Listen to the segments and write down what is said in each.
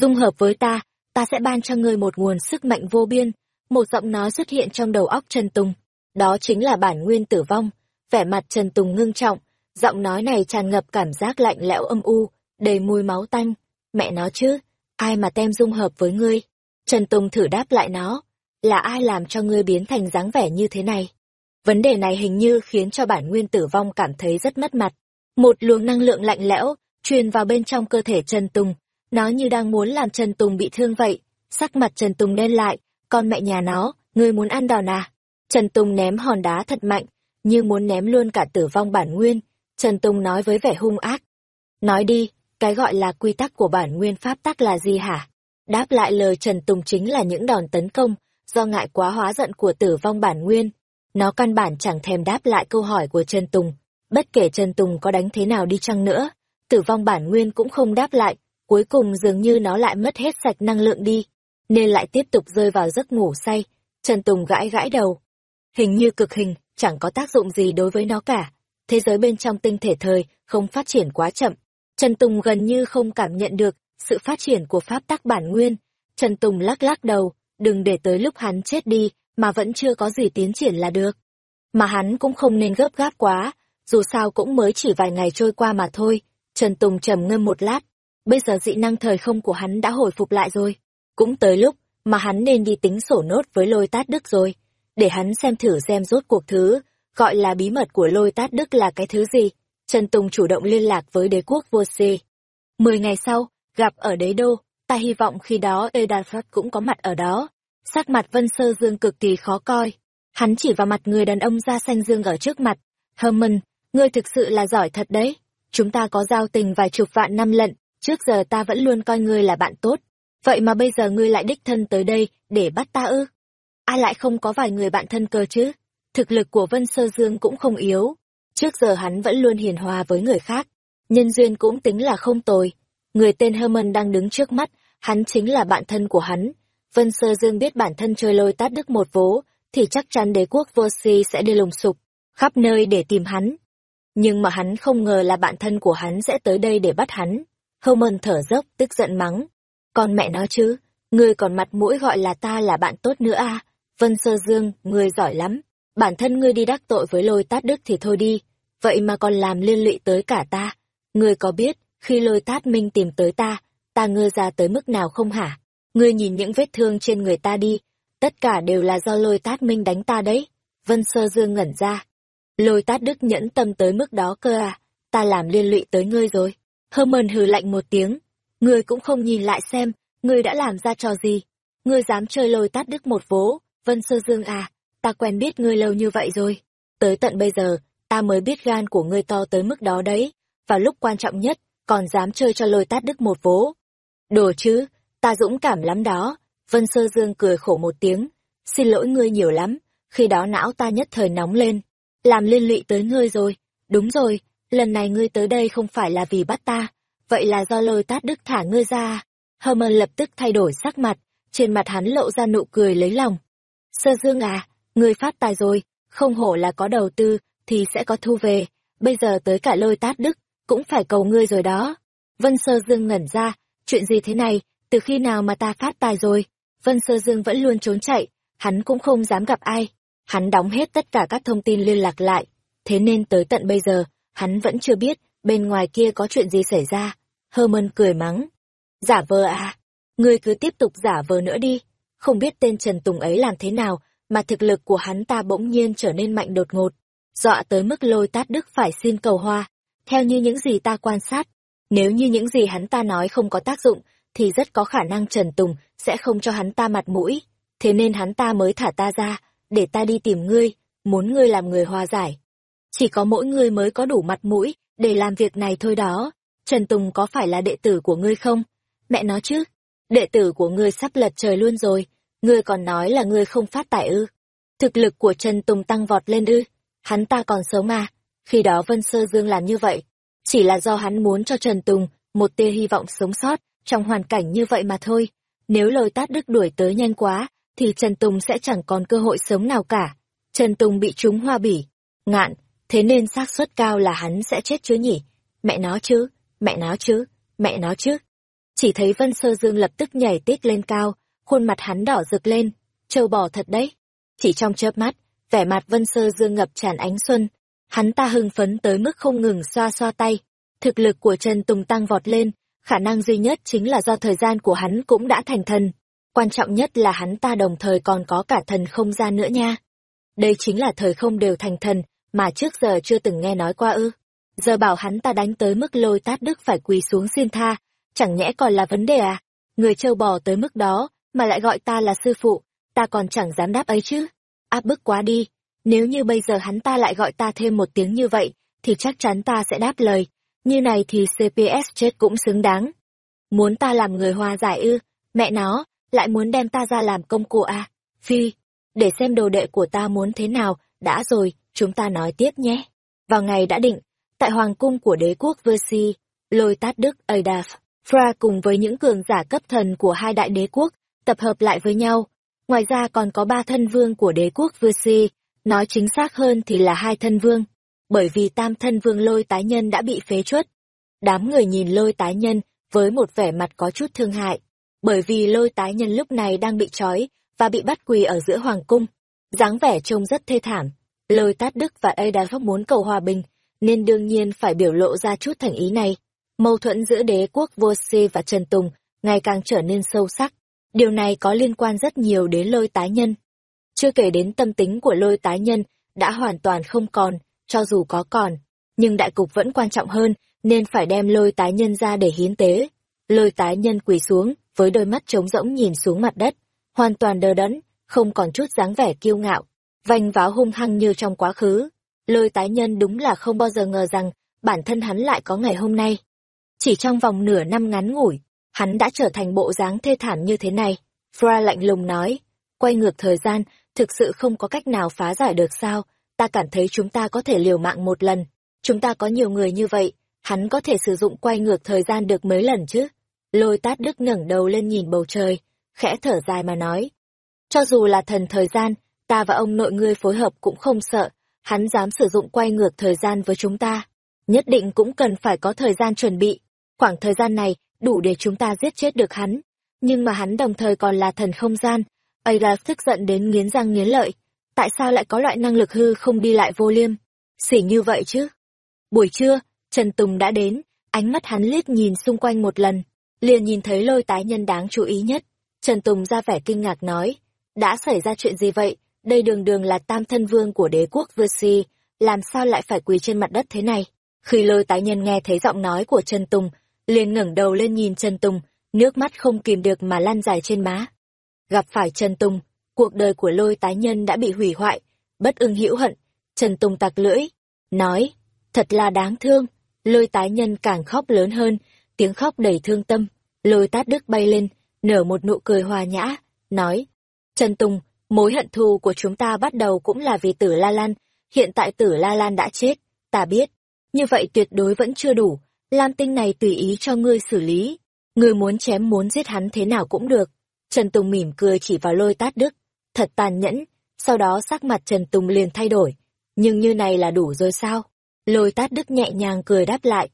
dung hợp với ta, ta sẽ ban cho ngươi một nguồn sức mạnh vô biên. Một giọng nói xuất hiện trong đầu óc Trần Tùng. Đó chính là bản nguyên tử vong. Vẻ mặt Trần Tùng ngưng trọng, giọng nói này tràn ngập cảm giác lạnh lẽo âm u, đầy mùi máu tanh. Mẹ nó chứ, ai mà tem dung hợp với ngươi? Trần Tùng thử đáp lại nó, là ai làm cho ngươi biến thành dáng vẻ như thế này? Vấn đề này hình như khiến cho bản nguyên tử vong cảm thấy rất mất mặt. Một luồng năng lượng lạnh lẽo, truyền vào bên trong cơ thể Trần Tùng, nó như đang muốn làm Trần Tùng bị thương vậy. Sắc mặt Trần Tùng đen lại, con mẹ nhà nó, ngươi muốn ăn đòn à? Trần Tùng ném hòn đá thật mạnh, như muốn ném luôn cả tử vong bản nguyên. Trần Tùng nói với vẻ hung ác. Nói đi, cái gọi là quy tắc của bản nguyên pháp tắc là gì hả? Đáp lại lời Trần Tùng chính là những đòn tấn công, do ngại quá hóa giận của tử vong bản nguyên. Nó căn bản chẳng thèm đáp lại câu hỏi của Trần Tùng. Bất kể Trần Tùng có đánh thế nào đi chăng nữa, tử vong bản nguyên cũng không đáp lại, cuối cùng dường như nó lại mất hết sạch năng lượng đi, nên lại tiếp tục rơi vào giấc ngủ say. Trần Tùng gãi gãi đầu. Hình như cực hình, chẳng có tác dụng gì đối với nó cả. Thế giới bên trong tinh thể thời không phát triển quá chậm. Trần Tùng gần như không cảm nhận được sự phát triển của pháp tắc bản nguyên. Trần Tùng lắc lắc đầu, đừng để tới lúc hắn chết đi mà vẫn chưa có gì tiến triển là được. Mà hắn cũng không nên gấp gáp quá, dù sao cũng mới chỉ vài ngày trôi qua mà thôi. Trần Tùng trầm ngâm một lát, bây giờ dị năng thời không của hắn đã hồi phục lại rồi. Cũng tới lúc mà hắn nên đi tính sổ nốt với lôi tát đức rồi, để hắn xem thử xem rốt cuộc thứ, gọi là bí mật của lôi tát đức là cái thứ gì. Trần Tùng chủ động liên lạc với đế quốc vua si. Mười ngày sau, gặp ở đế đô, ta hy vọng khi đó Edarford cũng có mặt ở đó. Sắc mặt Vân Sơ Dương cực kỳ khó coi. Hắn chỉ vào mặt người đàn ông da xanh dương ở trước mặt. Herman, ngươi thực sự là giỏi thật đấy. Chúng ta có giao tình vài chục vạn năm lận, trước giờ ta vẫn luôn coi ngươi là bạn tốt. Vậy mà bây giờ ngươi lại đích thân tới đây để bắt ta ư? Ai lại không có vài người bạn thân cơ chứ? Thực lực của Vân Sơ Dương cũng không yếu. Trước giờ hắn vẫn luôn hiền hòa với người khác. Nhân duyên cũng tính là không tồi. Người tên Herman đang đứng trước mắt, hắn chính là bạn thân của hắn. Vân Sơ Dương biết bản thân chơi lôi tát đức một vố, thì chắc chắn đế quốc vô si sẽ đi lùng sục, khắp nơi để tìm hắn. Nhưng mà hắn không ngờ là bạn thân của hắn sẽ tới đây để bắt hắn. Herman thở dốc, tức giận mắng. Con mẹ nó chứ, ngươi còn mặt mũi gọi là ta là bạn tốt nữa à? Vân Sơ Dương, ngươi giỏi lắm. Bản thân ngươi đi đắc tội với lôi tát đức thì thôi đi, vậy mà còn làm liên lụy tới cả ta. Ngươi có biết, khi lôi tát minh tìm tới ta, ta ngơ ra tới mức nào không hả? Ngươi nhìn những vết thương trên người ta đi, tất cả đều là do lôi tát minh đánh ta đấy. Vân Sơ Dương ngẩn ra. Lôi tát đức nhẫn tâm tới mức đó cơ à, ta làm liên lụy tới ngươi rồi. Herman hừ lạnh một tiếng. Ngươi cũng không nhìn lại xem, ngươi đã làm ra trò gì. Ngươi dám chơi lôi tát đức một vố, Vân Sơ Dương à, ta quen biết ngươi lâu như vậy rồi. Tới tận bây giờ, ta mới biết gan của ngươi to tới mức đó đấy. Vào lúc quan trọng nhất, còn dám chơi cho lôi tát đức một vố. Đồ chứ, ta dũng cảm lắm đó. Vân Sơ Dương cười khổ một tiếng. Xin lỗi ngươi nhiều lắm, khi đó não ta nhất thời nóng lên. Làm liên lụy tới ngươi rồi. Đúng rồi, lần này ngươi tới đây không phải là vì bắt ta. Vậy là do lôi tát đức thả ngươi ra. Herman lập tức thay đổi sắc mặt, trên mặt hắn lộ ra nụ cười lấy lòng. Sơ Dương à, ngươi phát tài rồi, không hổ là có đầu tư, thì sẽ có thu về. Bây giờ tới cả lôi tát đức, cũng phải cầu ngươi rồi đó. Vân Sơ Dương ngẩn ra, chuyện gì thế này, từ khi nào mà ta phát tài rồi? Vân Sơ Dương vẫn luôn trốn chạy, hắn cũng không dám gặp ai. Hắn đóng hết tất cả các thông tin liên lạc lại, thế nên tới tận bây giờ, hắn vẫn chưa biết bên ngoài kia có chuyện gì xảy ra. Herman cười mắng. Giả vờ à? Ngươi cứ tiếp tục giả vờ nữa đi. Không biết tên Trần Tùng ấy làm thế nào, mà thực lực của hắn ta bỗng nhiên trở nên mạnh đột ngột. Dọa tới mức lôi tát đức phải xin cầu hoa. Theo như những gì ta quan sát, nếu như những gì hắn ta nói không có tác dụng, thì rất có khả năng Trần Tùng sẽ không cho hắn ta mặt mũi. Thế nên hắn ta mới thả ta ra, để ta đi tìm ngươi, muốn ngươi làm người hòa giải. Chỉ có mỗi ngươi mới có đủ mặt mũi, để làm việc này thôi đó. Trần Tùng có phải là đệ tử của ngươi không? Mẹ nói chứ, đệ tử của ngươi sắp lật trời luôn rồi, ngươi còn nói là ngươi không phát tài ư. Thực lực của Trần Tùng tăng vọt lên ư, hắn ta còn sống mà, khi đó Vân Sơ Dương làm như vậy, chỉ là do hắn muốn cho Trần Tùng một tia hy vọng sống sót trong hoàn cảnh như vậy mà thôi. Nếu lôi tát đức đuổi tới nhanh quá, thì Trần Tùng sẽ chẳng còn cơ hội sống nào cả. Trần Tùng bị trúng hoa bỉ, ngạn, thế nên xác suất cao là hắn sẽ chết chứ nhỉ? Mẹ nó chứ, mẹ nó chứ, mẹ nó chứ. Chỉ thấy Vân Sơ Dương lập tức nhảy tít lên cao, khuôn mặt hắn đỏ rực lên, trâu bò thật đấy. Chỉ trong chớp mắt, vẻ mặt Vân Sơ Dương ngập tràn ánh xuân, hắn ta hưng phấn tới mức không ngừng xoa xoa tay. Thực lực của Trần Tùng tăng vọt lên, khả năng duy nhất chính là do thời gian của hắn cũng đã thành thần. Quan trọng nhất là hắn ta đồng thời còn có cả thần không gian nữa nha. Đây chính là thời không đều thành thần, mà trước giờ chưa từng nghe nói qua ư. Giờ bảo hắn ta đánh tới mức lôi tát đức phải quỳ xuống xin tha, chẳng nhẽ còn là vấn đề à? Người châu bò tới mức đó, mà lại gọi ta là sư phụ, ta còn chẳng dám đáp ấy chứ. Áp bức quá đi, nếu như bây giờ hắn ta lại gọi ta thêm một tiếng như vậy, thì chắc chắn ta sẽ đáp lời. Như này thì CPS chết cũng xứng đáng. Muốn ta làm người hòa giải ư, mẹ nó, lại muốn đem ta ra làm công cụ à? Phi, để xem đồ đệ của ta muốn thế nào, đã rồi, chúng ta nói tiếp nhé. Vào ngày đã định, tại hoàng cung của đế quốc Versi, lôi tát đức Adaf, Fra cùng với những cường giả cấp thần của hai đại đế quốc, tập hợp lại với nhau. Ngoài ra còn có ba thân vương của đế quốc Versi, nói chính xác hơn thì là hai thân vương, bởi vì tam thân vương lôi tái nhân đã bị phế chuất. Đám người nhìn lôi tái nhân với một vẻ mặt có chút thương hại, bởi vì lôi tái nhân lúc này đang bị trói và bị bắt quỳ ở giữa hoàng cung. dáng vẻ trông rất thê thảm. Lôi tát đức và Adolf muốn cầu hòa bình, nên đương nhiên phải biểu lộ ra chút thành ý này. Mâu thuẫn giữa đế quốc vô si và Trần Tùng ngày càng trở nên sâu sắc. Điều này có liên quan rất nhiều đến lôi tái nhân. Chưa kể đến tâm tính của lôi tái nhân đã hoàn toàn không còn, cho dù có còn. Nhưng đại cục vẫn quan trọng hơn, nên phải đem lôi tái nhân ra để hiến tế. Lôi tái nhân quỳ xuống, với đôi mắt trống rỗng nhìn xuống mặt đất, hoàn toàn đờ đẫn, không còn chút dáng vẻ kiêu ngạo, vành váo hung hăng như trong quá khứ. Lôi tái nhân đúng là không bao giờ ngờ rằng bản thân hắn lại có ngày hôm nay. Chỉ trong vòng nửa năm ngắn ngủi, hắn đã trở thành bộ dáng thê thảm như thế này. Fra lạnh lùng nói, quay ngược thời gian, thực sự không có cách nào phá giải được sao, ta cảm thấy chúng ta có thể liều mạng một lần. Chúng ta có nhiều người như vậy, hắn có thể sử dụng quay ngược thời gian được mấy lần chứ? Lôi tát đức ngẩng đầu lên nhìn bầu trời, khẽ thở dài mà nói. Cho dù là thần thời gian, ta và ông nội ngươi phối hợp cũng không sợ, hắn dám sử dụng quay ngược thời gian với chúng ta. Nhất định cũng cần phải có thời gian chuẩn bị. Khoảng thời gian này đủ để chúng ta giết chết được hắn. Nhưng mà hắn đồng thời còn là thần không gian. Araf tức giận đến nghiến răng nghiến lợi. Tại sao lại có loại năng lực hư không đi lại vô liêm? Xỉ như vậy chứ? Buổi trưa, Trần Tùng đã đến, ánh mắt hắn liếc nhìn xung quanh một lần, liền nhìn thấy lôi tái nhân đáng chú ý nhất. Trần Tùng ra vẻ kinh ngạc nói, đã xảy ra chuyện gì vậy? Đây đường đường là tam thân vương của đế quốc Vơ Si, làm sao lại phải quỳ trên mặt đất thế này? Khi lôi tái nhân nghe thấy giọng nói của Trần Tùng, liền ngẩng đầu lên nhìn Trần Tùng, nước mắt không kìm được mà lan dài trên má. Gặp phải Trần Tùng, cuộc đời của lôi tái nhân đã bị hủy hoại, bất ưng hữu hận. Trần Tùng tặc lưỡi, nói, thật là đáng thương. Lôi tái nhân càng khóc lớn hơn, tiếng khóc đầy thương tâm. Lôi tát đức bay lên, nở một nụ cười hòa nhã, nói, Trần Tùng, mối hận thù của chúng ta bắt đầu cũng là vì tử La Lan, hiện tại tử La Lan đã chết, ta biết. Như vậy tuyệt đối vẫn chưa đủ, Lam tinh này tùy ý cho ngươi xử lý. Ngươi muốn chém muốn giết hắn thế nào cũng được. Trần Tùng mỉm cười chỉ vào lôi tát đức, thật tàn nhẫn, sau đó sắc mặt Trần Tùng liền thay đổi. Nhưng như này là đủ rồi sao? Lôi tát đức nhẹ nhàng cười đáp lại.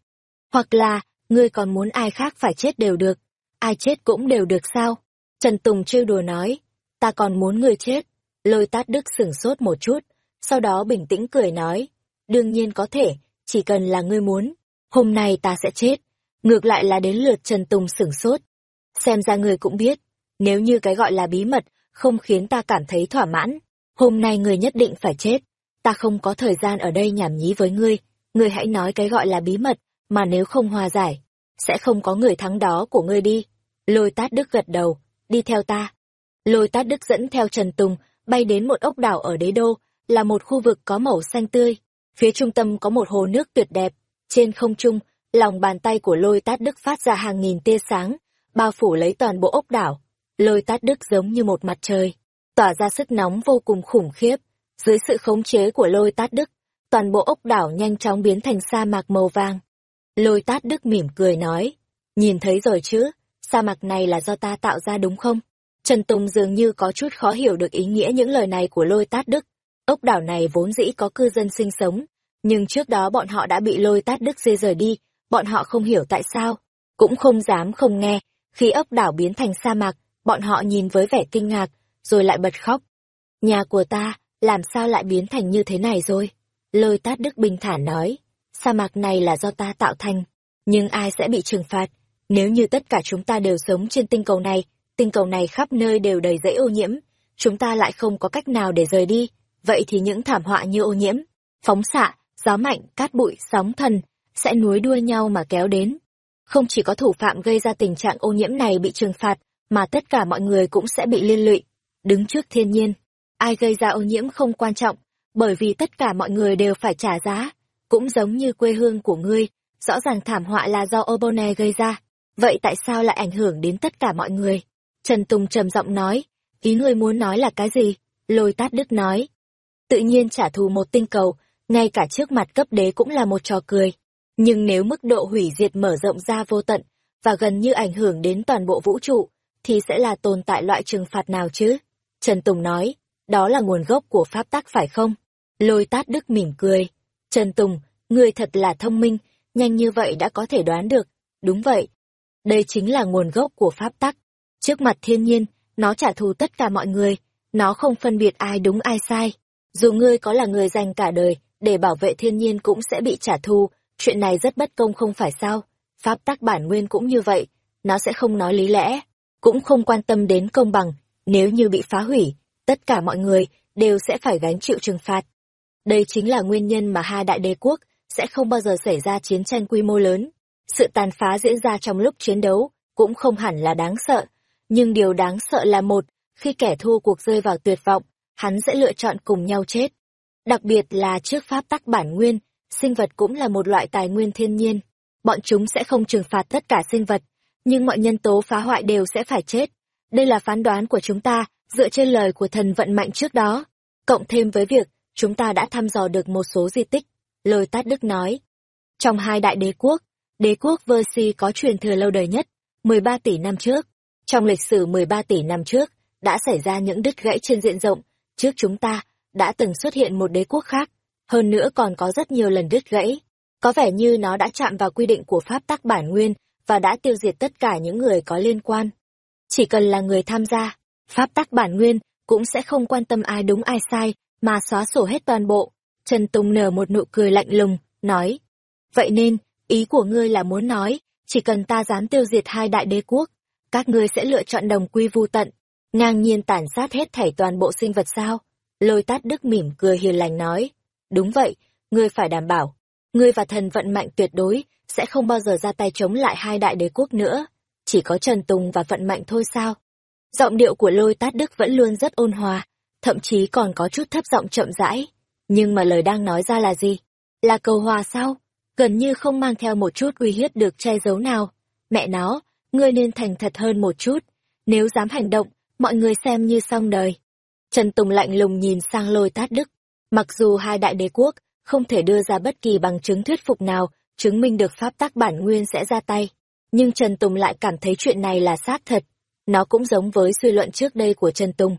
Hoặc là, ngươi còn muốn ai khác phải chết đều được, ai chết cũng đều được sao? Trần Tùng trêu đùa nói, ta còn muốn ngươi chết. Lôi tát đức sửng sốt một chút, sau đó bình tĩnh cười nói, đương nhiên có thể, chỉ cần là ngươi muốn, hôm nay ta sẽ chết. Ngược lại là đến lượt Trần Tùng sửng sốt. Xem ra ngươi cũng biết, nếu như cái gọi là bí mật không khiến ta cảm thấy thỏa mãn, hôm nay ngươi nhất định phải chết. Ta không có thời gian ở đây nhảm nhí với ngươi, ngươi hãy nói cái gọi là bí mật, mà nếu không hòa giải, sẽ không có người thắng đó của ngươi đi. Lôi tát đức gật đầu, đi theo ta. Lôi tát đức dẫn theo Trần Tùng, bay đến một ốc đảo ở đế đô, là một khu vực có màu xanh tươi. Phía trung tâm có một hồ nước tuyệt đẹp. Trên không trung, lòng bàn tay của lôi tát đức phát ra hàng nghìn tia sáng, bao phủ lấy toàn bộ ốc đảo. Lôi tát đức giống như một mặt trời, tỏa ra sức nóng vô cùng khủng khiếp. Dưới sự khống chế của lôi tát đức, toàn bộ ốc đảo nhanh chóng biến thành sa mạc màu vàng. Lôi tát đức mỉm cười nói, nhìn thấy rồi chứ, sa mạc này là do ta tạo ra đúng không? Trần Tùng dường như có chút khó hiểu được ý nghĩa những lời này của lôi tát đức. Ốc đảo này vốn dĩ có cư dân sinh sống, nhưng trước đó bọn họ đã bị lôi tát đức dê rời đi, bọn họ không hiểu tại sao, cũng không dám không nghe, Khi ốc đảo biến thành sa mạc, bọn họ nhìn với vẻ kinh ngạc, rồi lại bật khóc. Nhà của ta, làm sao lại biến thành như thế này rồi? Lôi tát đức bình thản nói, sa mạc này là do ta tạo thành, nhưng ai sẽ bị trừng phạt? Nếu như tất cả chúng ta đều sống trên tinh cầu này, tinh cầu này khắp nơi đều đầy rẫy ô nhiễm, chúng ta lại không có cách nào để rời đi, vậy thì những thảm họa như ô nhiễm, phóng xạ, gió mạnh, cát bụi, sóng thần, sẽ núi đuôi nhau mà kéo đến. Không chỉ có thủ phạm gây ra tình trạng ô nhiễm này bị trừng phạt, mà tất cả mọi người cũng sẽ bị liên lụy. Đứng trước thiên nhiên, ai gây ra ô nhiễm không quan trọng, bởi vì tất cả mọi người đều phải trả giá. Cũng giống như quê hương của ngươi, rõ ràng thảm họa là do Obone gây ra. Vậy tại sao lại ảnh hưởng đến tất cả mọi người? Trần Tùng trầm giọng nói, ý ngươi muốn nói là cái gì? Lôi tát đức nói. Tự nhiên trả thù một tinh cầu, ngay cả trước mặt cấp đế cũng là một trò cười. Nhưng nếu mức độ hủy diệt mở rộng ra vô tận, và gần như ảnh hưởng đến toàn bộ vũ trụ, thì sẽ là tồn tại loại trừng phạt nào chứ? Trần Tùng nói, đó là nguồn gốc của pháp tắc phải không? Lôi tát đức mỉm cười. Trần Tùng, ngươi thật là thông minh, nhanh như vậy đã có thể đoán được. Đúng vậy. Đây chính là nguồn gốc của pháp tắc. Trước mặt thiên nhiên, nó trả thù tất cả mọi người, nó không phân biệt ai đúng ai sai. Dù ngươi có là người dành cả đời, để bảo vệ thiên nhiên cũng sẽ bị trả thù, chuyện này rất bất công không phải sao. Pháp tắc bản nguyên cũng như vậy, nó sẽ không nói lý lẽ, cũng không quan tâm đến công bằng, nếu như bị phá hủy, tất cả mọi người đều sẽ phải gánh chịu trừng phạt. Đây chính là nguyên nhân mà hai đại đế quốc sẽ không bao giờ xảy ra chiến tranh quy mô lớn. Sự tàn phá diễn ra trong lúc chiến đấu cũng không hẳn là đáng sợ, nhưng điều đáng sợ là một, khi kẻ thua cuộc rơi vào tuyệt vọng, hắn sẽ lựa chọn cùng nhau chết. Đặc biệt là trước pháp tắc bản nguyên, sinh vật cũng là một loại tài nguyên thiên nhiên. Bọn chúng sẽ không trừng phạt tất cả sinh vật, nhưng mọi nhân tố phá hoại đều sẽ phải chết. Đây là phán đoán của chúng ta, dựa trên lời của thần vận mạnh trước đó. Cộng thêm với việc, chúng ta đã thăm dò được một số di tích. lời Tát Đức nói. Trong hai đại đế quốc, đế quốc Versi có truyền thừa lâu đời nhất, 13 tỷ năm trước. Trong lịch sử 13 tỷ năm trước, đã xảy ra những đứt gãy trên diện rộng. Trước chúng ta, đã từng xuất hiện một đế quốc khác. Hơn nữa còn có rất nhiều lần đứt gãy. Có vẻ như nó đã chạm vào quy định của pháp tắc bản nguyên và đã tiêu diệt tất cả những người có liên quan. Chỉ cần là người tham gia, pháp tắc bản nguyên cũng sẽ không quan tâm ai đúng ai sai, mà xóa sổ hết toàn bộ. Trần Tùng nở một nụ cười lạnh lùng, nói. Vậy nên, ý của ngươi là muốn nói, chỉ cần ta dám tiêu diệt hai đại đế quốc, các ngươi sẽ lựa chọn đồng quy vu tận, ngang nhiên tàn sát hết thảy toàn bộ sinh vật sao? Lôi tát đức mỉm cười hiền lành nói. Đúng vậy, ngươi phải đảm bảo. Ngươi và thần vận mạnh tuyệt đối, sẽ không bao giờ ra tay chống lại hai đại đế quốc nữa. Chỉ có Trần Tùng và vận mạnh thôi sao? Giọng điệu của lôi tát đức vẫn luôn rất ôn hòa, thậm chí còn có chút thấp giọng chậm rãi. Nhưng mà lời đang nói ra là gì? Là cầu hòa sao? Gần như không mang theo một chút uy hiếp được che giấu nào. Mẹ nó, ngươi nên thành thật hơn một chút. Nếu dám hành động, mọi người xem như xong đời. Trần Tùng lạnh lùng nhìn sang lôi tát đức. Mặc dù hai đại đế quốc không thể đưa ra bất kỳ bằng chứng thuyết phục nào chứng minh được pháp tắc bản nguyên sẽ ra tay. Nhưng Trần Tùng lại cảm thấy chuyện này là xác thật. Nó cũng giống với suy luận trước đây của Trần Tùng.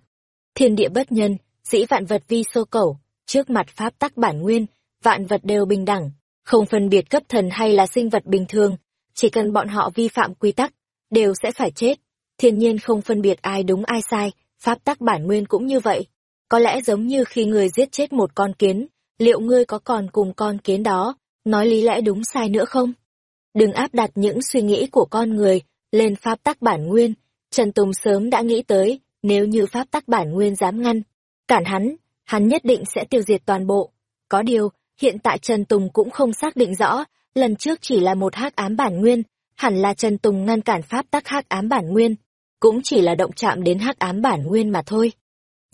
Thiên địa bất nhân, dĩ vạn vật vi sô cẩu, trước mặt pháp tắc bản nguyên, vạn vật đều bình đẳng, không phân biệt cấp thần hay là sinh vật bình thường, chỉ cần bọn họ vi phạm quy tắc, đều sẽ phải chết. Thiên nhiên không phân biệt ai đúng ai sai, pháp tắc bản nguyên cũng như vậy. Có lẽ giống như khi người giết chết một con kiến, liệu ngươi có còn cùng con kiến đó, nói lý lẽ đúng sai nữa không? Đừng áp đặt những suy nghĩ của con người lên pháp tắc bản nguyên. Trần Tùng sớm đã nghĩ tới, nếu như pháp tắc bản nguyên dám ngăn, cản hắn, hắn nhất định sẽ tiêu diệt toàn bộ. Có điều, hiện tại Trần Tùng cũng không xác định rõ, lần trước chỉ là một hắc ám bản nguyên, hẳn là Trần Tùng ngăn cản pháp tắc hắc ám bản nguyên, cũng chỉ là động chạm đến hắc ám bản nguyên mà thôi.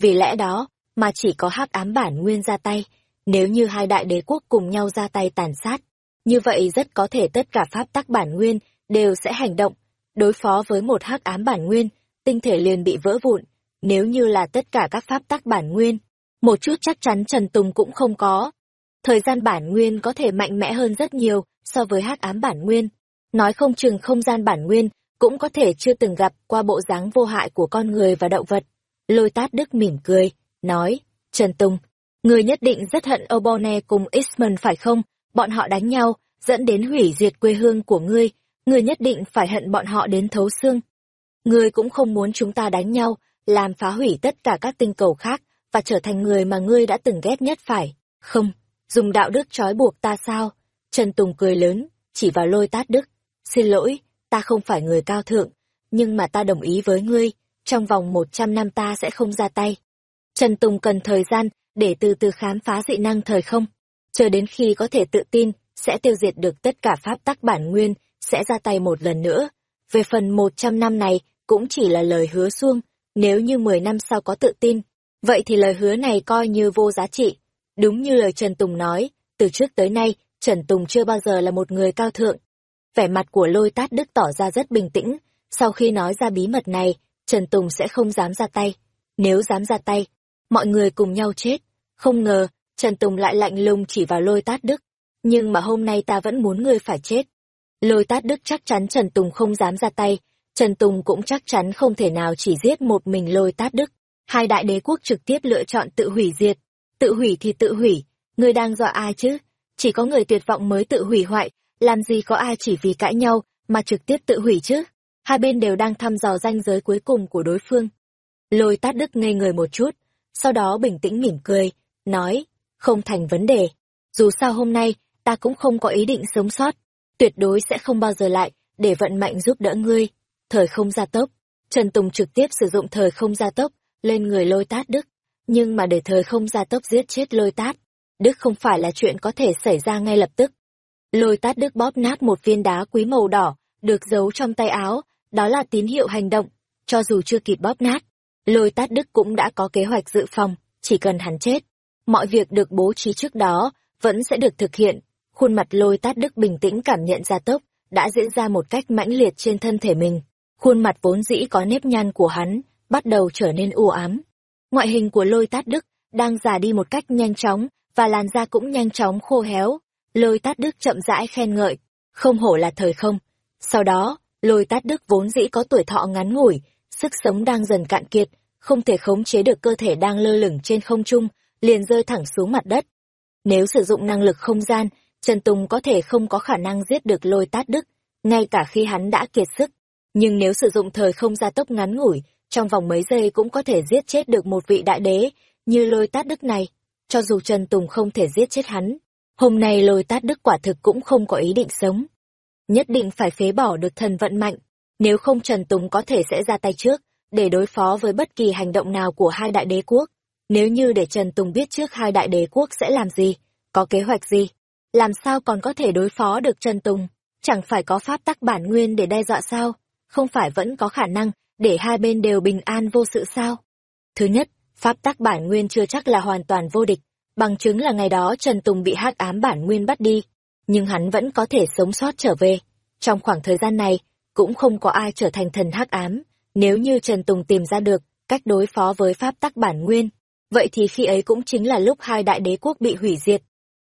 Vì lẽ đó, mà chỉ có hắc ám bản nguyên ra tay, nếu như hai đại đế quốc cùng nhau ra tay tàn sát, như vậy rất có thể tất cả pháp tắc bản nguyên đều sẽ hành động, đối phó với một hắc ám bản nguyên, tinh thể liền bị vỡ vụn, nếu như là tất cả các pháp tắc bản nguyên, một chút chắc chắn Trần Tùng cũng không có. Thời gian bản nguyên có thể mạnh mẽ hơn rất nhiều so với hắc ám bản nguyên, nói không chừng không gian bản nguyên cũng có thể chưa từng gặp qua bộ dáng vô hại của con người và động vật. Lôi tát đức mỉm cười, nói, Trần Tùng, người nhất định rất hận Obone cùng Isman phải không? Bọn họ đánh nhau, dẫn đến hủy diệt quê hương của ngươi, ngươi nhất định phải hận bọn họ đến thấu xương. Ngươi cũng không muốn chúng ta đánh nhau, làm phá hủy tất cả các tinh cầu khác, và trở thành người mà ngươi đã từng ghét nhất phải. Không, dùng đạo đức trói buộc ta sao? Trần Tùng cười lớn, chỉ vào lôi tát đức. Xin lỗi, ta không phải người cao thượng, nhưng mà ta đồng ý với ngươi, trong vòng một trăm năm ta sẽ không ra tay. Trần Tùng cần thời gian để từ từ khám phá dị năng thời không, chờ đến khi có thể tự tin, sẽ tiêu diệt được tất cả pháp tắc bản nguyên, sẽ ra tay một lần nữa. Về phần một trăm năm này, cũng chỉ là lời hứa xuông, nếu như mười năm sau có tự tin, vậy thì lời hứa này coi như vô giá trị. Đúng như lời Trần Tùng nói, từ trước tới nay, Trần Tùng chưa bao giờ là một người cao thượng. Vẻ mặt của lôi tát đức tỏ ra rất bình tĩnh, sau khi nói ra bí mật này, Trần Tùng sẽ không dám ra tay. Nếu dám ra tay, mọi người cùng nhau chết. Không ngờ, Trần Tùng lại lạnh lùng chỉ vào lôi tát đức. Nhưng mà hôm nay ta vẫn muốn ngươi phải chết. Lôi tát đức chắc chắn Trần Tùng không dám ra tay. Trần Tùng cũng chắc chắn không thể nào chỉ giết một mình lôi tát đức. Hai đại đế quốc trực tiếp lựa chọn tự hủy diệt. Tự hủy thì tự hủy. Ngươi đang dọa ai chứ? Chỉ có người tuyệt vọng mới tự hủy hoại. Làm gì có ai chỉ vì cãi nhau mà trực tiếp tự hủy chứ? Hai bên đều đang thăm dò ranh giới cuối cùng của đối phương. Lôi tát đức ngây người một chút, sau đó bình tĩnh mỉm cười, nói, không thành vấn đề. Dù sao hôm nay, ta cũng không có ý định sống sót, tuyệt đối sẽ không bao giờ lại, để vận mạnh giúp đỡ ngươi. Thời không gia tốc, Trần Tùng trực tiếp sử dụng thời không gia tốc, lên người lôi tát Đức. Nhưng mà để thời không gia tốc giết chết lôi tát, Đức không phải là chuyện có thể xảy ra ngay lập tức. Lôi tát Đức bóp nát một viên đá quý màu đỏ, được giấu trong tay áo, đó là tín hiệu hành động, cho dù chưa kịp bóp nát. Lôi tát Đức cũng đã có kế hoạch dự phòng, chỉ cần hắn chết. Mọi việc được bố trí trước đó, vẫn sẽ được thực hiện. Khuôn mặt lôi tát Đức bình tĩnh cảm nhận ra tốc, đã diễn ra một cách mãnh liệt trên thân thể mình. Khuôn mặt vốn dĩ có nếp nhăn của hắn, bắt đầu trở nên u ám. Ngoại hình của lôi tát Đức đang già đi một cách nhanh chóng, và làn da cũng nhanh chóng khô héo. Lôi tát Đức chậm rãi khen ngợi, không hổ là thời không. Sau đó, lôi tát Đức vốn dĩ có tuổi thọ ngắn ngủi, sức sống đang dần cạn kiệt, không thể khống chế được cơ thể đang lơ lửng trên không trung, liền rơi thẳng xuống mặt đất. Nếu sử dụng năng lực không gian, Trần Tùng có thể không có khả năng giết được lôi tát đức, ngay cả khi hắn đã kiệt sức. Nhưng nếu sử dụng thời không gia tốc ngắn ngủi, trong vòng mấy giây cũng có thể giết chết được một vị đại đế, như lôi tát đức này. Cho dù Trần Tùng không thể giết chết hắn, hôm nay lôi tát đức quả thực cũng không có ý định sống. Nhất định phải phế bỏ được thần vận mạnh, nếu không Trần Tùng có thể sẽ ra tay trước, để đối phó với bất kỳ hành động nào của hai đại đế quốc. Nếu như để Trần Tùng biết trước hai đại đế quốc sẽ làm gì, có kế hoạch gì, làm sao còn có thể đối phó được Trần Tùng? Chẳng phải có pháp tắc bản nguyên để đe dọa sao? Không phải vẫn có khả năng để hai bên đều bình an vô sự sao? Thứ nhất, pháp tắc bản nguyên chưa chắc là hoàn toàn vô địch, bằng chứng là ngày đó Trần Tùng bị hắc ám bản nguyên bắt đi, nhưng hắn vẫn có thể sống sót trở về. Trong khoảng thời gian này, cũng không có ai trở thành thần hắc ám, nếu như Trần Tùng tìm ra được cách đối phó với pháp tắc bản nguyên, vậy thì khi ấy cũng chính là lúc hai đại đế quốc bị hủy diệt.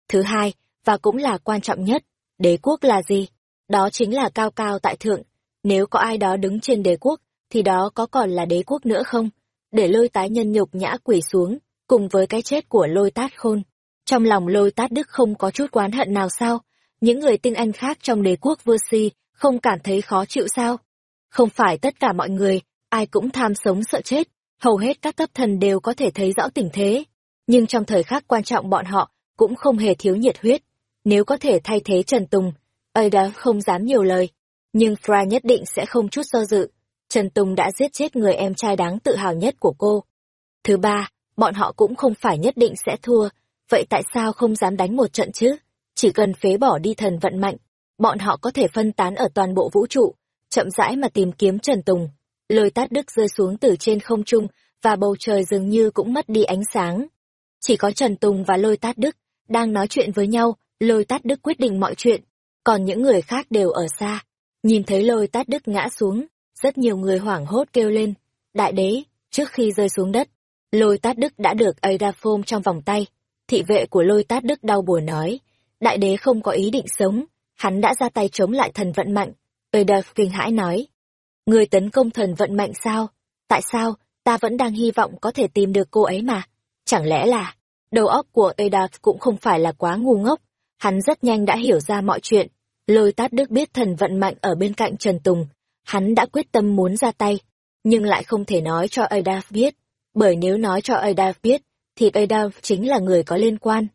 Thứ hai, và cũng là quan trọng nhất, đế quốc là gì? Đó chính là cao cao tại thượng. Nếu có ai đó đứng trên đế quốc, thì đó có còn là đế quốc nữa không? Để lôi tái nhân nhục nhã quỷ xuống, cùng với cái chết của lôi tát khôn. Trong lòng lôi tát đức không có chút quán hận nào sao? Những người tinh anh khác trong đế quốc vua si không cảm thấy khó chịu sao? Không phải tất cả mọi người, ai cũng tham sống sợ chết, hầu hết các cấp thần đều có thể thấy rõ tình thế. Nhưng trong thời khắc quan trọng bọn họ cũng không hề thiếu nhiệt huyết. Nếu có thể thay thế Trần Tùng, Ada không dám nhiều lời. Nhưng Fra nhất định sẽ không chút do dự. Trần Tùng đã giết chết người em trai đáng tự hào nhất của cô. Thứ ba, bọn họ cũng không phải nhất định sẽ thua. Vậy tại sao không dám đánh một trận chứ? Chỉ cần phế bỏ đi thần vận mạnh, bọn họ có thể phân tán ở toàn bộ vũ trụ, chậm rãi mà tìm kiếm Trần Tùng. Lôi tát đức rơi xuống từ trên không trung, và bầu trời dường như cũng mất đi ánh sáng. Chỉ có Trần Tùng và lôi tát đức, đang nói chuyện với nhau, lôi tát đức quyết định mọi chuyện, còn những người khác đều ở xa. Nhìn thấy lôi tát đức ngã xuống, rất nhiều người hoảng hốt kêu lên, đại đế, trước khi rơi xuống đất, lôi tát đức đã được Ada phôm trong vòng tay. Thị vệ của lôi tát đức đau buồn nói, đại đế không có ý định sống, hắn đã ra tay chống lại thần vận mạnh. Ada kinh hãi nói, người tấn công thần vận mạnh sao? Tại sao? Ta vẫn đang hy vọng có thể tìm được cô ấy mà. Chẳng lẽ là, đầu óc của Adaph cũng không phải là quá ngu ngốc, Hắn rất nhanh đã hiểu ra mọi chuyện. Lôi tát đức biết thần vận mạnh ở bên cạnh Trần Tùng. Hắn đã quyết tâm muốn ra tay. nhưng lại không thể nói cho Adaph biết, bởi nếu nói cho Ada biết, thì Ada chính là người có liên quan.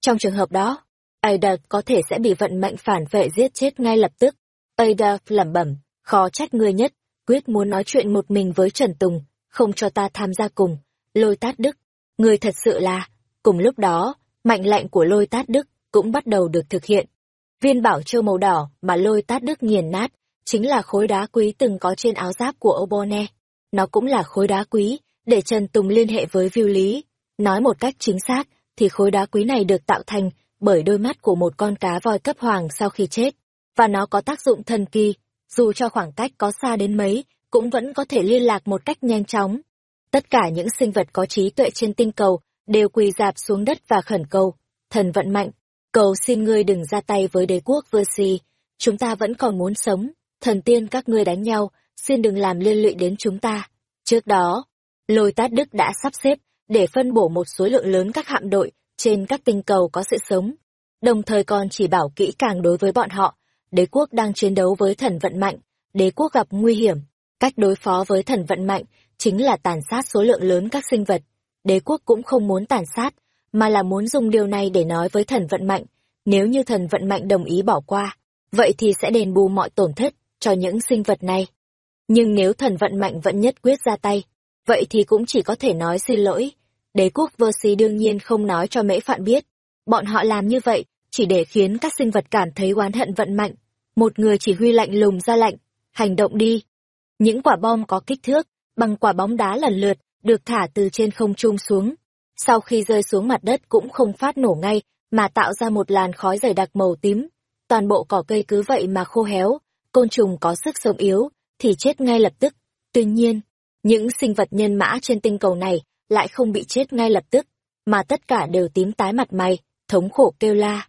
Trong trường hợp đó, Ada có thể sẽ bị vận mệnh phản vệ giết chết ngay lập tức. Ada lẩm bẩm, khó trách người nhất, quyết muốn nói chuyện một mình với Trần Tùng, không cho ta tham gia cùng. Lôi tát đức, người thật sự là, cùng lúc đó, mạnh lệnh của lôi tát đức cũng bắt đầu được thực hiện. Viên bảo châu màu đỏ mà lôi tát đức nghiền nát, chính là khối đá quý từng có trên áo giáp của Obone. Nó cũng là khối đá quý, để Trần Tùng liên hệ với Viu lý. Nói một cách chính xác, thì khối đá quý này được tạo thành bởi đôi mắt của một con cá voi cấp hoàng sau khi chết. Và nó có tác dụng thần kỳ, dù cho khoảng cách có xa đến mấy, cũng vẫn có thể liên lạc một cách nhanh chóng. Tất cả những sinh vật có trí tuệ trên tinh cầu đều quỳ dạp xuống đất và khẩn cầu. Thần vận mạnh, cầu xin ngươi đừng ra tay với đế quốc vơ si, chúng ta vẫn còn muốn sống, thần tiên các ngươi đánh nhau, xin đừng làm liên lụy đến chúng ta. Trước đó, lôi tát đức đã sắp xếp để phân bổ một số lượng lớn các hạm đội trên các tinh cầu có sự sống, đồng thời còn chỉ bảo kỹ càng đối với bọn họ, đế quốc đang chiến đấu với thần vận mạnh, đế quốc gặp nguy hiểm, cách đối phó với thần vận mạnh chính là tàn sát số lượng lớn các sinh vật. Đế quốc cũng không muốn tàn sát, mà là muốn dùng điều này để nói với thần vận mạnh, nếu như thần vận mạnh đồng ý bỏ qua, vậy thì sẽ đền bù mọi tổn thất cho những sinh vật này. Nhưng nếu thần vận mạnh vẫn nhất quyết ra tay, vậy thì cũng chỉ có thể nói xin lỗi. Đế quốc vơ si đương nhiên không nói cho mễ phạn biết. Bọn họ làm như vậy, chỉ để khiến các sinh vật cảm thấy oán hận vận mạnh. Một người chỉ huy lạnh lùng ra lệnh, hành động đi. Những quả bom có kích thước, bằng quả bóng đá lần lượt, được thả từ trên không trung xuống. Sau khi rơi xuống mặt đất cũng không phát nổ ngay, mà tạo ra một làn khói dày đặc màu tím. Toàn bộ cỏ cây cứ vậy mà khô héo, côn trùng có sức sống yếu, thì chết ngay lập tức. Tuy nhiên, những sinh vật nhân mã trên tinh cầu này lại không bị chết ngay lập tức, mà tất cả đều tím tái mặt mày, thống khổ kêu la.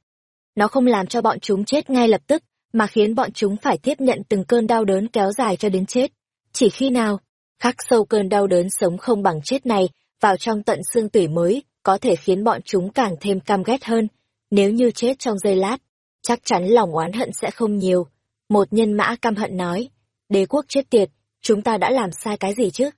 Nó không làm cho bọn chúng chết ngay lập tức, mà khiến bọn chúng phải tiếp nhận từng cơn đau đớn kéo dài cho đến chết. Chỉ khi nào, khắc sâu cơn đau đớn sống không bằng chết này vào trong tận xương tủy mới, có thể khiến bọn chúng càng thêm căm ghét hơn. Nếu như chết trong giây lát, chắc chắn lòng oán hận sẽ không nhiều. Một nhân mã căm hận nói, đế quốc chết tiệt, chúng ta đã làm sai cái gì chứ?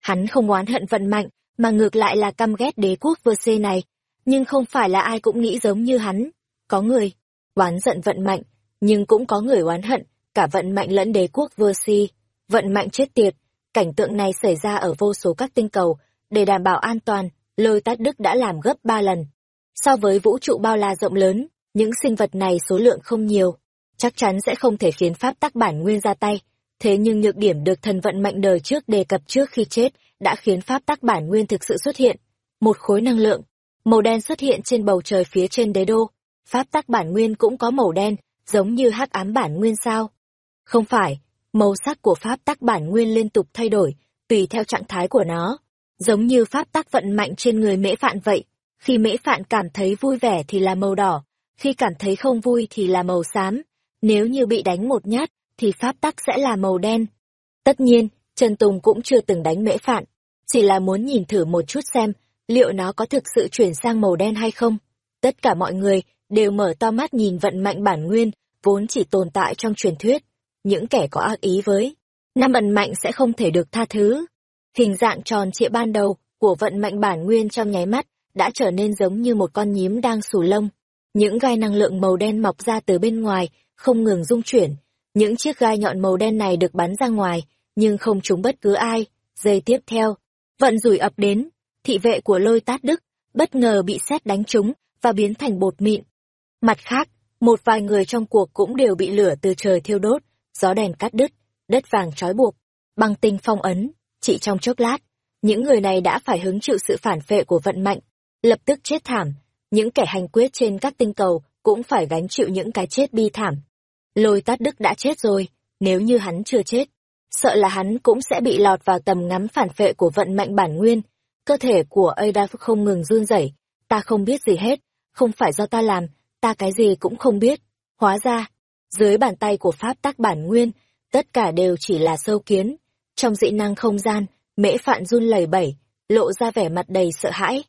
Hắn không oán hận vận mạnh, mà ngược lại là căm ghét đế quốc vơ xê này. Nhưng không phải là ai cũng nghĩ giống như hắn. Có người, oán giận vận mạnh, nhưng cũng có người oán hận, cả vận mạnh lẫn đế quốc vơ si. Vận mạnh chết tiệt, cảnh tượng này xảy ra ở vô số các tinh cầu, để đảm bảo an toàn, lôi tát đức đã làm gấp ba lần. So với vũ trụ bao la rộng lớn, những sinh vật này số lượng không nhiều, chắc chắn sẽ không thể khiến pháp tắc bản nguyên ra tay. Thế nhưng nhược điểm được thần vận mạnh đời trước đề cập trước khi chết đã khiến pháp tắc bản nguyên thực sự xuất hiện. Một khối năng lượng, màu đen xuất hiện trên bầu trời phía trên đế đô. Pháp tắc bản nguyên cũng có màu đen, giống như hắc ám bản nguyên sao. Không phải, màu sắc của pháp tắc bản nguyên liên tục thay đổi, tùy theo trạng thái của nó. Giống như pháp tắc vận mạnh trên người mễ phạn vậy. Khi mễ phạn cảm thấy vui vẻ thì là màu đỏ, khi cảm thấy không vui thì là màu xám. Nếu như bị đánh một nhát, thì pháp tắc sẽ là màu đen. Tất nhiên, Trần Tùng cũng chưa từng đánh mễ phạn, chỉ là muốn nhìn thử một chút xem liệu nó có thực sự chuyển sang màu đen hay không. Tất cả mọi người đều mở to mắt nhìn vận mạnh bản nguyên, vốn chỉ tồn tại trong truyền thuyết. Những kẻ có ác ý với, năm ẩn mạnh sẽ không thể được tha thứ. Hình dạng tròn trịa ban đầu của vận mạnh bản nguyên trong nháy mắt đã trở nên giống như một con nhím đang sù lông. Những gai năng lượng màu đen mọc ra từ bên ngoài, không ngừng rung chuyển. Những chiếc gai nhọn màu đen này được bắn ra ngoài, nhưng không trúng bất cứ ai. Giây tiếp theo, vận rủi ập đến, thị vệ của lôi tát đức, bất ngờ bị xét đánh trúng và biến thành bột mịn. Mặt khác, một vài người trong cuộc cũng đều bị lửa từ trời thiêu đốt, gió đèn cắt đứt, đất vàng trói buộc, băng tinh phong ấn, chỉ trong chốc lát, những người này đã phải hứng chịu sự phản phệ của vận mạnh, lập tức chết thảm, những kẻ hành quyết trên các tinh cầu cũng phải gánh chịu những cái chết bi thảm. Lôi tát đức đã chết rồi, nếu như hắn chưa chết, sợ là hắn cũng sẽ bị lọt vào tầm ngắm phản phệ của vận mệnh bản nguyên. Cơ thể của Ada không ngừng run rẩy, ta không biết gì hết, không phải do ta làm, ta cái gì cũng không biết. Hóa ra, dưới bàn tay của pháp tắc bản nguyên, tất cả đều chỉ là sâu kiến. Trong dị năng không gian, mễ phạn run lẩy bẩy, lộ ra vẻ mặt đầy sợ hãi.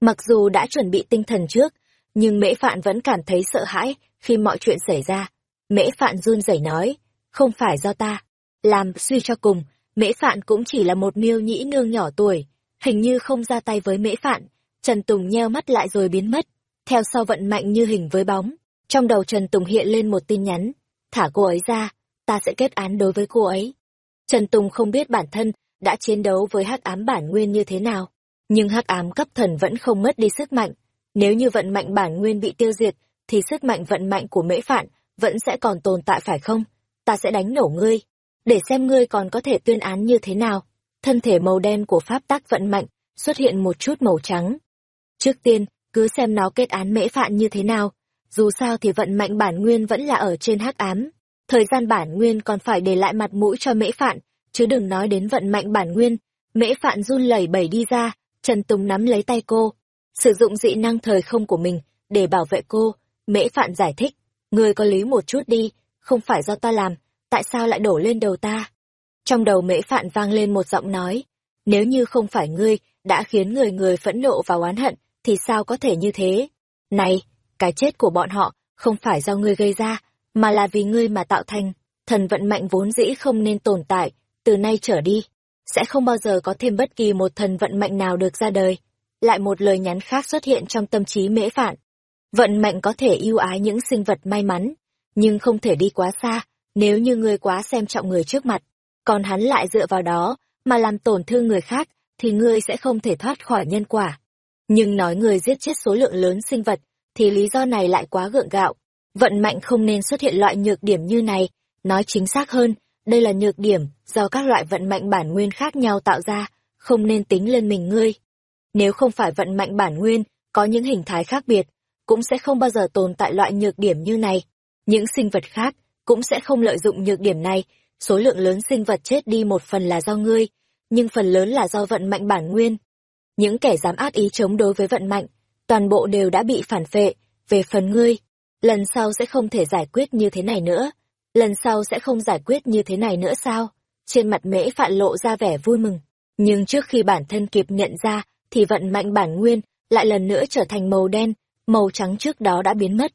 Mặc dù đã chuẩn bị tinh thần trước, nhưng mễ phạn vẫn cảm thấy sợ hãi khi mọi chuyện xảy ra. Mễ phạn run rẩy nói, không phải do ta. Làm suy cho cùng, Mễ Phạn cũng chỉ là một miêu nhĩ nương nhỏ tuổi, hình như không ra tay với Mễ Phạn. Trần Tùng nheo mắt lại rồi biến mất, theo sau vận mạnh như hình với bóng. Trong đầu Trần Tùng hiện lên một tin nhắn, thả cô ấy ra, ta sẽ kết án đối với cô ấy. Trần Tùng không biết bản thân đã chiến đấu với hắc ám bản nguyên như thế nào, nhưng hắc ám cấp thần vẫn không mất đi sức mạnh. Nếu như vận mạnh bản nguyên bị tiêu diệt, thì sức mạnh vận mạnh của mễ phạn vẫn sẽ còn tồn tại phải không? Ta sẽ đánh nổ ngươi, để xem ngươi còn có thể tuyên án như thế nào. Thân thể màu đen của pháp tác vận mạnh xuất hiện một chút màu trắng. Trước tiên, cứ xem nó kết án mễ phạn như thế nào. Dù sao thì vận mạnh bản nguyên vẫn là ở trên hắc ám. Thời gian bản nguyên còn phải để lại mặt mũi cho mễ phạn, chứ đừng nói đến vận mạnh bản nguyên. Mễ phạn run lẩy bẩy đi ra, Trần Tùng nắm lấy tay cô, sử dụng dị năng thời không của mình để bảo vệ cô. Mễ phạn giải thích, ngươi có lý một chút đi, không phải do ta làm, tại sao lại đổ lên đầu ta? Trong đầu mễ phạn vang lên một giọng nói, nếu như không phải ngươi đã khiến người người phẫn nộ và oán hận, thì sao có thể như thế? Này, cái chết của bọn họ không phải do ngươi gây ra, mà là vì ngươi mà tạo thành. Thần vận mạnh vốn dĩ không nên tồn tại, từ nay trở đi, sẽ không bao giờ có thêm bất kỳ một thần vận mạnh nào được ra đời. Lại một lời nhắn khác xuất hiện trong tâm trí mễ phạn. Vận mệnh có thể yêu ái những sinh vật may mắn, nhưng không thể đi quá xa, nếu như ngươi quá xem trọng người trước mặt, còn hắn lại dựa vào đó mà làm tổn thương người khác, thì ngươi sẽ không thể thoát khỏi nhân quả. Nhưng nói người giết chết số lượng lớn sinh vật, thì lý do này lại quá gượng gạo. Vận mệnh không nên xuất hiện loại nhược điểm như này, nói chính xác hơn, đây là nhược điểm do các loại vận mệnh bản nguyên khác nhau tạo ra, không nên tính lên mình ngươi. Nếu không phải vận mệnh bản nguyên, có những hình thái khác biệt, cũng sẽ không bao giờ tồn tại loại nhược điểm như này. Những sinh vật khác cũng sẽ không lợi dụng nhược điểm này, số lượng lớn sinh vật chết đi một phần là do ngươi, nhưng phần lớn là do vận mạnh bản nguyên. Những kẻ dám ác ý chống đối với vận mạnh, toàn bộ đều đã bị phản phệ, về phần ngươi, lần sau sẽ không thể giải quyết như thế này nữa. Lần sau sẽ không giải quyết như thế này nữa sao? Trên mặt mễ phạn lộ ra vẻ vui mừng. Nhưng trước khi bản thân kịp nhận ra, thì vận mạnh bản nguyên lại lần nữa trở thành màu đen, màu trắng trước đó đã biến mất.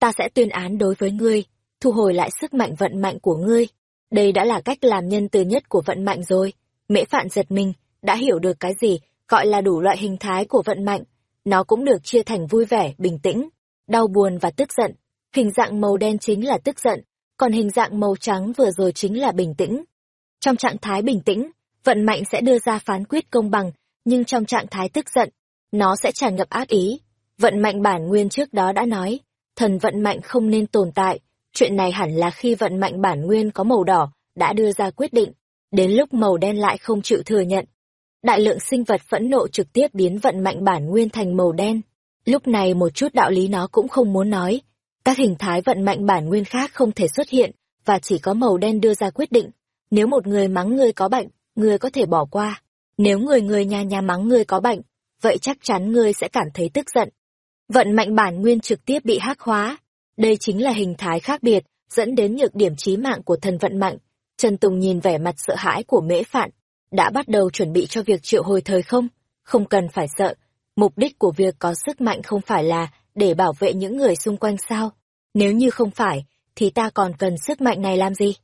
Ta sẽ tuyên án đối với ngươi, thu hồi lại sức mạnh vận mạnh của ngươi. Đây đã là cách làm nhân từ nhất của vận mạnh rồi. Mễ phạn giật mình, đã hiểu được cái gì gọi là đủ loại hình thái của vận mạnh. Nó cũng được chia thành vui vẻ, bình tĩnh, đau buồn và tức giận. Hình dạng màu đen chính là tức giận, còn hình dạng màu trắng vừa rồi chính là bình tĩnh. Trong trạng thái bình tĩnh, vận mạnh sẽ đưa ra phán quyết công bằng, nhưng trong trạng thái tức giận, nó sẽ tràn ngập ác ý. Vận mạnh bản nguyên trước đó đã nói, thần vận mạnh không nên tồn tại, chuyện này hẳn là khi vận mạnh bản nguyên có màu đỏ, đã đưa ra quyết định, đến lúc màu đen lại không chịu thừa nhận. Đại lượng sinh vật phẫn nộ trực tiếp biến vận mạnh bản nguyên thành màu đen. Lúc này một chút đạo lý nó cũng không muốn nói, các hình thái vận mạnh bản nguyên khác không thể xuất hiện, và chỉ có màu đen đưa ra quyết định. Nếu một người mắng người có bệnh, người có thể bỏ qua. Nếu người người nhà nhà mắng người có bệnh, vậy chắc chắn người sẽ cảm thấy tức giận. Vận mạnh bản nguyên trực tiếp bị hắc hóa. Đây chính là hình thái khác biệt, dẫn đến nhược điểm chí mạng của thần vận mạnh. Trần Tùng nhìn vẻ mặt sợ hãi của mễ phạn. Đã bắt đầu chuẩn bị cho việc triệu hồi thời không? Không cần phải sợ. Mục đích của việc có sức mạnh không phải là để bảo vệ những người xung quanh sao? Nếu như không phải, thì ta còn cần sức mạnh này làm gì?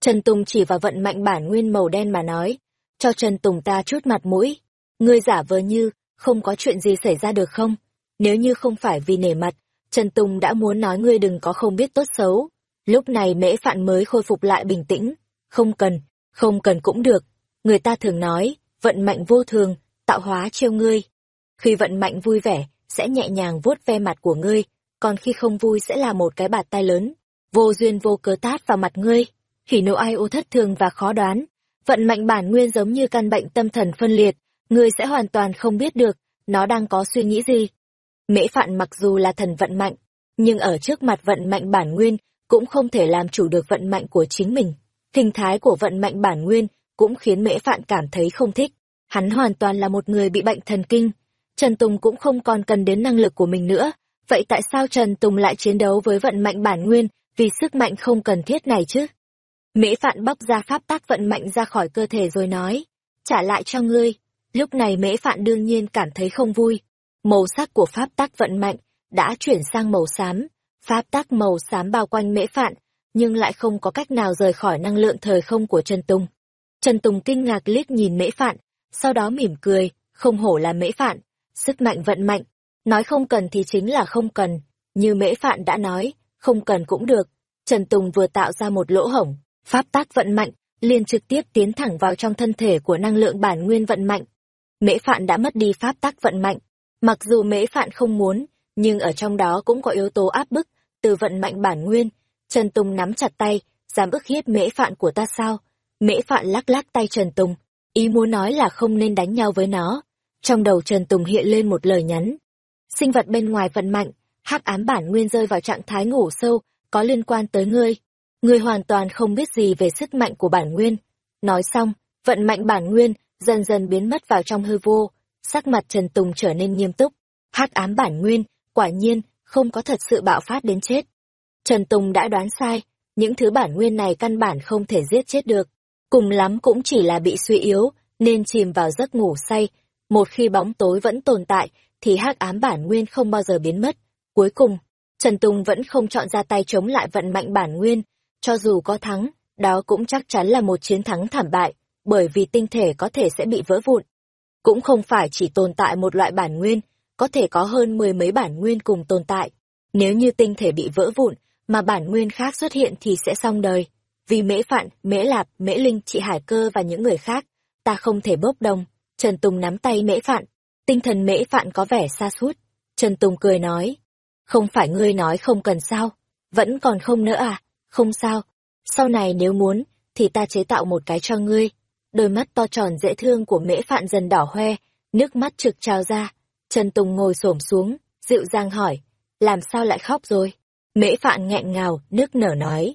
Trần Tùng chỉ vào vận mạnh bản nguyên màu đen mà nói, cho Trần Tùng ta chút mặt mũi. Ngươi giả vờ như, không có chuyện gì xảy ra được không? Nếu như không phải vì nể mặt, Trần Tùng đã muốn nói ngươi đừng có không biết tốt xấu. Lúc này mễ phạn mới khôi phục lại bình tĩnh. Không cần, không cần cũng được. Người ta thường nói, vận mạnh vô thường, tạo hóa trêu ngươi. Khi vận mạnh vui vẻ, sẽ nhẹ nhàng vuốt ve mặt của ngươi, còn khi không vui sẽ là một cái bạt tay lớn, vô duyên vô cớ tát vào mặt ngươi. Hỉ nộ ai ô thất thường và khó đoán, vận mạnh bản nguyên giống như căn bệnh tâm thần phân liệt, ngươi sẽ hoàn toàn không biết được, nó đang có suy nghĩ gì. Mễ phạn mặc dù là thần vận mạnh, nhưng ở trước mặt vận mạnh bản nguyên, cũng không thể làm chủ được vận mạnh của chính mình. Hình thái của vận mạnh bản nguyên cũng khiến mễ phạn cảm thấy không thích. Hắn hoàn toàn là một người bị bệnh thần kinh. Trần Tùng cũng không còn cần đến năng lực của mình nữa, vậy tại sao Trần Tùng lại chiến đấu với vận mạnh bản nguyên vì sức mạnh không cần thiết này chứ? Mễ Phạn bóc ra pháp tác vận mạnh ra khỏi cơ thể rồi nói, trả lại cho ngươi. Lúc này Mễ Phạn đương nhiên cảm thấy không vui. Màu sắc của pháp tác vận mạnh đã chuyển sang màu xám. Pháp tác màu xám bao quanh Mễ Phạn, nhưng lại không có cách nào rời khỏi năng lượng thời không của Trần Tùng. Trần Tùng kinh ngạc liếc nhìn mễ phạn, sau đó mỉm cười, không hổ là mễ phạn, sức mạnh vận mạnh, nói không cần thì chính là không cần, như mễ phạn đã nói, không cần cũng được. Trần Tùng vừa tạo ra một lỗ hổng, pháp tác vận mạnh, liền trực tiếp tiến thẳng vào trong thân thể của năng lượng bản nguyên vận mạnh. Mễ phạn đã mất đi pháp tác vận mạnh, mặc dù mễ phạn không muốn, nhưng ở trong đó cũng có yếu tố áp bức, từ vận mạnh bản nguyên. Trần Tùng nắm chặt tay, dám ức hiếp mễ phạn của ta sao? Mễ phạn lắc lắc tay Trần Tùng, ý muốn nói là không nên đánh nhau với nó. Trong đầu Trần Tùng hiện lên một lời nhắn. Sinh vật bên ngoài vận mạnh, hắc ám bản nguyên rơi vào trạng thái ngủ sâu, có liên quan tới ngươi. Ngươi hoàn toàn không biết gì về sức mạnh của bản nguyên. Nói xong, vận mạnh bản nguyên dần dần biến mất vào trong hư vô, sắc mặt Trần Tùng trở nên nghiêm túc. hắc ám bản nguyên, quả nhiên, không có thật sự bạo phát đến chết. Trần Tùng đã đoán sai, những thứ bản nguyên này căn bản không thể giết chết được. Cùng lắm cũng chỉ là bị suy yếu, nên chìm vào giấc ngủ say. Một khi bóng tối vẫn tồn tại, thì hắc ám bản nguyên không bao giờ biến mất. Cuối cùng, Trần Tùng vẫn không chọn ra tay chống lại vận mạnh bản nguyên. Cho dù có thắng, đó cũng chắc chắn là một chiến thắng thảm bại, bởi vì tinh thể có thể sẽ bị vỡ vụn. Cũng không phải chỉ tồn tại một loại bản nguyên, có thể có hơn mười mấy bản nguyên cùng tồn tại. Nếu như tinh thể bị vỡ vụn, mà bản nguyên khác xuất hiện thì sẽ xong đời. Vì mễ phạn, mễ lạp, mễ linh, chị Hải Cơ và những người khác, ta không thể bốc đồng. Trần Tùng nắm tay mễ phạn, tinh thần mễ phạn có vẻ xa sút Trần Tùng cười nói, không phải ngươi nói không cần sao, vẫn còn không nữa à, không sao. Sau này nếu muốn, thì ta chế tạo một cái cho ngươi. Đôi mắt to tròn dễ thương của mễ phạn dần đỏ hoe, nước mắt trực trào ra. Trần Tùng ngồi xổm xuống, dịu dàng hỏi, làm sao lại khóc rồi? Mễ phạn nghẹn ngào, nước nở nói.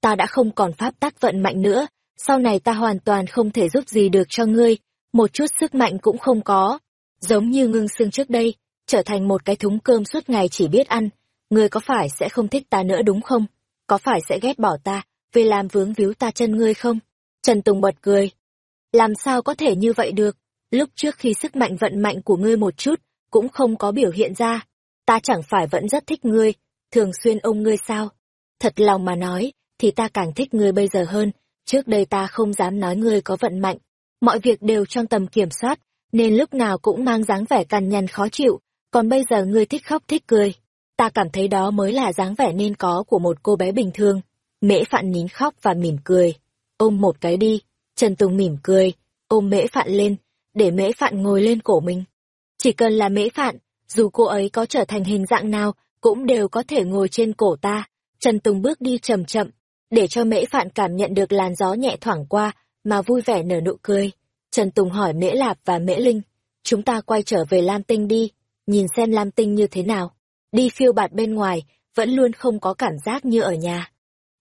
Ta đã không còn pháp tác vận mạnh nữa, sau này ta hoàn toàn không thể giúp gì được cho ngươi, một chút sức mạnh cũng không có. Giống như ngưng xương trước đây, trở thành một cái thúng cơm suốt ngày chỉ biết ăn, ngươi có phải sẽ không thích ta nữa đúng không? Có phải sẽ ghét bỏ ta, vì làm vướng víu ta chân ngươi không? Trần Tùng bật cười. Làm sao có thể như vậy được? Lúc trước khi sức mạnh vận mạnh của ngươi một chút, cũng không có biểu hiện ra. Ta chẳng phải vẫn rất thích ngươi, thường xuyên ôm ngươi sao? Thật lòng mà nói, thì ta càng thích ngươi bây giờ hơn, trước đây ta không dám nói ngươi có vận mạnh. Mọi việc đều trong tầm kiểm soát, nên lúc nào cũng mang dáng vẻ cằn nhằn khó chịu, còn bây giờ ngươi thích khóc thích cười. Ta cảm thấy đó mới là dáng vẻ nên có của một cô bé bình thường. Mễ Phạn nín khóc và mỉm cười. Ôm một cái đi. Trần Tùng mỉm cười, ôm Mễ Phạn lên, để Mễ Phạn ngồi lên cổ mình. Chỉ cần là Mễ Phạn, dù cô ấy có trở thành hình dạng nào, cũng đều có thể ngồi trên cổ ta. Trần Tùng bước đi chậm chậm, để cho Mễ Phạn cảm nhận được làn gió nhẹ thoảng qua, mà vui vẻ nở nụ cười. Trần Tùng hỏi Mễ Lạp và Mễ Linh, chúng ta quay trở về Lam Tinh đi, nhìn xem Lam Tinh như thế nào. Đi phiêu bạt bên ngoài, vẫn luôn không có cảm giác như ở nhà.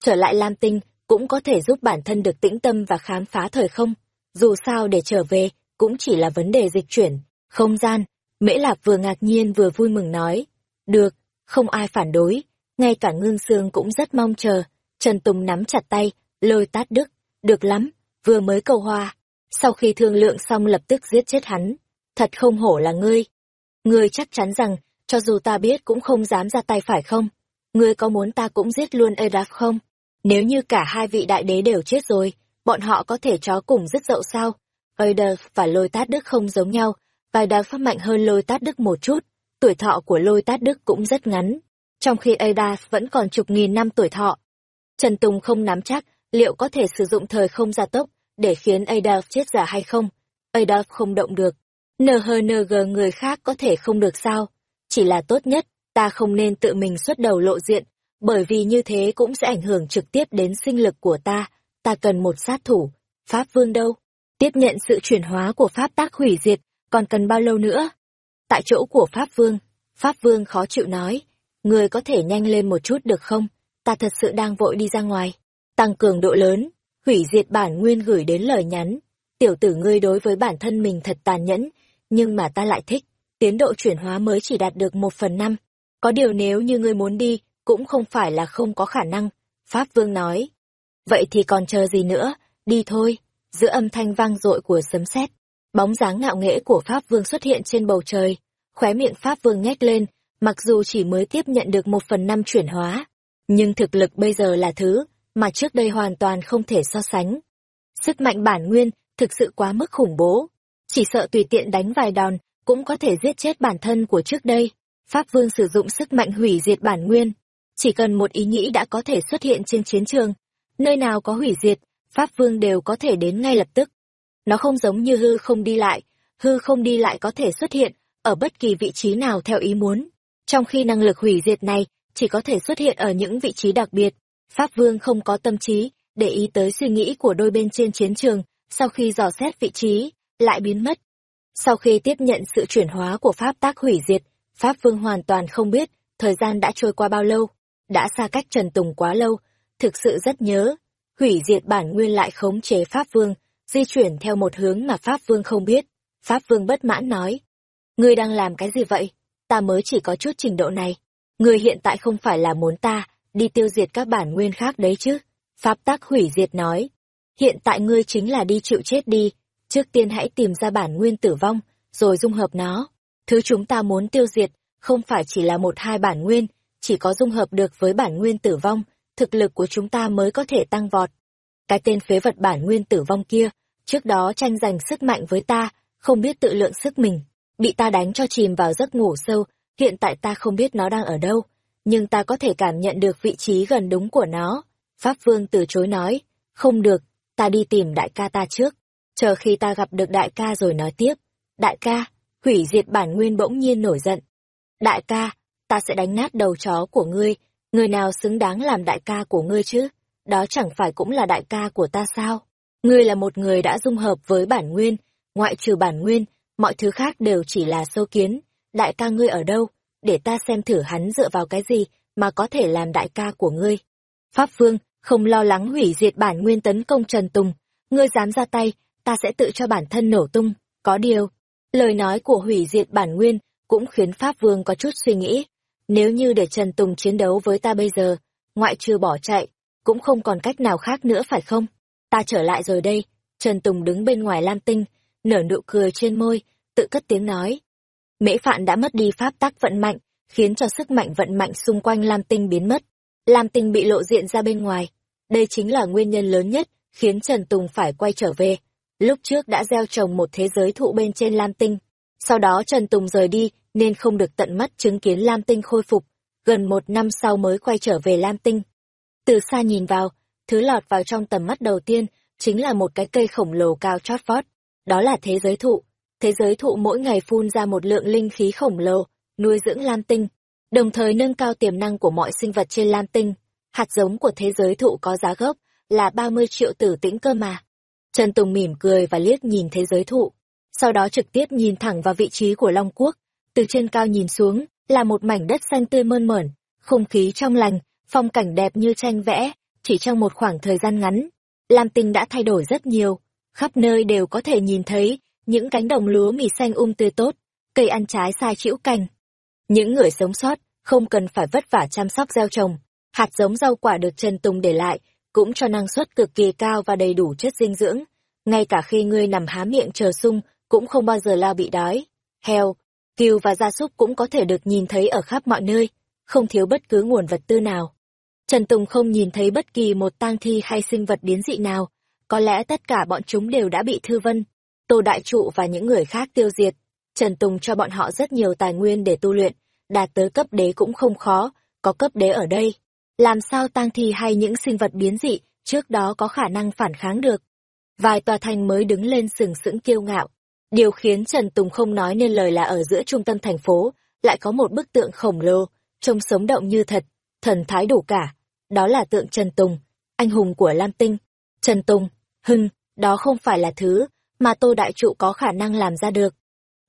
Trở lại Lam Tinh, cũng có thể giúp bản thân được tĩnh tâm và khám phá thời không. Dù sao để trở về, cũng chỉ là vấn đề dịch chuyển, không gian. Mễ Lạp vừa ngạc nhiên vừa vui mừng nói. Được, không ai phản đối, ngay cả Ngương sương cũng rất mong chờ. Trần Tùng nắm chặt tay, lôi tát đức, được lắm, vừa mới cầu hoa. Sau khi thương lượng xong lập tức giết chết hắn. Thật không hổ là ngươi. Ngươi chắc chắn rằng, cho dù ta biết cũng không dám ra tay phải không? Ngươi có muốn ta cũng giết luôn Adolf không? Nếu như cả hai vị đại đế đều chết rồi, bọn họ có thể chó cùng dứt dậu sao? Adolf và lôi tát đức không giống nhau, vài phát mạnh hơn lôi tát đức một chút, tuổi thọ của lôi tát đức cũng rất ngắn, trong khi Adolf vẫn còn chục nghìn năm tuổi thọ. Trần Tùng không nắm chắc liệu có thể sử dụng thời không gia tốc để khiến Adolf chết giả hay không. Adolf không động được. NHNG người khác có thể không được sao. Chỉ là tốt nhất, ta không nên tự mình xuất đầu lộ diện, bởi vì như thế cũng sẽ ảnh hưởng trực tiếp đến sinh lực của ta. Ta cần một sát thủ. Pháp Vương đâu? Tiếp nhận sự chuyển hóa của Pháp tác hủy diệt, còn cần bao lâu nữa? Tại chỗ của Pháp Vương, Pháp Vương khó chịu nói, người có thể nhanh lên một chút được không? Ta thật sự đang vội đi ra ngoài. Tăng cường độ lớn, hủy diệt bản nguyên gửi đến lời nhắn. Tiểu tử ngươi đối với bản thân mình thật tàn nhẫn, nhưng mà ta lại thích. Tiến độ chuyển hóa mới chỉ đạt được một phần năm. Có điều nếu như ngươi muốn đi, cũng không phải là không có khả năng. Pháp Vương nói. Vậy thì còn chờ gì nữa, đi thôi. Giữa âm thanh vang dội của sấm sét bóng dáng ngạo nghễ của Pháp Vương xuất hiện trên bầu trời. Khóe miệng Pháp Vương nhếch lên, mặc dù chỉ mới tiếp nhận được một phần năm chuyển hóa. Nhưng thực lực bây giờ là thứ mà trước đây hoàn toàn không thể so sánh. Sức mạnh bản nguyên thực sự quá mức khủng bố. Chỉ sợ tùy tiện đánh vài đòn, cũng có thể giết chết bản thân của trước đây. Pháp Vương sử dụng sức mạnh hủy diệt bản nguyên. Chỉ cần một ý nghĩ đã có thể xuất hiện trên chiến trường. Nơi nào có hủy diệt, Pháp Vương đều có thể đến ngay lập tức. Nó không giống như hư không đi lại, hư không đi lại có thể xuất hiện ở bất kỳ vị trí nào theo ý muốn. Trong khi năng lực hủy diệt này chỉ có thể xuất hiện ở những vị trí đặc biệt, Pháp Vương không có tâm trí để ý tới suy nghĩ của đôi bên trên chiến trường, sau khi dò xét vị trí, lại biến mất. Sau khi tiếp nhận sự chuyển hóa của Pháp tác hủy diệt, Pháp Vương hoàn toàn không biết thời gian đã trôi qua bao lâu, đã xa cách Trần Tùng quá lâu, thực sự rất nhớ. Hủy diệt bản nguyên lại khống chế Pháp Vương, di chuyển theo một hướng mà Pháp Vương không biết. Pháp Vương bất mãn nói, Ngươi đang làm cái gì vậy? Ta mới chỉ có chút trình độ này. Ngươi hiện tại không phải là muốn ta đi tiêu diệt các bản nguyên khác đấy chứ? Pháp tác hủy diệt nói. Hiện tại ngươi chính là đi chịu chết đi. Trước tiên hãy tìm ra bản nguyên tử vong, rồi dung hợp nó. Thứ chúng ta muốn tiêu diệt, không phải chỉ là một hai bản nguyên, chỉ có dung hợp được với bản nguyên tử vong, thực lực của chúng ta mới có thể tăng vọt. Cái tên phế vật bản nguyên tử vong kia, trước đó tranh giành sức mạnh với ta, không biết tự lượng sức mình, bị ta đánh cho chìm vào giấc ngủ sâu, hiện tại ta không biết nó đang ở đâu, nhưng ta có thể cảm nhận được vị trí gần đúng của nó. Pháp Vương từ chối nói, không được, ta đi tìm đại ca ta trước, chờ khi ta gặp được đại ca rồi nói tiếp. Đại ca, hủy diệt bản nguyên bỗng nhiên nổi giận. Đại ca, ta sẽ đánh nát đầu chó của ngươi, người nào xứng đáng làm đại ca của ngươi chứ? Đó chẳng phải cũng là đại ca của ta sao? Ngươi là một người đã dung hợp với bản nguyên, ngoại trừ bản nguyên, mọi thứ khác đều chỉ là sâu kiến. Đại ca ngươi ở đâu? Để ta xem thử hắn dựa vào cái gì mà có thể làm đại ca của ngươi. Pháp Vương, không lo lắng hủy diệt bản nguyên tấn công Trần Tùng. Ngươi dám ra tay, ta sẽ tự cho bản thân nổ tung. Có điều, lời nói của hủy diệt bản nguyên cũng khiến Pháp Vương có chút suy nghĩ. Nếu như để Trần Tùng chiến đấu với ta bây giờ, ngoại trừ bỏ chạy, cũng không còn cách nào khác nữa phải không? Ta trở lại rồi đây. Trần Tùng đứng bên ngoài Lam Tinh, nở nụ cười trên môi, tự cất tiếng nói. Mễ Phạn đã mất đi pháp tắc vận mạnh, khiến cho sức mạnh vận mạnh xung quanh Lam Tinh biến mất. Lam Tinh bị lộ diện ra bên ngoài. Đây chính là nguyên nhân lớn nhất khiến Trần Tùng phải quay trở về. Lúc trước đã gieo trồng một thế giới thụ bên trên Lam Tinh. Sau đó Trần Tùng rời đi nên không được tận mắt chứng kiến Lam Tinh khôi phục. Gần một năm sau mới quay trở về Lam Tinh. Từ xa nhìn vào, thứ lọt vào trong tầm mắt đầu tiên chính là một cái cây khổng lồ cao chót vót đó là thế giới thụ. Thế giới thụ mỗi ngày phun ra một lượng linh khí khổng lồ, nuôi dưỡng Lam Tinh, đồng thời nâng cao tiềm năng của mọi sinh vật trên Lam Tinh. Hạt giống của thế giới thụ có giá gốc là 30 triệu tử tĩnh cơ mà. Trần Tùng mỉm cười và liếc nhìn thế giới thụ, sau đó trực tiếp nhìn thẳng vào vị trí của Long Quốc. Từ trên cao nhìn xuống, là một mảnh đất xanh tươi mơn mởn, không khí trong lành, phong cảnh đẹp như tranh vẽ, chỉ trong một khoảng thời gian ngắn. Lam Tinh đã thay đổi rất nhiều, khắp nơi đều có thể nhìn thấy những cánh đồng lúa mì xanh um tươi tốt, cây ăn trái sai chĩu cành. Những người sống sót không cần phải vất vả chăm sóc gieo trồng, hạt giống rau quả được Trần Tùng để lại cũng cho năng suất cực kỳ cao và đầy đủ chất dinh dưỡng, ngay cả khi ngươi nằm há miệng chờ sung cũng không bao giờ lao bị đói. Heo, cừu và gia súc cũng có thể được nhìn thấy ở khắp mọi nơi, không thiếu bất cứ nguồn vật tư nào. Trần Tùng không nhìn thấy bất kỳ một tang thi hay sinh vật biến dị nào, có lẽ tất cả bọn chúng đều đã bị Thư Vân, Tô Đại Trụ và những người khác tiêu diệt. Trần Tùng cho bọn họ rất nhiều tài nguyên để tu luyện, đạt tới cấp đế cũng không khó, có cấp đế ở đây. Làm sao tang thi hay những sinh vật biến dị trước đó có khả năng phản kháng được. Vài tòa thành mới đứng lên sừng sững kiêu ngạo. Điều khiến Trần Tùng không nói nên lời là ở giữa trung tâm thành phố, lại có một bức tượng khổng lồ, trông sống động như thật, thần thái đủ cả. Đó là tượng Trần Tùng, anh hùng của Lam Tinh. Trần Tùng, Hưng, đó không phải là thứ mà Tô Đại Trụ có khả năng làm ra được.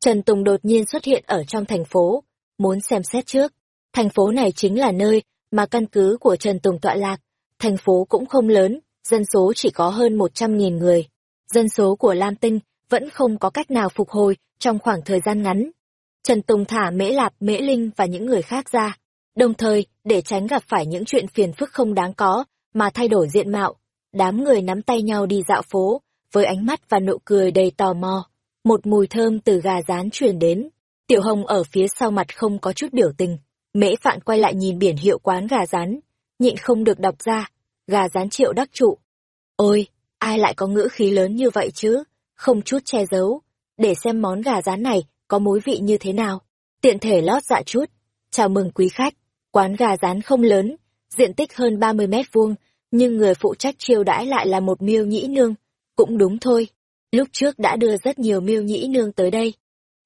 Trần Tùng đột nhiên xuất hiện ở trong thành phố, muốn xem xét trước. Thành phố này chính là nơi mà căn cứ của Trần Tùng tọa lạc. Thành phố cũng không lớn, dân số chỉ có hơn 100.000 người. Dân số của Lam Tinh vẫn không có cách nào phục hồi trong khoảng thời gian ngắn. Trần Tùng thả Mễ Lạp, Mễ Linh và những người khác ra, đồng thời để tránh gặp phải những chuyện phiền phức không đáng có mà thay đổi diện mạo, đám người nắm tay nhau đi dạo phố, với ánh mắt và nụ cười đầy tò mò. Một mùi thơm từ gà rán truyền đến. Tiểu Hồng ở phía sau mặt không có chút biểu tình. Mễ Phạn quay lại nhìn biển hiệu quán gà rán, nhịn không được đọc ra. Gà rán triệu đắc trụ. Ôi, ai lại có ngữ khí lớn như vậy chứ, không chút che giấu, để xem món gà rán này có mối vị như thế nào. Tiện thể lót dạ chút, chào mừng quý khách, quán gà rán không lớn, diện tích hơn 30 mét vuông, nhưng người phụ trách chiêu đãi lại là một miêu nhĩ nương. Cũng đúng thôi, lúc trước đã đưa rất nhiều miêu nhĩ nương tới đây.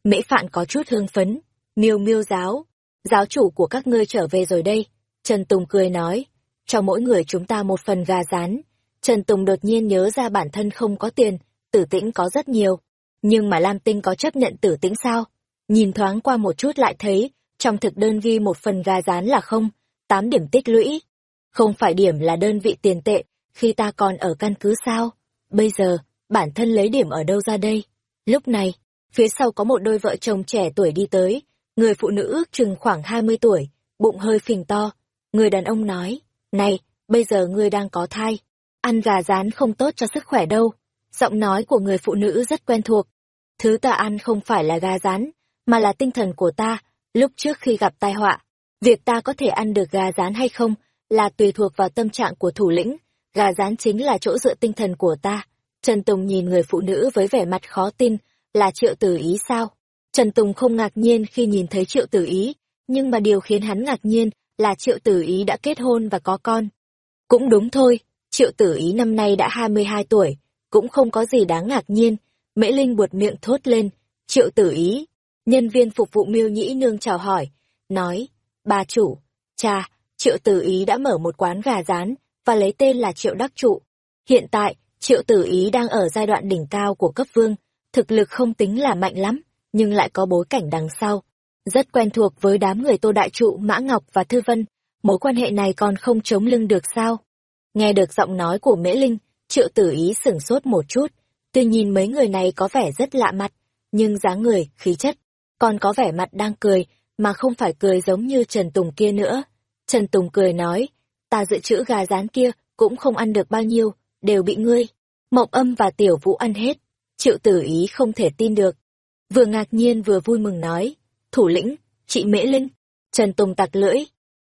Mễ Phạn có chút hương phấn, miêu miêu giáo, giáo chủ của các ngươi trở về rồi đây. Trần Tùng cười nói, cho mỗi người chúng ta một phần gà rán. Trần Tùng đột nhiên nhớ ra bản thân không có tiền, tử tĩnh có rất nhiều. Nhưng mà Lam Tinh có chấp nhận tử tĩnh sao? Nhìn thoáng qua một chút lại thấy, trong thực đơn ghi một phần gà rán là không, tám điểm tích lũy. Không phải điểm là đơn vị tiền tệ, khi ta còn ở căn cứ sao? Bây giờ, bản thân lấy điểm ở đâu ra đây? Lúc này, phía sau có một đôi vợ chồng trẻ tuổi đi tới, người phụ nữ ước chừng khoảng 20 tuổi, bụng hơi phình to. Người đàn ông nói, này, bây giờ ngươi đang có thai, ăn gà rán không tốt cho sức khỏe đâu. Giọng nói của người phụ nữ rất quen thuộc. Thứ ta ăn không phải là gà rán, mà là tinh thần của ta, lúc trước khi gặp tai họa. Việc ta có thể ăn được gà rán hay không là tùy thuộc vào tâm trạng của thủ lĩnh, gà rán chính là chỗ dựa tinh thần của ta. Trần Tùng nhìn người phụ nữ với vẻ mặt khó tin, là triệu tử ý sao? Trần Tùng không ngạc nhiên khi nhìn thấy triệu tử ý, nhưng mà điều khiến hắn ngạc nhiên là triệu tử ý đã kết hôn và có con. Cũng đúng thôi, triệu tử ý năm nay đã 22 tuổi, cũng không có gì đáng ngạc nhiên. Mễ Linh buột miệng thốt lên, triệu tử ý. Nhân viên phục vụ miêu nhĩ nương chào hỏi, nói, bà chủ, cha, triệu tử ý đã mở một quán gà rán, và lấy tên là triệu đắc trụ. Hiện tại, triệu tử ý đang ở giai đoạn đỉnh cao của cấp vương, thực lực không tính là mạnh lắm, nhưng lại có bối cảnh đằng sau. Rất quen thuộc với đám người Tô Đại Trụ, Mã Ngọc và Thư Vân, mối quan hệ này còn không chống lưng được sao? Nghe được giọng nói của Mễ Linh, triệu tử ý sửng sốt một chút, tuy nhìn mấy người này có vẻ rất lạ mặt, nhưng dáng người, khí chất, còn có vẻ mặt đang cười, mà không phải cười giống như Trần Tùng kia nữa. Trần Tùng cười nói, ta dự trữ gà rán kia cũng không ăn được bao nhiêu, đều bị ngươi. Mộng âm và tiểu vũ ăn hết. Triệu tử ý không thể tin được. Vừa ngạc nhiên vừa vui mừng nói, thủ lĩnh, chị Mễ Linh. Trần Tùng tặc lưỡi,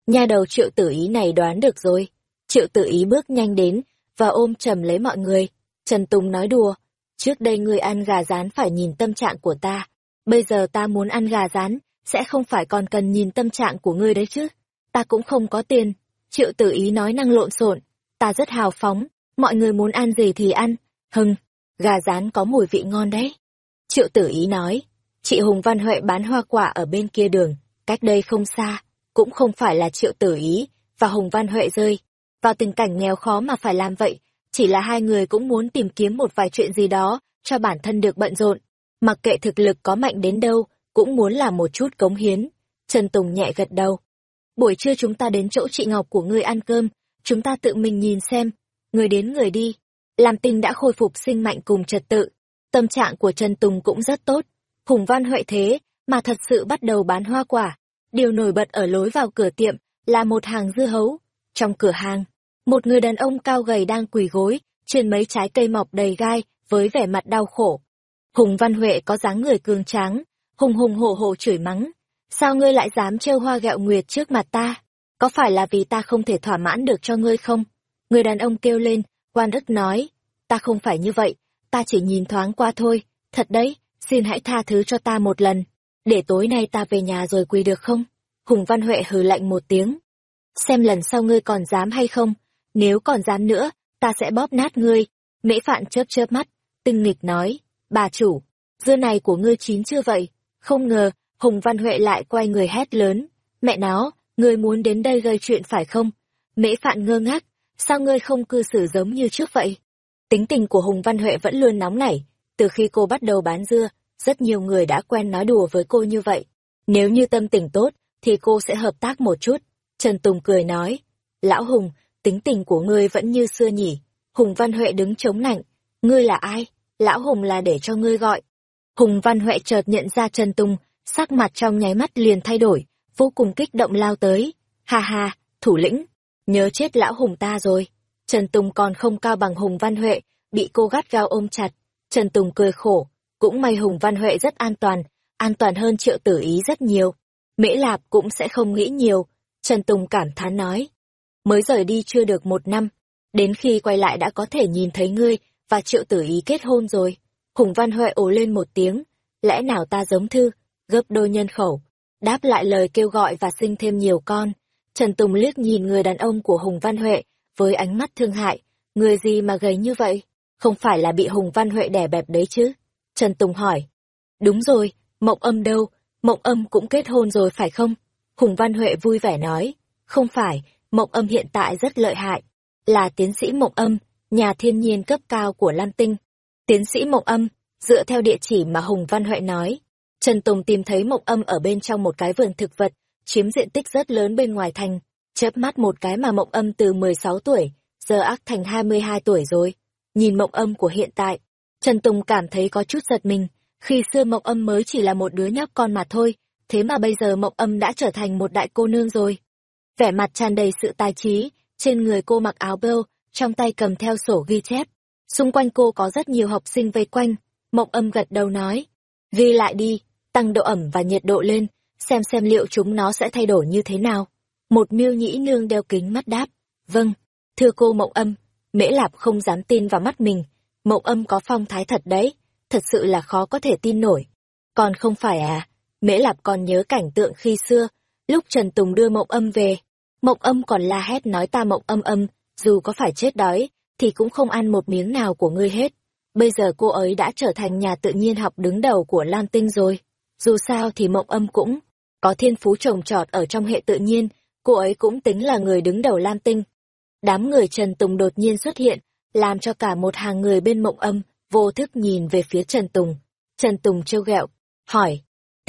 nha đầu triệu tử ý này đoán được rồi. Triệu tử ý bước nhanh đến, và ôm trầm lấy mọi người. Trần Tùng nói đùa, trước đây ngươi ăn gà rán phải nhìn tâm trạng của ta. Bây giờ ta muốn ăn gà rán, sẽ không phải còn cần nhìn tâm trạng của ngươi đấy chứ. Ta cũng không có tiền. Triệu tử ý nói năng lộn xộn, ta rất hào phóng, mọi người muốn ăn gì thì ăn. Hưng, gà rán có mùi vị ngon đấy. Triệu tử ý nói, chị Hùng Văn Huệ bán hoa quả ở bên kia đường, cách đây không xa, cũng không phải là triệu tử ý, và Hùng Văn Huệ rơi. Vào tình cảnh nghèo khó mà phải làm vậy, chỉ là hai người cũng muốn tìm kiếm một vài chuyện gì đó, cho bản thân được bận rộn. Mặc kệ thực lực có mạnh đến đâu, cũng muốn làm một chút cống hiến. Trần Tùng nhẹ gật đầu. Buổi trưa chúng ta đến chỗ chị Ngọc của ngươi ăn cơm, chúng ta tự mình nhìn xem, người đến người đi. Làm tinh đã khôi phục sinh mạnh cùng trật tự. Tâm trạng của Trần Tùng cũng rất tốt. Hùng văn huệ thế, mà thật sự bắt đầu bán hoa quả. Điều nổi bật ở lối vào cửa tiệm là một hàng dưa hấu. Trong cửa hàng, một người đàn ông cao gầy đang quỳ gối, trên mấy trái cây mọc đầy gai, với vẻ mặt đau khổ. Hùng Văn Huệ có dáng người cường tráng, hùng hùng hổ hổ chửi mắng. Sao ngươi lại dám trêu hoa gẹo nguyệt trước mặt ta? Có phải là vì ta không thể thỏa mãn được cho ngươi không? Người đàn ông kêu lên, quan ức nói. Ta không phải như vậy, ta chỉ nhìn thoáng qua thôi. Thật đấy, xin hãy tha thứ cho ta một lần. Để tối nay ta về nhà rồi quỳ được không? Hùng Văn Huệ hừ lạnh một tiếng. Xem lần sau ngươi còn dám hay không? Nếu còn dám nữa, ta sẽ bóp nát ngươi. Mễ Phạn chớp chớp mắt, tinh nghịch nói. Bà chủ, dưa này của ngươi chín chưa vậy? Không ngờ, Hùng Văn Huệ lại quay người hét lớn. Mẹ nó, ngươi muốn đến đây gây chuyện phải không? Mễ Phạn ngơ ngác, sao ngươi không cư xử giống như trước vậy? Tính tình của Hùng Văn Huệ vẫn luôn nóng nảy, từ khi cô bắt đầu bán dưa, rất nhiều người đã quen nói đùa với cô như vậy. Nếu như tâm tình tốt, thì cô sẽ hợp tác một chút. Trần Tùng cười nói, Lão Hùng, tính tình của ngươi vẫn như xưa nhỉ. Hùng Văn Huệ đứng chống nạnh, ngươi là ai? Lão Hùng là để cho ngươi gọi. Hùng Văn Huệ chợt nhận ra Trần Tùng, sắc mặt trong nháy mắt liền thay đổi, vô cùng kích động lao tới. Ha ha, thủ lĩnh, nhớ chết lão Hùng ta rồi. Trần Tùng còn không cao bằng Hùng Văn Huệ, bị cô gắt gao ôm chặt. Trần Tùng cười khổ, cũng may Hùng Văn Huệ rất an toàn, an toàn hơn triệu tử ý rất nhiều. Mễ Lạp cũng sẽ không nghĩ nhiều, Trần Tùng cảm thán nói. Mới rời đi chưa được một năm, đến khi quay lại đã có thể nhìn thấy ngươi và triệu tử ý kết hôn rồi. Hùng Văn Huệ ồ lên một tiếng, lẽ nào ta giống thư, gấp đôi nhân khẩu, đáp lại lời kêu gọi và sinh thêm nhiều con. Trần Tùng liếc nhìn người đàn ông của Hùng Văn Huệ với ánh mắt thương hại, người gì mà gầy như vậy, không phải là bị Hùng Văn Huệ đè bẹp đấy chứ? Trần Tùng hỏi. Đúng rồi, Mộng Âm đâu, Mộng Âm cũng kết hôn rồi phải không? Hùng Văn Huệ vui vẻ nói, không phải, Mộng Âm hiện tại rất lợi hại, là tiến sĩ Mộng Âm, nhà thiên nhiên cấp cao của Lam Tinh. Tiến sĩ Mộng Âm, dựa theo địa chỉ mà Hùng Văn Huệ nói, Trần Tùng tìm thấy Mộng Âm ở bên trong một cái vườn thực vật, chiếm diện tích rất lớn bên ngoài thành, chớp mắt một cái mà Mộng Âm từ 16 tuổi, giờ ác thành 22 tuổi rồi. Nhìn Mộng Âm của hiện tại, Trần Tùng cảm thấy có chút giật mình, khi xưa Mộng Âm mới chỉ là một đứa nhóc con mà thôi, thế mà bây giờ Mộng Âm đã trở thành một đại cô nương rồi. Vẻ mặt tràn đầy sự tài trí, trên người cô mặc áo bêu, trong tay cầm theo sổ ghi chép. Xung quanh cô có rất nhiều học sinh vây quanh, Mộng Âm gật đầu nói, ghi lại đi, tăng độ ẩm và nhiệt độ lên, xem xem liệu chúng nó sẽ thay đổi như thế nào. Một miêu nhĩ nương đeo kính mắt đáp, vâng, thưa cô Mộng Âm, Mễ Lạp không dám tin vào mắt mình, Mộng Âm có phong thái thật đấy, thật sự là khó có thể tin nổi. Còn không phải à, Mễ Lạp còn nhớ cảnh tượng khi xưa, lúc Trần Tùng đưa Mộng Âm về, Mộng Âm còn la hét nói ta Mộng Âm Âm, dù có phải chết đói, thì cũng không ăn một miếng nào của ngươi hết. Bây giờ cô ấy đã trở thành nhà tự nhiên học đứng đầu của Lam Tinh rồi. Dù sao thì Mộng Âm cũng có thiên phú trồng trọt ở trong hệ tự nhiên, cô ấy cũng tính là người đứng đầu Lam Tinh. Đám người Trần Tùng đột nhiên xuất hiện, làm cho cả một hàng người bên Mộng Âm vô thức nhìn về phía Trần Tùng. Trần Tùng trêu ghẹo, hỏi,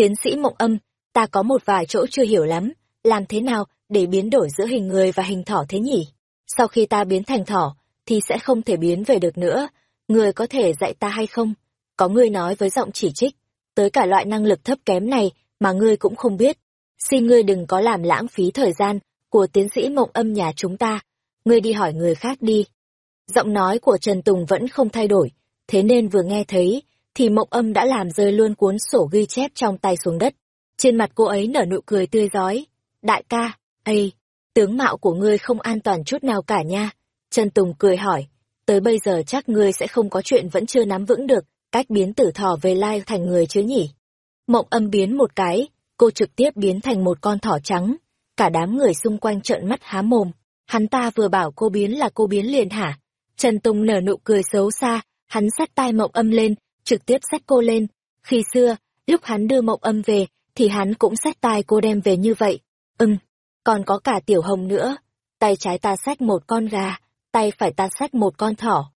tiến sĩ Mộng Âm, ta có một vài chỗ chưa hiểu lắm, làm thế nào để biến đổi giữa hình người và hình thỏ thế nhỉ? Sau khi ta biến thành thỏ, thì sẽ không thể biến về được nữa, người có thể dạy ta hay không? Có người nói với giọng chỉ trích, tới cả loại năng lực thấp kém này mà ngươi cũng không biết. Xin ngươi đừng có làm lãng phí thời gian của tiến sĩ mộng âm nhà chúng ta, ngươi đi hỏi người khác đi. Giọng nói của Trần Tùng vẫn không thay đổi, thế nên vừa nghe thấy, thì mộng âm đã làm rơi luôn cuốn sổ ghi chép trong tay xuống đất. Trên mặt cô ấy nở nụ cười tươi giói. Đại ca, ây, tướng mạo của ngươi không an toàn chút nào cả nha. Trần Tùng cười hỏi, tới bây giờ chắc ngươi sẽ không có chuyện vẫn chưa nắm vững được, cách biến tử thỏ về lai thành người chứ nhỉ? Mộng âm biến một cái, cô trực tiếp biến thành một con thỏ trắng. Cả đám người xung quanh trợn mắt há mồm. Hắn ta vừa bảo cô biến là cô biến liền hả? Trần Tùng nở nụ cười xấu xa, hắn sát tai mộng âm lên, trực tiếp xách cô lên. Khi xưa, lúc hắn đưa mộng âm về, thì hắn cũng xách tai cô đem về như vậy. Ừm, còn có cả tiểu hồng nữa. Tay trái ta xách một con gà, tay phải ta xách một con thỏ.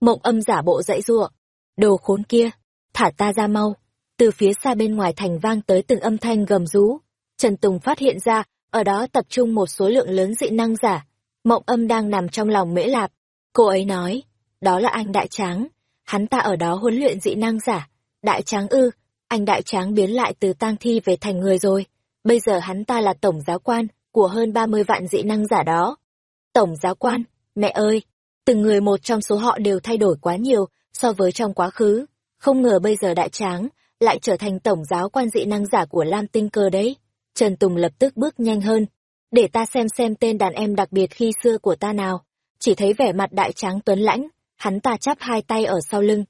Mộng âm giả bộ dãy giụa. Đồ khốn kia, thả ta ra mau. Từ phía xa bên ngoài thành vang tới từng âm thanh gầm rú. Trần Tùng phát hiện ra, ở đó tập trung một số lượng lớn dị năng giả. Mộng âm đang nằm trong lòng mễ lạp. Cô ấy nói, đó là anh Đại Tráng. Hắn ta ở đó huấn luyện dị năng giả. Đại Tráng ư, anh Đại Tráng biến lại từ tang thi về thành người rồi. Bây giờ hắn ta là tổng giáo quan của hơn 30 vạn dị năng giả đó. Tổng giáo quan, mẹ ơi, từng người một trong số họ đều thay đổi quá nhiều so với trong quá khứ. Không ngờ bây giờ Đại Tráng lại trở thành tổng giáo quan dị năng giả của Lam Tinh Cơ đấy. Trần Tùng lập tức bước nhanh hơn. Để ta xem xem tên đàn em đặc biệt khi xưa của ta nào. Chỉ thấy vẻ mặt đại tráng tuấn lãnh, hắn ta chắp hai tay ở sau lưng.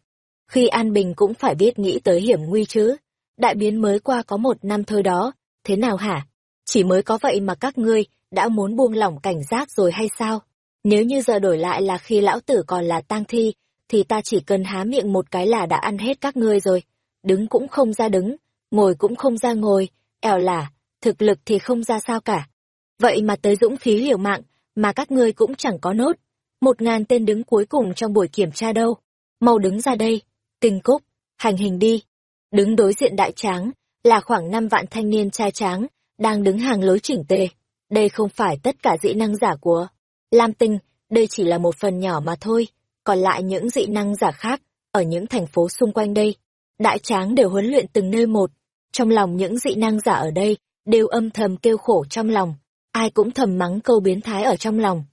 Khi an bình cũng phải biết nghĩ tới hiểm nguy chứ. Đại biến mới qua có một năm thôi đó. Thế nào hả? Chỉ mới có vậy mà các ngươi đã muốn buông lỏng cảnh giác rồi hay sao? Nếu như giờ đổi lại là khi lão tử còn là tang thi, thì ta chỉ cần há miệng một cái là đã ăn hết các ngươi rồi đứng cũng không ra đứng, ngồi cũng không ra ngồi, ẻo là thực lực thì không ra sao cả. Vậy mà tới dũng khí liều mạng, mà các ngươi cũng chẳng có nốt. Một ngàn tên đứng cuối cùng trong buổi kiểm tra đâu. Mau đứng ra đây, kinh cúc, hành hình đi. Đứng đối diện đại tráng, là khoảng năm vạn thanh niên trai tráng, đang đứng hàng lối chỉnh tề. Đây không phải tất cả dị năng giả của Lam Tinh, đây chỉ là một phần nhỏ mà thôi, còn lại những dị năng giả khác, ở những thành phố xung quanh đây, đại tráng đều huấn luyện từng nơi một. Trong lòng những dị năng giả ở đây, đều âm thầm kêu khổ trong lòng. Ai cũng thầm mắng câu biến thái ở trong lòng.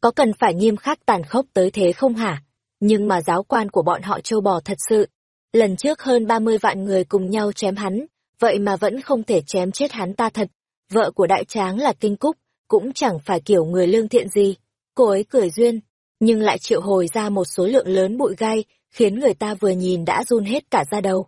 Có cần phải nghiêm khắc tàn khốc tới thế không hả? Nhưng mà giáo quan của bọn họ trâu bò thật sự. Lần trước hơn 30 vạn người cùng nhau chém hắn, vậy mà vẫn không thể chém chết hắn ta thật. Vợ của đại tráng là Kinh Cúc, cũng chẳng phải kiểu người lương thiện gì. Cô ấy cười duyên. nhưng lại triệu hồi ra một số lượng lớn bụi gai, khiến người ta vừa nhìn đã run hết cả da đầu.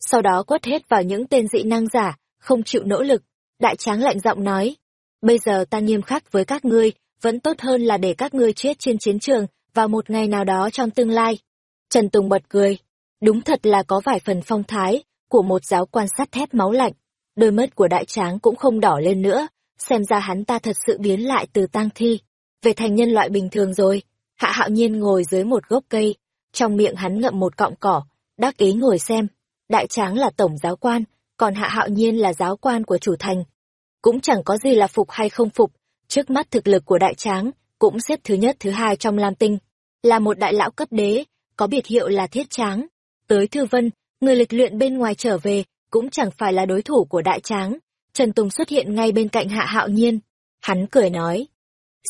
Sau đó quất hết vào những tên dị năng giả, không chịu nỗ lực. Đại tráng lạnh giọng nói, bây giờ ta nghiêm khắc với các ngươi, vẫn tốt hơn là để các ngươi chết trên chiến trường vào một ngày nào đó trong tương lai. Trần Tùng bật cười, đúng thật là có vài phần phong thái của một giáo quan sắt thép máu lạnh. Đôi mắt của đại tráng cũng không đỏ lên nữa, xem ra hắn ta thật sự biến lại từ tang thi, về thành nhân loại bình thường rồi. Hạ hạo nhiên ngồi dưới một gốc cây, trong miệng hắn ngậm một cọng cỏ, đắc ý ngồi xem. Đại tráng là tổng giáo quan, còn hạ hạo nhiên là giáo quan của chủ thành. Cũng chẳng có gì là phục hay không phục, trước mắt thực lực của đại tráng, cũng xếp thứ nhất thứ hai trong Lam Tinh. Là một đại lão cấp đế, có biệt hiệu là thiết tráng. Tới Thư Vân, người lịch luyện bên ngoài trở về, cũng chẳng phải là đối thủ của đại tráng. Trần Tùng xuất hiện ngay bên cạnh hạ hạo nhiên. Hắn cười nói.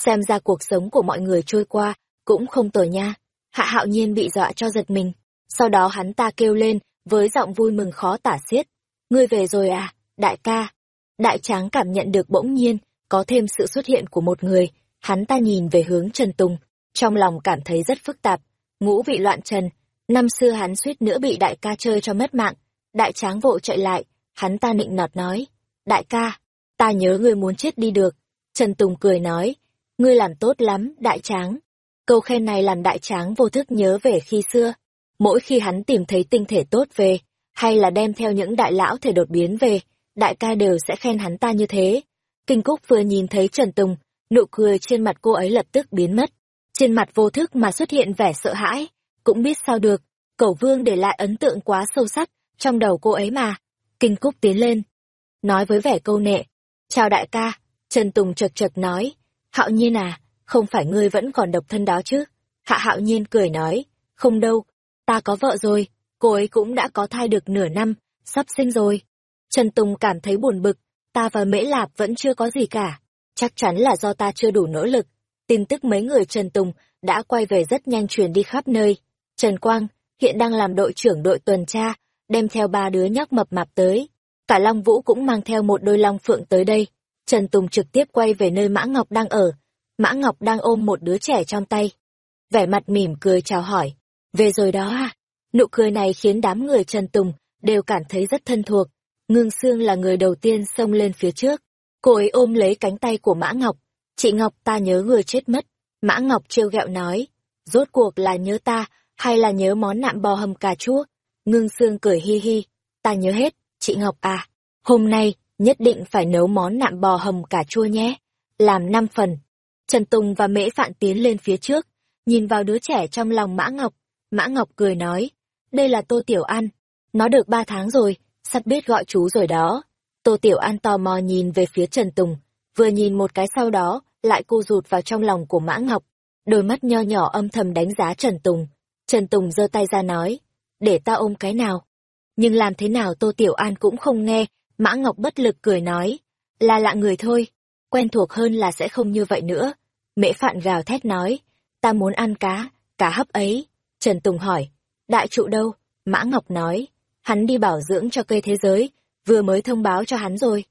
Xem ra cuộc sống của mọi người trôi qua, cũng không tồi nha. Hạ hạo nhiên bị dọa cho giật mình. Sau đó hắn ta kêu lên, với giọng vui mừng khó tả xiết. Ngươi về rồi à, đại ca. Đại tráng cảm nhận được bỗng nhiên, có thêm sự xuất hiện của một người. Hắn ta nhìn về hướng Trần Tùng, trong lòng cảm thấy rất phức tạp. Ngũ vị loạn trần, năm xưa hắn suýt nữa bị đại ca chơi cho mất mạng. Đại tráng vội chạy lại, hắn ta nịnh nọt nói. Đại ca, ta nhớ ngươi muốn chết đi được. Trần Tùng cười nói, ngươi làm tốt lắm, đại tráng. Câu khen này làm đại tráng vô thức nhớ về khi xưa. Mỗi khi hắn tìm thấy tinh thể tốt về, hay là đem theo những đại lão thể đột biến về, đại ca đều sẽ khen hắn ta như thế. Kinh Cúc vừa nhìn thấy Trần Tùng, nụ cười trên mặt cô ấy lập tức biến mất. Trên mặt vô thức mà xuất hiện vẻ sợ hãi, cũng biết sao được, cẩu vương để lại ấn tượng quá sâu sắc trong đầu cô ấy mà. Kinh Cúc tiến lên, nói với vẻ câu nệ. Chào đại ca, Trần Tùng chật chật nói, hạo nhiên à, không phải ngươi vẫn còn độc thân đó chứ? Hạ hạo nhiên cười nói, không đâu, ta có vợ rồi, cô ấy cũng đã có thai được nửa năm, sắp sinh rồi. Trần Tùng cảm thấy buồn bực, ta và Mễ Lạp vẫn chưa có gì cả, chắc chắn là do ta chưa đủ nỗ lực. Tin tức mấy người Trần Tùng đã quay về rất nhanh truyền đi khắp nơi. Trần Quang, hiện đang làm đội trưởng đội tuần tra, đem theo ba đứa nhóc mập mạp tới. Cả Long Vũ cũng mang theo một đôi long phượng tới đây. Trần Tùng trực tiếp quay về nơi Mã Ngọc đang ở. Mã Ngọc đang ôm một đứa trẻ trong tay. Vẻ mặt mỉm cười chào hỏi. Về rồi đó à? Nụ cười này khiến đám người Trần Tùng đều cảm thấy rất thân thuộc. Ngưng Sương là người đầu tiên xông lên phía trước. Cô ấy ôm lấy cánh tay của Mã Ngọc. Chị Ngọc ta nhớ người chết mất. Mã Ngọc trêu ghẹo nói. Rốt cuộc là nhớ ta, hay là nhớ món nạm bò hầm cà chua? Ngưng Sương cười hi hi. Ta nhớ hết, chị Ngọc à. Hôm nay, nhất định phải nấu món nạm bò hầm cà chua nhé. Làm năm phần. Trần Tùng và Mễ Phạn tiến lên phía trước, nhìn vào đứa trẻ trong lòng Mã Ngọc. Mã Ngọc cười nói, đây là Tô Tiểu An. Nó được ba tháng rồi, sắp biết gọi chú rồi đó. Tô Tiểu An tò mò nhìn về phía Trần Tùng, vừa nhìn một cái sau đó, lại cô rụt vào trong lòng của Mã Ngọc. Đôi mắt nho nhỏ âm thầm đánh giá Trần Tùng. Trần Tùng giơ tay ra nói, để ta ôm cái nào. Nhưng làm thế nào Tô Tiểu An cũng không nghe, Mã Ngọc bất lực cười nói, là lạ người thôi, quen thuộc hơn là sẽ không như vậy nữa. Mễ Phạn gào thét nói, ta muốn ăn cá, cá hấp ấy. Trần Tùng hỏi, đại trụ đâu? Mã Ngọc nói, hắn đi bảo dưỡng cho cây thế giới, vừa mới thông báo cho hắn rồi.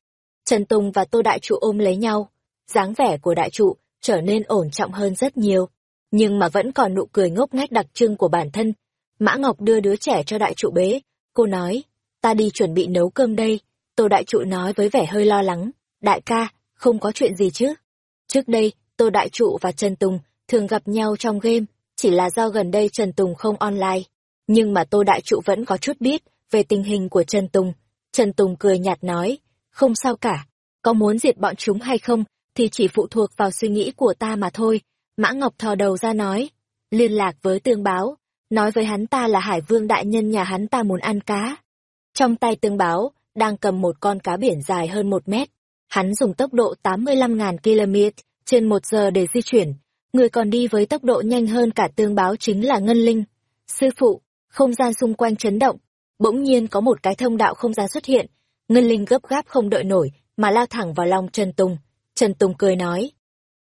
Trần Tùng và Tô Đại Trụ ôm lấy nhau, dáng vẻ của Đại Trụ trở nên ổn trọng hơn rất nhiều, nhưng mà vẫn còn nụ cười ngốc nghếch đặc trưng của bản thân. Mã Ngọc đưa đứa trẻ cho Đại Trụ bế, cô nói, ta đi chuẩn bị nấu cơm đây. Tô Đại Trụ nói với vẻ hơi lo lắng, đại ca, không có chuyện gì chứ. Trước đây, Tô Đại Trụ và Trần Tùng thường gặp nhau trong game, chỉ là do gần đây Trần Tùng không online. Nhưng mà Tô Đại Trụ vẫn có chút biết về tình hình của Trần Tùng. Trần Tùng cười nhạt nói, không sao cả, có muốn diệt bọn chúng hay không thì chỉ phụ thuộc vào suy nghĩ của ta mà thôi. Mã Ngọc thò đầu ra nói, liên lạc với tương báo, nói với hắn ta là Hải Vương đại nhân nhà hắn ta muốn ăn cá. Trong tay tương báo, đang cầm một con cá biển dài hơn một mét. Hắn dùng tốc độ 85.000 km trên một giờ để di chuyển. Người còn đi với tốc độ nhanh hơn cả tương báo chính là Ngân Linh. Sư phụ, không gian xung quanh chấn động. Bỗng nhiên có một cái thông đạo không gian xuất hiện. Ngân Linh gấp gáp không đợi nổi, mà lao thẳng vào lòng Trần Tùng. Trần Tùng cười nói.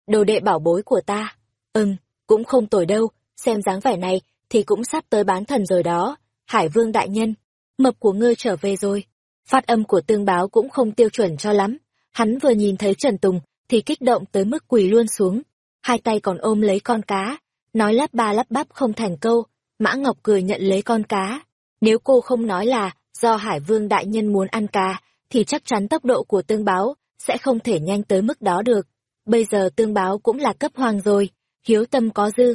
Đồ đệ bảo bối của ta. Ừm, cũng không tồi đâu, xem dáng vẻ này thì cũng sắp tới bán thần rồi đó. Hải Vương đại nhân, mập của ngươi trở về rồi. Phát âm của tương báo cũng không tiêu chuẩn cho lắm. Hắn vừa nhìn thấy Trần Tùng thì kích động tới mức quỳ luôn xuống. Hai tay còn ôm lấy con cá. nói lắp ba lắp bắp không thành câu, Mã Ngọc cười nhận lấy con cá. Nếu cô không nói là do Hải Vương Đại Nhân muốn ăn cá, thì chắc chắn tốc độ của tương báo sẽ không thể nhanh tới mức đó được. Bây giờ tương báo cũng là cấp hoàng rồi, hiếu tâm có dư.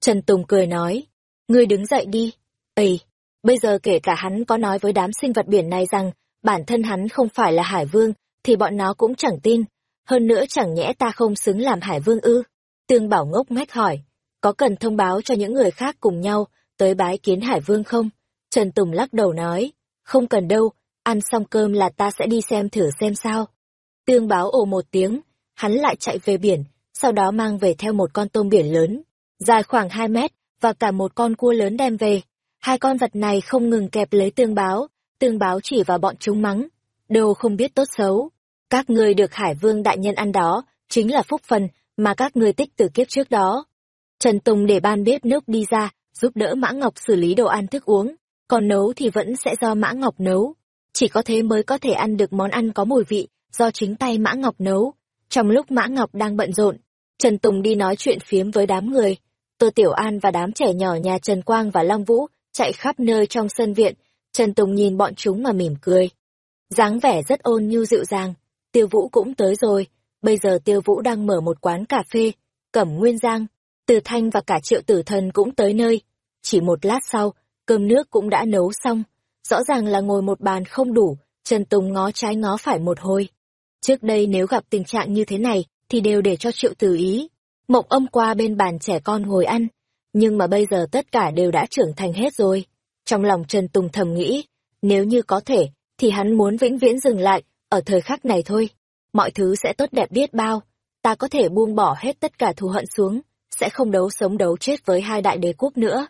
Trần Tùng cười nói, ngươi đứng dậy đi. Ây, bây giờ kể cả hắn có nói với đám sinh vật biển này rằng bản thân hắn không phải là Hải Vương, thì bọn nó cũng chẳng tin. Hơn nữa chẳng nhẽ ta không xứng làm Hải Vương ư. Tương Bảo ngốc ngách hỏi, có cần thông báo cho những người khác cùng nhau tới bái kiến Hải Vương không? Trần Tùng lắc đầu nói, không cần đâu, ăn xong cơm là ta sẽ đi xem thử xem sao. Tương báo ồ một tiếng, hắn lại chạy về biển, sau đó mang về theo một con tôm biển lớn, dài khoảng 2 mét, và cả một con cua lớn đem về. Hai con vật này không ngừng kẹp lấy tương báo, tương báo chỉ vào bọn chúng mắng, đồ không biết tốt xấu. Các ngươi được Hải Vương đại nhân ăn đó, chính là phúc phần mà các ngươi tích từ kiếp trước đó. Trần Tùng để ban bếp nước đi ra, giúp đỡ Mã Ngọc xử lý đồ ăn thức uống, còn nấu thì vẫn sẽ do Mã Ngọc nấu. Chỉ có thế mới có thể ăn được món ăn có mùi vị, do chính tay Mã Ngọc nấu. Trong lúc Mã Ngọc đang bận rộn, Trần Tùng đi nói chuyện phiếm với đám người. Tô Tiểu An và đám trẻ nhỏ nhà Trần Quang và Long Vũ chạy khắp nơi trong sân viện. Trần Tùng nhìn bọn chúng mà mỉm cười. dáng vẻ rất ôn nhu dịu dàng. Tiêu Vũ cũng tới rồi. Bây giờ Tiêu Vũ đang mở một quán cà phê. Cẩm Nguyên Giang, Từ Thanh và cả Triệu Tử Thần cũng tới nơi. Chỉ một lát sau, cơm nước cũng đã nấu xong. Rõ ràng là ngồi một bàn không đủ, Trần Tùng ngó trái ngó phải một hồi. Trước đây nếu gặp tình trạng như thế này, thì đều để cho Triệu Tử ý. Mộng âm qua bên bàn trẻ con ngồi ăn, nhưng mà bây giờ tất cả đều đã trưởng thành hết rồi. Trong lòng Trần Tùng thầm nghĩ, nếu như có thể, thì hắn muốn vĩnh viễn dừng lại, ở thời khắc này thôi. Mọi thứ sẽ tốt đẹp biết bao, ta có thể buông bỏ hết tất cả thù hận xuống, sẽ không đấu sống đấu chết với hai đại đế quốc nữa.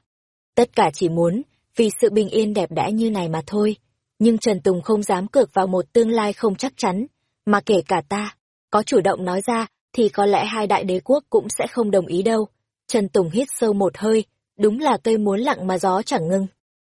Tất cả chỉ muốn, vì sự bình yên đẹp đẽ như này mà thôi. Nhưng Trần Tùng không dám cược vào một tương lai không chắc chắn, mà kể cả ta, có chủ động nói ra, thì có lẽ hai đại đế quốc cũng sẽ không đồng ý đâu. Trần Tùng hít sâu một hơi, đúng là cây muốn lặng mà gió chẳng ngưng.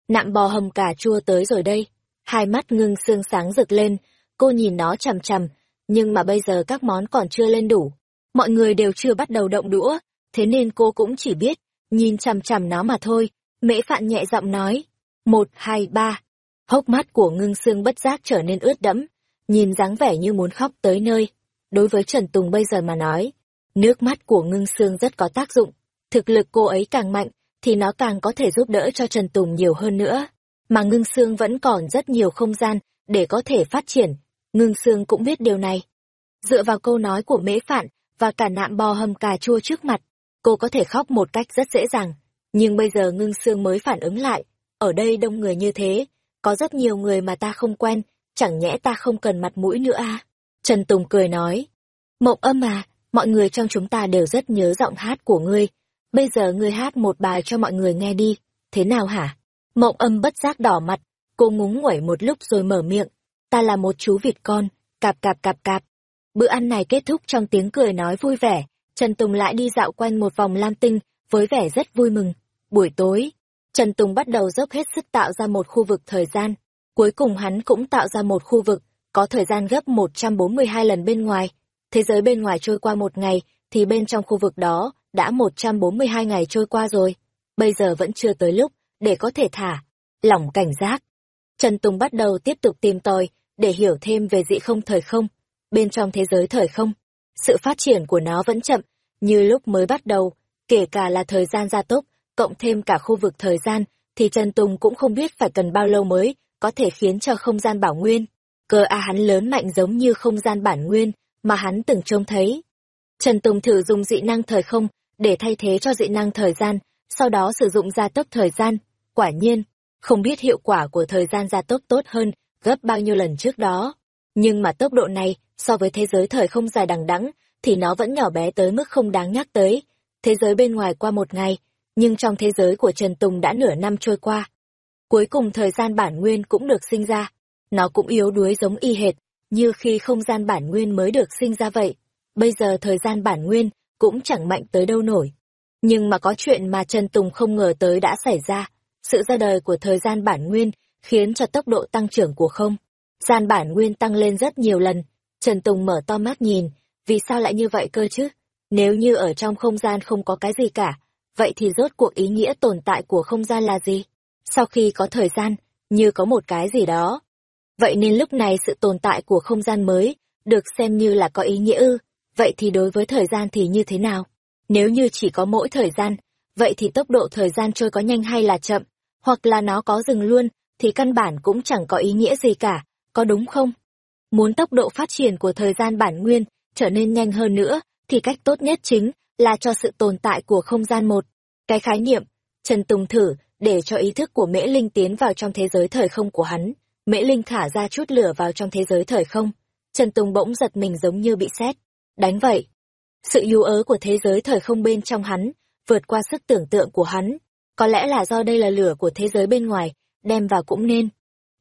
Nạm bò hầm cà chua tới rồi đây. Hai mắt ngưng xương sáng rực lên, cô nhìn nó chằm chằm, nhưng mà bây giờ các món còn chưa lên đủ. Mọi người đều chưa bắt đầu động đũa, thế nên cô cũng chỉ biết, nhìn chằm chằm nó mà thôi. Mễ Phạn nhẹ giọng nói, một, hai, ba. Hốc mắt của ngưng xương bất giác trở nên ướt đẫm, nhìn dáng vẻ như muốn khóc tới nơi. Đối với Trần Tùng bây giờ mà nói, nước mắt của ngưng xương rất có tác dụng. Thực lực cô ấy càng mạnh, thì nó càng có thể giúp đỡ cho Trần Tùng nhiều hơn nữa. Mà ngưng xương vẫn còn rất nhiều không gian để có thể phát triển. Ngưng xương cũng biết điều này. Dựa vào câu nói của mễ phạn và cả nạm bò hầm cà chua trước mặt, cô có thể khóc một cách rất dễ dàng. Nhưng bây giờ ngưng xương mới phản ứng lại. Ở đây đông người như thế, có rất nhiều người mà ta không quen, chẳng nhẽ ta không cần mặt mũi nữa à? Trần Tùng cười nói. Mộng âm à, mọi người trong chúng ta đều rất nhớ giọng hát của ngươi. Bây giờ ngươi hát một bài cho mọi người nghe đi. Thế nào hả? Mộng âm bất giác đỏ mặt. Cô ngúng nguẩy một lúc rồi mở miệng. Ta là một chú vịt con, cạp cạp cạp cạp. Bữa ăn này kết thúc trong tiếng cười nói vui vẻ. Trần Tùng lại đi dạo quanh một vòng lam tinh, với vẻ rất vui mừng. Buổi tối, Trần Tùng bắt đầu dốc hết sức tạo ra một khu vực thời gian. Cuối cùng hắn cũng tạo ra một khu vực, có thời gian gấp 142 lần bên ngoài. Thế giới bên ngoài trôi qua một ngày, thì bên trong khu vực đó đã 142 ngày trôi qua rồi. Bây giờ vẫn chưa tới lúc, để có thể thả. Lỏng cảnh giác. Trần Tùng bắt đầu tiếp tục tìm tòi, để hiểu thêm về dị không thời không. Bên trong thế giới thời không, sự phát triển của nó vẫn chậm, như lúc mới bắt đầu, kể cả là thời gian gia tốc, cộng thêm cả khu vực thời gian, thì Trần Tùng cũng không biết phải cần bao lâu mới có thể khiến cho không gian bảo nguyên. Cơ A hắn lớn mạnh giống như không gian bản nguyên mà hắn từng trông thấy. Trần Tùng thử dùng dị năng thời không để thay thế cho dị năng thời gian, sau đó sử dụng gia tốc thời gian. Quả nhiên, không biết hiệu quả của thời gian gia tốc tốt hơn gấp bao nhiêu lần trước đó. Nhưng mà tốc độ này, so với thế giới thời không dài đằng đẵng thì nó vẫn nhỏ bé tới mức không đáng nhắc tới. Thế giới bên ngoài qua một ngày, nhưng trong thế giới của Trần Tùng đã nửa năm trôi qua. Cuối cùng thời gian bản nguyên cũng được sinh ra, nó cũng yếu đuối giống y hệt, như khi không gian bản nguyên mới được sinh ra vậy. Bây giờ thời gian bản nguyên cũng chẳng mạnh tới đâu nổi. Nhưng mà có chuyện mà Trần Tùng không ngờ tới đã xảy ra. Sự ra đời của thời gian bản nguyên khiến cho tốc độ tăng trưởng của không. Gian bản nguyên tăng lên rất nhiều lần. Trần Tùng mở to mắt nhìn, vì sao lại như vậy cơ chứ? Nếu như ở trong không gian không có cái gì cả, vậy thì rốt cuộc ý nghĩa tồn tại của không gian là gì? Sau khi có thời gian, như có một cái gì đó. Vậy nên lúc này sự tồn tại của không gian mới, được xem như là có ý nghĩa ư, vậy thì đối với thời gian thì như thế nào? Nếu như chỉ có mỗi thời gian, vậy thì tốc độ thời gian trôi có nhanh hay là chậm, hoặc là nó có dừng luôn, thì căn bản cũng chẳng có ý nghĩa gì cả, có đúng không? Muốn tốc độ phát triển của thời gian bản nguyên trở nên nhanh hơn nữa, thì cách tốt nhất chính là cho sự tồn tại của không gian một. Cái khái niệm, Trần Tùng thử, để cho ý thức của Mễ Linh tiến vào trong thế giới thời không của hắn. Mễ Linh thả ra chút lửa vào trong thế giới thời không. Trần Tùng bỗng giật mình giống như bị sét Đánh vậy. Sự yếu ớ của thế giới thời không bên trong hắn, vượt qua sức tưởng tượng của hắn. Có lẽ là do đây là lửa của thế giới bên ngoài, đem vào cũng nên.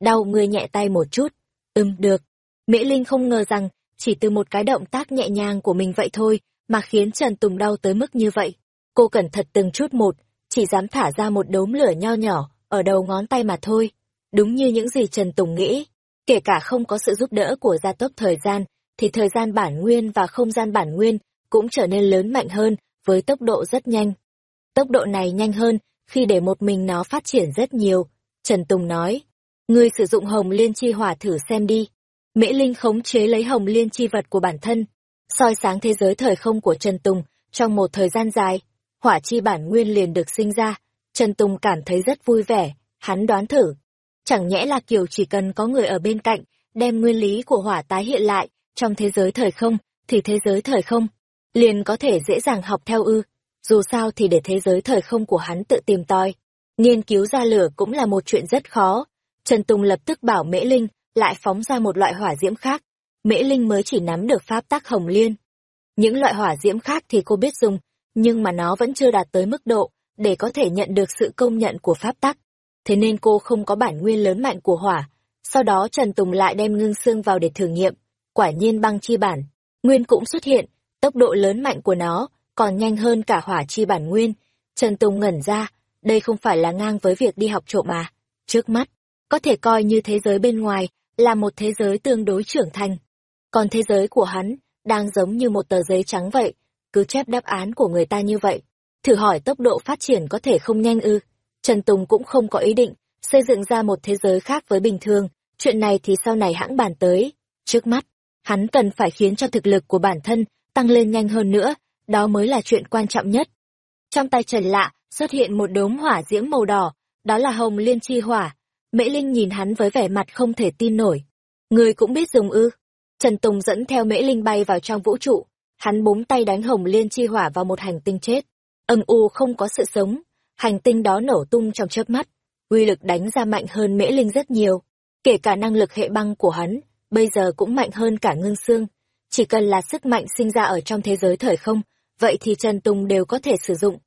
Đau người nhẹ tay một chút. Ừm, được. Mễ Linh không ngờ rằng, chỉ từ một cái động tác nhẹ nhàng của mình vậy thôi, mà khiến Trần Tùng đau tới mức như vậy. Cô cẩn thận từng chút một, chỉ dám thả ra một đốm lửa nho nhỏ, ở đầu ngón tay mà thôi. Đúng như những gì Trần Tùng nghĩ, kể cả không có sự giúp đỡ của gia tốc thời gian, thì thời gian bản nguyên và không gian bản nguyên cũng trở nên lớn mạnh hơn với tốc độ rất nhanh. Tốc độ này nhanh hơn khi để một mình nó phát triển rất nhiều. Trần Tùng nói, ngươi sử dụng hồng liên chi hỏa thử xem đi. Mễ Linh khống chế lấy hồng liên chi vật của bản thân, soi sáng thế giới thời không của Trần Tùng trong một thời gian dài. Hỏa chi bản nguyên liền được sinh ra, Trần Tùng cảm thấy rất vui vẻ, hắn đoán thử. Chẳng nhẽ là kiểu chỉ cần có người ở bên cạnh, đem nguyên lý của hỏa tái hiện lại, trong thế giới thời không, thì thế giới thời không, liền có thể dễ dàng học theo ư. Dù sao thì để thế giới thời không của hắn tự tìm tòi. Nghiên cứu ra lửa cũng là một chuyện rất khó. Trần Tùng lập tức bảo Mễ Linh lại phóng ra một loại hỏa diễm khác. Mễ Linh mới chỉ nắm được pháp tắc hồng liên. Những loại hỏa diễm khác thì cô biết dùng, nhưng mà nó vẫn chưa đạt tới mức độ để có thể nhận được sự công nhận của pháp tắc. Thế nên cô không có bản nguyên lớn mạnh của hỏa. Sau đó Trần Tùng lại đem ngưng xương vào để thử nghiệm. Quả nhiên băng chi bản, nguyên cũng xuất hiện, tốc độ lớn mạnh của nó còn nhanh hơn cả hỏa chi bản nguyên. Trần Tùng ngẩn ra, đây không phải là ngang với việc đi học trộm mà. Trước mắt, có thể coi như thế giới bên ngoài là một thế giới tương đối trưởng thành. Còn thế giới của hắn đang giống như một tờ giấy trắng vậy, cứ chép đáp án của người ta như vậy. Thử hỏi tốc độ phát triển có thể không nhanh ư. Trần Tùng cũng không có ý định xây dựng ra một thế giới khác với bình thường, chuyện này thì sau này hãng bàn tới. Trước mắt, hắn cần phải khiến cho thực lực của bản thân tăng lên nhanh hơn nữa, đó mới là chuyện quan trọng nhất. Trong tay Trần Lạ xuất hiện một đốm hỏa diễm màu đỏ, đó là hồng liên chi hỏa. Mễ Linh nhìn hắn với vẻ mặt không thể tin nổi. Người cũng biết dùng ư. Trần Tùng dẫn theo Mễ Linh bay vào trong vũ trụ, hắn búng tay đánh hồng liên chi hỏa vào một hành tinh chết. Âm u không có sự sống, hành tinh đó nổ tung trong chớp mắt, uy lực đánh ra mạnh hơn Mễ Linh rất nhiều. Kể cả năng lực hệ băng của hắn, bây giờ cũng mạnh hơn cả ngưng xương. Chỉ cần là sức mạnh sinh ra ở trong thế giới thời không, vậy thì Trần Tùng đều có thể sử dụng.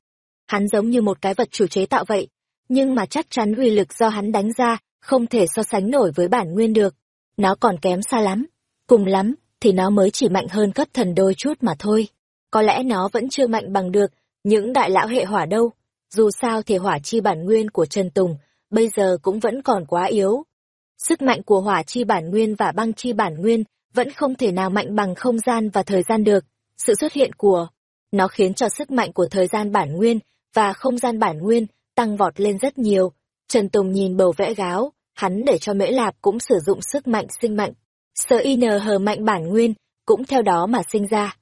Hắn giống như một cái vật chủ chế tạo vậy, nhưng mà chắc chắn uy lực do hắn đánh ra không thể so sánh nổi với bản nguyên được. Nó còn kém xa lắm. Cùng lắm, thì nó mới chỉ mạnh hơn cấp thần đôi chút mà thôi. Có lẽ nó vẫn chưa mạnh bằng được những đại lão hệ hỏa đâu. Dù sao thì hỏa chi bản nguyên của Trần Tùng bây giờ cũng vẫn còn quá yếu. Sức mạnh của hỏa chi bản nguyên và băng chi bản nguyên vẫn không thể nào mạnh bằng không gian và thời gian được. Sự xuất hiện của nó khiến cho sức mạnh của thời gian bản nguyên và không gian bản nguyên tăng vọt lên rất nhiều. Trần Tùng nhìn bầu vẽ gáo, hắn để cho Mễ Lạp cũng sử dụng sức mạnh sinh mạnh. Sở IN hờ mạnh bản nguyên cũng theo đó mà sinh ra.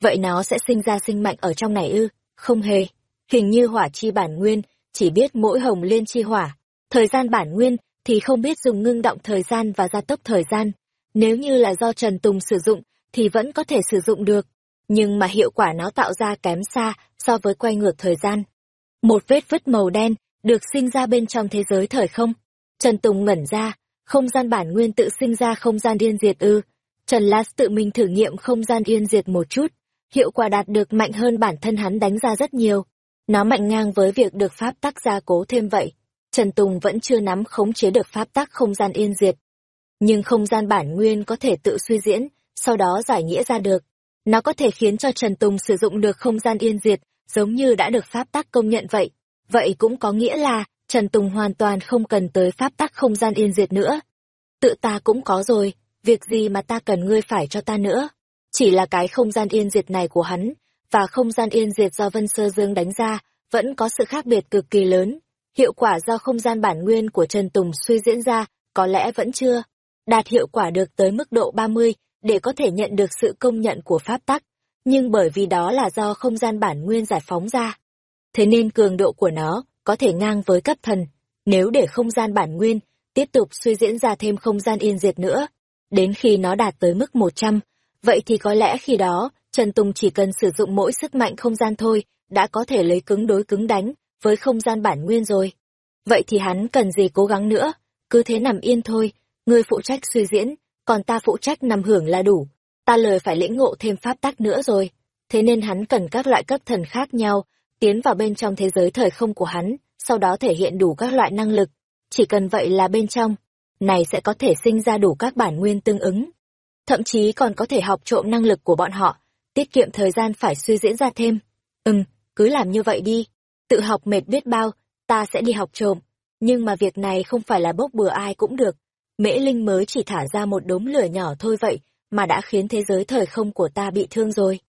Vậy nó sẽ sinh ra sinh mạnh ở trong này ư? Không hề. Hình như hỏa chi bản nguyên chỉ biết mỗi hồng liên chi hỏa. Thời gian bản nguyên thì không biết dùng ngưng động thời gian và gia tốc thời gian. Nếu như là do Trần Tùng sử dụng thì vẫn có thể sử dụng được nhưng mà hiệu quả nó tạo ra kém xa so với quay ngược thời gian. Một vết vứt màu đen được sinh ra bên trong thế giới thời không. Trần Tùng ngẩn ra, không gian bản nguyên tự sinh ra không gian yên diệt ư. Trần Lát tự mình thử nghiệm không gian yên diệt một chút, hiệu quả đạt được mạnh hơn bản thân hắn đánh ra rất nhiều. Nó mạnh ngang với việc được pháp tắc gia cố thêm vậy. Trần Tùng vẫn chưa nắm khống chế được pháp tắc không gian yên diệt. Nhưng không gian bản nguyên có thể tự suy diễn, sau đó giải nghĩa ra được. Nó có thể khiến cho Trần Tùng sử dụng được không gian yên diệt, giống như đã được pháp tắc công nhận vậy. Vậy cũng có nghĩa là, Trần Tùng hoàn toàn không cần tới pháp tắc không gian yên diệt nữa. Tự ta cũng có rồi, việc gì mà ta cần ngươi phải cho ta nữa. Chỉ là cái không gian yên diệt này của hắn, và không gian yên diệt do Vân Sơ Dương đánh ra, vẫn có sự khác biệt cực kỳ lớn. Hiệu quả do không gian bản nguyên của Trần Tùng suy diễn ra, có lẽ vẫn chưa đạt hiệu quả được tới mức độ 30 để có thể nhận được sự công nhận của pháp tắc. Nhưng bởi vì đó là do không gian bản nguyên giải phóng ra. Thế nên cường độ của nó có thể ngang với cấp thần. Nếu để không gian bản nguyên tiếp tục suy diễn ra thêm không gian yên diệt nữa, đến khi nó đạt tới mức 100, vậy thì có lẽ khi đó, Trần Tùng chỉ cần sử dụng mỗi sức mạnh không gian thôi, đã có thể lấy cứng đối cứng đánh với không gian bản nguyên rồi. Vậy thì hắn cần gì cố gắng nữa, cứ thế nằm yên thôi, ngươi phụ trách suy diễn, còn ta phụ trách nằm hưởng là đủ. Ta lời phải lĩnh ngộ thêm pháp tắc nữa rồi. Thế nên hắn cần các loại cấp thần khác nhau, tiến vào bên trong thế giới thời không của hắn, sau đó thể hiện đủ các loại năng lực. Chỉ cần vậy là bên trong, này sẽ có thể sinh ra đủ các bản nguyên tương ứng. Thậm chí còn có thể học trộm năng lực của bọn họ, tiết kiệm thời gian phải suy diễn ra thêm. Ừm, cứ làm như vậy đi. Tự học mệt biết bao, ta sẽ đi học trộm. Nhưng mà việc này không phải là bốc bừa ai cũng được. Mễ Linh mới chỉ thả ra một đốm lửa nhỏ thôi vậy, mà đã khiến thế giới thời không của ta bị thương rồi.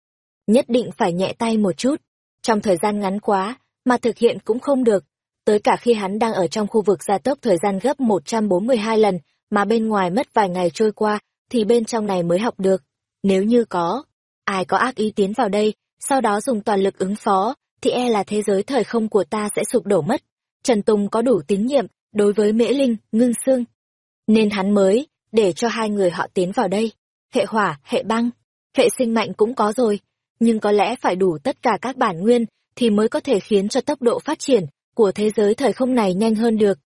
Nhất định phải nhẹ tay một chút. Trong thời gian ngắn quá, mà thực hiện cũng không được. Tới cả khi hắn đang ở trong khu vực gia tốc thời gian gấp 142 lần, mà bên ngoài mất vài ngày trôi qua, thì bên trong này mới học được. Nếu như có, ai có ác ý tiến vào đây, sau đó dùng toàn lực ứng phó, thì e là thế giới thời không của ta sẽ sụp đổ mất. Trần Tùng có đủ tín nhiệm đối với Mễ Linh, Ngưng Sương, nên hắn mới để cho hai người họ tiến vào đây. Hệ hỏa, hệ băng, hệ sinh mạnh cũng có rồi, nhưng có lẽ phải đủ tất cả các bản nguyên thì mới có thể khiến cho tốc độ phát triển của thế giới thời không này nhanh hơn được.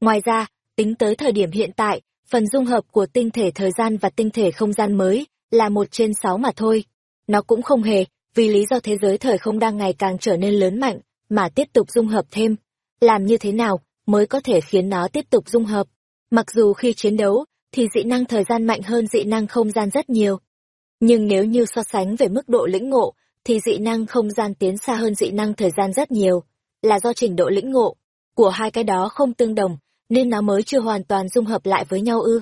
Ngoài ra, tính tới thời điểm hiện tại, phần dung hợp của tinh thể thời gian và tinh thể không gian mới là một trên sáu mà thôi. Nó cũng không hề, vì lý do thế giới thời không đang ngày càng trở nên lớn mạnh, mà tiếp tục dung hợp thêm. Làm như thế nào mới có thể khiến nó tiếp tục dung hợp? Mặc dù khi chiến đấu, thì dị năng thời gian mạnh hơn dị năng không gian rất nhiều. Nhưng nếu như so sánh về mức độ lĩnh ngộ, thì dị năng không gian tiến xa hơn dị năng thời gian rất nhiều, là do trình độ lĩnh ngộ của hai cái đó không tương đồng, nên nó mới chưa hoàn toàn dung hợp lại với nhau ư.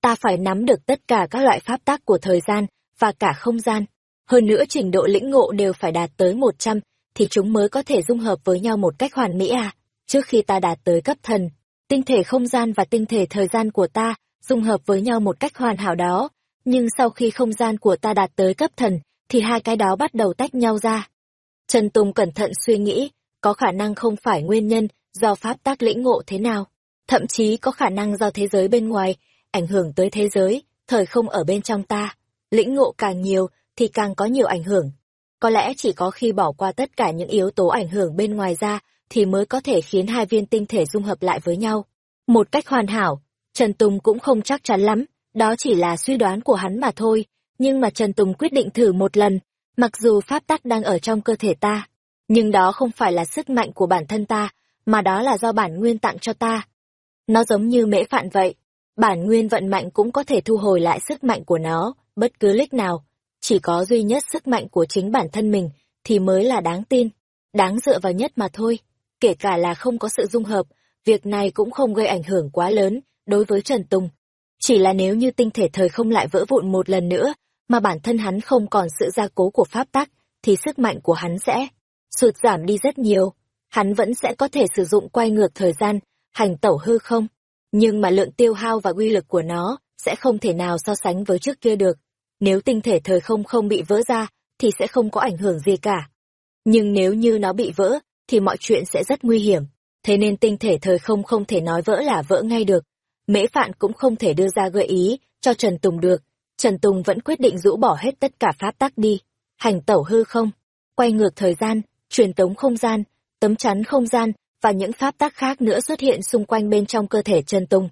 Ta phải nắm được tất cả các loại pháp tác của thời gian và cả không gian. Hơn nữa trình độ lĩnh ngộ đều phải đạt tới 100, thì chúng mới có thể dung hợp với nhau một cách hoàn mỹ à. Trước khi ta đạt tới cấp thần, tinh thể không gian và tinh thể thời gian của ta dung hợp với nhau một cách hoàn hảo đó, nhưng sau khi không gian của ta đạt tới cấp thần, thì hai cái đó bắt đầu tách nhau ra. Trần Tùng cẩn thận suy nghĩ, có khả năng không phải nguyên nhân do pháp tác lĩnh ngộ thế nào, thậm chí có khả năng do thế giới bên ngoài, ảnh hưởng tới thế giới, thời không ở bên trong ta. Lĩnh ngộ càng nhiều thì càng có nhiều ảnh hưởng. Có lẽ chỉ có khi bỏ qua tất cả những yếu tố ảnh hưởng bên ngoài ra thì mới có thể khiến hai viên tinh thể dung hợp lại với nhau. Một cách hoàn hảo, Trần Tùng cũng không chắc chắn lắm, đó chỉ là suy đoán của hắn mà thôi, nhưng mà Trần Tùng quyết định thử một lần, mặc dù pháp tắc đang ở trong cơ thể ta, nhưng đó không phải là sức mạnh của bản thân ta, mà đó là do bản nguyên tặng cho ta. Nó giống như mễ phạn vậy, bản nguyên vận mạnh cũng có thể thu hồi lại sức mạnh của nó, bất cứ lúc nào, chỉ có duy nhất sức mạnh của chính bản thân mình thì mới là đáng tin, đáng dựa vào nhất mà thôi kể cả là không có sự dung hợp, việc này cũng không gây ảnh hưởng quá lớn đối với Trần Tùng. Chỉ là nếu như tinh thể thời không lại vỡ vụn một lần nữa, mà bản thân hắn không còn sự gia cố của pháp tắc, thì sức mạnh của hắn sẽ sụt giảm đi rất nhiều. Hắn vẫn sẽ có thể sử dụng quay ngược thời gian, hành tẩu hư không. Nhưng mà lượng tiêu hao và uy lực của nó sẽ không thể nào so sánh với trước kia được. Nếu tinh thể thời không không bị vỡ ra, thì sẽ không có ảnh hưởng gì cả. Nhưng nếu như nó bị vỡ, thì mọi chuyện sẽ rất nguy hiểm. Thế nên tinh thể thời không không thể nói vỡ là vỡ ngay được. Mễ Phạn cũng không thể đưa ra gợi ý cho Trần Tùng được. Trần Tùng vẫn quyết định rũ bỏ hết tất cả pháp tắc đi. Hành tẩu hư không, quay ngược thời gian, truyền tống không gian, tấm chắn không gian và những pháp tắc khác nữa xuất hiện xung quanh bên trong cơ thể Trần Tùng.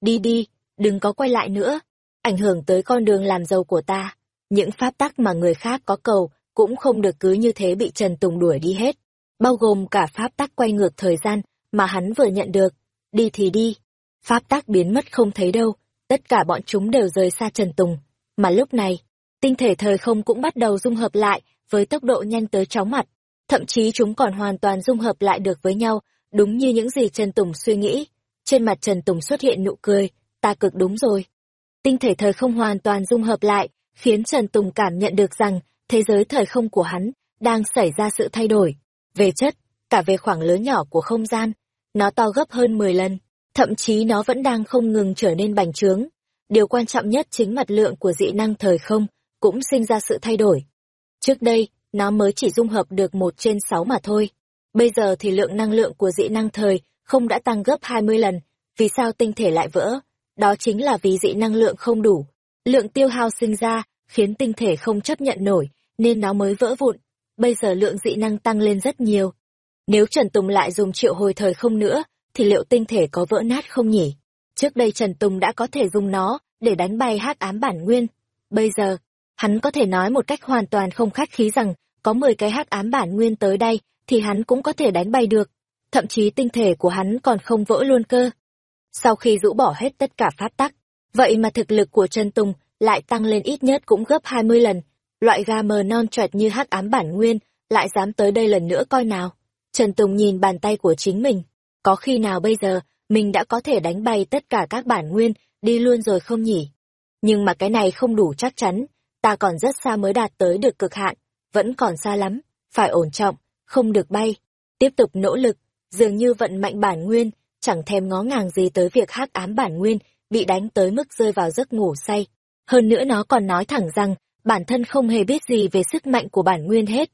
Đi đi, đừng có quay lại nữa, ảnh hưởng tới con đường làm giàu của ta. Những pháp tắc mà người khác có cầu cũng không được cứ như thế bị Trần Tùng đuổi đi hết bao gồm cả pháp tắc quay ngược thời gian mà hắn vừa nhận được. Đi thì đi, pháp tác biến mất không thấy đâu, tất cả bọn chúng đều rời xa Trần Tùng. Mà lúc này, tinh thể thời không cũng bắt đầu dung hợp lại với tốc độ nhanh tới chóng mặt. Thậm chí chúng còn hoàn toàn dung hợp lại được với nhau, đúng như những gì Trần Tùng suy nghĩ. Trên mặt Trần Tùng xuất hiện nụ cười, ta cực đúng rồi. Tinh thể thời không hoàn toàn dung hợp lại, khiến Trần Tùng cảm nhận được rằng thế giới thời không của hắn đang xảy ra sự thay đổi về chất, cả về khoảng lớn nhỏ của không gian. Nó to gấp hơn 10 lần, thậm chí nó vẫn đang không ngừng trở nên bành trướng. Điều quan trọng nhất chính mặt lượng của dị năng thời không cũng sinh ra sự thay đổi. Trước đây, nó mới chỉ dung hợp được một trên sáu mà thôi. Bây giờ thì lượng năng lượng của dị năng thời không đã tăng gấp 20 lần. Vì sao tinh thể lại vỡ? Đó chính là vì dị năng lượng không đủ. Lượng tiêu hao sinh ra, khiến tinh thể không chấp nhận nổi, nên nó mới vỡ vụn. Bây giờ lượng dị năng tăng lên rất nhiều. Nếu Trần Tùng lại dùng triệu hồi thời không nữa, thì liệu tinh thể có vỡ nát không nhỉ? Trước đây Trần Tùng đã có thể dùng nó để đánh bay hắc ám bản nguyên. Bây giờ, hắn có thể nói một cách hoàn toàn không khách khí rằng có 10 cái hắc ám bản nguyên tới đây thì hắn cũng có thể đánh bay được. Thậm chí tinh thể của hắn còn không vỡ luôn cơ. Sau khi rũ bỏ hết tất cả pháp tắc, vậy mà thực lực của Trần Tùng lại tăng lên ít nhất cũng gấp 20 lần. Loại ga mờ non trọt như hắc ám bản nguyên lại dám tới đây lần nữa coi nào. Trần Tùng nhìn bàn tay của chính mình. Có khi nào bây giờ mình đã có thể đánh bay tất cả các bản nguyên đi luôn rồi không nhỉ? Nhưng mà cái này không đủ chắc chắn, ta còn rất xa mới đạt tới được cực hạn, vẫn còn xa lắm, phải ổn trọng, không được bay. Tiếp tục nỗ lực, dường như vận mạnh bản nguyên, chẳng thèm ngó ngàng gì tới việc hắc ám bản nguyên bị đánh tới mức rơi vào giấc ngủ say. Hơn nữa nó còn nói thẳng rằng, bản thân không hề biết gì về sức mạnh của bản nguyên hết.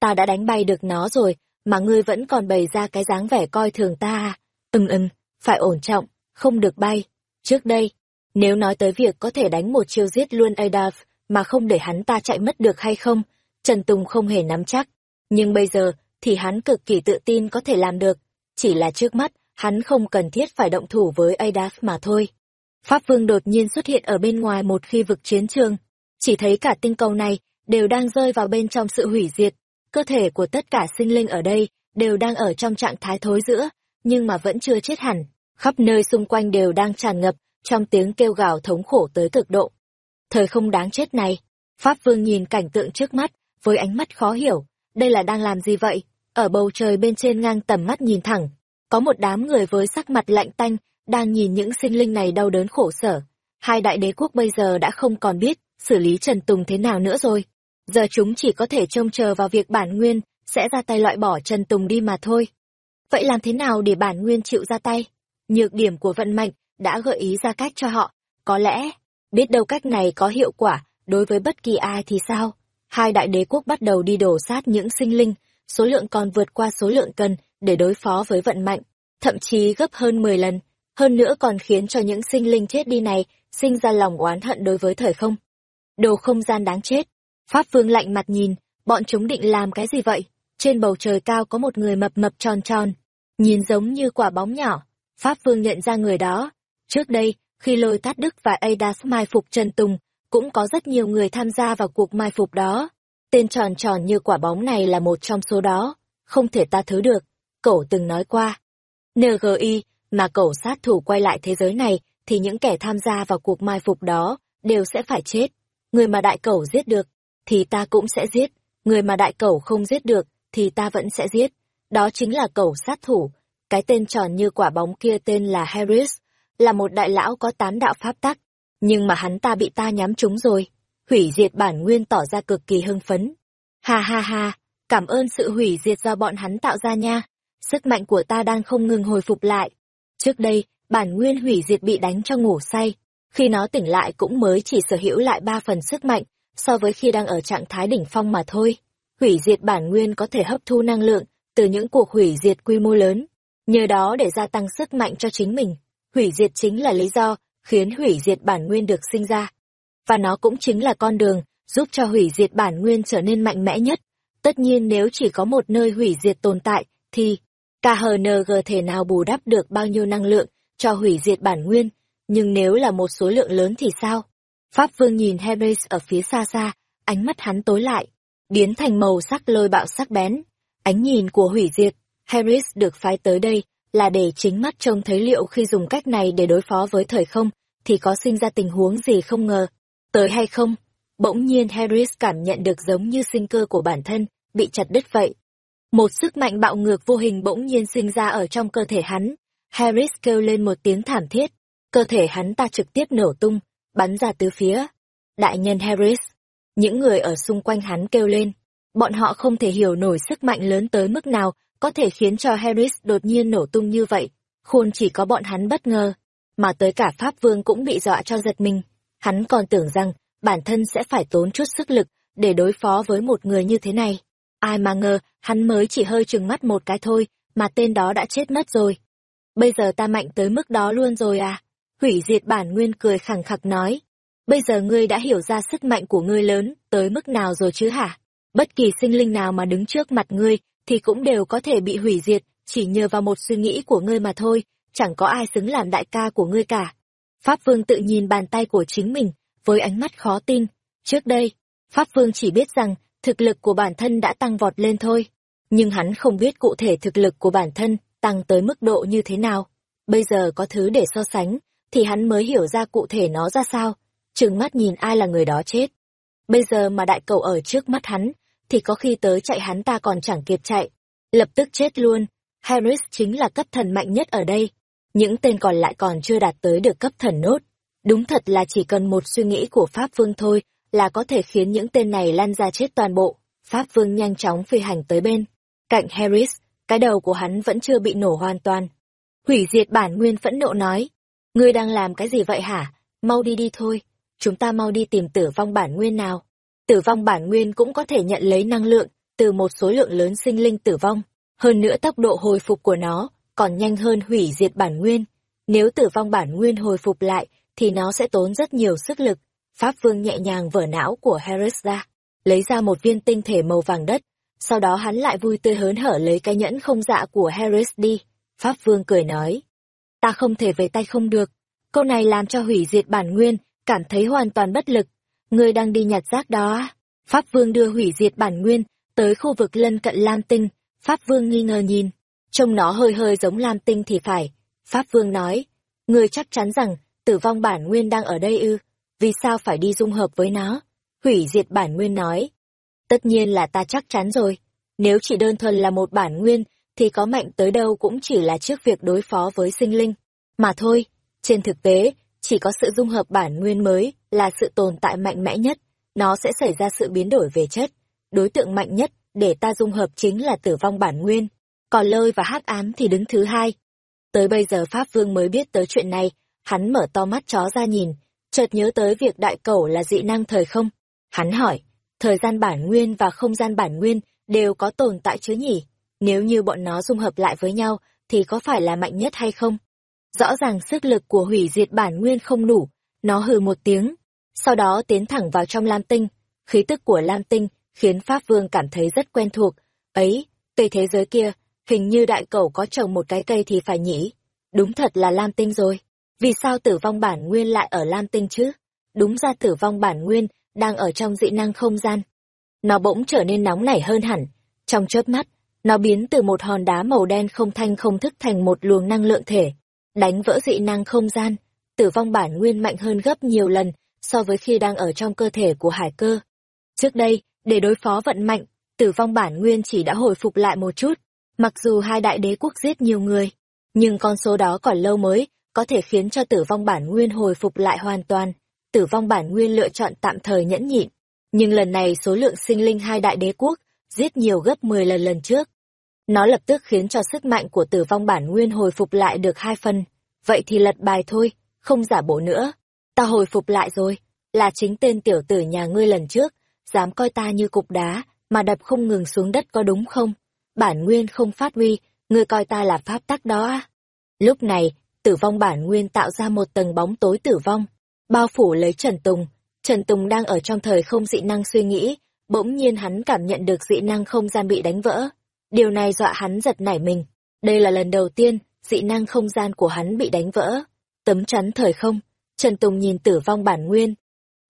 Ta đã đánh bay được nó rồi, mà ngươi vẫn còn bày ra cái dáng vẻ coi thường ta à? Ừm ừm, phải ổn trọng, không được bay. Trước đây, nếu nói tới việc có thể đánh một chiêu giết luôn Adolf mà không để hắn ta chạy mất được hay không, Trần Tùng không hề nắm chắc. Nhưng bây giờ, thì hắn cực kỳ tự tin có thể làm được. Chỉ là trước mắt, hắn không cần thiết phải động thủ với Adolf mà thôi. Pháp Vương đột nhiên xuất hiện ở bên ngoài một khi vực chiến trường. Chỉ thấy cả tinh cầu này đều đang rơi vào bên trong sự hủy diệt. Cơ thể của tất cả sinh linh ở đây đều đang ở trong trạng thái thối giữa, nhưng mà vẫn chưa chết hẳn. Khắp nơi xung quanh đều đang tràn ngập trong tiếng kêu gào thống khổ tới cực độ. Thời không đáng chết này, Pháp Vương nhìn cảnh tượng trước mắt với ánh mắt khó hiểu, đây là đang làm gì vậy? Ở bầu trời bên trên ngang tầm mắt nhìn thẳng, có một đám người với sắc mặt lạnh tanh đang nhìn những sinh linh này đau đớn khổ sở. Hai đại đế quốc bây giờ đã không còn biết xử lý Trần Tùng thế nào nữa rồi. Giờ chúng chỉ có thể trông chờ vào việc bản nguyên sẽ ra tay loại bỏ Trần Tùng đi mà thôi. Vậy làm thế nào để bản nguyên chịu ra tay? Nhược điểm của vận mệnh đã gợi ý ra cách cho họ. Có lẽ, biết đâu cách này có hiệu quả đối với bất kỳ ai thì sao? Hai đại đế quốc bắt đầu đi đổ sát những sinh linh, số lượng còn vượt qua số lượng cần để đối phó với vận mệnh, thậm chí gấp hơn 10 lần hơn nữa còn khiến cho những sinh linh chết đi này sinh ra lòng oán hận đối với thời không. Đồ không gian đáng chết. Pháp Vương lạnh mặt nhìn, bọn chúng định làm cái gì vậy? Trên bầu trời cao có một người mập mập tròn tròn, nhìn giống như quả bóng nhỏ. Pháp Vương nhận ra người đó. Trước đây, khi lôi tát đức và Adas mai phục Trần Tùng, cũng có rất nhiều người tham gia vào cuộc mai phục đó. Tên tròn tròn như quả bóng này là một trong số đó. Không thể ta thứ được. cậu từng nói qua. NGI mà cẩu sát thủ quay lại thế giới này, thì những kẻ tham gia vào cuộc mai phục đó đều sẽ phải chết. Người mà đại cẩu giết được, thì ta cũng sẽ giết. Người mà đại cẩu không giết được, thì ta vẫn sẽ giết. Đó chính là cẩu sát thủ. Cái tên tròn như quả bóng kia tên là Harris, là một đại lão có tám đạo pháp tắc. Nhưng mà hắn ta bị ta nhắm trúng rồi. Hủy diệt bản nguyên tỏ ra cực kỳ hưng phấn. Ha ha ha, cảm ơn sự hủy diệt do bọn hắn tạo ra nha. Sức mạnh của ta đang không ngừng hồi phục lại. Trước đây, bản nguyên hủy diệt bị đánh cho ngủ say. Khi nó tỉnh lại cũng mới chỉ sở hữu lại ba phần sức mạnh, so với khi đang ở trạng thái đỉnh phong mà thôi. Hủy diệt bản nguyên có thể hấp thu năng lượng từ những cuộc hủy diệt quy mô lớn, nhờ đó để gia tăng sức mạnh cho chính mình. Hủy diệt chính là lý do khiến hủy diệt bản nguyên được sinh ra. Và nó cũng chính là con đường giúp cho hủy diệt bản nguyên trở nên mạnh mẽ nhất. Tất nhiên nếu chỉ có một nơi hủy diệt tồn tại, thì KHNG thể nào bù đắp được bao nhiêu năng lượng cho hủy diệt bản nguyên, nhưng nếu là một số lượng lớn thì sao? Pháp Vương nhìn Harris ở phía xa xa, ánh mắt hắn tối lại, biến thành màu sắc lôi bạo sắc bén. Ánh nhìn của hủy diệt, Harris được phái tới đây là để chính mắt trông thấy liệu khi dùng cách này để đối phó với thời không, thì có sinh ra tình huống gì không ngờ. Tới hay không? Bỗng nhiên Harris cảm nhận được giống như sinh cơ của bản thân, bị chặt đứt vậy. Một sức mạnh bạo ngược vô hình bỗng nhiên sinh ra ở trong cơ thể hắn. Harris kêu lên một tiếng thảm thiết. Cơ thể hắn ta trực tiếp nổ tung, bắn ra tứ phía. Đại nhân Harris. Những người ở xung quanh hắn kêu lên. Bọn họ không thể hiểu nổi sức mạnh lớn tới mức nào có thể khiến cho Harris đột nhiên nổ tung như vậy. Khôn chỉ có bọn hắn bất ngờ, mà tới cả Pháp Vương cũng bị dọa cho giật mình. Hắn còn tưởng rằng bản thân sẽ phải tốn chút sức lực để đối phó với một người như thế này. Ai mà ngờ, hắn mới chỉ hơi trừng mắt một cái thôi, mà tên đó đã chết mất rồi. Bây giờ ta mạnh tới mức đó luôn rồi à? Hủy diệt bản nguyên cười khẳng khặc nói. Bây giờ ngươi đã hiểu ra sức mạnh của ngươi lớn, tới mức nào rồi chứ hả? Bất kỳ sinh linh nào mà đứng trước mặt ngươi, thì cũng đều có thể bị hủy diệt, chỉ nhờ vào một suy nghĩ của ngươi mà thôi, chẳng có ai xứng làm đại ca của ngươi cả. Pháp Vương tự nhìn bàn tay của chính mình, với ánh mắt khó tin. Trước đây, Pháp Vương chỉ biết rằng thực lực của bản thân đã tăng vọt lên thôi. Nhưng hắn không biết cụ thể thực lực của bản thân tăng tới mức độ như thế nào. Bây giờ có thứ để so sánh, thì hắn mới hiểu ra cụ thể nó ra sao. Trừng mắt nhìn ai là người đó chết. Bây giờ mà đại cầu ở trước mắt hắn, thì có khi tới chạy hắn ta còn chẳng kịp chạy. Lập tức chết luôn. Harris chính là cấp thần mạnh nhất ở đây. Những tên còn lại còn chưa đạt tới được cấp thần nốt. Đúng thật là chỉ cần một suy nghĩ của Pháp Vương thôi là có thể khiến những tên này lan ra chết toàn bộ. Pháp Vương nhanh chóng phi hành tới bên. Cạnh Harris, cái đầu của hắn vẫn chưa bị nổ hoàn toàn. Hủy diệt bản nguyên phẫn nộ nói. Ngươi đang làm cái gì vậy hả? Mau đi đi thôi. Chúng ta mau đi tìm tử vong bản nguyên nào. Tử vong bản nguyên cũng có thể nhận lấy năng lượng từ một số lượng lớn sinh linh tử vong. Hơn nữa tốc độ hồi phục của nó còn nhanh hơn hủy diệt bản nguyên. Nếu tử vong bản nguyên hồi phục lại, thì nó sẽ tốn rất nhiều sức lực. Pháp Vương nhẹ nhàng vở não của Harris ra, lấy ra một viên tinh thể màu vàng đất. Sau đó hắn lại vui tươi hớn hở lấy cái nhẫn không dạ của Harris đi. Pháp Vương cười nói, ta không thể về tay không được. Câu này làm cho hủy diệt bản nguyên, cảm thấy hoàn toàn bất lực. Ngươi đang đi nhặt rác đó Pháp Vương đưa hủy diệt bản nguyên, tới khu vực lân cận Lam Tinh. Pháp Vương nghi ngờ nhìn, trông nó hơi hơi giống Lam Tinh thì phải. Pháp Vương nói, ngươi chắc chắn rằng tử vong bản nguyên đang ở đây ư, vì sao phải đi dung hợp với nó? Hủy diệt bản nguyên nói. Tất nhiên là ta chắc chắn rồi, nếu chỉ đơn thuần là một bản nguyên, thì có mạnh tới đâu cũng chỉ là trước việc đối phó với sinh linh. Mà thôi, trên thực tế, chỉ có sự dung hợp bản nguyên mới là sự tồn tại mạnh mẽ nhất, nó sẽ xảy ra sự biến đổi về chất. Đối tượng mạnh nhất để ta dung hợp chính là tử vong bản nguyên, còn lôi và hắc ám thì đứng thứ hai. Tới bây giờ Pháp Vương mới biết tới chuyện này, Hắn mở to mắt chó ra nhìn, chợt nhớ tới việc đại cẩu là dị năng thời không. Hắn hỏi, thời gian bản nguyên và không gian bản nguyên đều có tồn tại chứ nhỉ? Nếu như bọn nó dung hợp lại với nhau, thì có phải là mạnh nhất hay không? Rõ ràng sức lực của hủy diệt bản nguyên không đủ, nó hừ một tiếng, sau đó tiến thẳng vào trong Lam Tinh. Khí tức của Lam Tinh khiến Pháp Vương cảm thấy rất quen thuộc. Ấy, cây thế giới kia, hình như đại cẩu có trồng một cái cây thì phải nhỉ? Đúng thật là Lam Tinh rồi. Vì sao tử vong bản nguyên lại ở Lam Tinh chứ? Đúng ra tử vong bản nguyên đang ở trong dị năng không gian. Nó bỗng trở nên nóng nảy hơn hẳn. Trong chớp mắt, nó biến từ một hòn đá màu đen không thanh không thức thành một luồng năng lượng thể. Đánh vỡ dị năng không gian, tử vong bản nguyên mạnh hơn gấp nhiều lần so với khi đang ở trong cơ thể của hải cơ. Trước đây, để đối phó vận mạnh, tử vong bản nguyên chỉ đã hồi phục lại một chút. Mặc dù hai đại đế quốc giết nhiều người, nhưng con số đó còn lâu mới có thể khiến cho tử vong bản nguyên hồi phục lại hoàn toàn. Tử vong bản nguyên lựa chọn tạm thời nhẫn nhịn. Nhưng lần này số lượng sinh linh hai đại đế quốc giết nhiều gấp 10 lần lần trước. Nó lập tức khiến cho sức mạnh của tử vong bản nguyên hồi phục lại được hai phần. Vậy thì lật bài thôi, không giả bộ nữa. Ta hồi phục lại rồi, là chính tên tiểu tử nhà ngươi lần trước, dám coi ta như cục đá, mà đập không ngừng xuống đất có đúng không? Bản nguyên không phát huy, ngươi coi ta là pháp tắc đó à? Lúc này, tử vong bản nguyên tạo ra một tầng bóng tối tử vong, bao phủ lấy Trần Tùng. Trần Tùng đang ở trong thời không dị năng suy nghĩ, bỗng nhiên hắn cảm nhận được dị năng không gian bị đánh vỡ. Điều này dọa hắn giật nảy mình. Đây là lần đầu tiên dị năng không gian của hắn bị đánh vỡ. Tấm chắn thời không, Trần Tùng nhìn tử vong bản nguyên.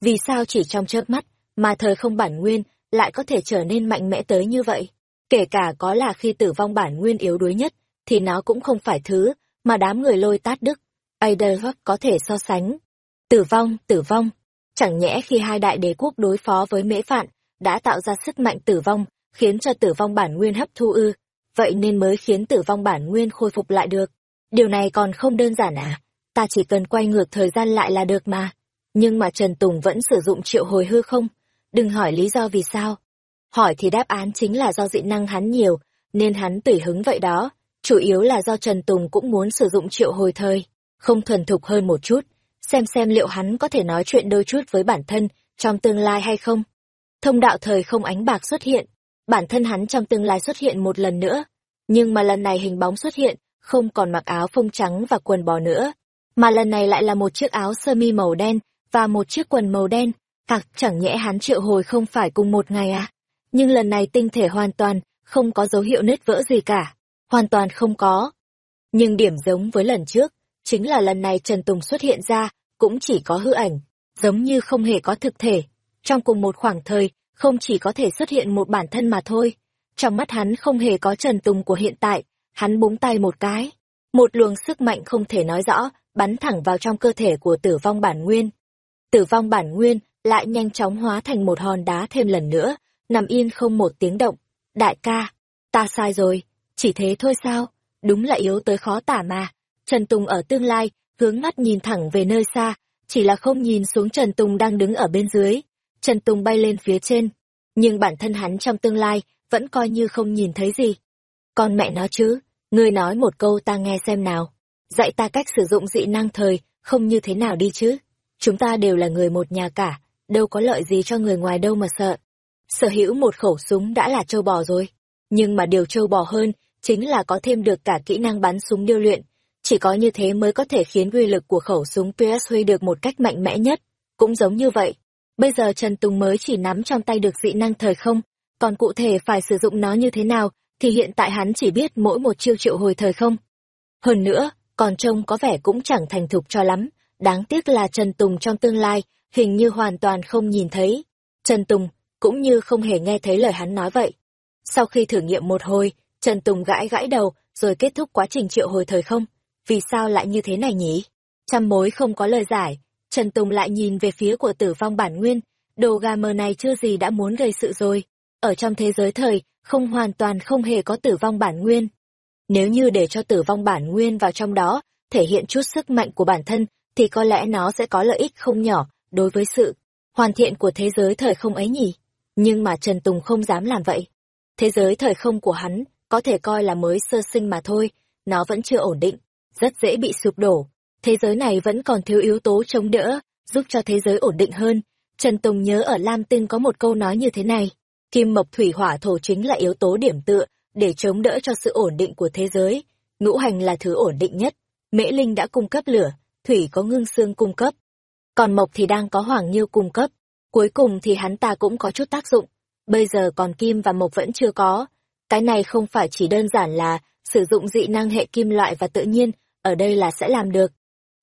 Vì sao chỉ trong chớp mắt mà thời không bản nguyên lại có thể trở nên mạnh mẽ tới như vậy? Kể cả có là khi tử vong bản nguyên yếu đuối nhất, thì nó cũng không phải thứ mà đám người lôi tát đức, Aiderhot có thể so sánh. Tử vong, tử vong. Chẳng nhẽ khi hai đại đế quốc đối phó với mễ phạn, đã tạo ra sức mạnh tử vong, khiến cho tử vong bản nguyên hấp thu ư. Vậy nên mới khiến tử vong bản nguyên khôi phục lại được. Điều này còn không đơn giản à? Ta chỉ cần quay ngược thời gian lại là được mà. Nhưng mà Trần Tùng vẫn sử dụng triệu hồi hư không? Đừng hỏi lý do vì sao. Hỏi thì đáp án chính là do dị năng hắn nhiều, nên hắn tùy hứng vậy đó. Chủ yếu là do Trần Tùng cũng muốn sử dụng triệu hồi thời, không thuần thục hơn một chút, xem xem liệu hắn có thể nói chuyện đôi chút với bản thân trong tương lai hay không. Thông đạo thời không ánh bạc xuất hiện, bản thân hắn trong tương lai xuất hiện một lần nữa, nhưng mà lần này hình bóng xuất hiện, không còn mặc áo phông trắng và quần bò nữa, mà lần này lại là một chiếc áo sơ mi màu đen và một chiếc quần màu đen, Hạc chẳng nhẽ hắn triệu hồi không phải cùng một ngày à? Nhưng lần này tinh thể hoàn toàn, không có dấu hiệu nứt vỡ gì cả. Hoàn toàn không có. Nhưng điểm giống với lần trước, chính là lần này Trần Tùng xuất hiện ra, cũng chỉ có hư ảnh, giống như không hề có thực thể. Trong cùng một khoảng thời, không chỉ có thể xuất hiện một bản thân mà thôi. Trong mắt hắn không hề có Trần Tùng của hiện tại, hắn búng tay một cái. Một luồng sức mạnh không thể nói rõ, bắn thẳng vào trong cơ thể của tử vong bản nguyên. Tử vong bản nguyên lại nhanh chóng hóa thành một hòn đá thêm lần nữa, nằm yên không một tiếng động. Đại ca, ta sai rồi, chỉ thế thôi sao? Đúng là yếu tới khó tả mà. Trần Tùng ở tương lai, hướng mắt nhìn thẳng về nơi xa, chỉ là không nhìn xuống Trần Tùng đang đứng ở bên dưới. Trần Tùng bay lên phía trên, nhưng bản thân hắn trong tương lai vẫn coi như không nhìn thấy gì. Con mẹ nó chứ, ngươi nói một câu ta nghe xem nào. Dạy ta cách sử dụng dị năng thời, không như thế nào đi chứ. Chúng ta đều là người một nhà cả, đâu có lợi gì cho người ngoài đâu mà sợ. Sở hữu một khẩu súng đã là châu bò rồi, nhưng mà điều châu bò hơn chính là có thêm được cả kỹ năng bắn súng điêu luyện, chỉ có như thế mới có thể khiến uy lực của khẩu súng PS huy được một cách mạnh mẽ nhất, cũng giống như vậy. Bây giờ Trần Tùng mới chỉ nắm trong tay được dị năng thời không, còn cụ thể phải sử dụng nó như thế nào thì hiện tại hắn chỉ biết mỗi một chiêu triệu hồi thời không. Hơn nữa, còn trông có vẻ cũng chẳng thành thục cho lắm, đáng tiếc là Trần Tùng trong tương lai hình như hoàn toàn không nhìn thấy. Trần Tùng cũng như không hề nghe thấy lời hắn nói vậy. Sau khi thử nghiệm một hồi, Trần Tùng gãi gãi đầu rồi kết thúc quá trình triệu hồi thời không. Vì sao lại như thế này nhỉ? Trăm mối không có lời giải, Trần Tùng lại nhìn về phía của tử vong bản nguyên, đồ gà mờ này chưa gì đã muốn gây sự rồi. Ở trong thế giới thời, không hoàn toàn không hề có tử vong bản nguyên. Nếu như để cho tử vong bản nguyên vào trong đó, thể hiện chút sức mạnh của bản thân, thì có lẽ nó sẽ có lợi ích không nhỏ đối với sự hoàn thiện của thế giới thời không ấy nhỉ. Nhưng mà Trần Tùng không dám làm vậy. Thế giới thời không của hắn có thể coi là mới sơ sinh mà thôi, nó vẫn chưa ổn định, rất dễ bị sụp đổ. Thế giới này vẫn còn thiếu yếu tố chống đỡ, giúp cho thế giới ổn định hơn. Trần Tùng nhớ ở Lam Tinh có một câu nói như thế này, kim mộc thủy hỏa thổ chính là yếu tố điểm tựa để chống đỡ cho sự ổn định của thế giới. Ngũ hành là thứ ổn định nhất, Mễ Linh đã cung cấp lửa, thủy có ngưng xương cung cấp, còn Mộc thì đang có Hoàng Nhiêu cung cấp. Cuối cùng thì hắn ta cũng có chút tác dụng. Bây giờ còn Kim và Mộc vẫn chưa có. Cái này không phải chỉ đơn giản là sử dụng dị năng hệ kim loại và tự nhiên, ở đây là sẽ làm được.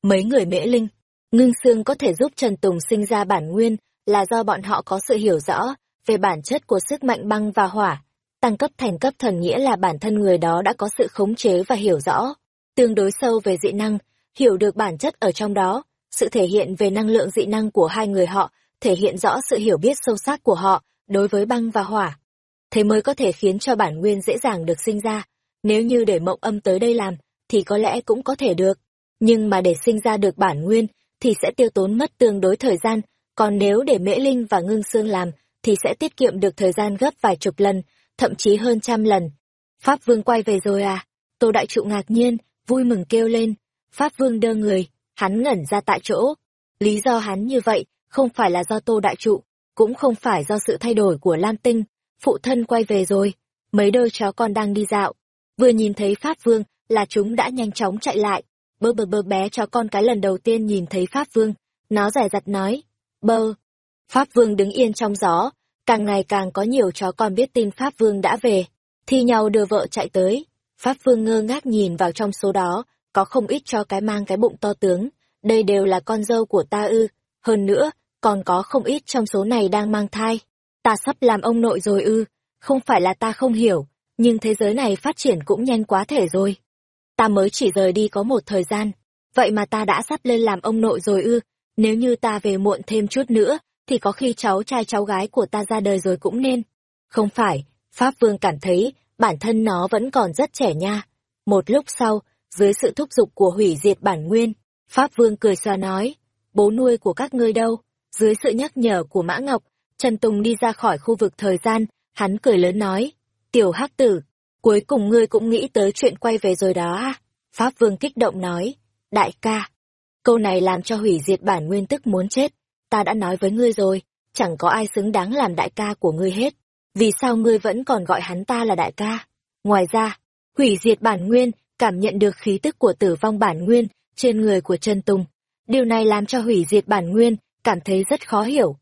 Mấy người mễ linh, ngưng xương có thể giúp Trần Tùng sinh ra bản nguyên là do bọn họ có sự hiểu rõ về bản chất của sức mạnh băng và hỏa. Tăng cấp thành cấp thần nghĩa là bản thân người đó đã có sự khống chế và hiểu rõ, tương đối sâu về dị năng, hiểu được bản chất ở trong đó, sự thể hiện về năng lượng dị năng của hai người họ thể hiện rõ sự hiểu biết sâu sắc của họ đối với băng và hỏa. Thế mới có thể khiến cho bản nguyên dễ dàng được sinh ra. Nếu như để mộng âm tới đây làm, thì có lẽ cũng có thể được. Nhưng mà để sinh ra được bản nguyên, thì sẽ tiêu tốn mất tương đối thời gian. Còn nếu để Mễ Linh và Ngưng Sương làm, thì sẽ tiết kiệm được thời gian gấp vài chục lần, thậm chí hơn trăm lần. Pháp Vương quay về rồi à? Tô Đại Trụ ngạc nhiên, vui mừng kêu lên. Pháp Vương đơ người, Hắn ngẩn ra tại chỗ. Lý do hắn như vậy không phải là do Tô Đại Trụ, cũng không phải do sự thay đổi của Lam Tinh. Phụ thân quay về rồi, mấy đôi chó con đang đi dạo. Vừa nhìn thấy Pháp Vương là chúng đã nhanh chóng chạy lại. Bơ bơ bơ bé chó con cái lần đầu tiên nhìn thấy Pháp Vương, nó giải giặt nói. Bơ. Pháp Vương đứng yên trong gió, càng ngày càng có nhiều chó con biết tin Pháp Vương đã về, thi nhau đưa vợ chạy tới. Pháp Vương ngơ ngác nhìn vào trong số đó, có không ít cho cái mang cái bụng to tướng, đây đều là con dâu của ta ư, hơn nữa, còn có không ít trong số này đang mang thai. Ta sắp làm ông nội rồi ư, không phải là ta không hiểu, nhưng thế giới này phát triển cũng nhanh quá thể rồi. Ta mới chỉ rời đi có một thời gian, vậy mà ta đã sắp lên làm ông nội rồi ư, nếu như ta về muộn thêm chút nữa, thì có khi cháu trai cháu gái của ta ra đời rồi cũng nên. Không phải, Pháp Vương cảm thấy bản thân nó vẫn còn rất trẻ nha. Một lúc sau, dưới sự thúc giục của hủy diệt bản nguyên, Pháp Vương cười xoa nói, bố nuôi của các ngươi đâu? Dưới sự nhắc nhở của Mã Ngọc, Trần Tùng đi ra khỏi khu vực thời gian, hắn cười lớn nói, tiểu hắc tử, Cuối cùng ngươi cũng nghĩ tới chuyện quay về rồi đó à? Pháp Vương kích động nói. Đại ca. Câu này làm cho hủy diệt bản nguyên tức muốn chết. Ta đã nói với ngươi rồi, chẳng có ai xứng đáng làm đại ca của ngươi hết. Vì sao ngươi vẫn còn gọi hắn ta là đại ca? Ngoài ra, hủy diệt bản nguyên, cảm nhận được khí tức của tử vong bản nguyên trên người của Trần Tùng. Điều này làm cho hủy diệt bản nguyên cảm thấy rất khó hiểu.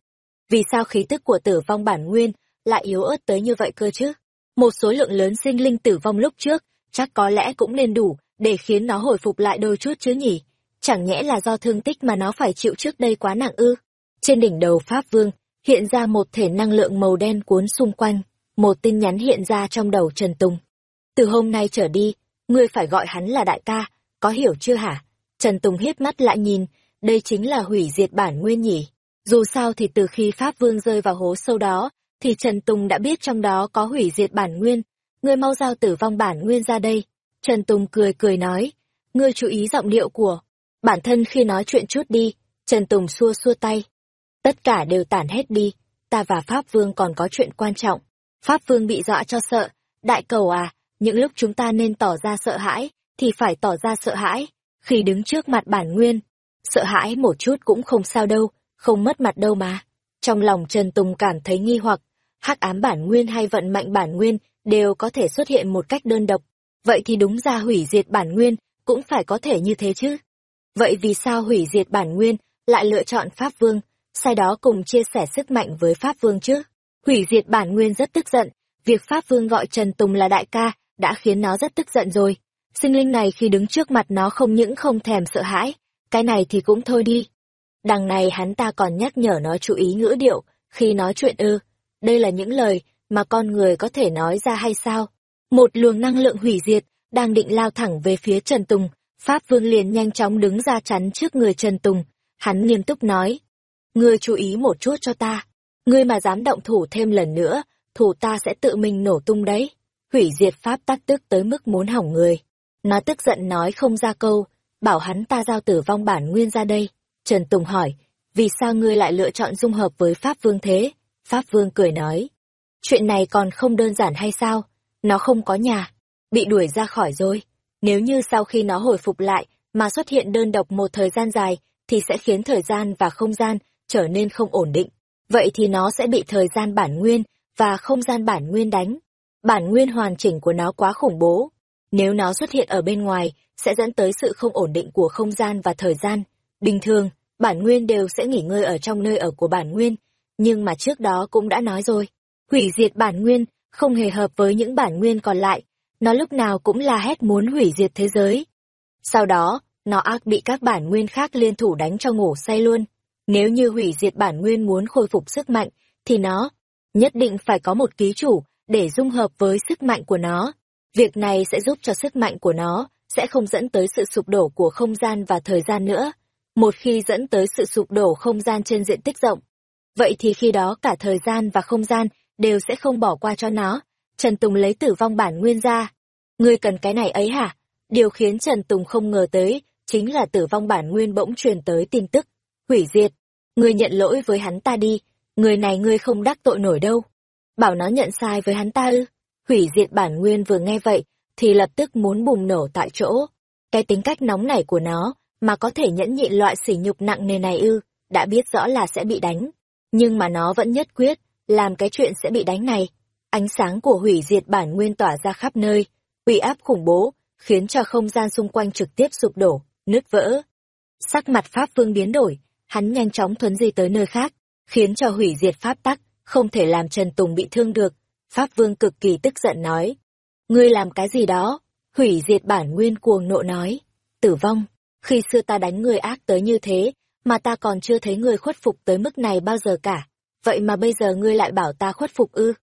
Vì sao khí tức của tử vong bản nguyên lại yếu ớt tới như vậy cơ chứ? Một số lượng lớn sinh linh tử vong lúc trước, chắc có lẽ cũng nên đủ để khiến nó hồi phục lại đôi chút chứ nhỉ? Chẳng nhẽ là do thương tích mà nó phải chịu trước đây quá nặng ư? Trên đỉnh đầu Pháp Vương, hiện ra một thể năng lượng màu đen cuốn xung quanh, một tin nhắn hiện ra trong đầu Trần Tùng. Từ hôm nay trở đi, ngươi phải gọi hắn là đại ca, có hiểu chưa hả? Trần Tùng hiếp mắt lại nhìn, đây chính là hủy diệt bản nguyên nhỉ. Dù sao thì từ khi Pháp Vương rơi vào hố sâu đó, thì Trần Tùng đã biết trong đó có hủy diệt bản nguyên. Ngươi mau giao tử vong bản nguyên ra đây. Trần Tùng cười cười nói, ngươi chú ý giọng điệu của. Bản thân khi nói chuyện chút đi, Trần Tùng xua xua tay. Tất cả đều tản hết đi, ta và Pháp Vương còn có chuyện quan trọng. Pháp Vương bị dọa cho sợ, đại cầu à, những lúc chúng ta nên tỏ ra sợ hãi, thì phải tỏ ra sợ hãi. Khi đứng trước mặt bản nguyên, sợ hãi một chút cũng không sao đâu, không mất mặt đâu mà. Trong lòng Trần Tùng cảm thấy nghi hoặc, hắc ám bản nguyên hay vận mạnh bản nguyên đều có thể xuất hiện một cách đơn độc. Vậy thì đúng ra hủy diệt bản nguyên cũng phải có thể như thế chứ. Vậy vì sao hủy diệt bản nguyên lại lựa chọn Pháp Vương, sau đó cùng chia sẻ sức mạnh với Pháp Vương chứ? Hủy diệt bản nguyên rất tức giận, việc Pháp Vương gọi Trần Tùng là đại ca đã khiến nó rất tức giận rồi. Sinh linh này khi đứng trước mặt nó không những không thèm sợ hãi, cái này thì cũng thôi đi. Đằng này hắn ta còn nhắc nhở nó chú ý ngữ điệu, khi nói chuyện ư. Đây là những lời mà con người có thể nói ra hay sao? Một luồng năng lượng hủy diệt, đang định lao thẳng về phía Trần Tùng. Pháp Vương liền nhanh chóng đứng ra chắn trước người Trần Tùng. Hắn nghiêm túc nói. Ngươi chú ý một chút cho ta. Ngươi mà dám động thủ thêm lần nữa, thủ ta sẽ tự mình nổ tung đấy. Hủy diệt Pháp tắc tức tới mức muốn hỏng người. Nó tức giận nói không ra câu, bảo hắn ta giao tử vong bản nguyên ra đây. Trần Tùng hỏi, vì sao ngươi lại lựa chọn dung hợp với Pháp Vương thế? Pháp Vương cười nói, chuyện này còn không đơn giản hay sao? Nó không có nhà, bị đuổi ra khỏi rồi. Nếu như sau khi nó hồi phục lại mà xuất hiện đơn độc một thời gian dài, thì sẽ khiến thời gian và không gian trở nên không ổn định. Vậy thì nó sẽ bị thời gian bản nguyên và không gian bản nguyên đánh. Bản nguyên hoàn chỉnh của nó quá khủng bố. Nếu nó xuất hiện ở bên ngoài, sẽ dẫn tới sự không ổn định của không gian và thời gian. Bình thường, bản nguyên đều sẽ nghỉ ngơi ở trong nơi ở của bản nguyên, nhưng mà trước đó cũng đã nói rồi, hủy diệt bản nguyên không hề hợp với những bản nguyên còn lại, nó lúc nào cũng la hét muốn hủy diệt thế giới. Sau đó, nó ác bị các bản nguyên khác liên thủ đánh cho ngủ say luôn. Nếu như hủy diệt bản nguyên muốn khôi phục sức mạnh, thì nó nhất định phải có một ký chủ để dung hợp với sức mạnh của nó. Việc này sẽ giúp cho sức mạnh của nó sẽ không dẫn tới sự sụp đổ của không gian và thời gian nữa. Một khi dẫn tới sự sụp đổ không gian trên diện tích rộng, vậy thì khi đó cả thời gian và không gian đều sẽ không bỏ qua cho nó. Trần Tùng lấy tử vong bản nguyên ra. Ngươi cần cái này ấy hả? Điều khiến Trần Tùng không ngờ tới, chính là tử vong bản nguyên bỗng truyền tới tin tức. Hủy diệt. Ngươi nhận lỗi với hắn ta đi. Người này ngươi không đắc tội nổi đâu. Bảo nó nhận sai với hắn ta ư. Hủy diệt bản nguyên vừa nghe vậy, thì lập tức muốn bùng nổ tại chỗ. Cái tính cách nóng nảy của nó, mà có thể nhẫn nhịn loại sỉ nhục nặng nề này ư, đã biết rõ là sẽ bị đánh. Nhưng mà nó vẫn nhất quyết, làm cái chuyện sẽ bị đánh này. Ánh sáng của hủy diệt bản nguyên tỏa ra khắp nơi, uy áp khủng bố, khiến cho không gian xung quanh trực tiếp sụp đổ, nứt vỡ. Sắc mặt Pháp Vương biến đổi, hắn nhanh chóng thuấn di tới nơi khác, khiến cho hủy diệt Pháp tắc, không thể làm Trần Tùng bị thương được. Pháp Vương cực kỳ tức giận nói, ngươi làm cái gì đó? Hủy diệt bản nguyên cuồng nộ nói, tử vong, khi xưa ta đánh người ác tới như thế, mà ta còn chưa thấy người khuất phục tới mức này bao giờ cả. Vậy mà bây giờ ngươi lại bảo ta khuất phục ư?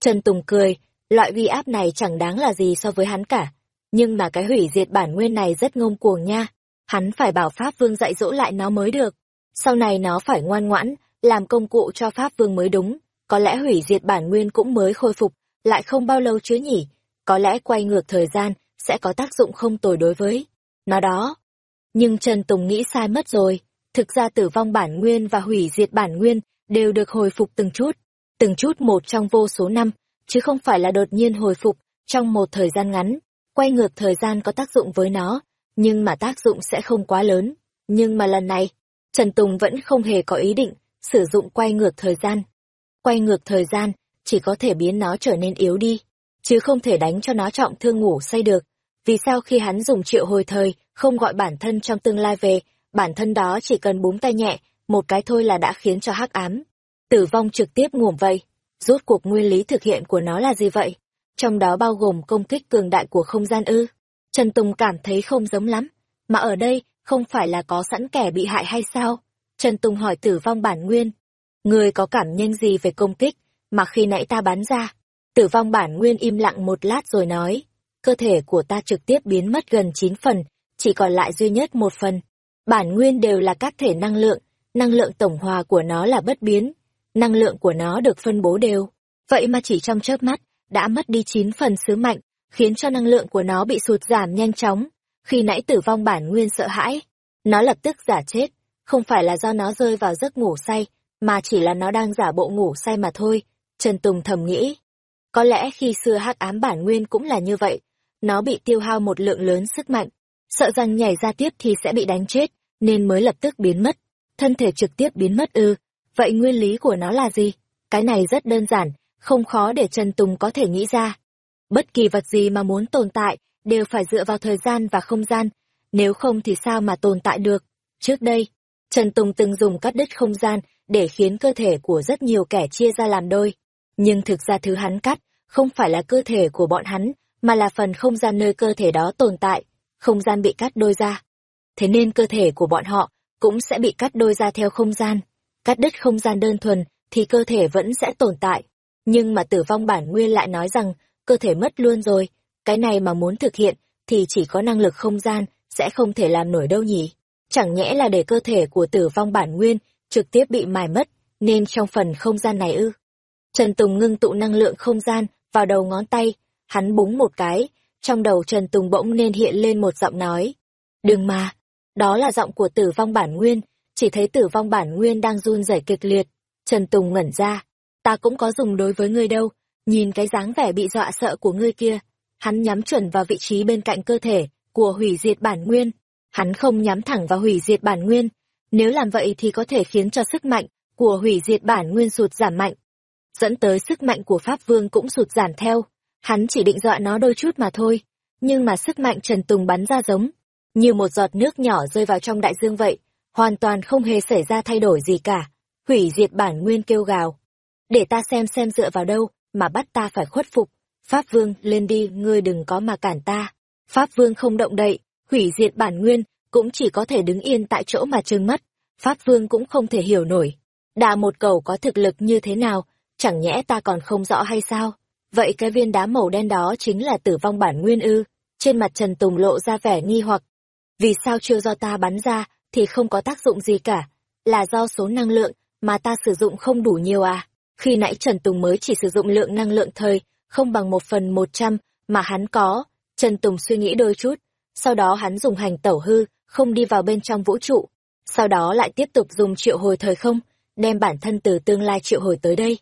Trần Tùng cười, loại uy áp này chẳng đáng là gì so với hắn cả. Nhưng mà cái hủy diệt bản nguyên này rất ngông cuồng nha. Hắn phải bảo Pháp Vương dạy dỗ lại nó mới được. Sau này nó phải ngoan ngoãn, làm công cụ cho Pháp Vương mới đúng. Có lẽ hủy diệt bản nguyên cũng mới khôi phục, lại không bao lâu chứ nhỉ. Có lẽ quay ngược thời gian, sẽ có tác dụng không tồi đối với nó đó. Nhưng Trần Tùng nghĩ sai mất rồi, thực ra tử vong bản nguyên và hủy diệt bản nguyên đều được hồi phục từng chút, từng chút một trong vô số năm, chứ không phải là đột nhiên hồi phục, Trong một thời gian ngắn, quay ngược thời gian có tác dụng với nó, nhưng mà tác dụng sẽ không quá lớn. Nhưng mà lần này, Trần Tùng vẫn không hề có ý định sử dụng quay ngược thời gian. Quay ngược thời gian chỉ có thể biến nó trở nên yếu đi, chứ không thể đánh cho nó trọng thương ngủ say được. Vì sao khi hắn dùng triệu hồi thời, không gọi bản thân trong tương lai về, bản thân đó chỉ cần búng tay nhẹ, một cái thôi là đã khiến cho hắc ám. Tử vong trực tiếp ngủm vây Rốt cuộc nguyên lý thực hiện của nó là gì vậy? Trong đó bao gồm công kích cường đại của không gian ư. Trần Tùng cảm thấy không giống lắm. Mà ở đây, không phải là có sẵn kẻ bị hại hay sao? Trần Tùng hỏi tử vong bản nguyên. Người có cảm nhận gì về công kích, mà khi nãy ta bắn ra? Tử vong bản nguyên im lặng một lát rồi nói. Cơ thể của ta trực tiếp biến mất gần 9 phần, chỉ còn lại duy nhất một phần. Bản nguyên đều là các thể năng lượng, năng lượng tổng hòa của nó là bất biến. Năng lượng của nó được phân bố đều. Vậy mà chỉ trong chớp mắt, đã mất đi 9 phần sứ mạnh, khiến cho năng lượng của nó bị sụt giảm nhanh chóng. Khi nãy tử vong bản nguyên sợ hãi, nó lập tức giả chết, không phải là do nó rơi vào giấc ngủ say, mà chỉ là nó đang giả bộ ngủ say mà thôi. Trần Tùng thầm nghĩ. Có lẽ khi xưa hắc ám bản nguyên cũng là như vậy, nó bị tiêu hao một lượng lớn sức mạnh, sợ rằng nhảy ra tiếp thì sẽ bị đánh chết, nên mới lập tức biến mất. Thân thể trực tiếp biến mất ư, vậy nguyên lý của nó là gì? Cái này rất đơn giản, không khó để Trần Tùng có thể nghĩ ra. Bất kỳ vật gì mà muốn tồn tại, đều phải dựa vào thời gian và không gian, nếu không thì sao mà tồn tại được. Trước đây, Trần Tùng từng dùng cắt đứt không gian để khiến cơ thể của rất nhiều kẻ chia ra làm đôi. Nhưng thực ra thứ hắn cắt, không phải là cơ thể của bọn hắn, mà là phần không gian nơi cơ thể đó tồn tại, không gian bị cắt đôi ra. Thế nên cơ thể của bọn họ cũng sẽ bị cắt đôi ra theo không gian. Cắt đứt không gian đơn thuần thì cơ thể vẫn sẽ tồn tại. Nhưng mà tử vong bản nguyên lại nói rằng cơ thể mất luôn rồi, cái này mà muốn thực hiện thì chỉ có năng lực không gian sẽ không thể làm nổi đâu nhỉ. Chẳng nhẽ là để cơ thể của tử vong bản nguyên trực tiếp bị mài mất, nên trong phần không gian này ư. Trần Tùng ngưng tụ năng lượng không gian vào đầu ngón tay, hắn búng một cái, trong đầu Trần Tùng bỗng nên hiện lên một giọng nói. Đừng mà, đó là giọng của tử vong bản nguyên, chỉ thấy tử vong bản nguyên đang run rẩy kịch liệt. Trần Tùng ngẩn ra, ta cũng có dùng đối với ngươi đâu, nhìn cái dáng vẻ bị dọa sợ của ngươi kia. Hắn nhắm chuẩn vào vị trí bên cạnh cơ thể của hủy diệt bản nguyên. Hắn không nhắm thẳng vào hủy diệt bản nguyên, nếu làm vậy thì có thể khiến cho sức mạnh của hủy diệt bản nguyên sụt giảm mạnh. Dẫn tới sức mạnh của Pháp Vương cũng sụt giảm theo. Hắn chỉ định dọa nó đôi chút mà thôi, nhưng mà sức mạnh Trần Tùng bắn ra giống, như một giọt nước nhỏ rơi vào trong đại dương vậy, hoàn toàn không hề xảy ra thay đổi gì cả. Hủy diệt bản nguyên kêu gào. Để ta xem xem dựa vào đâu, mà bắt ta phải khuất phục. Pháp Vương, lên đi, ngươi đừng có mà cản ta. Pháp Vương không động đậy, hủy diệt bản nguyên, cũng chỉ có thể đứng yên tại chỗ mà trừng mắt. Pháp Vương cũng không thể hiểu nổi. Đà một cầu có thực lực như thế nào, chẳng nhẽ ta còn không rõ hay sao? Vậy cái viên đá màu đen đó chính là tử vong bản nguyên ư? Trên mặt Trần Tùng lộ ra vẻ nghi hoặc. Vì sao chưa do ta bắn ra, thì không có tác dụng gì cả? Là do số năng lượng mà ta sử dụng không đủ nhiều à? Khi nãy Trần Tùng mới chỉ sử dụng lượng năng lượng thời, không bằng một phần một trăm mà hắn có. Trần Tùng suy nghĩ đôi chút, sau đó hắn dùng hành tẩu hư, không đi vào bên trong vũ trụ. Sau đó lại tiếp tục dùng triệu hồi thời không, đem bản thân từ tương lai triệu hồi tới đây.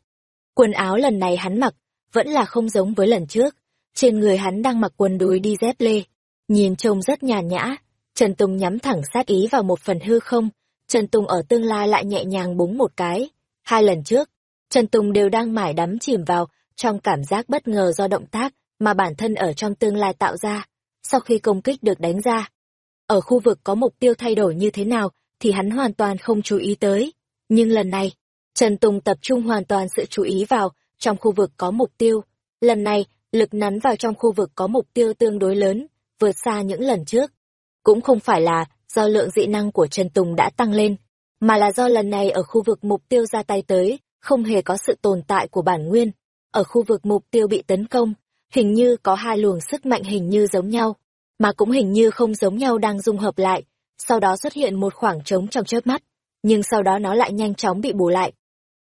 Quần áo lần này hắn mặc, vẫn là không giống với lần trước. Trên người hắn đang mặc quần đùi đi dép lê, nhìn trông rất nhàn nhã. Trần Tùng nhắm thẳng sát ý vào một phần hư không, Trần Tùng ở tương lai lại nhẹ nhàng búng một cái. Hai lần trước, Trần Tùng đều đang mải đắm chìm vào trong cảm giác bất ngờ do động tác mà bản thân ở trong tương lai tạo ra. Sau khi công kích được đánh ra, ở khu vực có mục tiêu thay đổi như thế nào thì hắn hoàn toàn không chú ý tới. Nhưng lần này, Trần Tùng tập trung hoàn toàn sự chú ý vào trong khu vực có mục tiêu. Lần này, lực nắn vào trong khu vực có mục tiêu tương đối lớn, vượt xa những lần trước. Cũng không phải là do lượng dị năng của Trần Tùng đã tăng lên, mà là do lần này ở khu vực mục tiêu ra tay tới, không hề có sự tồn tại của bản nguyên. Ở khu vực mục tiêu bị tấn công, hình như có hai luồng sức mạnh hình như giống nhau, mà cũng hình như không giống nhau đang dung hợp lại, sau đó xuất hiện một khoảng trống trong chớp mắt, nhưng sau đó nó lại nhanh chóng bị bù lại.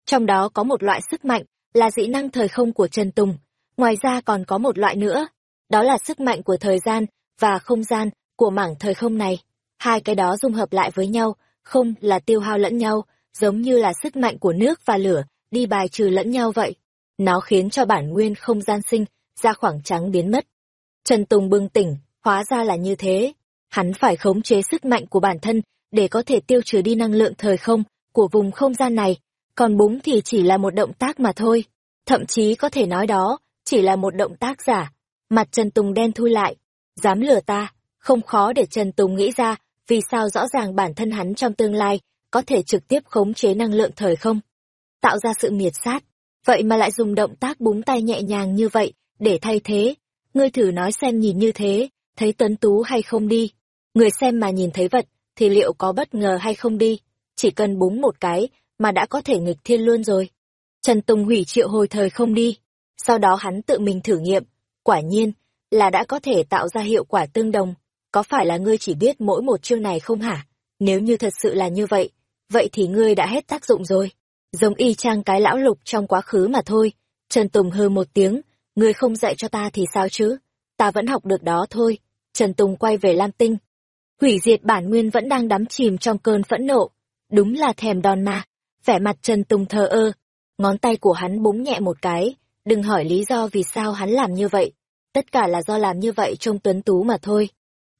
Trong đó có một loại sức mạnh, là dị năng thời không của Trần Tùng, ngoài ra còn có một loại nữa, đó là sức mạnh của thời gian và không gian của mảng thời không này. Hai cái đó dung hợp lại với nhau, không là tiêu hao lẫn nhau, giống như là sức mạnh của nước và lửa, đi bài trừ lẫn nhau vậy. Nó khiến cho bản nguyên không gian sinh ra khoảng trắng biến mất. Trần Tùng bừng tỉnh, hóa ra là như thế. Hắn phải khống chế sức mạnh của bản thân để có thể tiêu trừ đi năng lượng thời không của vùng không gian này, còn búng thì chỉ là một động tác mà thôi. Thậm chí có thể nói đó, chỉ là một động tác giả. Mặt Trần Tùng đen thui lại. Dám lừa ta, không khó để Trần Tùng nghĩ ra vì sao rõ ràng bản thân hắn trong tương lai có thể trực tiếp khống chế năng lượng thời không. Tạo ra sự miệt sát. Vậy mà lại dùng động tác búng tay nhẹ nhàng như vậy để thay thế. Ngươi thử nói xem nhìn như thế, thấy tuấn tú hay không đi. Người xem mà nhìn thấy vật, thì liệu có bất ngờ hay không đi. Chỉ cần búng một cái mà đã có thể nghịch thiên luôn rồi. Trần Tùng hủy triệu hồi thời không đi. Sau đó hắn tự mình thử nghiệm. Quả nhiên, là đã có thể tạo ra hiệu quả tương đồng. Có phải là ngươi chỉ biết mỗi một chương này không hả? Nếu như thật sự là như vậy, vậy thì ngươi đã hết tác dụng rồi. Giống y chang cái lão lục trong quá khứ mà thôi. Trần Tùng hư một tiếng, ngươi không dạy cho ta thì sao chứ? Ta vẫn học được đó thôi. Trần Tùng quay về Lam Tinh. Hủy diệt bản nguyên vẫn đang đắm chìm trong cơn phẫn nộ. Đúng là thèm đòn mà. Vẻ mặt Trần Tùng thờ ơ. Ngón tay của hắn búng nhẹ một cái. Đừng hỏi lý do vì sao hắn làm như vậy. Tất cả là do làm như vậy trông tuấn tú mà thôi.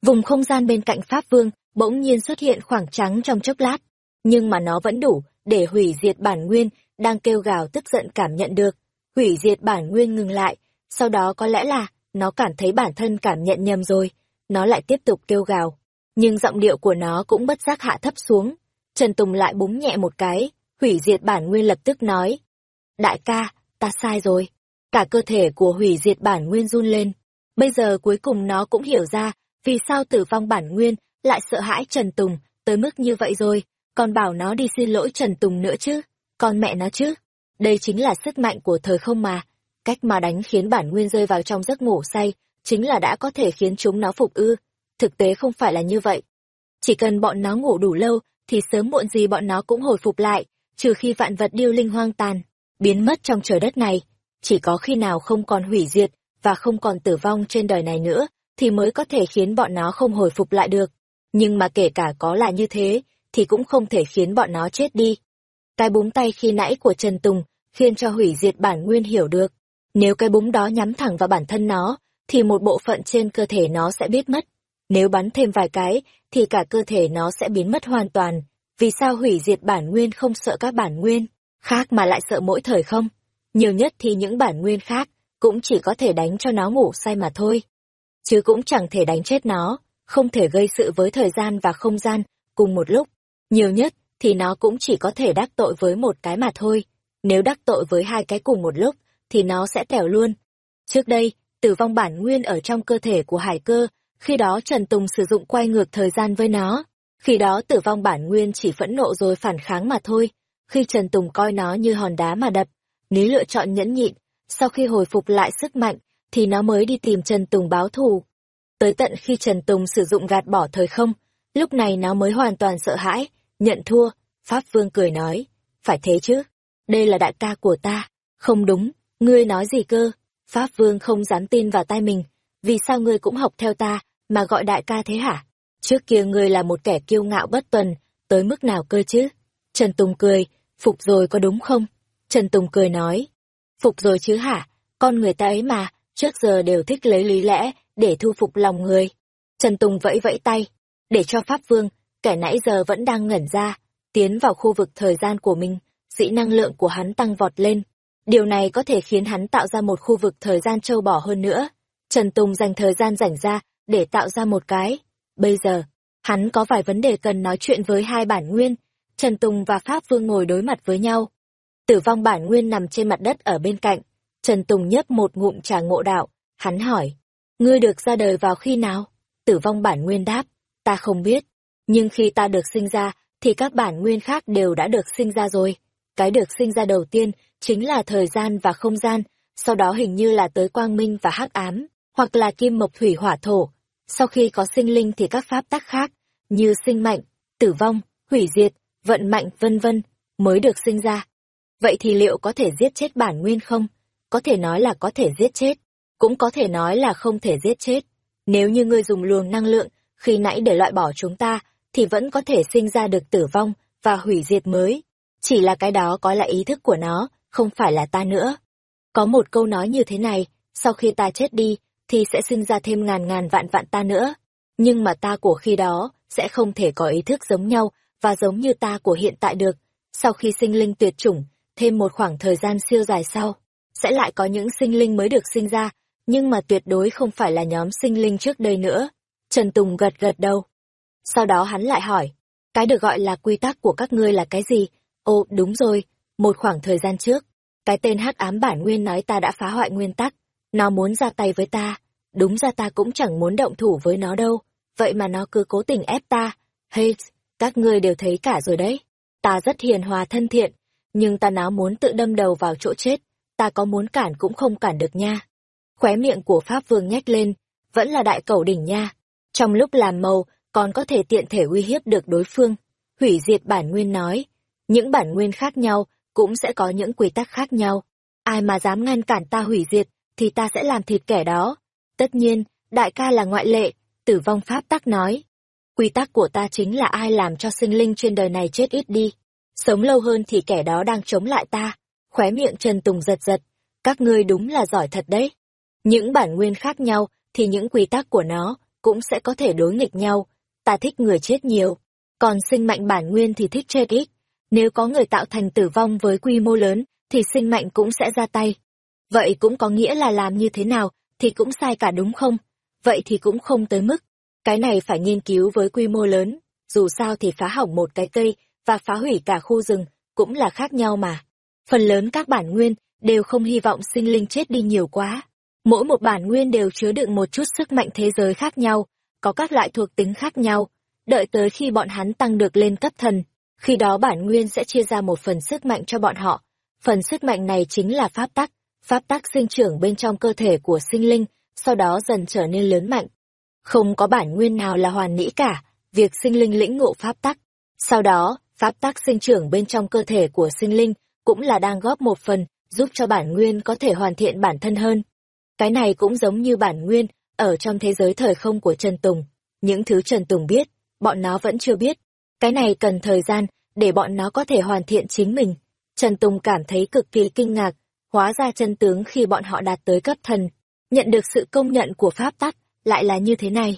Vùng không gian bên cạnh Pháp Vương bỗng nhiên xuất hiện khoảng trắng trong chốc lát. Nhưng mà nó vẫn đủ để hủy diệt bản nguyên đang kêu gào tức giận cảm nhận được. Hủy diệt bản nguyên ngừng lại. Sau đó có lẽ là nó cảm thấy bản thân cảm nhận nhầm rồi. Nó lại tiếp tục kêu gào nhưng giọng điệu của nó cũng bất giác hạ thấp xuống. Trần Tùng lại búng nhẹ một cái, hủy diệt bản nguyên lập tức nói. Đại ca, ta sai rồi. Cả cơ thể của hủy diệt bản nguyên run lên. Bây giờ cuối cùng nó cũng hiểu ra, vì sao tử vong bản nguyên lại sợ hãi Trần Tùng tới mức như vậy rồi, còn bảo nó đi xin lỗi Trần Tùng nữa chứ, con mẹ nó chứ. Đây chính là sức mạnh của thời không mà. Cách mà đánh khiến bản nguyên rơi vào trong giấc ngủ say, chính là đã có thể khiến chúng nó phục ư thực tế không phải là như vậy. Chỉ cần bọn nó ngủ đủ lâu, thì sớm muộn gì bọn nó cũng hồi phục lại, trừ khi vạn vật điêu linh hoang tàn, biến mất trong trời đất này. Chỉ có khi nào không còn hủy diệt, và không còn tử vong trên đời này nữa, thì mới có thể khiến bọn nó không hồi phục lại được. Nhưng mà kể cả có là như thế, thì cũng không thể khiến bọn nó chết đi. Cái búng tay khi nãy của Trần Tùng, khiến cho hủy diệt bản nguyên hiểu được. Nếu cái búng đó nhắm thẳng vào bản thân nó, thì một bộ phận trên cơ thể nó sẽ biết mất. Nếu bắn thêm vài cái, thì cả cơ thể nó sẽ biến mất hoàn toàn. Vì sao hủy diệt bản nguyên không sợ các bản nguyên, khác mà lại sợ mỗi thời không? Nhiều nhất thì những bản nguyên khác, cũng chỉ có thể đánh cho nó ngủ say mà thôi. Chứ cũng chẳng thể đánh chết nó, không thể gây sự với thời gian và không gian, cùng một lúc. Nhiều nhất, thì nó cũng chỉ có thể đắc tội với một cái mà thôi. Nếu đắc tội với hai cái cùng một lúc, thì nó sẽ tèo luôn. Trước đây, tử vong bản nguyên ở trong cơ thể của hải cơ khi đó Trần Tùng sử dụng quay ngược thời gian với nó. Khi đó tử vong bản nguyên chỉ phẫn nộ rồi phản kháng mà thôi. Khi Trần Tùng coi nó như hòn đá mà đập, nếu lựa chọn nhẫn nhịn. Sau khi hồi phục lại sức mạnh, thì nó mới đi tìm Trần Tùng báo thù. Tới tận khi Trần Tùng sử dụng gạt bỏ thời không, lúc này nó mới hoàn toàn sợ hãi, nhận thua. Pháp Vương cười nói, phải thế chứ, đây là đại ca của ta. Không đúng, ngươi nói gì cơ? Pháp Vương không dám tin vào tai mình, vì sao ngươi cũng học theo ta, mà gọi đại ca thế hả? Trước kia ngươi là một kẻ kiêu ngạo bất tuần, tới mức nào cơ chứ? Trần Tùng cười, phục rồi có đúng không? Trần Tùng cười nói, phục rồi chứ hả? Con người ta ấy mà, trước giờ đều thích lấy lý lẽ để thu phục lòng người. Trần Tùng vẫy vẫy tay, để cho Pháp Vương, kẻ nãy giờ vẫn đang ngẩn ra, tiến vào khu vực thời gian của mình, dĩ năng lượng của hắn tăng vọt lên. Điều này có thể khiến hắn tạo ra một khu vực thời gian trâu bỏ hơn nữa. Trần Tùng dành thời gian rảnh ra để tạo ra một cái. Bây giờ, hắn có vài vấn đề cần nói chuyện với hai bản nguyên. Trần Tùng và Pháp Vương ngồi đối mặt với nhau. Tử vong bản nguyên nằm trên mặt đất ở bên cạnh. Trần Tùng nhấp một ngụm trà ngộ đạo. Hắn hỏi, ngươi được ra đời vào khi nào? Tử vong bản nguyên đáp, ta không biết. Nhưng khi ta được sinh ra, thì các bản nguyên khác đều đã được sinh ra rồi. Cái được sinh ra đầu tiên chính là thời gian và không gian, sau đó hình như là tới quang minh và hắc ám hoặc là kim mộc thủy hỏa thổ. Sau khi có sinh linh thì các pháp tắc khác, như sinh mạnh, tử vong, hủy diệt, vận mạnh vân vân mới được sinh ra. Vậy thì liệu có thể giết chết bản nguyên không? Có thể nói là có thể giết chết, cũng có thể nói là không thể giết chết. Nếu như ngươi dùng luồng năng lượng khi nãy để loại bỏ chúng ta, thì vẫn có thể sinh ra được tử vong và hủy diệt mới. Chỉ là cái đó có là ý thức của nó, không phải là ta nữa. Có một câu nói như thế này, sau khi ta chết đi, thì sẽ sinh ra thêm ngàn ngàn vạn vạn ta nữa. Nhưng mà ta của khi đó sẽ không thể có ý thức giống nhau và giống như ta của hiện tại được. Sau khi sinh linh tuyệt chủng, thêm một khoảng thời gian siêu dài sau, sẽ lại có những sinh linh mới được sinh ra, nhưng mà tuyệt đối không phải là nhóm sinh linh trước đây nữa. Trần Tùng gật gật đầu. Sau đó hắn lại hỏi, cái được gọi là quy tắc của các ngươi là cái gì? Ồ, đúng rồi, một khoảng thời gian trước, cái tên hắc ám bản nguyên nói ta đã phá hoại nguyên tắc, nó muốn ra tay với ta, đúng ra ta cũng chẳng muốn động thủ với nó đâu, vậy mà nó cứ cố tình ép ta. Hey, các ngươi đều thấy cả rồi đấy, ta rất hiền hòa thân thiện, nhưng ta náo muốn tự đâm đầu vào chỗ chết, ta có muốn cản cũng không cản được nha. Khóe miệng của Pháp Vương nhếch lên, vẫn là đại cầu đỉnh nha. Trong lúc làm màu, còn có thể tiện thể uy hiếp được đối phương. Hủy diệt bản nguyên nói, những bản nguyên khác nhau cũng sẽ có những quy tắc khác nhau. Ai mà dám ngăn cản ta hủy diệt, thì ta sẽ làm thịt kẻ đó. Tất nhiên, đại ca là ngoại lệ, tử vong pháp tắc nói. Quy tắc của ta chính là ai làm cho sinh linh trên đời này chết ít đi. Sống lâu hơn thì kẻ đó đang chống lại ta. Khóe miệng Trần Tùng giật giật. Các ngươi đúng là giỏi thật đấy. Những bản nguyên khác nhau thì những quy tắc của nó cũng sẽ có thể đối nghịch nhau. Ta thích người chết nhiều, còn sinh mệnh bản nguyên thì thích chết ít. Nếu có người tạo thành tử vong với quy mô lớn, thì sinh mệnh cũng sẽ ra tay. Vậy cũng có nghĩa là làm như thế nào, thì cũng sai cả đúng không? Vậy thì cũng không tới mức. Cái này phải nghiên cứu với quy mô lớn, dù sao thì phá hỏng một cái cây và phá hủy cả khu rừng cũng là khác nhau mà. Phần lớn các bản nguyên đều không hy vọng sinh linh chết đi nhiều quá. Mỗi một bản nguyên đều chứa đựng một chút sức mạnh thế giới khác nhau, có các loại thuộc tính khác nhau. Đợi tới khi bọn hắn tăng được lên cấp thần, khi đó bản nguyên sẽ chia ra một phần sức mạnh cho bọn họ. Phần sức mạnh này chính là pháp tắc, pháp tắc sinh trưởng bên trong cơ thể của sinh linh, sau đó dần trở nên lớn mạnh. Không có bản nguyên nào là hoàn mỹ cả, việc sinh linh lĩnh ngộ pháp tắc. Sau đó, pháp tắc sinh trưởng bên trong cơ thể của sinh linh cũng là đang góp một phần, giúp cho bản nguyên có thể hoàn thiện bản thân hơn. Cái này cũng giống như bản nguyên, ở trong thế giới thời không của Trần Tùng. Những thứ Trần Tùng biết, bọn nó vẫn chưa biết. Cái này cần thời gian, để bọn nó có thể hoàn thiện chính mình. Trần Tùng cảm thấy cực kỳ kinh ngạc, hóa ra chân tướng khi bọn họ đạt tới cấp thần, nhận được sự công nhận của Pháp tắc, lại là như thế này.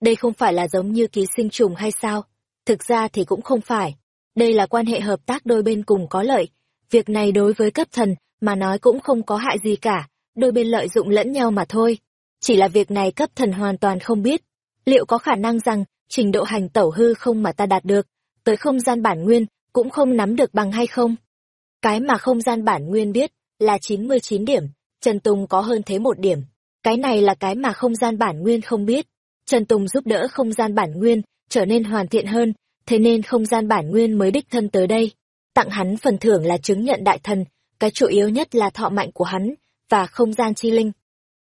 Đây không phải là giống như ký sinh trùng hay sao? Thực ra thì cũng không phải. Đây là quan hệ hợp tác đôi bên cùng có lợi. Việc này đối với cấp thần mà nói cũng không có hại gì cả, đôi bên lợi dụng lẫn nhau mà thôi. Chỉ là việc này cấp thần hoàn toàn không biết. Liệu có khả năng rằng trình độ hành tẩu hư không mà ta đạt được, tới không gian bản nguyên, cũng không nắm được bằng hay không? Cái mà không gian bản nguyên biết, là 99 điểm, Trần Tùng có hơn thế một điểm. Cái này là cái mà không gian bản nguyên không biết. Trần Tùng giúp đỡ không gian bản nguyên, trở nên hoàn thiện hơn, thế nên không gian bản nguyên mới đích thân tới đây. Tặng hắn phần thưởng là chứng nhận đại thần, cái chủ yếu nhất là thọ mạnh của hắn, và không gian chi linh.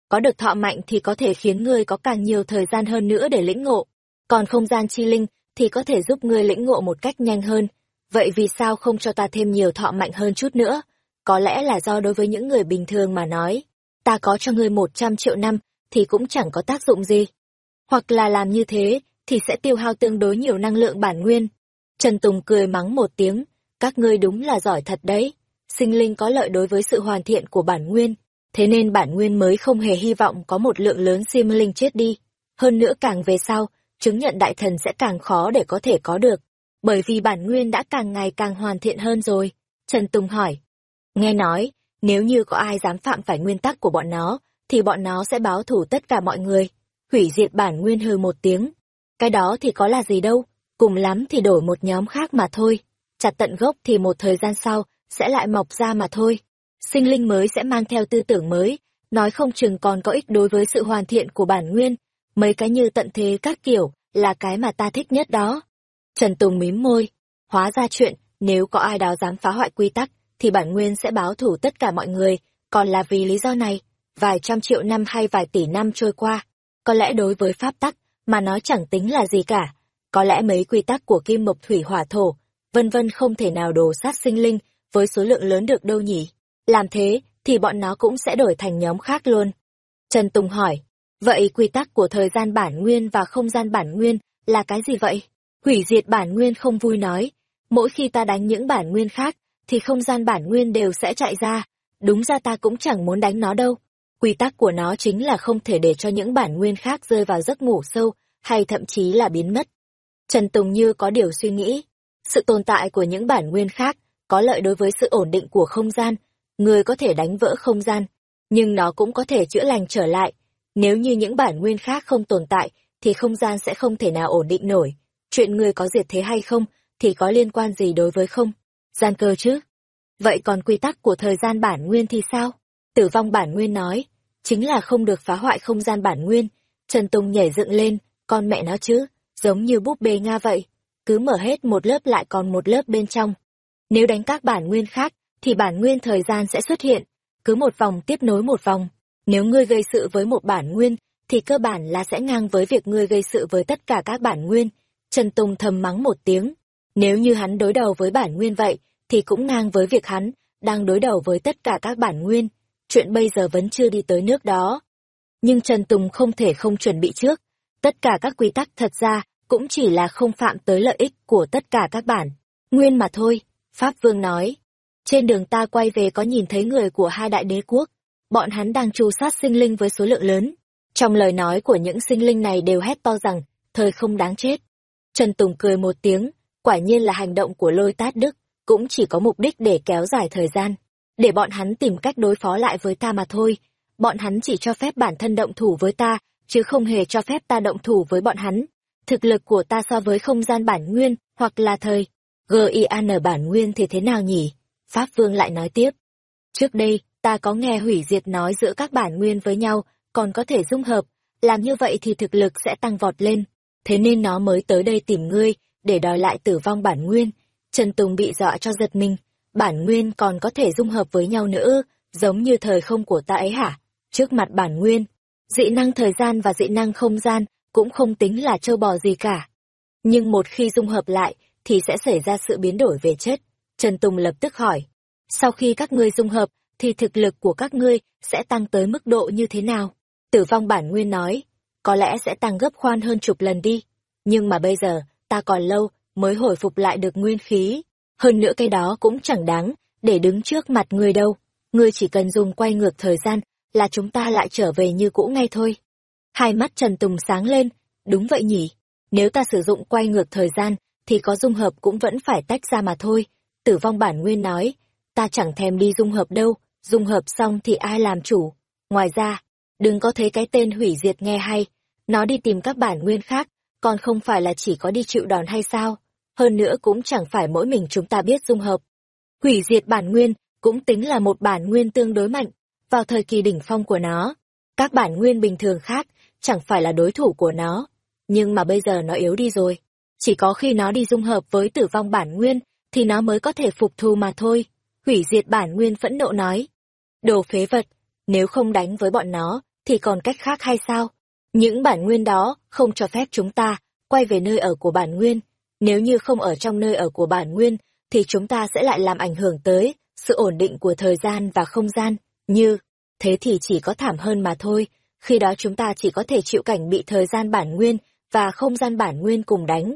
Có được thọ mạnh thì có thể khiến ngươi có càng nhiều thời gian hơn nữa để lĩnh ngộ, còn không gian chi linh thì có thể giúp ngươi lĩnh ngộ một cách nhanh hơn. Vậy vì sao không cho ta thêm nhiều thọ mạnh hơn chút nữa? Có lẽ là do đối với những người bình thường mà nói, ta có cho ngươi một trăm triệu năm thì cũng chẳng có tác dụng gì. Hoặc là làm như thế thì sẽ tiêu hao tương đối nhiều năng lượng bản nguyên. Trần Tùng cười mắng một tiếng, các ngươi đúng là giỏi thật đấy. Sinh linh có lợi đối với sự hoàn thiện của bản nguyên, thế nên bản nguyên mới không hề hy vọng có một lượng lớn sim linh chết đi. Hơn nữa càng về sau, chứng nhận đại thần sẽ càng khó để có thể có được, bởi vì bản nguyên đã càng ngày càng hoàn thiện hơn rồi. Trần Tùng hỏi, nghe nói, nếu như có ai dám phạm phải nguyên tắc của bọn nó, thì bọn nó sẽ báo thủ tất cả mọi người, hủy diệt bản nguyên hừ một tiếng. Cái đó thì có là gì đâu, cùng lắm thì đổi một nhóm khác mà thôi, chặt tận gốc thì một thời gian sau, sẽ lại mọc ra mà thôi. Sinh linh mới sẽ mang theo tư tưởng mới, nói không chừng còn có ích đối với sự hoàn thiện của bản nguyên, mấy cái như tận thế các kiểu, là cái mà ta thích nhất đó. Trần Tùng mím môi, hóa ra chuyện, nếu có ai đó dám phá hoại quy tắc, thì bản nguyên sẽ báo thủ tất cả mọi người, còn là vì lý do này, vài trăm triệu năm hay vài tỷ năm trôi qua, có lẽ đối với pháp tắc, mà nó chẳng tính là gì cả, có lẽ mấy quy tắc của kim mộc thủy hỏa thổ, vân vân không thể nào đồ sát sinh linh với số lượng lớn được đâu nhỉ. Làm thế, thì bọn nó cũng sẽ đổi thành nhóm khác luôn. Trần Tùng hỏi, Vậy quy tắc của thời gian bản nguyên và không gian bản nguyên là cái gì vậy? Hủy diệt bản nguyên không vui nói. Mỗi khi ta đánh những bản nguyên khác, thì không gian bản nguyên đều sẽ chạy ra. Đúng ra ta cũng chẳng muốn đánh nó đâu. Quy tắc của nó chính là không thể để cho những bản nguyên khác rơi vào giấc ngủ sâu, hay thậm chí là biến mất. Trần Tùng như có điều suy nghĩ. Sự tồn tại của những bản nguyên khác có lợi đối với sự ổn định của không gian. Người có thể đánh vỡ không gian, nhưng nó cũng có thể chữa lành trở lại. Nếu như những bản nguyên khác không tồn tại, thì không gian sẽ không thể nào ổn định nổi. Chuyện người có diệt thế hay không, thì có liên quan gì đối với không? Gian cơ chứ? Vậy còn quy tắc của thời gian bản nguyên thì sao? Tử vong bản nguyên nói, chính là không được phá hoại không gian bản nguyên. Trần Tùng nhảy dựng lên, con mẹ nó chứ, giống như búp bê Nga vậy. Cứ mở hết một lớp lại còn một lớp bên trong. Nếu đánh các bản nguyên khác, thì bản nguyên thời gian sẽ xuất hiện. Cứ một vòng tiếp nối một vòng. Nếu ngươi gây sự với một bản nguyên, thì cơ bản là sẽ ngang với việc ngươi gây sự với tất cả các bản nguyên. Trần Tùng thầm mắng một tiếng. Nếu như hắn đối đầu với bản nguyên vậy, thì cũng ngang với việc hắn đang đối đầu với tất cả các bản nguyên. Chuyện bây giờ vẫn chưa đi tới nước đó. Nhưng Trần Tùng không thể không chuẩn bị trước. Tất cả các quy tắc thật ra cũng chỉ là không phạm tới lợi ích của tất cả các bản. Nguyên mà thôi, Pháp Vương nói. Trên đường ta quay về có nhìn thấy người của hai đại đế quốc. Bọn hắn đang tru sát sinh linh với số lượng lớn. Trong lời nói của những sinh linh này đều hét to rằng, thời không đáng chết. Trần Tùng cười một tiếng, quả nhiên là hành động của lôi tát đức, cũng chỉ có mục đích để kéo dài thời gian, để bọn hắn tìm cách đối phó lại với ta mà thôi. Bọn hắn chỉ cho phép bản thân động thủ với ta, chứ không hề cho phép ta động thủ với bọn hắn. Thực lực của ta so với không gian bản nguyên, hoặc là thời, GIAN bản nguyên thì thế nào nhỉ? Pháp Vương lại nói tiếp. Trước đây, ta có nghe hủy diệt nói giữa các bản nguyên với nhau, còn có thể dung hợp, làm như vậy thì thực lực sẽ tăng vọt lên. Thế nên nó mới tới đây tìm ngươi, để đòi lại tử vong bản nguyên. Trần Tùng bị dọa cho giật mình, bản nguyên còn có thể dung hợp với nhau nữa, giống như thời không của ta ấy hả? Trước mặt bản nguyên, dị năng thời gian và dị năng không gian cũng không tính là châu bò gì cả. Nhưng một khi dung hợp lại, thì sẽ xảy ra sự biến đổi về chất. Trần Tùng lập tức hỏi, sau khi các ngươi dung hợp, thì thực lực của các ngươi sẽ tăng tới mức độ như thế nào? Tử vong bản nguyên nói, có lẽ sẽ tăng gấp khoan hơn chục lần đi. Nhưng mà bây giờ, ta còn lâu, mới hồi phục lại được nguyên khí. Hơn nữa cái đó cũng chẳng đáng, để đứng trước mặt ngươi đâu. Ngươi chỉ cần dùng quay ngược thời gian, là chúng ta lại trở về như cũ ngay thôi. Hai mắt Trần Tùng sáng lên, đúng vậy nhỉ. Nếu ta sử dụng quay ngược thời gian, thì có dung hợp cũng vẫn phải tách ra mà thôi. Tử vong bản nguyên nói, ta chẳng thèm đi dung hợp đâu, dung hợp xong thì ai làm chủ. Ngoài ra, đừng có thấy cái tên hủy diệt nghe hay, nó đi tìm các bản nguyên khác, còn không phải là chỉ có đi chịu đòn hay sao? Hơn nữa cũng chẳng phải mỗi mình chúng ta biết dung hợp. Hủy diệt bản nguyên cũng tính là một bản nguyên tương đối mạnh, vào thời kỳ đỉnh phong của nó. Các bản nguyên bình thường khác chẳng phải là đối thủ của nó, nhưng mà bây giờ nó yếu đi rồi. Chỉ có khi nó đi dung hợp với tử vong bản nguyên, thì nó mới có thể phục thù mà thôi. Hủy diệt bản nguyên phẫn nộ nói. Đồ phế vật, nếu không đánh với bọn nó, thì còn cách khác hay sao? Những bản nguyên đó không cho phép chúng ta quay về nơi ở của bản nguyên. Nếu như không ở trong nơi ở của bản nguyên, thì chúng ta sẽ lại làm ảnh hưởng tới sự ổn định của thời gian và không gian. Như, thế thì chỉ có thảm hơn mà thôi. Khi đó chúng ta chỉ có thể chịu cảnh bị thời gian bản nguyên và không gian bản nguyên cùng đánh.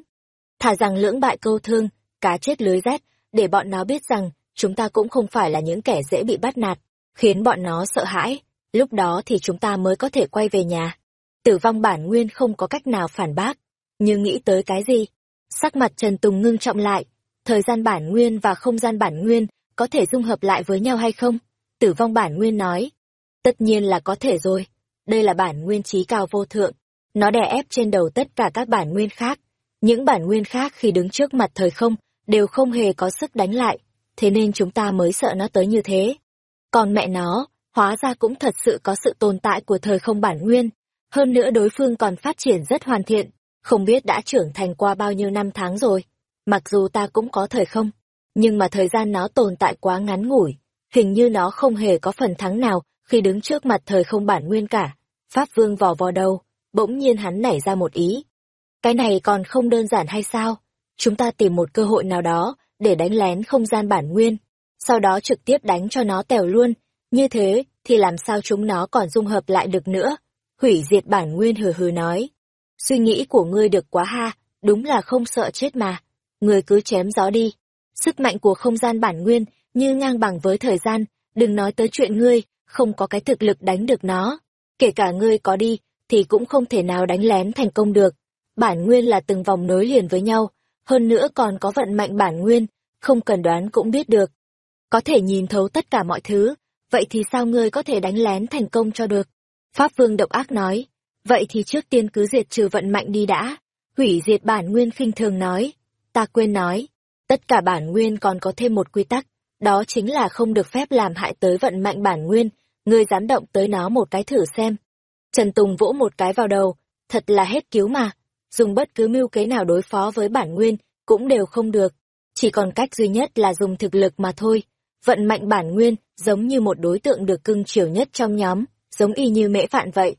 Thả rằng lưỡng bại câu thương, cá chết lưới rét, để bọn nó biết rằng chúng ta cũng không phải là những kẻ dễ bị bắt nạt, khiến bọn nó sợ hãi. Lúc đó thì chúng ta mới có thể quay về nhà. Tử vong bản nguyên không có cách nào phản bác, nhưng nghĩ tới cái gì? Sắc mặt Trần Tùng ngưng trọng lại, thời gian bản nguyên và không gian bản nguyên có thể dung hợp lại với nhau hay không? Tử vong bản nguyên nói. Tất nhiên là có thể rồi. Đây là bản nguyên trí cao vô thượng. Nó đè ép trên đầu tất cả các bản nguyên khác. Những bản nguyên khác khi đứng trước mặt thời không đều không hề có sức đánh lại. Thế nên chúng ta mới sợ nó tới như thế. Còn mẹ nó, hóa ra cũng thật sự có sự tồn tại của thời không bản nguyên. Hơn nữa đối phương còn phát triển rất hoàn thiện, không biết đã trưởng thành qua bao nhiêu năm tháng rồi. Mặc dù ta cũng có thời không, nhưng mà thời gian nó tồn tại quá ngắn ngủi, hình như nó không hề có phần thắng nào khi đứng trước mặt thời không bản nguyên cả. Pháp Vương vò vò đầu, bỗng nhiên hắn nảy ra một ý. Cái này còn không đơn giản hay sao? Chúng ta tìm một cơ hội nào đó để đánh lén không gian bản nguyên, sau đó trực tiếp đánh cho nó tèo luôn. Như thế thì làm sao chúng nó còn dung hợp lại được nữa? Hủy diệt bản nguyên hừ hừ nói. Suy nghĩ của ngươi được quá ha, đúng là không sợ chết mà. Ngươi cứ chém gió đi. Sức mạnh của không gian bản nguyên như ngang bằng với thời gian, đừng nói tới chuyện ngươi, không có cái thực lực đánh được nó. Kể cả ngươi có đi, thì cũng không thể nào đánh lén thành công được. Bản nguyên là từng vòng nối liền với nhau, hơn nữa còn có vận mạnh bản nguyên, không cần đoán cũng biết được. Có thể nhìn thấu tất cả mọi thứ, vậy thì sao ngươi có thể đánh lén thành công cho được? Pháp Vương độc ác nói, vậy thì trước tiên cứ diệt trừ vận mạnh đi đã. Hủy diệt bản nguyên khinh thường nói, ta quên nói, tất cả bản nguyên còn có thêm một quy tắc, đó chính là không được phép làm hại tới vận mạnh bản nguyên, ngươi dám động tới nó một cái thử xem. Trần Tùng vỗ một cái vào đầu, thật là hết cứu mà, dùng bất cứ mưu kế nào đối phó với bản nguyên, cũng đều không được. Chỉ còn cách duy nhất là dùng thực lực mà thôi. Vận mạnh bản nguyên, giống như một đối tượng được cưng chiều nhất trong nhóm, giống y như mễ phạn vậy.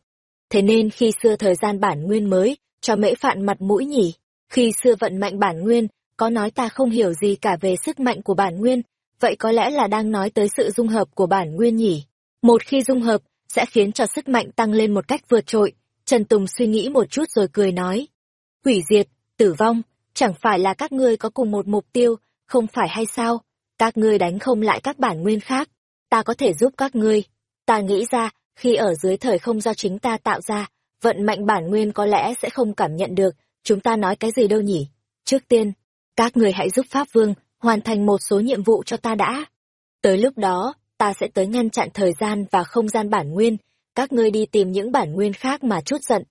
Thế nên khi xưa thời gian bản nguyên mới, cho mễ phạn mặt mũi nhỉ. Khi xưa vận mạnh bản nguyên, có nói ta không hiểu gì cả về sức mạnh của bản nguyên, vậy có lẽ là đang nói tới sự dung hợp của bản nguyên nhỉ. Một khi dung hợp, sẽ khiến cho sức mạnh tăng lên một cách vượt trội. Trần Tùng suy nghĩ một chút rồi cười nói. Hủy diệt, tử vong, chẳng phải là các ngươi có cùng một mục tiêu, không phải hay sao? Các ngươi đánh không lại các bản nguyên khác, ta có thể giúp các ngươi. Ta nghĩ ra, khi ở dưới thời không do chính ta tạo ra, vận mạnh bản nguyên có lẽ sẽ không cảm nhận được, chúng ta nói cái gì đâu nhỉ? Trước tiên, các người hãy giúp Pháp Vương hoàn thành một số nhiệm vụ cho ta đã. Tới lúc đó, ta sẽ tới ngăn chặn thời gian và không gian bản nguyên, các ngươi đi tìm những bản nguyên khác mà chút giận.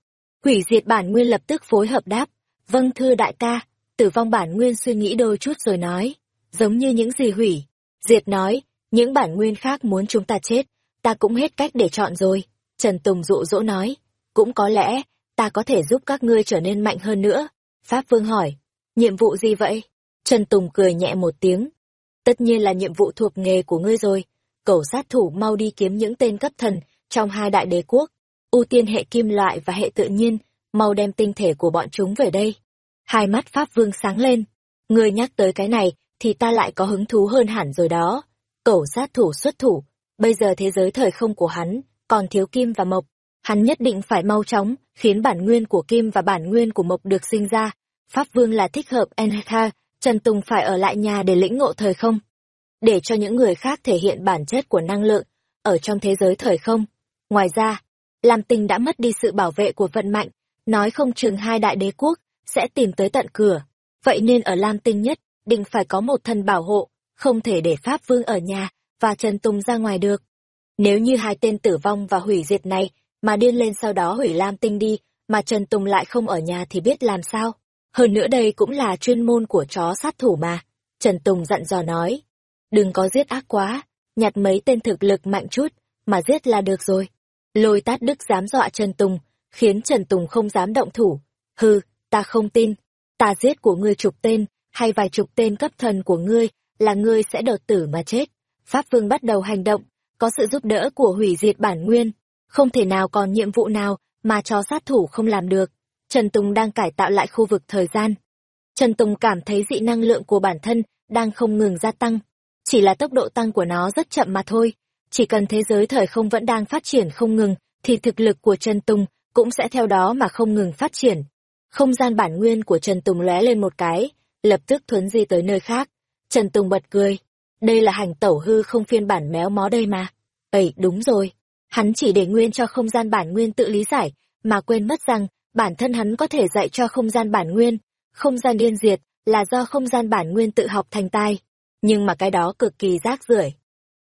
Hủy diệt bản nguyên lập tức phối hợp đáp, vâng thưa đại ca, tử vong bản nguyên suy nghĩ đôi chút rồi nói, giống như những gì hủy. Diệt nói, những bản nguyên khác muốn chúng ta chết, ta cũng hết cách để chọn rồi. Trần Tùng dụ dỗ nói, cũng có lẽ, ta có thể giúp các ngươi trở nên mạnh hơn nữa. Pháp Vương hỏi, nhiệm vụ gì vậy? Trần Tùng cười nhẹ một tiếng. Tất nhiên là nhiệm vụ thuộc nghề của ngươi rồi. Cẩu sát thủ mau đi kiếm những tên cấp thần trong hai đại đế quốc. ưu tiên hệ kim loại và hệ tự nhiên, mau đem tinh thể của bọn chúng về đây. Hai mắt Pháp Vương sáng lên. Ngươi nhắc tới cái này, thì ta lại có hứng thú hơn hẳn rồi đó. Cẩu sát thủ xuất thủ, bây giờ thế giới thời không của hắn, còn thiếu kim và mộc. Hắn nhất định phải mau chóng, khiến bản nguyên của kim và bản nguyên của mộc được sinh ra. Pháp Vương là thích hợp enha Trần Tùng phải ở lại nhà để lĩnh ngộ thời không. Để cho những người khác thể hiện bản chất của năng lượng, ở trong thế giới thời không. Ngoài ra, Lam Tinh đã mất đi sự bảo vệ của vận mạnh, nói không chừng hai đại đế quốc sẽ tìm tới tận cửa. Vậy nên ở Lam Tinh nhất, định phải có một thân bảo hộ, không thể để Pháp Vương ở nhà và Trần Tùng ra ngoài được. Nếu như hai tên tử vong và hủy diệt này mà điên lên sau đó hủy Lam Tinh đi, mà Trần Tùng lại không ở nhà thì biết làm sao. Hơn nữa đây cũng là chuyên môn của chó sát thủ mà. Trần Tùng dặn dò nói. Đừng có giết ác quá, nhặt mấy tên thực lực mạnh chút, mà giết là được rồi. Lôi tát đức dám dọa Trần Tùng, khiến Trần Tùng không dám động thủ. Hừ, ta không tin. Ta giết của ngươi chục tên, hay vài chục tên cấp thần của ngươi, là ngươi sẽ đột tử mà chết. Pháp Vương bắt đầu hành động, có sự giúp đỡ của hủy diệt bản nguyên. Không thể nào còn nhiệm vụ nào mà cho sát thủ không làm được. Trần Tùng đang cải tạo lại khu vực thời gian. Trần Tùng cảm thấy dị năng lượng của bản thân đang không ngừng gia tăng. Chỉ là tốc độ tăng của nó rất chậm mà thôi. Chỉ cần thế giới thời không vẫn đang phát triển không ngừng, thì thực lực của Trần Tùng cũng sẽ theo đó mà không ngừng phát triển. Không gian bản nguyên của Trần Tùng lóe lên một cái, lập tức thuấn di tới nơi khác. Trần Tùng bật cười. Đây là hành tẩu hư không phiên bản méo mó đây mà. Ấy, đúng rồi. Hắn chỉ để nguyên cho không gian bản nguyên tự lý giải, mà quên mất rằng bản thân hắn có thể dạy cho không gian bản nguyên. Không gian điên diệt là do không gian bản nguyên tự học thành tai. Nhưng mà cái đó cực kỳ rác rưởi.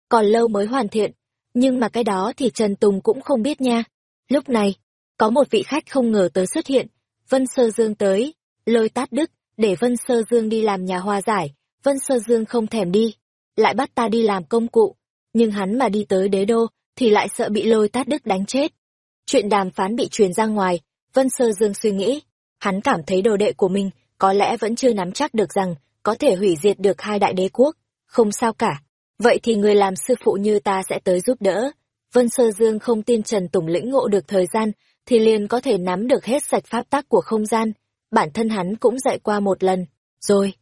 Còn lâu mới hoàn thiện. Nhưng mà cái đó thì Trần Tùng cũng không biết nha. Lúc này, có một vị khách không ngờ tới xuất hiện. Vân Sơ Dương tới, lôi tát đức, để Vân Sơ Dương đi làm nhà hòa giải. Vân Sơ Dương không thèm đi, lại bắt ta đi làm công cụ. Nhưng hắn mà đi tới đế đô, thì lại sợ bị lôi tát đức đánh chết. Chuyện đàm phán bị truyền ra ngoài, Vân Sơ Dương suy nghĩ, hắn cảm thấy đồ đệ của mình có lẽ vẫn chưa nắm chắc được rằng có thể hủy diệt được hai đại đế quốc, không sao cả. Vậy thì người làm sư phụ như ta sẽ tới giúp đỡ. Vân Sơ Dương không tin Trần Tùng lĩnh ngộ được thời gian, thì liền có thể nắm được hết sạch pháp tắc của không gian. Bản thân hắn cũng dạy qua một lần, rồi.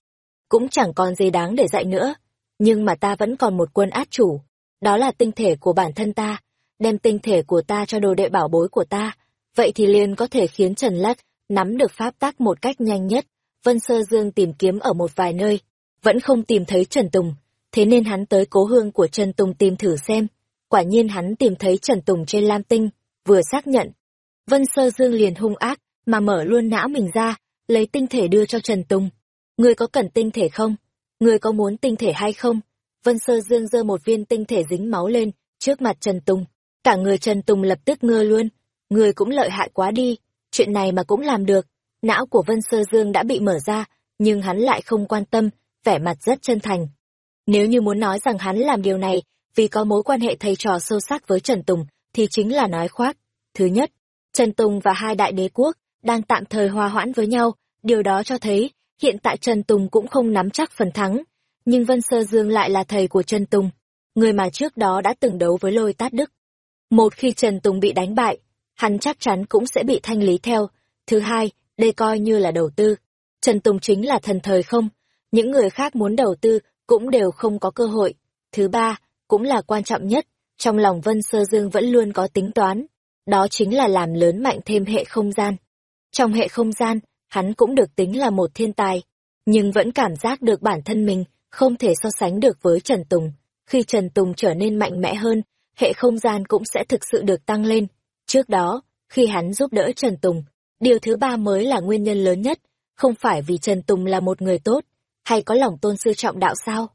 Cũng chẳng còn gì đáng để dạy nữa. Nhưng mà ta vẫn còn một quân át chủ. Đó là tinh thể của bản thân ta. Đem tinh thể của ta cho đồ đệ bảo bối của ta, vậy thì liền có thể khiến Trần Lắc nắm được pháp tắc một cách nhanh nhất. Vân Sơ Dương tìm kiếm ở một vài nơi, vẫn không tìm thấy Trần Tùng, thế nên hắn tới cố hương của Trần Tùng tìm thử xem. quả nhiên hắn tìm thấy Trần Tùng trên Lam Tinh, vừa xác nhận. Vân Sơ Dương liền hung ác, mà mở luôn não mình ra, lấy tinh thể đưa cho Trần Tùng. Người có cần tinh thể không? Người có muốn tinh thể hay không? Vân Sơ Dương giơ một viên tinh thể dính máu lên, trước mặt Trần Tùng. Cả người Trần Tùng lập tức ngơ luôn. Người cũng lợi hại quá đi, chuyện này mà cũng làm được. Não của Vân Sơ Dương đã bị mở ra, nhưng hắn lại không quan tâm, vẻ mặt rất chân thành. Nếu như muốn nói rằng hắn làm điều này vì có mối quan hệ thầy trò sâu sắc với Trần Tùng, thì chính là nói khoác. Thứ nhất, Trần Tùng và hai đại đế quốc đang tạm thời hòa hoãn với nhau, điều đó cho thấy hiện tại Trần Tùng cũng không nắm chắc phần thắng. Nhưng Vân Sơ Dương lại là thầy của Trần Tùng, người mà trước đó đã từng đấu với lôi tát đức. Một khi Trần Tùng bị đánh bại, hắn chắc chắn cũng sẽ bị thanh lý theo. Thứ hai, đây coi như là đầu tư. Trần Tùng chính là thần thời không, những người khác muốn đầu tư cũng đều không có cơ hội. Thứ ba, cũng là quan trọng nhất, trong lòng Vân Sơ Dương vẫn luôn có tính toán, đó chính là làm lớn mạnh thêm hệ không gian. Trong hệ không gian, hắn cũng được tính là một thiên tài, nhưng vẫn cảm giác được bản thân mình không thể so sánh được với Trần Tùng. Khi Trần Tùng trở nên mạnh mẽ hơn, hệ không gian cũng sẽ thực sự được tăng lên. Trước đó, khi hắn giúp đỡ Trần Tùng, điều thứ ba mới là nguyên nhân lớn nhất, không phải vì Trần Tùng là một người tốt, hay có lòng tôn sư trọng đạo sao.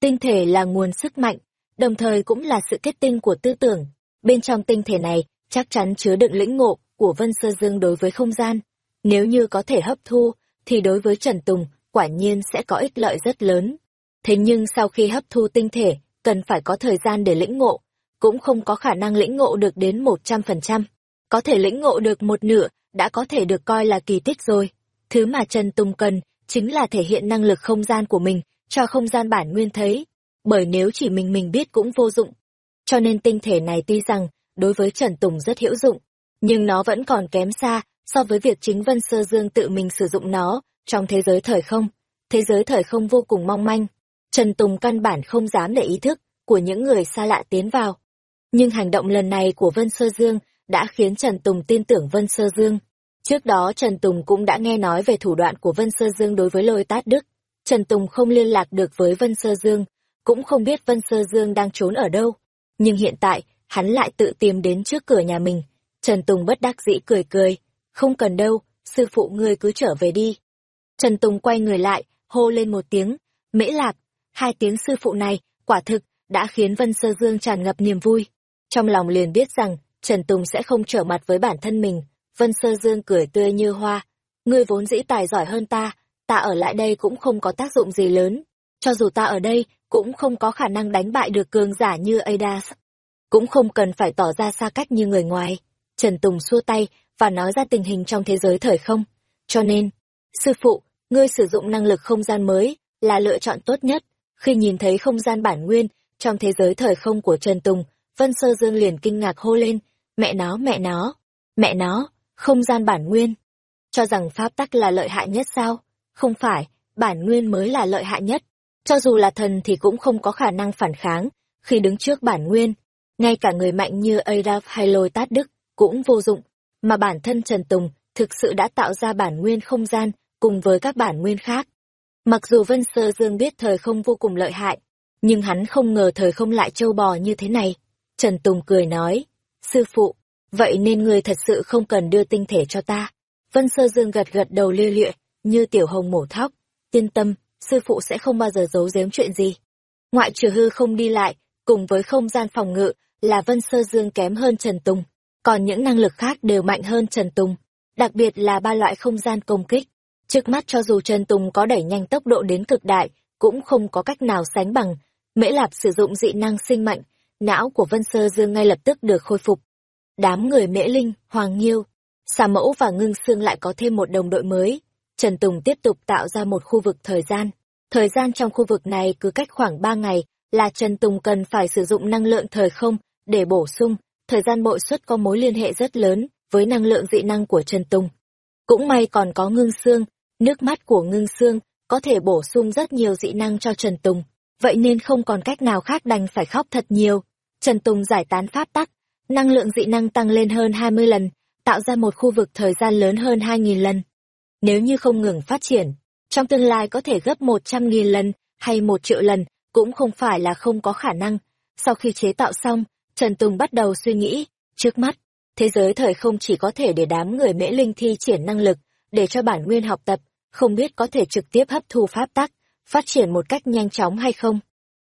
Tinh thể là nguồn sức mạnh, đồng thời cũng là sự kết tinh của tư tưởng. Bên trong tinh thể này, chắc chắn chứa đựng lĩnh ngộ của Vân Sơ Dương đối với không gian. Nếu như có thể hấp thu, thì đối với Trần Tùng, quả nhiên sẽ có ích lợi rất lớn. Thế nhưng sau khi hấp thu tinh thể, cần phải có thời gian để lĩnh ngộ, cũng không có khả năng lĩnh ngộ được đến 100%. Có thể lĩnh ngộ được một nửa, đã có thể được coi là kỳ tích rồi. Thứ mà Trần Tùng cần, chính là thể hiện năng lực không gian của mình, cho không gian bản nguyên thấy. Bởi nếu chỉ mình mình biết cũng vô dụng. Cho nên tinh thể này tuy rằng, đối với Trần Tùng rất hữu dụng, nhưng nó vẫn còn kém xa so với việc chính Vân Sơ Dương tự mình sử dụng nó trong thế giới thời không. Thế giới thời không vô cùng mong manh. Trần Tùng căn bản không dám để ý thức của những người xa lạ tiến vào. Nhưng hành động lần này của Vân Sơ Dương đã khiến Trần Tùng tin tưởng Vân Sơ Dương. Trước đó Trần Tùng cũng đã nghe nói về thủ đoạn của Vân Sơ Dương đối với lôi tát đức. Trần Tùng không liên lạc được với Vân Sơ Dương, cũng không biết Vân Sơ Dương đang trốn ở đâu. Nhưng hiện tại, hắn lại tự tìm đến trước cửa nhà mình. Trần Tùng bất đắc dĩ cười cười. Không cần đâu, sư phụ ngươi cứ trở về đi. Trần Tùng quay người lại, hô lên một tiếng. Mễ lạc, hai tiếng sư phụ này, quả thực, đã khiến Vân Sơ Dương tràn ngập niềm vui. Trong lòng liền biết rằng, Trần Tùng sẽ không trở mặt với bản thân mình. Vân Sơ Dương cười tươi như hoa. Ngươi vốn dĩ tài giỏi hơn ta, ta ở lại đây cũng không có tác dụng gì lớn. Cho dù ta ở đây, cũng không có khả năng đánh bại được cường giả như Adas. Cũng không cần phải tỏ ra xa cách như người ngoài. Trần Tùng xua tay và nói ra tình hình trong thế giới thời không. Cho nên, sư phụ, ngươi sử dụng năng lực không gian mới là lựa chọn tốt nhất. Khi nhìn thấy không gian bản nguyên trong thế giới thời không của Trần Tùng, Vân Sơ Dương liền kinh ngạc hô lên, mẹ nó, mẹ nó, mẹ nó, không gian bản nguyên. Cho rằng pháp tắc là lợi hại nhất sao? Không phải, bản nguyên mới là lợi hại nhất. Cho dù là thần thì cũng không có khả năng phản kháng, khi đứng trước bản nguyên. Ngay cả người mạnh như Araf hay Lôi Tát Đức cũng vô dụng, mà bản thân Trần Tùng thực sự đã tạo ra bản nguyên không gian cùng với các bản nguyên khác. Mặc dù Vân Sơ Dương biết thời không vô cùng lợi hại, nhưng hắn không ngờ thời không lại trâu bò như thế này. Trần Tùng cười nói, sư phụ, vậy nên người thật sự không cần đưa tinh thể cho ta. Vân Sơ Dương gật gật đầu lưu lịa, như tiểu hồng mổ thóc. Yên tâm, sư phụ sẽ không bao giờ giấu giếm chuyện gì. Ngoại trừ hư không đi lại, cùng với không gian phòng ngự, là Vân Sơ Dương kém hơn Trần Tùng, còn những năng lực khác đều mạnh hơn Trần Tùng, đặc biệt là ba loại không gian công kích. Trước mắt cho dù Trần Tùng có đẩy nhanh tốc độ đến cực đại, cũng không có cách nào sánh bằng. Mễ Lạp sử dụng dị năng sinh mạnh, não của Vân Sơ Dương ngay lập tức được khôi phục. Đám người Mễ Linh, Hoàng Nhiêu, Xà Mẫu và Ngưng Sương lại có thêm một đồng đội mới. Trần Tùng tiếp tục tạo ra một khu vực thời gian. Thời gian trong khu vực này cứ cách khoảng 3 ngày là Trần Tùng cần phải sử dụng năng lượng thời không để bổ sung. Thời gian bội suất có mối liên hệ rất lớn với năng lượng dị năng của Trần Tùng. Cũng may còn có ngưng xương, nước mắt của ngưng xương có thể bổ sung rất nhiều dị năng cho Trần Tùng. Vậy nên không còn cách nào khác đành phải khóc thật nhiều. Trần Tùng giải tán pháp tắc, năng lượng dị năng tăng lên hơn 20 lần, tạo ra một khu vực thời gian lớn hơn 2.000 lần. Nếu như không ngừng phát triển, trong tương lai có thể gấp 100.000 lần hay 1 triệu lần, cũng không phải là không có khả năng. Sau khi chế tạo xong, Trần Tùng bắt đầu suy nghĩ, trước mắt, thế giới thời không chỉ có thể để đám người mễ linh thi triển năng lực, để cho bản nguyên học tập, không biết có thể trực tiếp hấp thu pháp tắc, phát triển một cách nhanh chóng hay không.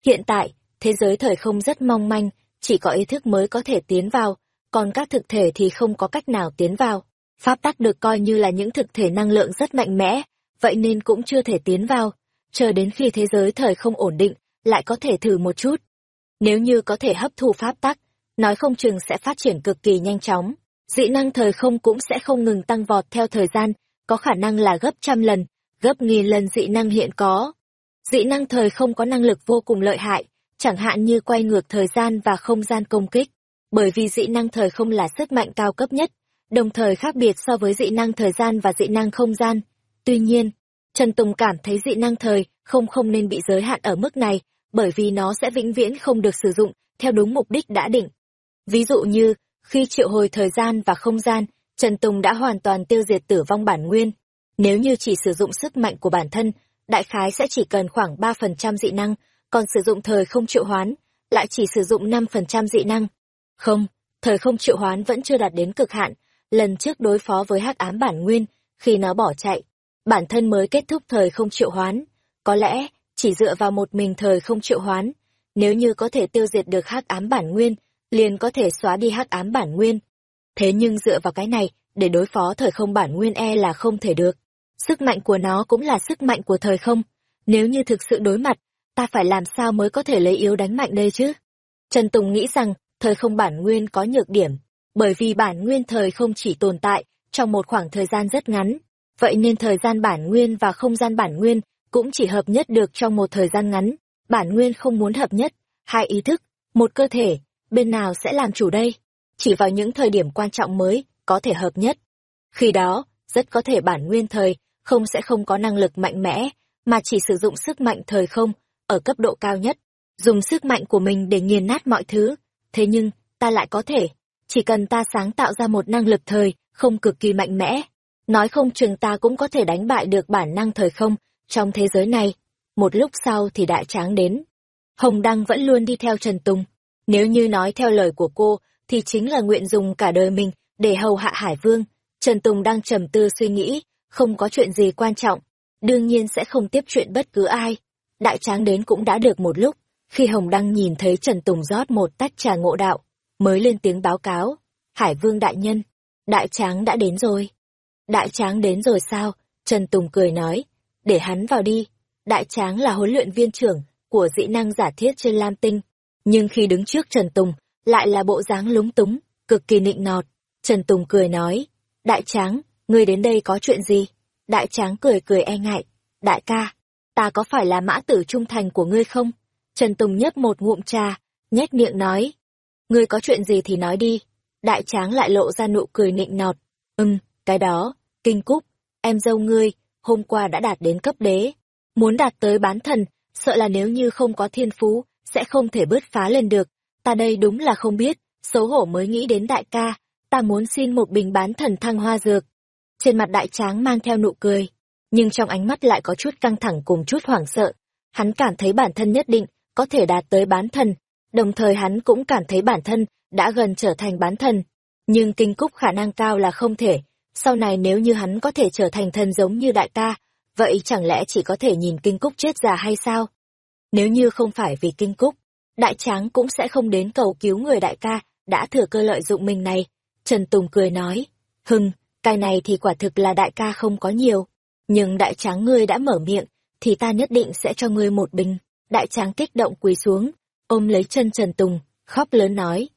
Hiện tại, thế giới thời không rất mong manh, chỉ có ý thức mới có thể tiến vào, còn các thực thể thì không có cách nào tiến vào. Pháp tắc được coi như là những thực thể năng lượng rất mạnh mẽ, vậy nên cũng chưa thể tiến vào, chờ đến khi thế giới thời không ổn định, lại có thể thử một chút. Nếu như có thể hấp thu pháp tắc, nói không chừng sẽ phát triển cực kỳ nhanh chóng, dị năng thời không cũng sẽ không ngừng tăng vọt theo thời gian, có khả năng là gấp trăm lần, gấp nghìn lần dị năng hiện có. Dị năng thời không có năng lực vô cùng lợi hại, chẳng hạn như quay ngược thời gian và không gian công kích, bởi vì dị năng thời không là sức mạnh cao cấp nhất, đồng thời khác biệt so với dị năng thời gian và dị năng không gian. Tuy nhiên, Trần Tùng cảm thấy dị năng thời không không nên bị giới hạn ở mức này, bởi vì nó sẽ vĩnh viễn không được sử dụng theo đúng mục đích đã định. Ví dụ như, khi triệu hồi thời gian và không gian, Trần Tùng đã hoàn toàn tiêu diệt tử vong bản nguyên. Nếu như chỉ sử dụng sức mạnh của bản thân, đại khái sẽ chỉ cần khoảng 3% dị năng, còn sử dụng thời không triệu hoán, lại chỉ sử dụng 5% dị năng. Không, thời không triệu hoán vẫn chưa đạt đến cực hạn, lần trước đối phó với hắc ám bản nguyên, khi nó bỏ chạy, bản thân mới kết thúc thời không triệu hoán. Có lẽ, chỉ dựa vào một mình thời không triệu hoán, nếu như có thể tiêu diệt được hắc ám bản nguyên, liền có thể xóa đi hắc ám bản nguyên. Thế nhưng dựa vào cái này, để đối phó thời không bản nguyên e là không thể được. Sức mạnh của nó cũng là sức mạnh của thời không. Nếu như thực sự đối mặt, ta phải làm sao mới có thể lấy yếu đánh mạnh đây chứ? Trần Tùng nghĩ rằng, thời không bản nguyên có nhược điểm, bởi vì bản nguyên thời không chỉ tồn tại trong một khoảng thời gian rất ngắn, vậy nên thời gian bản nguyên và không gian bản nguyên cũng chỉ hợp nhất được trong một thời gian ngắn. Bản nguyên không muốn hợp nhất, hai ý thức, một cơ thể, bên nào sẽ làm chủ đây? Chỉ vào những thời điểm quan trọng mới, có thể hợp nhất. Khi đó, rất có thể bản nguyên thời không sẽ không có năng lực mạnh mẽ, mà chỉ sử dụng sức mạnh thời không, ở cấp độ cao nhất, dùng sức mạnh của mình để nghiền nát mọi thứ. Thế nhưng, ta lại có thể, chỉ cần ta sáng tạo ra một năng lực thời, không cực kỳ mạnh mẽ, nói không chừng ta cũng có thể đánh bại được bản năng thời không trong thế giới này. Một lúc sau thì đại tráng đến. Hồng Đăng vẫn luôn đi theo Trần Tùng. Nếu như nói theo lời của cô, thì chính là nguyện dùng cả đời mình để hầu hạ Hải Vương. Trần Tùng đang trầm tư suy nghĩ, không có chuyện gì quan trọng, đương nhiên sẽ không tiếp chuyện bất cứ ai. Đại tráng đến cũng đã được một lúc, khi Hồng Đăng nhìn thấy Trần Tùng rót một tách trà ngộ đạo, mới lên tiếng báo cáo. Hải Vương đại nhân, đại tráng đã đến rồi. Đại tráng đến rồi sao? Trần Tùng cười nói, để hắn vào đi. Đại tráng là huấn luyện viên trưởng của dĩ năng giả thiết trên Lam Tinh, nhưng khi đứng trước Trần Tùng, lại là bộ dáng lúng túng, cực kỳ nịnh nọt. Trần Tùng cười nói, đại tráng, ngươi đến đây có chuyện gì? Đại tráng cười cười e ngại, đại ca, ta có phải là mã tử trung thành của ngươi không? Trần Tùng nhấp một ngụm trà, nhếch miệng nói, ngươi có chuyện gì thì nói đi. Đại tráng lại lộ ra nụ cười nịnh nọt, ừm, cái đó, kinh cúc, em dâu ngươi, hôm qua đã đạt đến cấp đế. Muốn đạt tới bán thần, sợ là nếu như không có thiên phú, sẽ không thể bứt phá lên được. Ta đây đúng là không biết, xấu hổ mới nghĩ đến đại ca, ta muốn xin một bình bán thần thăng hoa dược. Trên mặt đại tráng mang theo nụ cười, nhưng trong ánh mắt lại có chút căng thẳng cùng chút hoảng sợ. Hắn cảm thấy bản thân nhất định có thể đạt tới bán thần, đồng thời hắn cũng cảm thấy bản thân đã gần trở thành bán thần. Nhưng kinh cúc khả năng cao là không thể, sau này nếu như hắn có thể trở thành thần giống như đại ca, vậy chẳng lẽ chỉ có thể nhìn kinh cúc chết già hay sao? Nếu như không phải vì kinh cúc, đại tráng cũng sẽ không đến cầu cứu người đại ca, đã thừa cơ lợi dụng mình này. Trần Tùng cười nói, hưng, cái này thì quả thực là đại ca không có nhiều. Nhưng đại tráng ngươi đã mở miệng, thì ta nhất định sẽ cho ngươi một bình. Đại tráng kích động quỳ xuống, ôm lấy chân Trần Tùng, khóc lớn nói.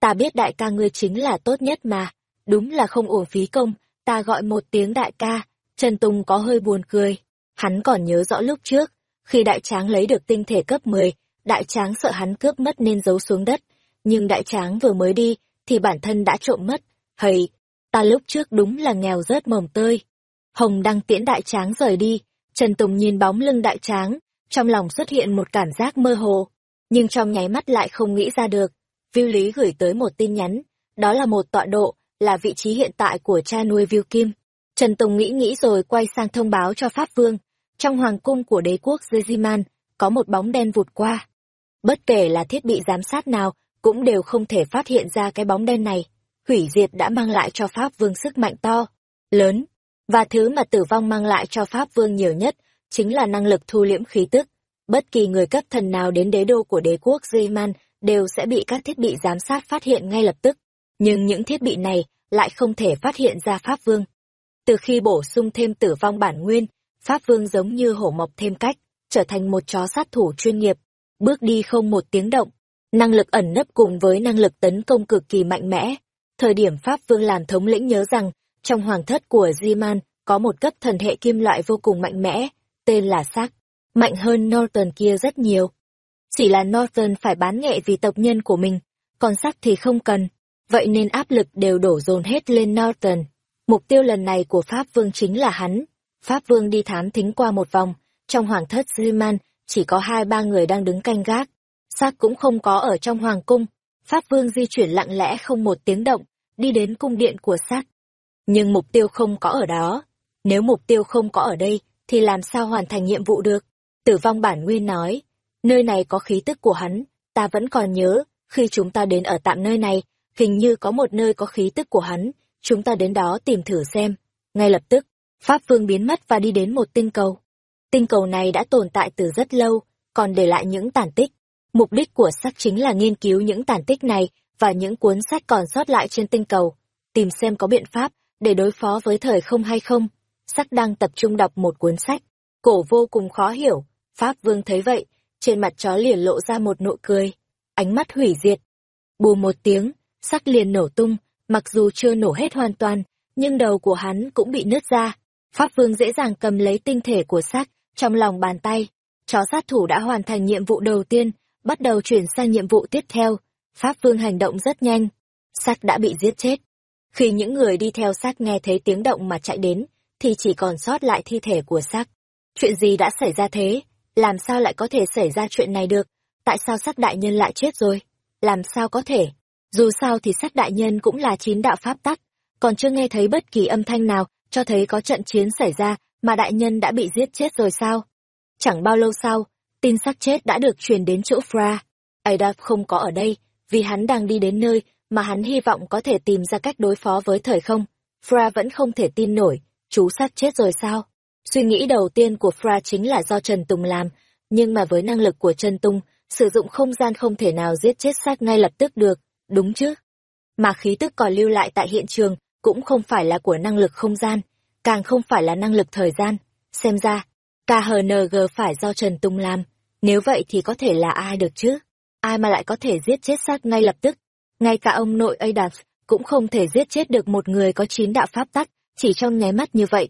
Ta biết đại ca ngươi chính là tốt nhất mà, đúng là không uổng phí công, ta gọi một tiếng đại ca, Trần Tùng có hơi buồn cười. Hắn còn nhớ rõ lúc trước, khi đại tráng lấy được tinh thể cấp 10, đại tráng sợ hắn cướp mất nên giấu xuống đất, nhưng đại tráng vừa mới đi, thì bản thân đã trộm mất. Hầy, ta lúc trước đúng là nghèo rớt mồng tơi. Hồng đăng tiễn đại tráng rời đi, Trần Tùng nhìn bóng lưng đại tráng, trong lòng xuất hiện một cảm giác mơ hồ, nhưng trong nháy mắt lại không nghĩ ra được. Viu Lý gửi tới một tin nhắn, đó là một tọa độ, là vị trí hiện tại của cha nuôi Viu Kim. Trần Tùng nghĩ nghĩ rồi quay sang thông báo cho Pháp Vương. Trong hoàng cung của đế quốc Zeziman, có một bóng đen vụt qua. Bất kể là thiết bị giám sát nào, cũng đều không thể phát hiện ra cái bóng đen này. Hủy diệt đã mang lại cho Pháp Vương sức mạnh to, lớn, và thứ mà tử vong mang lại cho Pháp Vương nhiều nhất chính là năng lực thu liễm khí tức. Bất kỳ người cấp thần nào đến đế đô của đế quốc Zeman đều sẽ bị các thiết bị giám sát phát hiện ngay lập tức. Nhưng những thiết bị này lại không thể phát hiện ra Pháp Vương. Từ khi bổ sung thêm tử vong bản nguyên, Pháp Vương giống như hổ mọc thêm cách, trở thành một chó sát thủ chuyên nghiệp, bước đi không một tiếng động, năng lực ẩn nấp cùng với năng lực tấn công cực kỳ mạnh mẽ. Thời điểm Pháp Vương làm thống lĩnh nhớ rằng, trong hoàng thất của Di-man có một cấp thần hệ kim loại vô cùng mạnh mẽ, tên là Sắc, mạnh hơn Norton kia rất nhiều. Chỉ là Norton phải bán nghệ vì tộc nhân của mình, còn Sắc thì không cần, vậy nên áp lực đều đổ dồn hết lên Norton. Mục tiêu lần này của Pháp Vương chính là hắn. Pháp Vương đi thám thính qua một vòng, trong hoàng thất Di-man chỉ có hai ba người đang đứng canh gác. sát cũng không có ở trong hoàng cung. Pháp Vương di chuyển lặng lẽ không một tiếng động, đi đến cung điện của sát Nhưng mục tiêu không có ở đó. Nếu mục tiêu không có ở đây, thì làm sao hoàn thành nhiệm vụ được? Tử vong bản nguyên nói, nơi này có khí tức của hắn, ta vẫn còn nhớ, khi chúng ta đến ở tạm nơi này, hình như có một nơi có khí tức của hắn, chúng ta đến đó tìm thử xem. Ngay lập tức, Pháp Vương biến mất và đi đến một tinh cầu. Tinh cầu này đã tồn tại từ rất lâu, còn để lại những tàn tích. Mục đích của sắc chính là nghiên cứu những tàn tích này và những cuốn sách còn sót lại trên tinh cầu, tìm xem có biện pháp để đối phó với thời không hay không. Sắc đang tập trung đọc một cuốn sách, cổ vô cùng khó hiểu. Pháp Vương thấy vậy, trên mặt chó liền lộ ra một nụ cười, ánh mắt hủy diệt. Bù một tiếng, sắt liền nổ tung, mặc dù chưa nổ hết hoàn toàn, nhưng đầu của hắn cũng bị nứt ra. Pháp Vương dễ dàng cầm lấy tinh thể của sắt trong lòng bàn tay. Chó sát thủ đã hoàn thành nhiệm vụ đầu tiên, bắt đầu chuyển sang nhiệm vụ tiếp theo. Pháp Vương hành động rất nhanh. Sắc đã bị giết chết. Khi những người đi theo xác nghe thấy tiếng động mà chạy đến, thì chỉ còn sót lại thi thể của xác. Chuyện gì đã xảy ra thế? Làm sao lại có thể xảy ra chuyện này được? Tại sao sắc đại nhân lại chết rồi? Làm sao có thể? Dù sao thì sát đại nhân cũng là chín đạo pháp tắc, còn chưa nghe thấy bất kỳ âm thanh nào cho thấy có trận chiến xảy ra mà đại nhân đã bị giết chết rồi sao? Chẳng bao lâu sau, tin xác chết đã được truyền đến chỗ Fra. Adolf không có ở đây, vì hắn đang đi đến nơi mà hắn hy vọng có thể tìm ra cách đối phó với thời không. Fra vẫn không thể tin nổi, chú sát chết rồi sao? Suy nghĩ đầu tiên của Fra chính là do Trần Tùng làm, nhưng mà với năng lực của Trần Tùng, sử dụng không gian không thể nào giết chết sát ngay lập tức được, đúng chứ? Mà khí tức còn lưu lại tại hiện trường cũng không phải là của năng lực không gian, càng không phải là năng lực thời gian. Xem ra, KHNG phải do Trần Tùng làm, nếu vậy thì có thể là ai được chứ? Ai mà lại có thể giết chết sát ngay lập tức? Ngay cả ông nội Adaf cũng không thể giết chết được một người có chín đạo pháp tắc, chỉ trong nháy mắt như vậy.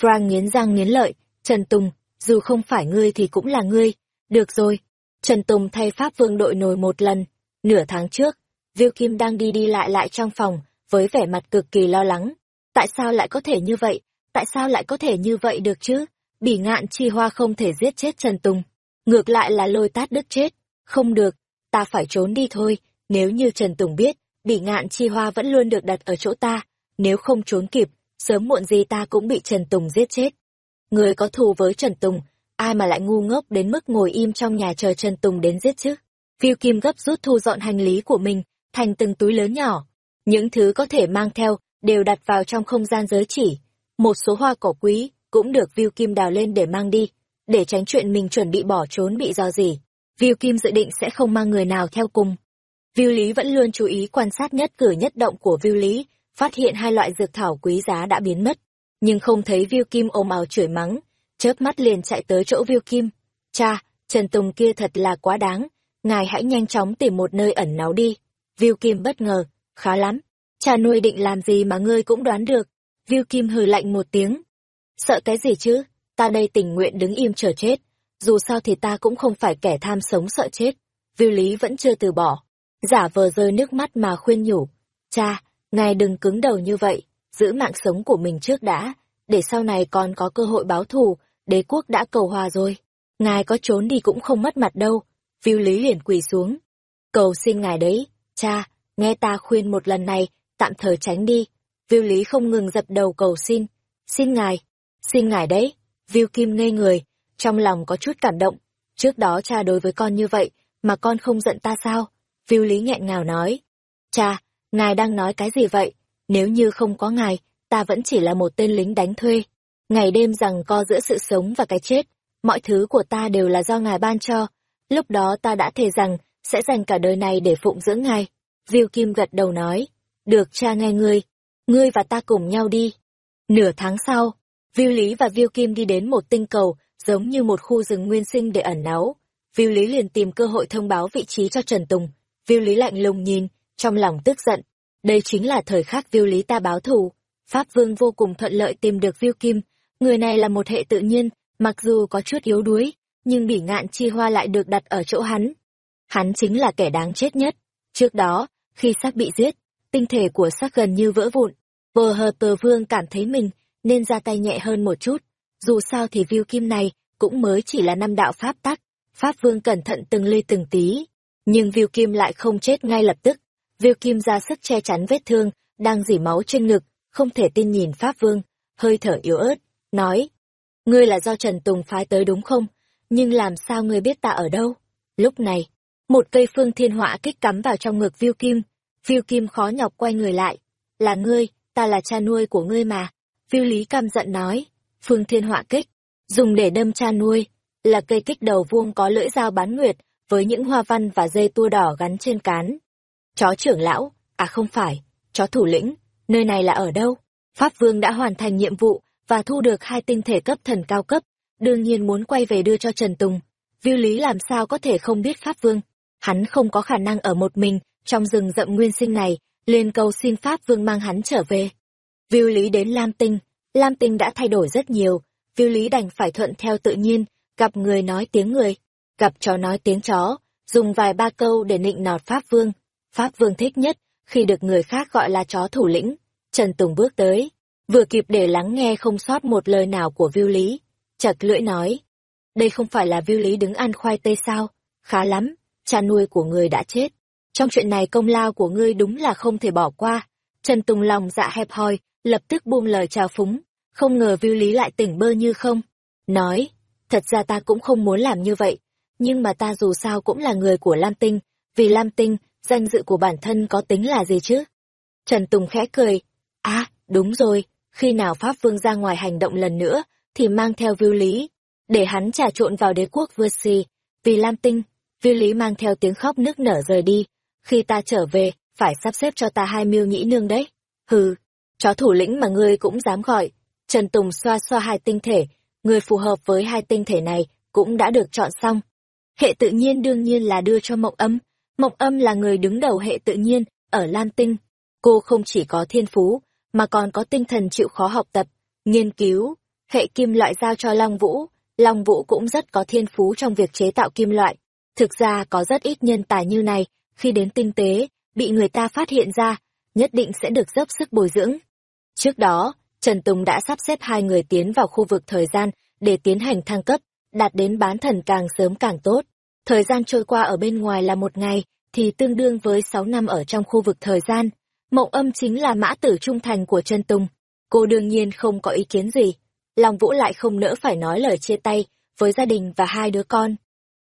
Frank nghiến răng nghiến lợi, Trần Tùng, dù không phải ngươi thì cũng là ngươi. Được rồi. Trần Tùng thay Pháp Vương đội nổi một lần. Nửa tháng trước, Viu Kim đang đi đi lại lại trong phòng, với vẻ mặt cực kỳ lo lắng. Tại sao lại có thể như vậy? Tại sao lại có thể như vậy được chứ? Bỉ ngạn chi hoa không thể giết chết Trần Tùng. Ngược lại là lôi tát đứt chết. Không được, ta phải trốn đi thôi. Nếu như Trần Tùng biết, bỉ ngạn chi hoa vẫn luôn được đặt ở chỗ ta. Nếu không trốn kịp, sớm muộn gì ta cũng bị Trần Tùng giết chết. Người có thù với Trần Tùng, ai mà lại ngu ngốc đến mức ngồi im trong nhà chờ Trần Tùng đến giết chứ? Viu Kim gấp rút thu dọn hành lý của mình, thành từng túi lớn nhỏ. Những thứ có thể mang theo, đều đặt vào trong không gian giới chỉ. Một số hoa cỏ quý, cũng được Viu Kim đào lên để mang đi, để tránh chuyện mình chuẩn bị bỏ trốn bị do gì. Viu Kim dự định sẽ không mang người nào theo cùng. Viu Lý vẫn luôn chú ý quan sát nhất cử nhất động của Viu Lý, phát hiện hai loại dược thảo quý giá đã biến mất, nhưng không thấy Viu Kim ôm ào chửi mắng, chớp mắt liền chạy tới chỗ Viu Kim. Cha, Trần Tùng kia thật là quá đáng, ngài hãy nhanh chóng tìm một nơi ẩn náu đi. Viu Kim bất ngờ, khá lắm, cha nuôi định làm gì mà ngươi cũng đoán được. Viu Kim hừ lạnh một tiếng. Sợ cái gì chứ, ta đây tình nguyện đứng im chờ chết, dù sao thì ta cũng không phải kẻ tham sống sợ chết. Viu Lý vẫn chưa từ bỏ, giả vờ rơi nước mắt mà khuyên nhủ. Cha, ngài đừng cứng đầu như vậy, giữ mạng sống của mình trước đã, để sau này còn có cơ hội báo thù, đế quốc đã cầu hòa rồi. Ngài có trốn đi cũng không mất mặt đâu. Viu Lý liền quỳ xuống. Cầu xin ngài đấy, cha, nghe ta khuyên một lần này, tạm thời tránh đi. Viu Lý không ngừng dập đầu cầu xin. Xin ngài, xin ngài đấy. Viu Kim ngây người, trong lòng có chút cảm động. Trước đó cha đối với con như vậy, mà con không giận ta sao? Viu Lý nghẹn ngào nói. Cha, ngài đang nói cái gì vậy? Nếu như không có ngài, ta vẫn chỉ là một tên lính đánh thuê. Ngày đêm rằng co giữa sự sống và cái chết, mọi thứ của ta đều là do ngài ban cho. Lúc đó ta đã thề rằng, sẽ dành cả đời này để phụng dưỡng ngài. Viu Kim gật đầu nói, được cha nghe ngươi, ngươi và ta cùng nhau đi. Nửa tháng sau, Viu Lý và Viu Kim đi đến một tinh cầu, giống như một khu rừng nguyên sinh để ẩn náu. Viu Lý liền tìm cơ hội thông báo vị trí cho Trần Tùng. Viu Lý lạnh lùng nhìn, trong lòng tức giận. Đây chính là thời khắc Viu Lý ta báo thù. Pháp Vương vô cùng thuận lợi tìm được Viu Kim. Người này là một hệ tự nhiên, mặc dù có chút yếu đuối, nhưng bỉ ngạn chi hoa lại được đặt ở chỗ hắn. Hắn chính là kẻ đáng chết nhất. Trước đó, khi xác bị giết, tinh thể của xác gần như vỡ vụn. Vờ hờ tờ vương cảm thấy mình nên ra tay nhẹ hơn một chút. Dù sao thì viêu kim này cũng mới chỉ là năm đạo pháp tắc. Pháp vương cẩn thận từng ly từng tí. Nhưng viêu kim lại không chết ngay lập tức. Viêu kim ra sức che chắn vết thương, đang dỉ máu trên ngực, không thể tin nhìn Pháp vương, hơi thở yếu ớt, nói. Ngươi là do Trần Tùng phái tới đúng không? Nhưng làm sao ngươi biết ta ở đâu? Lúc này, một cây phương thiên họa kích cắm vào trong ngực viêu kim. Viêu kim khó nhọc quay người lại. Là ngươi, ta là cha nuôi của ngươi mà. Viu Lý căm giận nói, phương thiên họa kích, dùng để đâm cha nuôi, là cây kích đầu vuông có lưỡi dao bán nguyệt, với những hoa văn và dây tua đỏ gắn trên cán. Chó trưởng lão, à không phải, chó thủ lĩnh, nơi này là ở đâu? Pháp Vương đã hoàn thành nhiệm vụ và thu được hai tinh thể cấp thần cao cấp, đương nhiên muốn quay về đưa cho Trần Tùng. Viu Lý làm sao có thể không biết Pháp Vương? Hắn không có khả năng ở một mình, trong rừng rậm nguyên sinh này, lên cầu xin Pháp Vương mang hắn trở về. Viu Lý đến Lam Tinh, Lam Tinh đã thay đổi rất nhiều, Viu Lý đành phải thuận theo tự nhiên, gặp người nói tiếng người, gặp chó nói tiếng chó, dùng vài ba câu để nịnh nọt Pháp Vương. Pháp Vương thích nhất, khi được người khác gọi là chó thủ lĩnh. Trần Tùng bước tới, vừa kịp để lắng nghe không sót một lời nào của Viu Lý. Chật lưỡi nói, đây không phải là Viu Lý đứng ăn khoai tây sao, khá lắm, cha nuôi của ngươi đã chết. Trong chuyện này công lao của ngươi đúng là không thể bỏ qua. Trần Tùng lòng dạ hẹp hòi, lập tức buông lời chào phúng, không ngờ Viu Lý lại tỉnh bơ như không. Nói, thật ra ta cũng không muốn làm như vậy, nhưng mà ta dù sao cũng là người của Lam Tinh, vì Lam Tinh, danh dự của bản thân có tính là gì chứ? Trần Tùng khẽ cười, à, đúng rồi, khi nào Pháp Vương ra ngoài hành động lần nữa, thì mang theo Viu Lý, để hắn trà trộn vào đế quốc Versi vì Lam Tinh, Vi Lý mang theo tiếng khóc nức nở rời đi, khi ta trở về, phải sắp xếp cho ta hai miêu nhĩ nương đấy. Hừ, chó thủ lĩnh mà ngươi cũng dám gọi. Trần Tùng xoa xoa hai tinh thể, người phù hợp với hai tinh thể này cũng đã được chọn xong. Hệ tự nhiên đương nhiên là đưa cho Mộng Âm. Mộng Âm là người đứng đầu hệ tự nhiên ở Lam Tinh. Cô không chỉ có thiên phú, mà còn có tinh thần chịu khó học tập, nghiên cứu. Hệ kim loại giao cho Long Vũ, Long Vũ cũng rất có thiên phú trong việc chế tạo kim loại. Thực ra có rất ít nhân tài như này, khi đến tinh tế, bị người ta phát hiện ra, nhất định sẽ được dốc sức bồi dưỡng. Trước đó, Trần Tùng đã sắp xếp hai người tiến vào khu vực thời gian để tiến hành thăng cấp, đạt đến bán thần càng sớm càng tốt. Thời gian trôi qua ở bên ngoài là một ngày, thì tương đương với sáu năm ở trong khu vực thời gian. Mộng âm chính là mã tử trung thành của Trần Tùng. Cô đương nhiên không có ý kiến gì. Long Vũ lại không nỡ phải nói lời chia tay với gia đình và hai đứa con.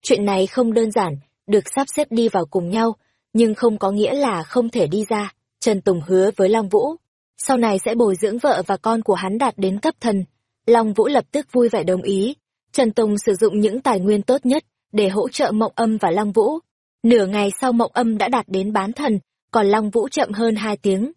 Chuyện này không đơn giản, được sắp xếp đi vào cùng nhau, nhưng không có nghĩa là không thể đi ra. Trần Tùng hứa với Long Vũ, sau này sẽ bồi dưỡng vợ và con của hắn đạt đến cấp thần. Long Vũ lập tức vui vẻ đồng ý. Trần Tùng sử dụng những tài nguyên tốt nhất để hỗ trợ Mộng Âm và Long Vũ. Nửa ngày sau Mộng Âm đã đạt đến bán thần, còn Long Vũ chậm hơn hai tiếng.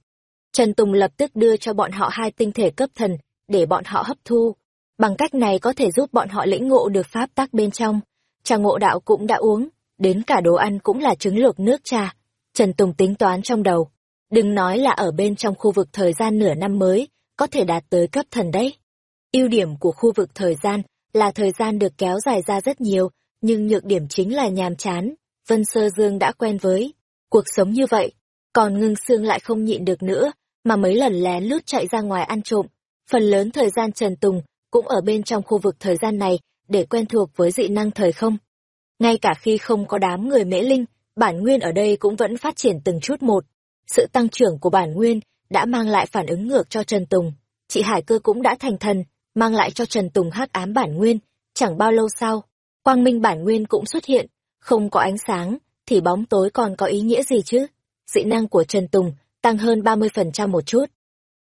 Trần Tùng lập tức đưa cho bọn họ hai tinh thể cấp thần, để bọn họ hấp thu. Bằng cách này có thể giúp bọn họ lĩnh ngộ được pháp tắc bên trong. Trà ngộ đạo cũng đã uống, đến cả đồ ăn cũng là trứng luộc nước trà. Trần Tùng tính toán trong đầu. Đừng nói là ở bên trong khu vực thời gian nửa năm mới, có thể đạt tới cấp thần đấy. ưu điểm của khu vực thời gian là thời gian được kéo dài ra rất nhiều, nhưng nhược điểm chính là nhàm chán. Vân Sơ Dương đã quen với cuộc sống như vậy, còn ngưng xương lại không nhịn được nữa, mà mấy lần lén lút chạy ra ngoài ăn trộm. Phần lớn thời gian Trần Tùng cũng ở bên trong khu vực thời gian này để quen thuộc với dị năng thời không. Ngay cả khi không có đám người mễ linh, bản nguyên ở đây cũng vẫn phát triển từng chút một. Sự tăng trưởng của bản nguyên đã mang lại phản ứng ngược cho Trần Tùng. Chị Hải Cơ cũng đã thành thần, mang lại cho Trần Tùng hắc ám bản nguyên. Chẳng bao lâu sau, quang minh bản nguyên cũng xuất hiện, không có ánh sáng, thì bóng tối còn có ý nghĩa gì chứ? Dị năng của Trần Tùng tăng hơn 30% một chút.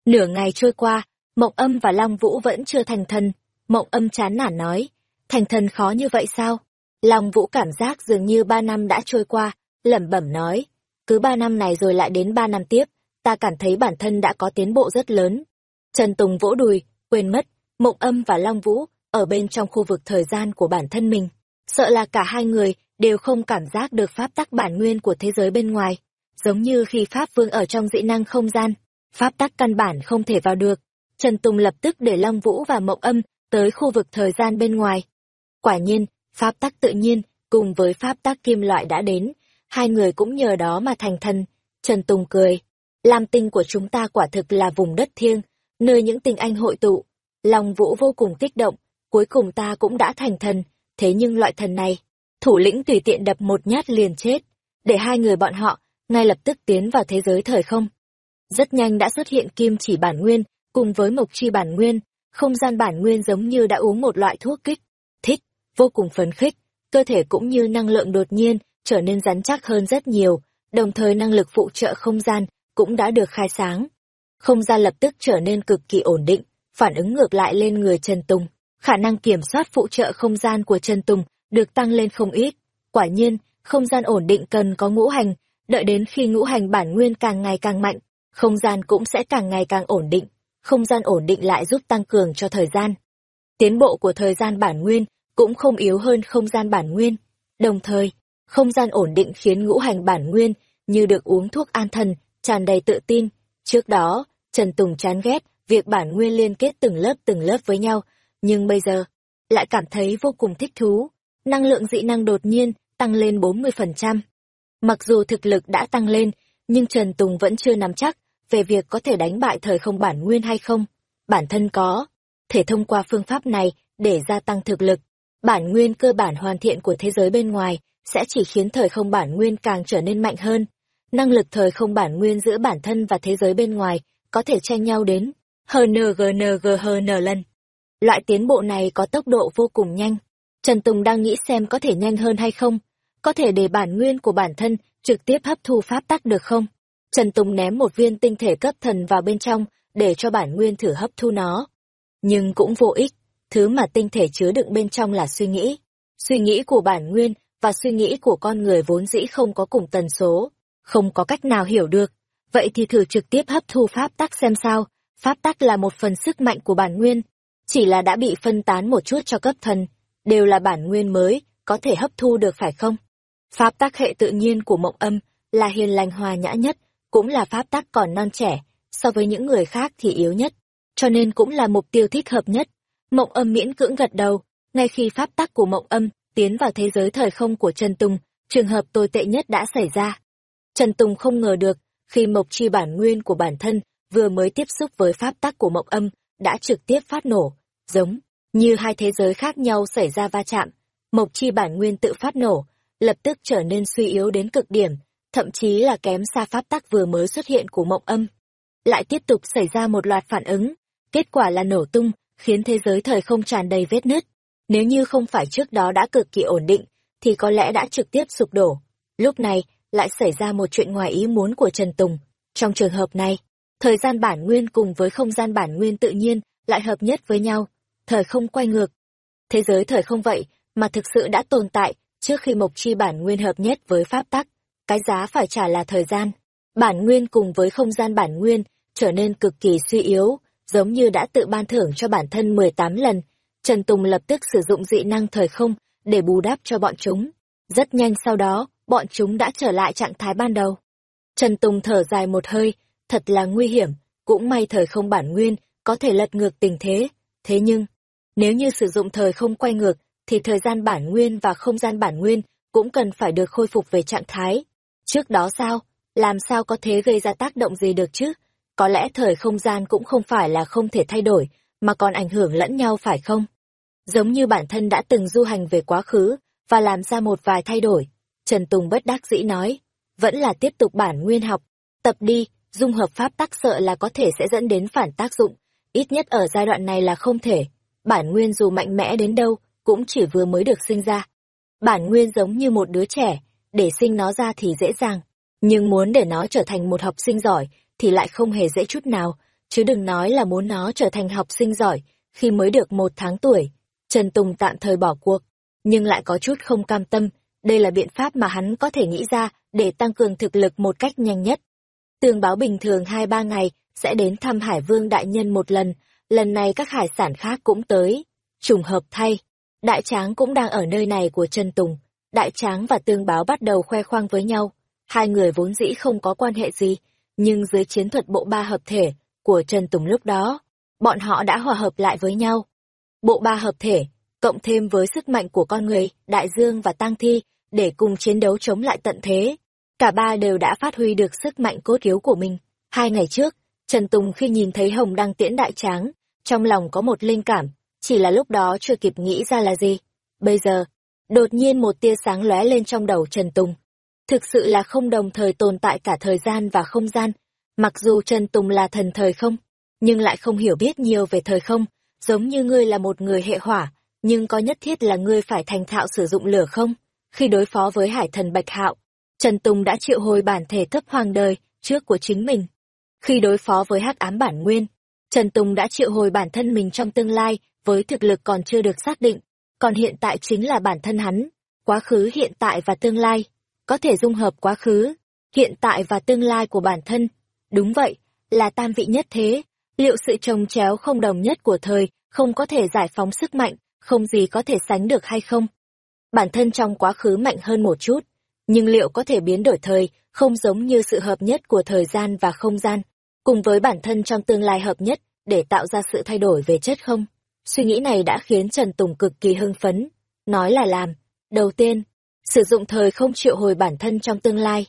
Nửa ngày trôi qua, Mộng Âm và Long Vũ vẫn chưa thành thân. Mộng Âm chán nản nói, thành thân khó như vậy sao? Long Vũ cảm giác dường như ba năm đã trôi qua, lẩm bẩm nói, cứ ba năm này rồi lại đến ba năm tiếp, ta cảm thấy bản thân đã có tiến bộ rất lớn. Trần Tùng vỗ đùi, quên mất, Mộng Âm và Long Vũ ở bên trong khu vực thời gian của bản thân mình. Sợ là cả hai người đều không cảm giác được pháp tắc bản nguyên của thế giới bên ngoài. Giống như khi Pháp Vương ở trong dị năng không gian, pháp tắc căn bản không thể vào được. Trần Tùng lập tức để Long Vũ và Mộng Âm tới khu vực thời gian bên ngoài. Quả nhiên, pháp tắc tự nhiên cùng với pháp tắc kim loại đã đến, hai người cũng nhờ đó mà thành thân. Trần Tùng cười, Lam tinh của chúng ta quả thực là vùng đất thiêng, nơi những tình anh hội tụ. Long Vũ vô cùng kích động, cuối cùng ta cũng đã thành thần, thế nhưng loại thần này, thủ lĩnh tùy tiện đập một nhát liền chết, để hai người bọn họ ngay lập tức tiến vào thế giới thời không. Rất nhanh đã xuất hiện kim chỉ bản nguyên, cùng với mộc chi bản nguyên, không gian bản nguyên giống như đã uống một loại thuốc kích, vô cùng phấn khích, cơ thể cũng như năng lượng đột nhiên trở nên rắn chắc hơn rất nhiều, đồng thời năng lực phụ trợ không gian cũng đã được khai sáng. Không gian lập tức trở nên cực kỳ ổn định, phản ứng ngược lại lên người Trần Tùng. Khả năng kiểm soát phụ trợ không gian của Trần Tùng được tăng lên không ít. Quả nhiên, không gian ổn định cần có ngũ hành, đợi đến khi ngũ hành bản nguyên càng ngày càng mạnh, không gian cũng sẽ càng ngày càng ổn định. Không gian ổn định lại giúp tăng cường cho thời gian. Tiến bộ của thời gian bản nguyên cũng không yếu hơn không gian bản nguyên. Đồng thời, không gian ổn định khiến ngũ hành bản nguyên như được uống thuốc an thần, tràn đầy tự tin. Trước đó, Trần Tùng chán ghét việc bản nguyên liên kết từng lớp từng lớp với nhau, nhưng bây giờ, lại cảm thấy vô cùng thích thú. Năng lượng dị năng đột nhiên tăng lên 40%. Mặc dù thực lực đã tăng lên, nhưng Trần Tùng vẫn chưa nắm chắc về việc có thể đánh bại thời không bản nguyên hay không. Bản thân có, thể thông qua phương pháp này để gia tăng thực lực. Bản nguyên cơ bản hoàn thiện của thế giới bên ngoài sẽ chỉ khiến thời không bản nguyên càng trở nên mạnh hơn. Năng lực thời không bản nguyên giữa bản thân và thế giới bên ngoài có thể tranh nhau đến HNGNGHN lần. Loại tiến bộ này có tốc độ vô cùng nhanh. Trần Tùng đang nghĩ xem có thể nhanh hơn hay không, có thể để bản nguyên của bản thân trực tiếp hấp thu pháp tắc được không? Trần Tùng ném một viên tinh thể cấp thần vào bên trong để cho bản nguyên thử hấp thu nó. Nhưng cũng vô ích, thứ mà tinh thể chứa đựng bên trong là suy nghĩ. Suy nghĩ của bản nguyên và suy nghĩ của con người vốn dĩ không có cùng tần số, không có cách nào hiểu được. Vậy thì thử trực tiếp hấp thu pháp tắc xem sao, pháp tắc là một phần sức mạnh của bản nguyên, chỉ là đã bị phân tán một chút cho cấp thần, đều là bản nguyên mới, có thể hấp thu được phải không? Pháp tắc hệ tự nhiên của mộng âm là hiền lành hòa nhã nhất, cũng là pháp tắc còn non trẻ, so với những người khác thì yếu nhất, cho nên cũng là mục tiêu thích hợp nhất. Mộng âm miễn cưỡng gật đầu, ngay khi pháp tắc của mộng âm tiến vào thế giới thời không của Trần Tùng, trường hợp tồi tệ nhất đã xảy ra. Trần Tùng không ngờ được, khi mộc chi bản nguyên của bản thân vừa mới tiếp xúc với pháp tắc của mộng âm, đã trực tiếp phát nổ, giống như hai thế giới khác nhau xảy ra va chạm. Mộc chi bản nguyên tự phát nổ, lập tức trở nên suy yếu đến cực điểm, thậm chí là kém xa pháp tắc vừa mới xuất hiện của mộng âm. Lại tiếp tục xảy ra một loạt phản ứng, kết quả là nổ tung, khiến thế giới thời không tràn đầy vết nứt. Nếu như không phải trước đó đã cực kỳ ổn định, thì có lẽ đã trực tiếp sụp đổ. Lúc này, lại xảy ra một chuyện ngoài ý muốn của Trần Tùng. Trong trường hợp này, thời gian bản nguyên cùng với không gian bản nguyên tự nhiên lại hợp nhất với nhau, thời không quay ngược. Thế giới thời không vậy, mà thực sự đã tồn tại trước khi mộc chi bản nguyên hợp nhất với pháp tắc. Cái giá phải trả là thời gian. Bản nguyên cùng với không gian bản nguyên trở nên cực kỳ suy yếu, giống như đã tự ban thưởng cho bản thân 18 lần. Trần Tùng lập tức sử dụng dị năng thời không để bù đắp cho bọn chúng. Rất nhanh sau đó, bọn chúng đã trở lại trạng thái ban đầu. Trần Tùng thở dài một hơi, thật là nguy hiểm, cũng may thời không bản nguyên có thể lật ngược tình thế. Thế nhưng, nếu như sử dụng thời không quay ngược, thì thời gian bản nguyên và không gian bản nguyên cũng cần phải được khôi phục về trạng thái. Trước đó sao? Làm sao có thế gây ra tác động gì được chứ? Có lẽ thời không gian cũng không phải là không thể thay đổi, mà còn ảnh hưởng lẫn nhau phải không? Giống như bản thân đã từng du hành về quá khứ, và làm ra một vài thay đổi. Trần Tùng bất đắc dĩ nói, vẫn là tiếp tục bản nguyên học, tập đi, dung hợp pháp tác sợ là có thể sẽ dẫn đến phản tác dụng, ít nhất ở giai đoạn này là không thể. Bản nguyên dù mạnh mẽ đến đâu, cũng chỉ vừa mới được sinh ra. Bản nguyên giống như một đứa trẻ, để sinh nó ra thì dễ dàng, nhưng muốn để nó trở thành một học sinh giỏi thì lại không hề dễ chút nào, chứ đừng nói là muốn nó trở thành học sinh giỏi khi mới được một tháng tuổi. Trần Tùng tạm thời bỏ cuộc, nhưng lại có chút không cam tâm, đây là biện pháp mà hắn có thể nghĩ ra để tăng cường thực lực một cách nhanh nhất. Tường báo bình thường hai ba ngày sẽ đến thăm Hải Vương Đại Nhân một lần, lần này các hải sản khác cũng tới. Trùng hợp thay, Đại Tráng cũng đang ở nơi này của Trần Tùng. Đại Tráng và Tương Báo bắt đầu khoe khoang với nhau. Hai người vốn dĩ không có quan hệ gì, nhưng dưới chiến thuật bộ ba hợp thể của Trần Tùng lúc đó, bọn họ đã hòa hợp lại với nhau. Bộ ba hợp thể, cộng thêm với sức mạnh của con người, Đại Dương và Tăng Thi, để cùng chiến đấu chống lại tận thế. Cả ba đều đã phát huy được sức mạnh cốt yếu của mình. Hai ngày trước, Trần Tùng khi nhìn thấy Hồng đang tiễn đại tráng, trong lòng có một linh cảm, chỉ là lúc đó chưa kịp nghĩ ra là gì. Bây giờ, đột nhiên một tia sáng lóe lên trong đầu Trần Tùng. Thực sự là không đồng thời tồn tại cả thời gian và không gian. Mặc dù Trần Tùng là thần thời không, nhưng lại không hiểu biết nhiều về thời không, giống như ngươi là một người hệ hỏa, nhưng có nhất thiết là ngươi phải thành thạo sử dụng lửa không? Khi đối phó với hải thần Bạch Hạo, Trần Tùng đã triệu hồi bản thể thấp hoàng đời trước của chính mình. Khi đối phó với hắc ám bản nguyên, Trần Tùng đã triệu hồi bản thân mình trong tương lai với thực lực còn chưa được xác định, còn hiện tại chính là bản thân hắn, quá khứ hiện tại và tương lai, có thể dung hợp quá khứ, hiện tại và tương lai của bản thân. Đúng vậy, là tam vị nhất thế, liệu sự trồng chéo không đồng nhất của thời không có thể giải phóng sức mạnh, không gì có thể sánh được hay không? Bản thân trong quá khứ mạnh hơn một chút, nhưng liệu có thể biến đổi thời, không giống như sự hợp nhất của thời gian và không gian, cùng với bản thân trong tương lai hợp nhất, để tạo ra sự thay đổi về chất không? Suy nghĩ này đã khiến Trần Tùng cực kỳ hưng phấn, nói là làm. Đầu tiên, sử dụng thời không triệu hồi bản thân trong tương lai.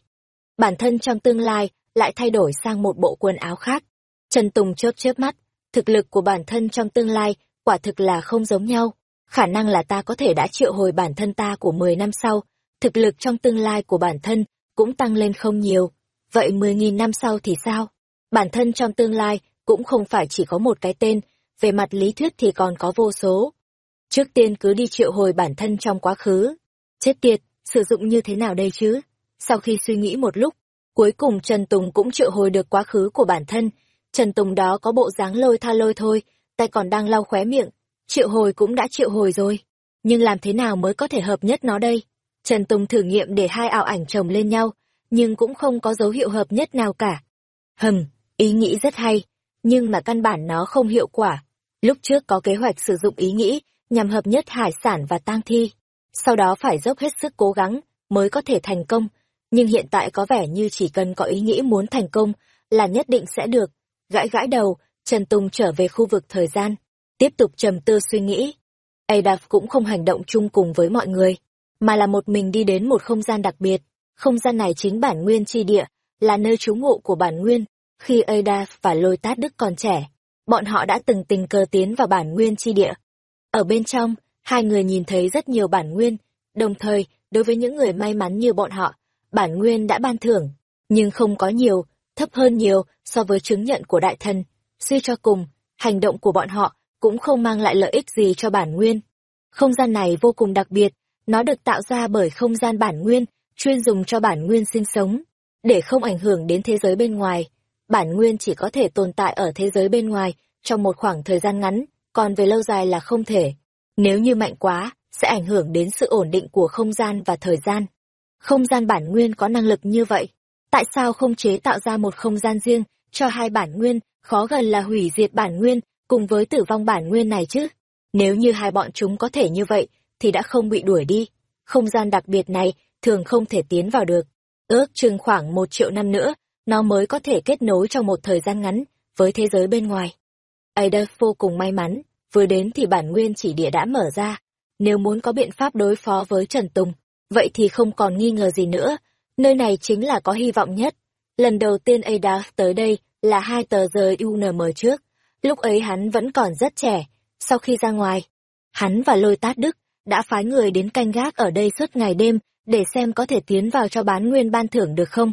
Bản thân trong tương lai lại thay đổi sang một bộ quần áo khác. Trần Tùng chớp chớp mắt, thực lực của bản thân trong tương lai quả thực là không giống nhau. Khả năng là ta có thể đã triệu hồi bản thân ta của 10 năm sau, thực lực trong tương lai của bản thân cũng tăng lên không nhiều. Vậy 10.000 năm sau thì sao? Bản thân trong tương lai cũng không phải chỉ có một cái tên, về mặt lý thuyết thì còn có vô số. Trước tiên cứ đi triệu hồi bản thân trong quá khứ. Chết tiệt, sử dụng như thế nào đây chứ? Sau khi suy nghĩ một lúc, cuối cùng Trần Tùng cũng triệu hồi được quá khứ của bản thân. Trần Tùng đó có bộ dáng lôi tha lôi thôi, tay còn đang lau khóe miệng. Triệu hồi cũng đã triệu hồi rồi. Nhưng làm thế nào mới có thể hợp nhất nó đây? Trần Tùng thử nghiệm để hai ảo ảnh chồng lên nhau, nhưng cũng không có dấu hiệu hợp nhất nào cả. Hầm, ý nghĩ rất hay, nhưng mà căn bản nó không hiệu quả. Lúc trước có kế hoạch sử dụng ý nghĩ nhằm hợp nhất hải sản và tang thi. Sau đó phải dốc hết sức cố gắng mới có thể thành công. Nhưng hiện tại có vẻ như chỉ cần có ý nghĩ muốn thành công là nhất định sẽ được. Gãi gãi đầu, Trần Tùng trở về khu vực thời gian. Tiếp tục trầm tư suy nghĩ. Adaf cũng không hành động chung cùng với mọi người, mà là một mình đi đến một không gian đặc biệt. Không gian này chính bản nguyên chi địa, là nơi trú ngụ của bản nguyên. Khi Adaf và Lôi Tát Đức còn trẻ, bọn họ đã từng tình cờ tiến vào bản nguyên chi địa. Ở bên trong, hai người nhìn thấy rất nhiều bản nguyên, đồng thời, đối với những người may mắn như bọn họ, bản nguyên đã ban thưởng, nhưng không có nhiều, thấp hơn nhiều so với chứng nhận của đại thần. Suy cho cùng, hành động của bọn họ cũng không mang lại lợi ích gì cho bản nguyên. Không gian này vô cùng đặc biệt, nó được tạo ra bởi không gian bản nguyên, chuyên dùng cho bản nguyên sinh sống, để không ảnh hưởng đến thế giới bên ngoài bản nguyên chỉ có thể tồn tại ở thế giới bên ngoài trong một khoảng thời gian ngắn, còn về lâu dài là không thể. Nếu như mạnh quá, sẽ ảnh hưởng đến sự ổn định của không gian và thời gian. Không gian bản nguyên có năng lực như vậy, tại sao không chế tạo ra một không gian riêng cho hai bản nguyên, khó gần là hủy diệt bản nguyên cùng với tử vong bản nguyên này chứ? Nếu như hai bọn chúng có thể như vậy, thì đã không bị đuổi đi. Không gian đặc biệt này thường không thể tiến vào được. Ước chừng khoảng một triệu năm nữa, nó mới có thể kết nối trong một thời gian ngắn với thế giới bên ngoài. Ada vô cùng may mắn, vừa đến thì bản nguyên chỉ địa đã mở ra. Nếu muốn có biện pháp đối phó với Trần Tùng, vậy thì không còn nghi ngờ gì nữa, nơi này chính là có hy vọng nhất. Lần đầu tiên Ada tới đây là hai tờ giờ UNM trước, lúc ấy hắn vẫn còn rất trẻ, sau khi ra ngoài, hắn và lôi tát đức đã phái người đến canh gác ở đây suốt ngày đêm để xem có thể tiến vào cho bán nguyên ban thưởng được không.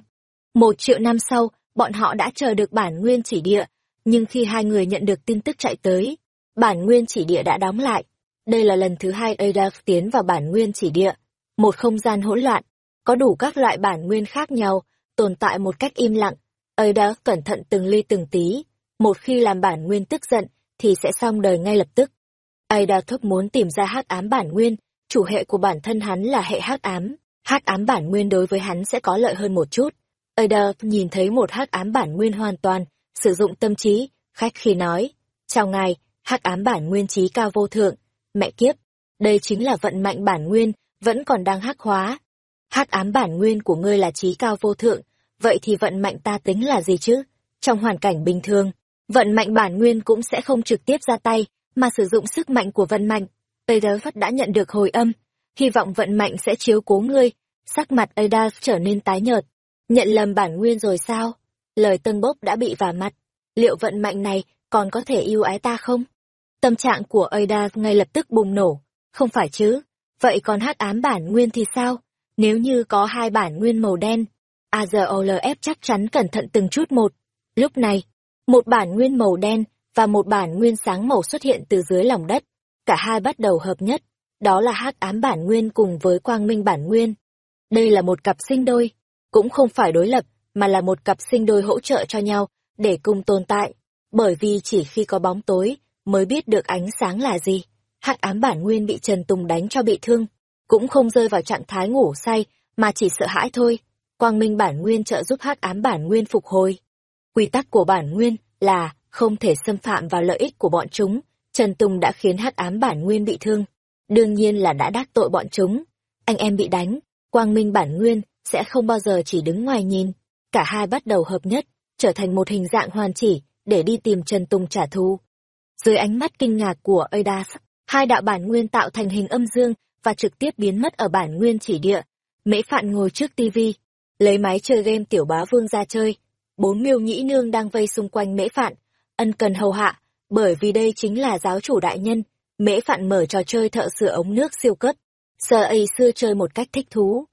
Một triệu năm sau, bọn họ đã chờ được bản nguyên chỉ địa, nhưng khi hai người nhận được tin tức chạy tới, bản nguyên chỉ địa đã đóng lại. Đây là lần thứ hai Adaf tiến vào bản nguyên chỉ địa, một không gian hỗn loạn, có đủ các loại bản nguyên khác nhau, tồn tại một cách im lặng. Adaf cẩn thận từng ly từng tí, một khi làm bản nguyên tức giận, thì sẽ xong đời ngay lập tức. Adaf thấp muốn tìm ra hắc ám bản nguyên, chủ hệ của bản thân hắn là hệ hắc ám, hắc ám bản nguyên đối với hắn sẽ có lợi hơn một chút. Adaf nhìn thấy một hắc ám bản nguyên hoàn toàn, sử dụng tâm trí, khách khi nói, chào ngài, hắc ám bản nguyên trí cao vô thượng, mẹ kiếp, đây chính là vận mạnh bản nguyên, vẫn còn đang hắc hóa. Hắc ám bản nguyên của ngươi là trí cao vô thượng, vậy thì vận mạnh ta tính là gì chứ? Trong hoàn cảnh bình thường, vận mạnh bản nguyên cũng sẽ không trực tiếp ra tay, mà sử dụng sức mạnh của vận mạnh. Ada đã nhận được hồi âm, hy vọng vận mạnh sẽ chiếu cố ngươi. Sắc mặt Ada trở nên tái nhợt. Nhận lầm bản nguyên rồi sao? Lời tân bốc đã bị vào mặt. Liệu vận mạnh này còn có thể yêu ái ta không? Tâm trạng của Ada ngay lập tức bùng nổ. Không phải chứ? Vậy còn hát ám bản nguyên thì sao? Nếu như có hai bản nguyên màu đen, AZOLF chắc chắn cẩn thận từng chút một. Lúc này, một bản nguyên màu đen và một bản nguyên sáng màu xuất hiện từ dưới lòng đất. Cả hai bắt đầu hợp nhất, đó là hát ám bản nguyên cùng với quang minh bản nguyên. Đây là một cặp sinh đôi, cũng không phải đối lập, mà là một cặp sinh đôi hỗ trợ cho nhau, để cùng tồn tại. Bởi vì chỉ khi có bóng tối, mới biết được ánh sáng là gì. Hắc ám bản nguyên bị Trần Tùng đánh cho bị thương, cũng không rơi vào trạng thái ngủ say, mà chỉ sợ hãi thôi. Quang minh bản nguyên trợ giúp hắc ám bản nguyên phục hồi. Quy tắc của bản nguyên là không thể xâm phạm vào lợi ích của bọn chúng. Trần Tùng đã khiến hắc ám bản nguyên bị thương. Đương nhiên là đã đắc tội bọn chúng. Anh em bị đánh, quang minh bản nguyên sẽ không bao giờ chỉ đứng ngoài nhìn. Cả hai bắt đầu hợp nhất, trở thành một hình dạng hoàn chỉ, để đi tìm Trần Tùng trả thù. Dưới ánh mắt kinh ngạc của Adas, hai đạo bản nguyên tạo thành hình âm dương và trực tiếp biến mất ở bản nguyên chỉ địa. Mễ Phạn ngồi trước tivi, lấy máy chơi game tiểu bá vương ra chơi. Bốn miêu nhĩ nương đang vây xung quanh Mễ Phạn, ân cần hầu hạ, bởi vì đây chính là giáo chủ đại nhân. Mễ Phạn mở trò chơi thợ sửa ống nước siêu cấp. Sơ ấy xưa chơi một cách thích thú.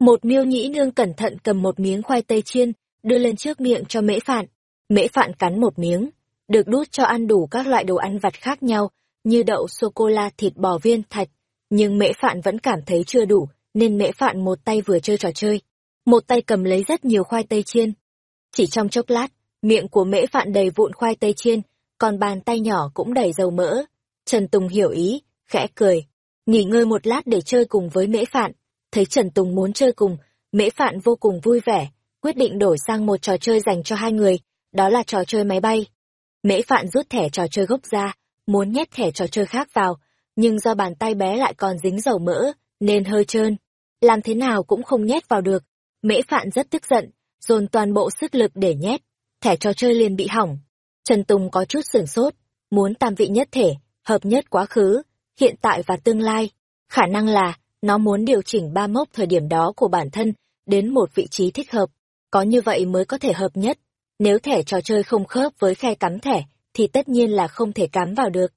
Một miêu nhĩ nương cẩn thận cầm một miếng khoai tây chiên, đưa lên trước miệng cho Mễ Phạn. Mễ Phạn cắn một miếng, được đút cho ăn đủ các loại đồ ăn vặt khác nhau, như đậu sô-cô-la thịt bò viên thạch. Nhưng Mễ Phạn vẫn cảm thấy chưa đủ, nên Mễ Phạn một tay vừa chơi trò chơi, một tay cầm lấy rất nhiều khoai tây chiên. Chỉ trong chốc lát, miệng của Mễ Phạn đầy vụn khoai tây chiên, còn bàn tay nhỏ cũng đầy dầu mỡ. Trần Tùng hiểu ý, khẽ cười, nghỉ ngơi một lát để chơi cùng với Mễ Phạn. Thấy Trần Tùng muốn chơi cùng, Mễ Phạn vô cùng vui vẻ, quyết định đổi sang một trò chơi dành cho hai người, đó là trò chơi máy bay. Mễ Phạn rút thẻ trò chơi gốc ra, muốn nhét thẻ trò chơi khác vào, nhưng do bàn tay bé lại còn dính dầu mỡ, nên hơi trơn. Làm thế nào cũng không nhét vào được. Mễ Phạn rất tức giận, dồn toàn bộ sức lực để nhét. Thẻ trò chơi liền bị hỏng. Trần Tùng có chút sửng sốt, muốn tam vị nhất thể, hợp nhất quá khứ, hiện tại và tương lai. Khả năng là, nó muốn điều chỉnh ba mốc thời điểm đó của bản thân đến một vị trí thích hợp. Có như vậy mới có thể hợp nhất. Nếu thẻ trò chơi không khớp với khe cắm thẻ, thì tất nhiên là không thể cắm vào được.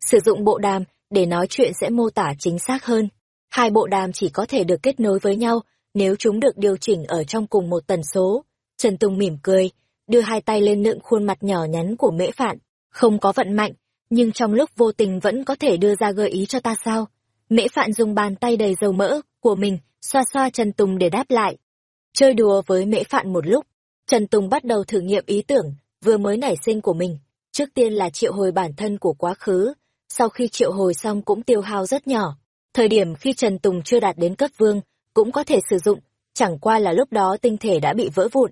Sử dụng bộ đàm để nói chuyện sẽ mô tả chính xác hơn. Hai bộ đàm chỉ có thể được kết nối với nhau nếu chúng được điều chỉnh ở trong cùng một tần số. Trần Tùng mỉm cười, đưa hai tay lên nựng khuôn mặt nhỏ nhắn của mễ phạn. Không có vận mạnh, nhưng trong lúc vô tình vẫn có thể đưa ra gợi ý cho ta sao. Mễ phạn dùng bàn tay đầy dầu mỡ của mình, xoa xoa Trần Tùng để đáp lại. Chơi đùa với mễ phạn một lúc, Trần Tùng bắt đầu thử nghiệm ý tưởng vừa mới nảy sinh của mình. Trước tiên là triệu hồi bản thân của quá khứ, sau khi triệu hồi xong cũng tiêu hao rất nhỏ. Thời điểm khi Trần Tùng chưa đạt đến cấp vương, cũng có thể sử dụng, chẳng qua là lúc đó tinh thể đã bị vỡ vụn.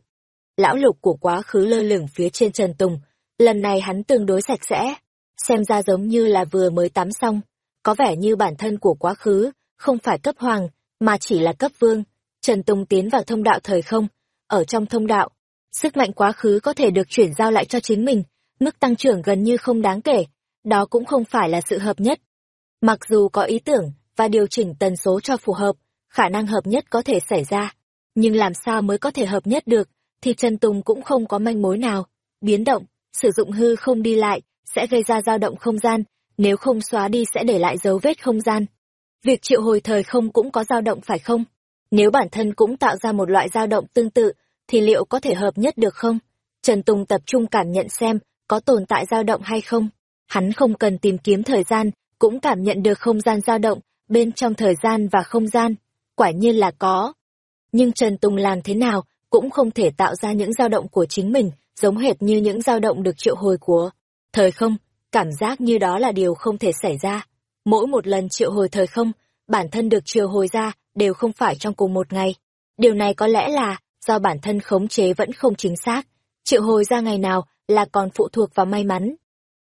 Lão lục của quá khứ lơ lửng phía trên Trần Tùng, lần này hắn tương đối sạch sẽ, xem ra giống như là vừa mới tắm xong, có vẻ như bản thân của quá khứ, không phải cấp hoàng, mà chỉ là cấp vương. Trần Tùng tiến vào thông đạo thời không, ở trong thông đạo, sức mạnh quá khứ có thể được chuyển giao lại cho chính mình, mức tăng trưởng gần như không đáng kể, đó cũng không phải là sự hợp nhất. Mặc dù có ý tưởng và điều chỉnh tần số cho phù hợp, khả năng hợp nhất có thể xảy ra, nhưng làm sao mới có thể hợp nhất được, thì Trần Tùng cũng không có manh mối nào. Biến động, sử dụng hư không đi lại, sẽ gây ra dao động không gian, nếu không xóa đi sẽ để lại dấu vết không gian. Việc triệu hồi thời không cũng có dao động phải không? Nếu bản thân cũng tạo ra một loại dao động tương tự, thì liệu có thể hợp nhất được không? Trần Tùng tập trung cảm nhận xem có tồn tại dao động hay không. Hắn không cần tìm kiếm thời gian, cũng cảm nhận được không gian dao động bên trong thời gian và không gian. Quả nhiên là có. nhưng Trần Tùng làm thế nào cũng không thể tạo ra những dao động của chính mình, giống hệt như những dao động được triệu hồi của thời không, cảm giác như đó là điều không thể xảy ra. Mỗi một lần triệu hồi thời không, bản thân được triệu hồi ra đều không phải trong cùng một ngày. Điều này có lẽ là do bản thân khống chế vẫn không chính xác, triệu hồi ra ngày nào là còn phụ thuộc vào may mắn.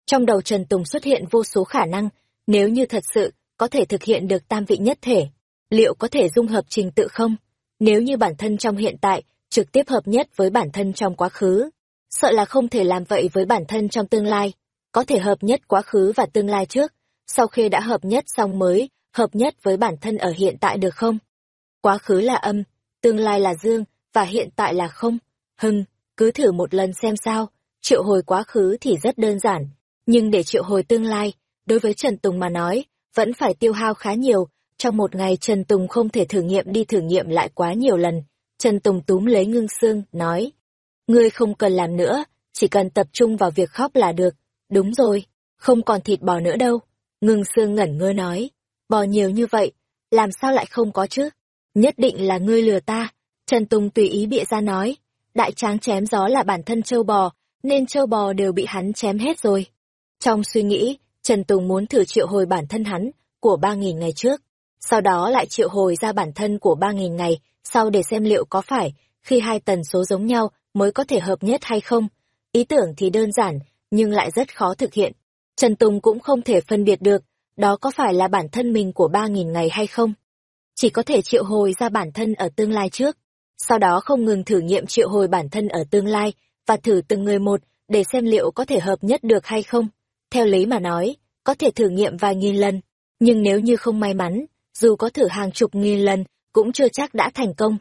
Trong đầu Trần Tùng xuất hiện vô số khả năng, nếu như thật sự có thể thực hiện được tam vị nhất thể, liệu có thể dung hợp trình tự không? Nếu như bản thân trong hiện tại trực tiếp hợp nhất với bản thân trong quá khứ, sợ là không thể làm vậy với bản thân trong tương lai, có thể hợp nhất quá khứ và tương lai trước, sau khi đã hợp nhất xong mới hợp nhất với bản thân ở hiện tại được không? Quá khứ là âm, tương lai là dương, và hiện tại là không. Hưng, cứ thử một lần xem sao, triệu hồi quá khứ thì rất đơn giản, nhưng để triệu hồi tương lai, đối với Trần Tùng mà nói, vẫn phải tiêu hao khá nhiều, trong một ngày Trần Tùng không thể thử nghiệm đi thử nghiệm lại quá nhiều lần. Trần Tùng túm lấy ngưng xương, nói, ngươi không cần làm nữa, chỉ cần tập trung vào việc khóc là được. Đúng rồi, không còn thịt bò nữa đâu. Ngưng xương ngẩn ngơ nói, bò nhiều như vậy, làm sao lại không có chứ? Nhất định là ngươi lừa ta. Trần Tùng tùy ý bịa ra nói, đại tráng chém gió là bản thân châu bò, nên châu bò đều bị hắn chém hết rồi. Trong suy nghĩ, Trần Tùng muốn thử triệu hồi bản thân hắn của 3.000 ngày trước, sau đó lại triệu hồi ra bản thân của 3.000 ngày sau để xem liệu có phải khi hai tần số giống nhau mới có thể hợp nhất hay không. Ý tưởng thì đơn giản, nhưng lại rất khó thực hiện. Trần Tùng cũng không thể phân biệt được, đó có phải là bản thân mình của 3.000 ngày hay không. Chỉ có thể triệu hồi ra bản thân ở tương lai trước, sau đó không ngừng thử nghiệm triệu hồi bản thân ở tương lai, và thử từng người một, để xem liệu có thể hợp nhất được hay không. Theo lý mà nói, có thể thử nghiệm vài nghìn lần, nhưng nếu như không may mắn, dù có thử hàng chục nghìn lần, cũng chưa chắc đã thành công.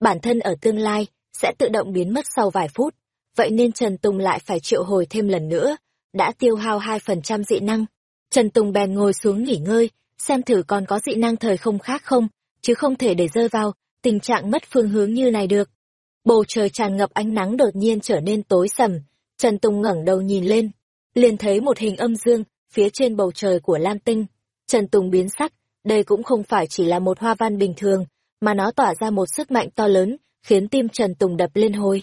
Bản thân ở tương lai, sẽ tự động biến mất sau vài phút, vậy nên Trần Tùng lại phải triệu hồi thêm lần nữa, đã tiêu hao 2% dị năng. Trần Tùng bèn ngồi xuống nghỉ ngơi, xem thử còn có dị năng thời không khác không, chứ không thể để rơi vào tình trạng mất phương hướng như này được. Bầu trời tràn ngập ánh nắng đột nhiên trở nên tối sầm, Trần Tùng ngẩng đầu nhìn lên, liền thấy một hình âm dương phía trên bầu trời của Lam Tinh. Trần Tùng biến sắc, đây cũng không phải chỉ là một hoa văn bình thường, mà nó tỏa ra một sức mạnh to lớn, khiến tim Trần Tùng đập lên hồi.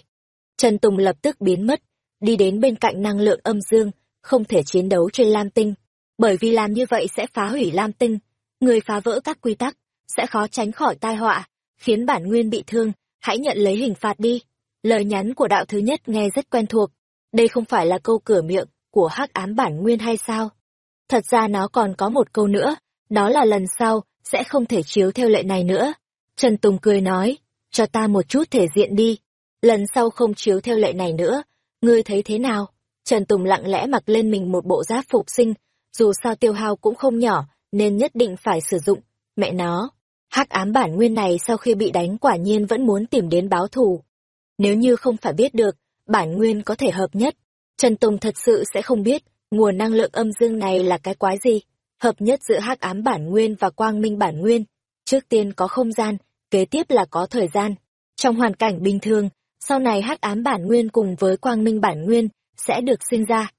Trần Tùng lập tức biến mất, đi đến bên cạnh năng lượng âm dương, không thể chiến đấu trên Lam Tinh, bởi vì làm như vậy sẽ phá hủy Lam Tinh, người phá vỡ các quy tắc, sẽ khó tránh khỏi tai họa, khiến bản nguyên bị thương, hãy nhận lấy hình phạt đi. Lời nhắn của đạo thứ nhất nghe rất quen thuộc, đây không phải là câu cửa miệng của hắc ám bản nguyên hay sao? Thật ra nó còn có một câu nữa, đó là lần sau, sẽ không thể chiếu theo lệ này nữa. Trần Tùng cười nói, cho ta một chút thể diện đi, lần sau không chiếu theo lệ này nữa, ngươi thấy thế nào? Trần Tùng lặng lẽ mặc lên mình một bộ giáp phục sinh, dù sao tiêu hao cũng không nhỏ, nên nhất định phải sử dụng. Mẹ nó, hắc ám bản nguyên này sau khi bị đánh quả nhiên vẫn muốn tìm đến báo thù. Nếu như không phải biết được, bản nguyên có thể hợp nhất, Trần Tùng thật sự sẽ không biết nguồn năng lượng âm dương này là cái quái gì. Hợp nhất giữa hắc ám bản nguyên và quang minh bản nguyên. Trước tiên có không gian, kế tiếp là có thời gian. Trong hoàn cảnh bình thường, sau này hắc ám bản nguyên cùng với quang minh bản nguyên sẽ được sinh ra.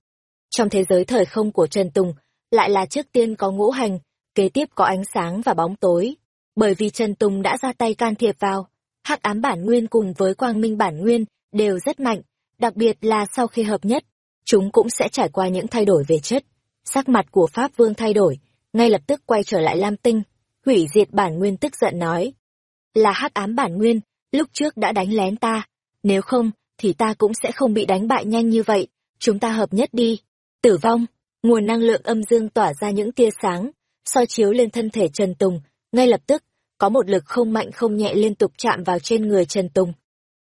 Trong thế giới thời không của Trần Tùng, lại là trước tiên có ngũ hành, kế tiếp có ánh sáng và bóng tối. Bởi vì Trần Tùng đã ra tay can thiệp vào, hắc ám bản nguyên cùng với quang minh bản nguyên đều rất mạnh, đặc biệt là sau khi hợp nhất, chúng cũng sẽ trải qua những thay đổi về chất. Sắc mặt của Pháp Vương thay đổi, ngay lập tức quay trở lại Lam Tinh, hủy diệt bản nguyên tức giận nói. Là hắc ám bản nguyên, lúc trước đã đánh lén ta, nếu không, thì ta cũng sẽ không bị đánh bại nhanh như vậy, chúng ta hợp nhất đi. Tử vong, nguồn năng lượng âm dương tỏa ra những tia sáng, soi chiếu lên thân thể Trần Tùng, ngay lập tức, có một lực không mạnh không nhẹ liên tục chạm vào trên người Trần Tùng.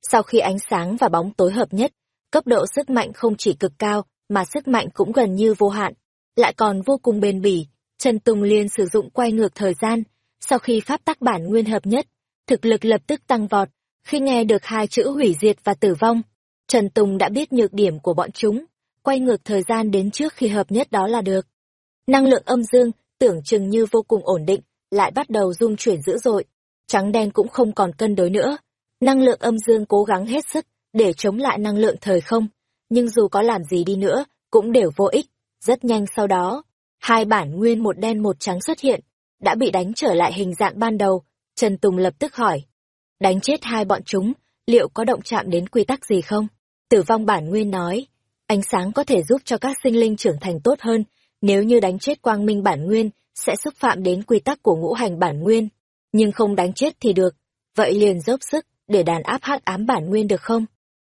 Sau khi ánh sáng và bóng tối hợp nhất, cấp độ sức mạnh không chỉ cực cao, mà sức mạnh cũng gần như vô hạn, lại còn vô cùng bền bỉ. Trần Tùng liền sử dụng quay ngược thời gian, sau khi pháp tắc bản nguyên hợp nhất, thực lực lập tức tăng vọt, khi nghe được hai chữ hủy diệt và tử vong, Trần Tùng đã biết nhược điểm của bọn chúng, quay ngược thời gian đến trước khi hợp nhất đó là được. Năng lượng âm dương, tưởng chừng như vô cùng ổn định, lại bắt đầu rung chuyển dữ dội, trắng đen cũng không còn cân đối nữa. Năng lượng âm dương cố gắng hết sức để chống lại năng lượng thời không, nhưng dù có làm gì đi nữa, cũng đều vô ích. Rất nhanh sau đó, hai bản nguyên một đen một trắng xuất hiện, đã bị đánh trở lại hình dạng ban đầu. Trần Tùng lập tức hỏi, đánh chết hai bọn chúng, liệu có động chạm đến quy tắc gì không? Tử vong bản nguyên nói, ánh sáng có thể giúp cho các sinh linh trưởng thành tốt hơn, nếu như đánh chết quang minh bản nguyên, sẽ xúc phạm đến quy tắc của ngũ hành bản nguyên. Nhưng không đánh chết thì được, vậy liền dốc sức, để đàn áp hắc ám bản nguyên được không?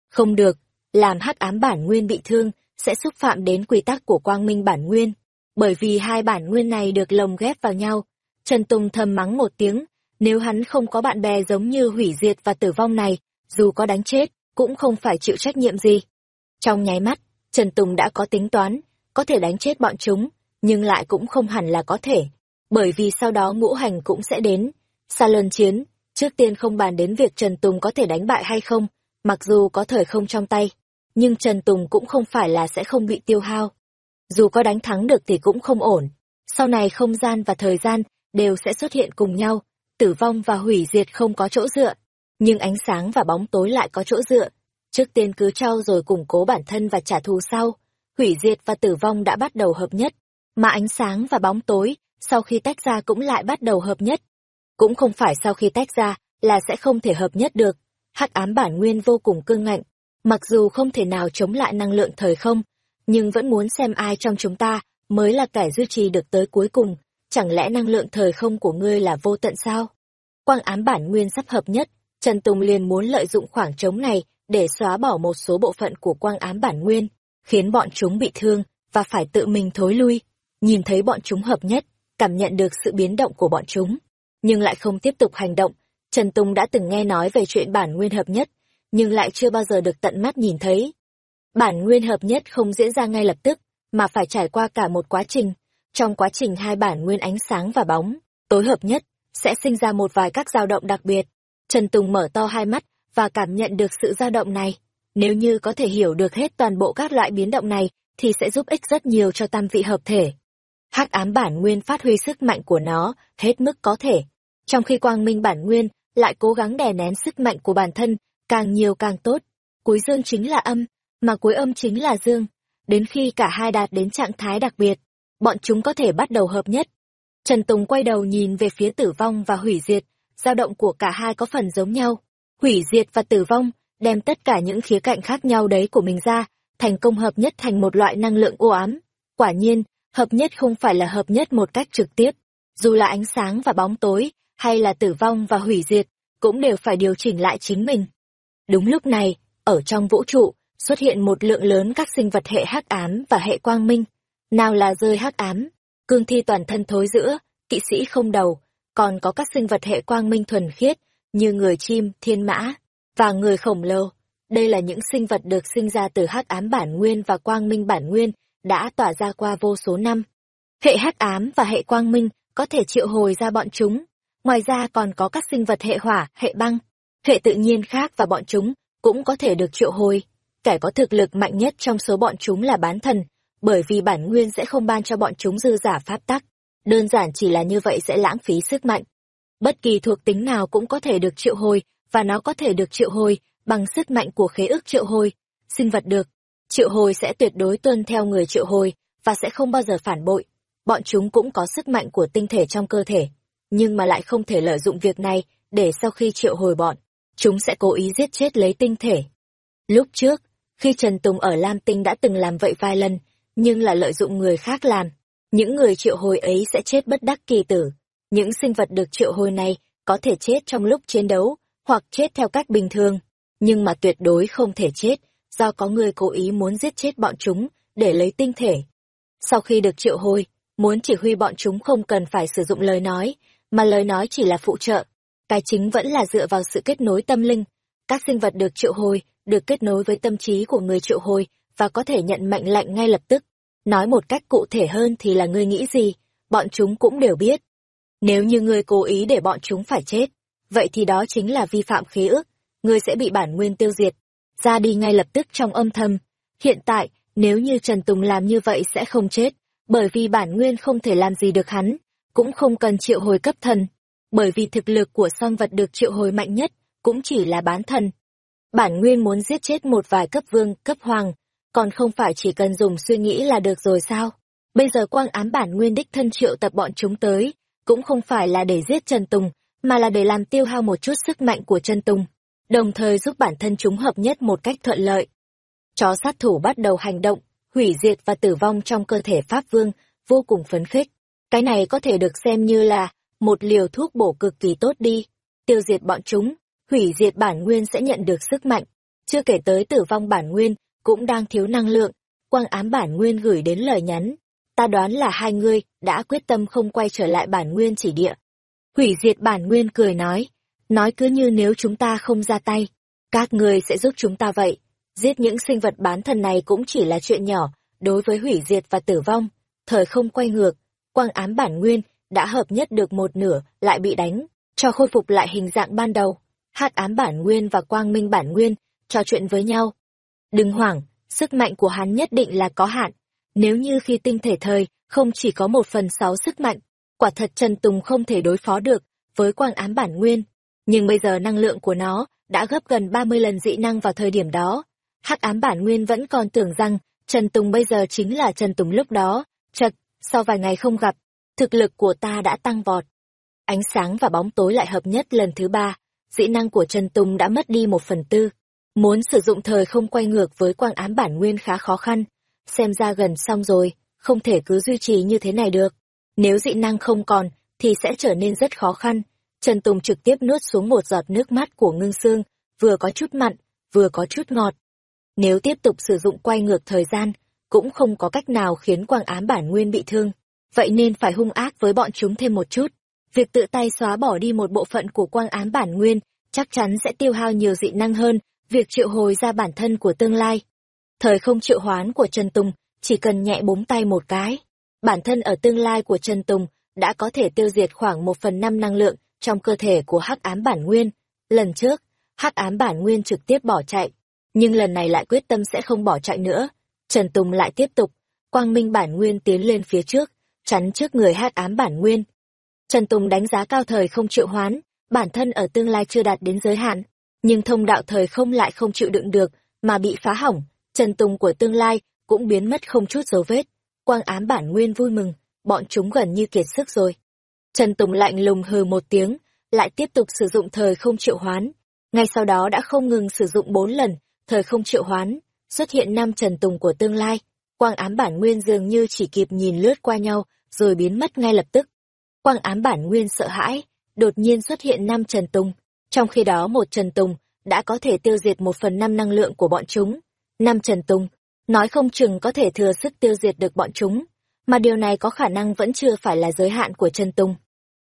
Không được, làm hắc ám bản nguyên bị thương, sẽ xúc phạm đến quy tắc của quang minh bản nguyên. Bởi vì hai bản nguyên này được lồng ghép vào nhau. Trần Tùng thầm mắng một tiếng, nếu hắn không có bạn bè giống như hủy diệt và tử vong này, dù có đánh chết, cũng không phải chịu trách nhiệm gì. Trong nháy mắt, Trần Tùng đã có tính toán, có thể đánh chết bọn chúng, nhưng lại cũng không hẳn là có thể. Bởi vì sau đó ngũ hành cũng sẽ đến. Xa lần chiến, trước tiên không bàn đến việc Trần Tùng có thể đánh bại hay không, mặc dù có thời không trong tay. Nhưng Trần Tùng cũng không phải là sẽ không bị tiêu hao. Dù có đánh thắng được thì cũng không ổn. Sau này không gian và thời gian đều sẽ xuất hiện cùng nhau, tử vong và hủy diệt không có chỗ dựa. Nhưng ánh sáng và bóng tối lại có chỗ dựa. Trước tiên cứ trao rồi củng cố bản thân và trả thù sau. Hủy diệt và tử vong đã bắt đầu hợp nhất. Mà ánh sáng và bóng tối, sau khi tách ra cũng lại bắt đầu hợp nhất. Cũng không phải sau khi tách ra là sẽ không thể hợp nhất được. Hắc ám bản nguyên vô cùng cương ngạnh. Mặc dù không thể nào chống lại năng lượng thời không, nhưng vẫn muốn xem ai trong chúng ta mới là kẻ duy trì được tới cuối cùng. Chẳng lẽ năng lượng thời không của ngươi là vô tận sao? Quang ám bản nguyên sắp hợp nhất, Trần Tùng liền muốn lợi dụng khoảng trống này để xóa bỏ một số bộ phận của quang ám bản nguyên, khiến bọn chúng bị thương và phải tự mình thối lui. Nhìn thấy bọn chúng hợp nhất, cảm nhận được sự biến động của bọn chúng, nhưng lại không tiếp tục hành động. Trần Tùng đã từng nghe nói về chuyện bản nguyên hợp nhất, nhưng lại chưa bao giờ được tận mắt nhìn thấy. Bản nguyên hợp nhất không diễn ra ngay lập tức, mà phải trải qua cả một quá trình. Trong quá trình hai bản nguyên ánh sáng và bóng, tối hợp nhất, sẽ sinh ra một vài các dao động đặc biệt. Trần Tùng mở to hai mắt và cảm nhận được sự dao động này. Nếu như có thể hiểu được hết toàn bộ các loại biến động này, thì sẽ giúp ích rất nhiều cho tam vị hợp thể. Hắc ám bản nguyên phát huy sức mạnh của nó hết mức có thể, trong khi quang minh bản nguyên lại cố gắng đè nén sức mạnh của bản thân, càng nhiều càng tốt. Cuối dương chính là âm, mà cuối âm chính là dương. Đến khi cả hai đạt đến trạng thái đặc biệt, bọn chúng có thể bắt đầu hợp nhất. Trần Tùng quay đầu nhìn về phía tử vong và hủy diệt, dao động của cả hai có phần giống nhau. Hủy diệt và tử vong, đem tất cả những khía cạnh khác nhau đấy của mình ra, thành công hợp nhất thành một loại năng lượng u ám. Quả nhiên, hợp nhất không phải là hợp nhất một cách trực tiếp. Dù là ánh sáng và bóng tối, hay là tử vong và hủy diệt, cũng đều phải điều chỉnh lại chính mình. Đúng lúc này, ở trong vũ trụ, xuất hiện một lượng lớn các sinh vật hệ hắc ám và hệ quang minh. Nào là rơi hắc ám, cương thi toàn thân thối giữa, kỵ sĩ không đầu, còn có các sinh vật hệ quang minh thuần khiết, như người chim, thiên mã, và người khổng lồ. Đây là những sinh vật được sinh ra từ hắc ám bản nguyên và quang minh bản nguyên, đã tỏa ra qua vô số năm. Hệ hắc ám và hệ quang minh có thể triệu hồi ra bọn chúng. Ngoài ra còn có các sinh vật hệ hỏa, hệ băng, hệ tự nhiên khác và bọn chúng cũng có thể được triệu hồi. Kẻ có thực lực mạnh nhất trong số bọn chúng là bán thần, bởi vì bản nguyên sẽ không ban cho bọn chúng dư giả pháp tắc. Đơn giản chỉ là như vậy sẽ lãng phí sức mạnh. Bất kỳ thuộc tính nào cũng có thể được triệu hồi, và nó có thể được triệu hồi bằng sức mạnh của khế ước triệu hồi. Sinh vật được, triệu hồi sẽ tuyệt đối tuân theo người triệu hồi, và sẽ không bao giờ phản bội. Bọn chúng cũng có sức mạnh của tinh thể trong cơ thể, nhưng mà lại không thể lợi dụng việc này để sau khi triệu hồi bọn, chúng sẽ cố ý giết chết lấy tinh thể. Lúc trước, khi Trần Tùng ở Lam Tinh đã từng làm vậy vài lần, nhưng là lợi dụng người khác làm. Những người triệu hồi ấy sẽ chết bất đắc kỳ tử. Những sinh vật được triệu hồi này có thể chết trong lúc chiến đấu, hoặc chết theo cách bình thường, nhưng mà tuyệt đối không thể chết, do có người cố ý muốn giết chết bọn chúng, để lấy tinh thể. Sau khi được triệu hồi, muốn chỉ huy bọn chúng không cần phải sử dụng lời nói, mà lời nói chỉ là phụ trợ. Cái chính vẫn là dựa vào sự kết nối tâm linh. Các sinh vật được triệu hồi, được kết nối với tâm trí của người triệu hồi, và có thể nhận mệnh lệnh ngay lập tức. Nói một cách cụ thể hơn thì là ngươi nghĩ gì, bọn chúng cũng đều biết. Nếu như ngươi cố ý để bọn chúng phải chết, vậy thì đó chính là vi phạm khế ước, ngươi sẽ bị bản nguyên tiêu diệt, ra đi ngay lập tức trong âm thầm. Hiện tại, nếu như Trần Tùng làm như vậy sẽ không chết, bởi vì bản nguyên không thể làm gì được hắn, cũng không cần triệu hồi cấp thần, bởi vì thực lực của song vật được triệu hồi mạnh nhất, cũng chỉ là bán thần. Bản nguyên muốn giết chết một vài cấp vương, cấp hoàng, còn không phải chỉ cần dùng suy nghĩ là được rồi sao? Bây giờ quang ám bản nguyên đích thân triệu tập bọn chúng tới, cũng không phải là để giết Trần Tùng, mà là để làm tiêu hao một chút sức mạnh của Trần tùng, đồng thời giúp bản thân chúng hợp nhất một cách thuận lợi. Chó sát thủ bắt đầu hành động, hủy diệt và tử vong trong cơ thể Pháp Vương, vô cùng phấn khích. Cái này có thể được xem như là một liều thuốc bổ cực kỳ tốt đi. Tiêu diệt bọn chúng, hủy diệt bản nguyên sẽ nhận được sức mạnh. Chưa kể tới tử vong bản nguyên, cũng đang thiếu năng lượng. Quang ám bản nguyên gửi đến lời nhắn. Ta đoán là hai ngươi đã quyết tâm không quay trở lại bản nguyên chỉ địa. Hủy diệt bản nguyên cười nói. Nói cứ như nếu chúng ta không ra tay, các người sẽ giúp chúng ta vậy. Giết những sinh vật bán thần này cũng chỉ là chuyện nhỏ, đối với hủy diệt và tử vong. Thời không quay ngược, quang ám bản nguyên đã hợp nhất được một nửa lại bị đánh, cho khôi phục lại hình dạng ban đầu. hắc ám bản nguyên và quang minh bản nguyên trò chuyện với nhau. Đừng hoảng, sức mạnh của hắn nhất định là có hạn. Nếu như khi tinh thể thời không chỉ có một phần sáu sức mạnh, quả thật Trần Tùng không thể đối phó được với quang ám bản nguyên. Nhưng bây giờ năng lượng của nó đã gấp gần 30 lần dị năng vào thời điểm đó. hắc ám bản nguyên vẫn còn tưởng rằng Trần Tùng bây giờ chính là Trần Tùng lúc đó. Chật, sau vài ngày không gặp, thực lực của ta đã tăng vọt. Ánh sáng và bóng tối lại hợp nhất lần thứ ba, dĩ năng của Trần Tùng đã mất đi một phần tư. Muốn sử dụng thời không quay ngược với quang ám bản nguyên khá khó khăn, xem ra gần xong rồi, không thể cứ duy trì như thế này được. Nếu dị năng không còn, thì sẽ trở nên rất khó khăn. Trần Tùng trực tiếp nuốt xuống một giọt nước mắt của ngưng xương, vừa có chút mặn, vừa có chút ngọt. Nếu tiếp tục sử dụng quay ngược thời gian, cũng không có cách nào khiến quang ám bản nguyên bị thương vậy nên phải hung ác với bọn chúng thêm một chút. Việc tự tay xóa bỏ đi một bộ phận của quang ám bản nguyên chắc chắn sẽ tiêu hao nhiều dị năng hơn việc triệu hồi ra bản thân của tương lai. Thời không triệu hoán của Trần Tùng chỉ cần nhẹ búng tay một cái. Bản thân ở tương lai của Trần Tùng đã có thể tiêu diệt khoảng một phần năm năng lượng trong cơ thể của hắc ám bản nguyên. Lần trước, hắc ám bản nguyên trực tiếp bỏ chạy, nhưng lần này lại quyết tâm sẽ không bỏ chạy nữa. Trần Tùng lại tiếp tục, quang minh bản nguyên tiến lên phía trước, chắn trước người hát ám bản nguyên. Trần Tùng đánh giá cao thời không triệu hoán, bản thân ở tương lai chưa đạt đến giới hạn, nhưng thông đạo thời không lại không chịu đựng được, mà bị phá hỏng, Trần Tùng của tương lai cũng biến mất không chút dấu vết. Quang ám bản nguyên vui mừng, bọn chúng gần như kiệt sức rồi. Trần Tùng lạnh lùng hừ một tiếng, lại tiếp tục sử dụng thời không triệu hoán. Ngay sau đó đã không ngừng sử dụng bốn lần, thời không triệu hoán, xuất hiện năm Trần Tùng của tương lai. Quang ám bản nguyên dường như chỉ kịp nhìn lướt qua nhau, rồi biến mất ngay lập tức. Quang ám bản nguyên sợ hãi, đột nhiên xuất hiện năm Trần Tùng. Trong khi đó một Trần Tùng đã có thể tiêu diệt một phần năm năng lượng của bọn chúng. Năm Trần Tùng, nói không chừng có thể thừa sức tiêu diệt được bọn chúng, mà điều này có khả năng vẫn chưa phải là giới hạn của Trần Tùng.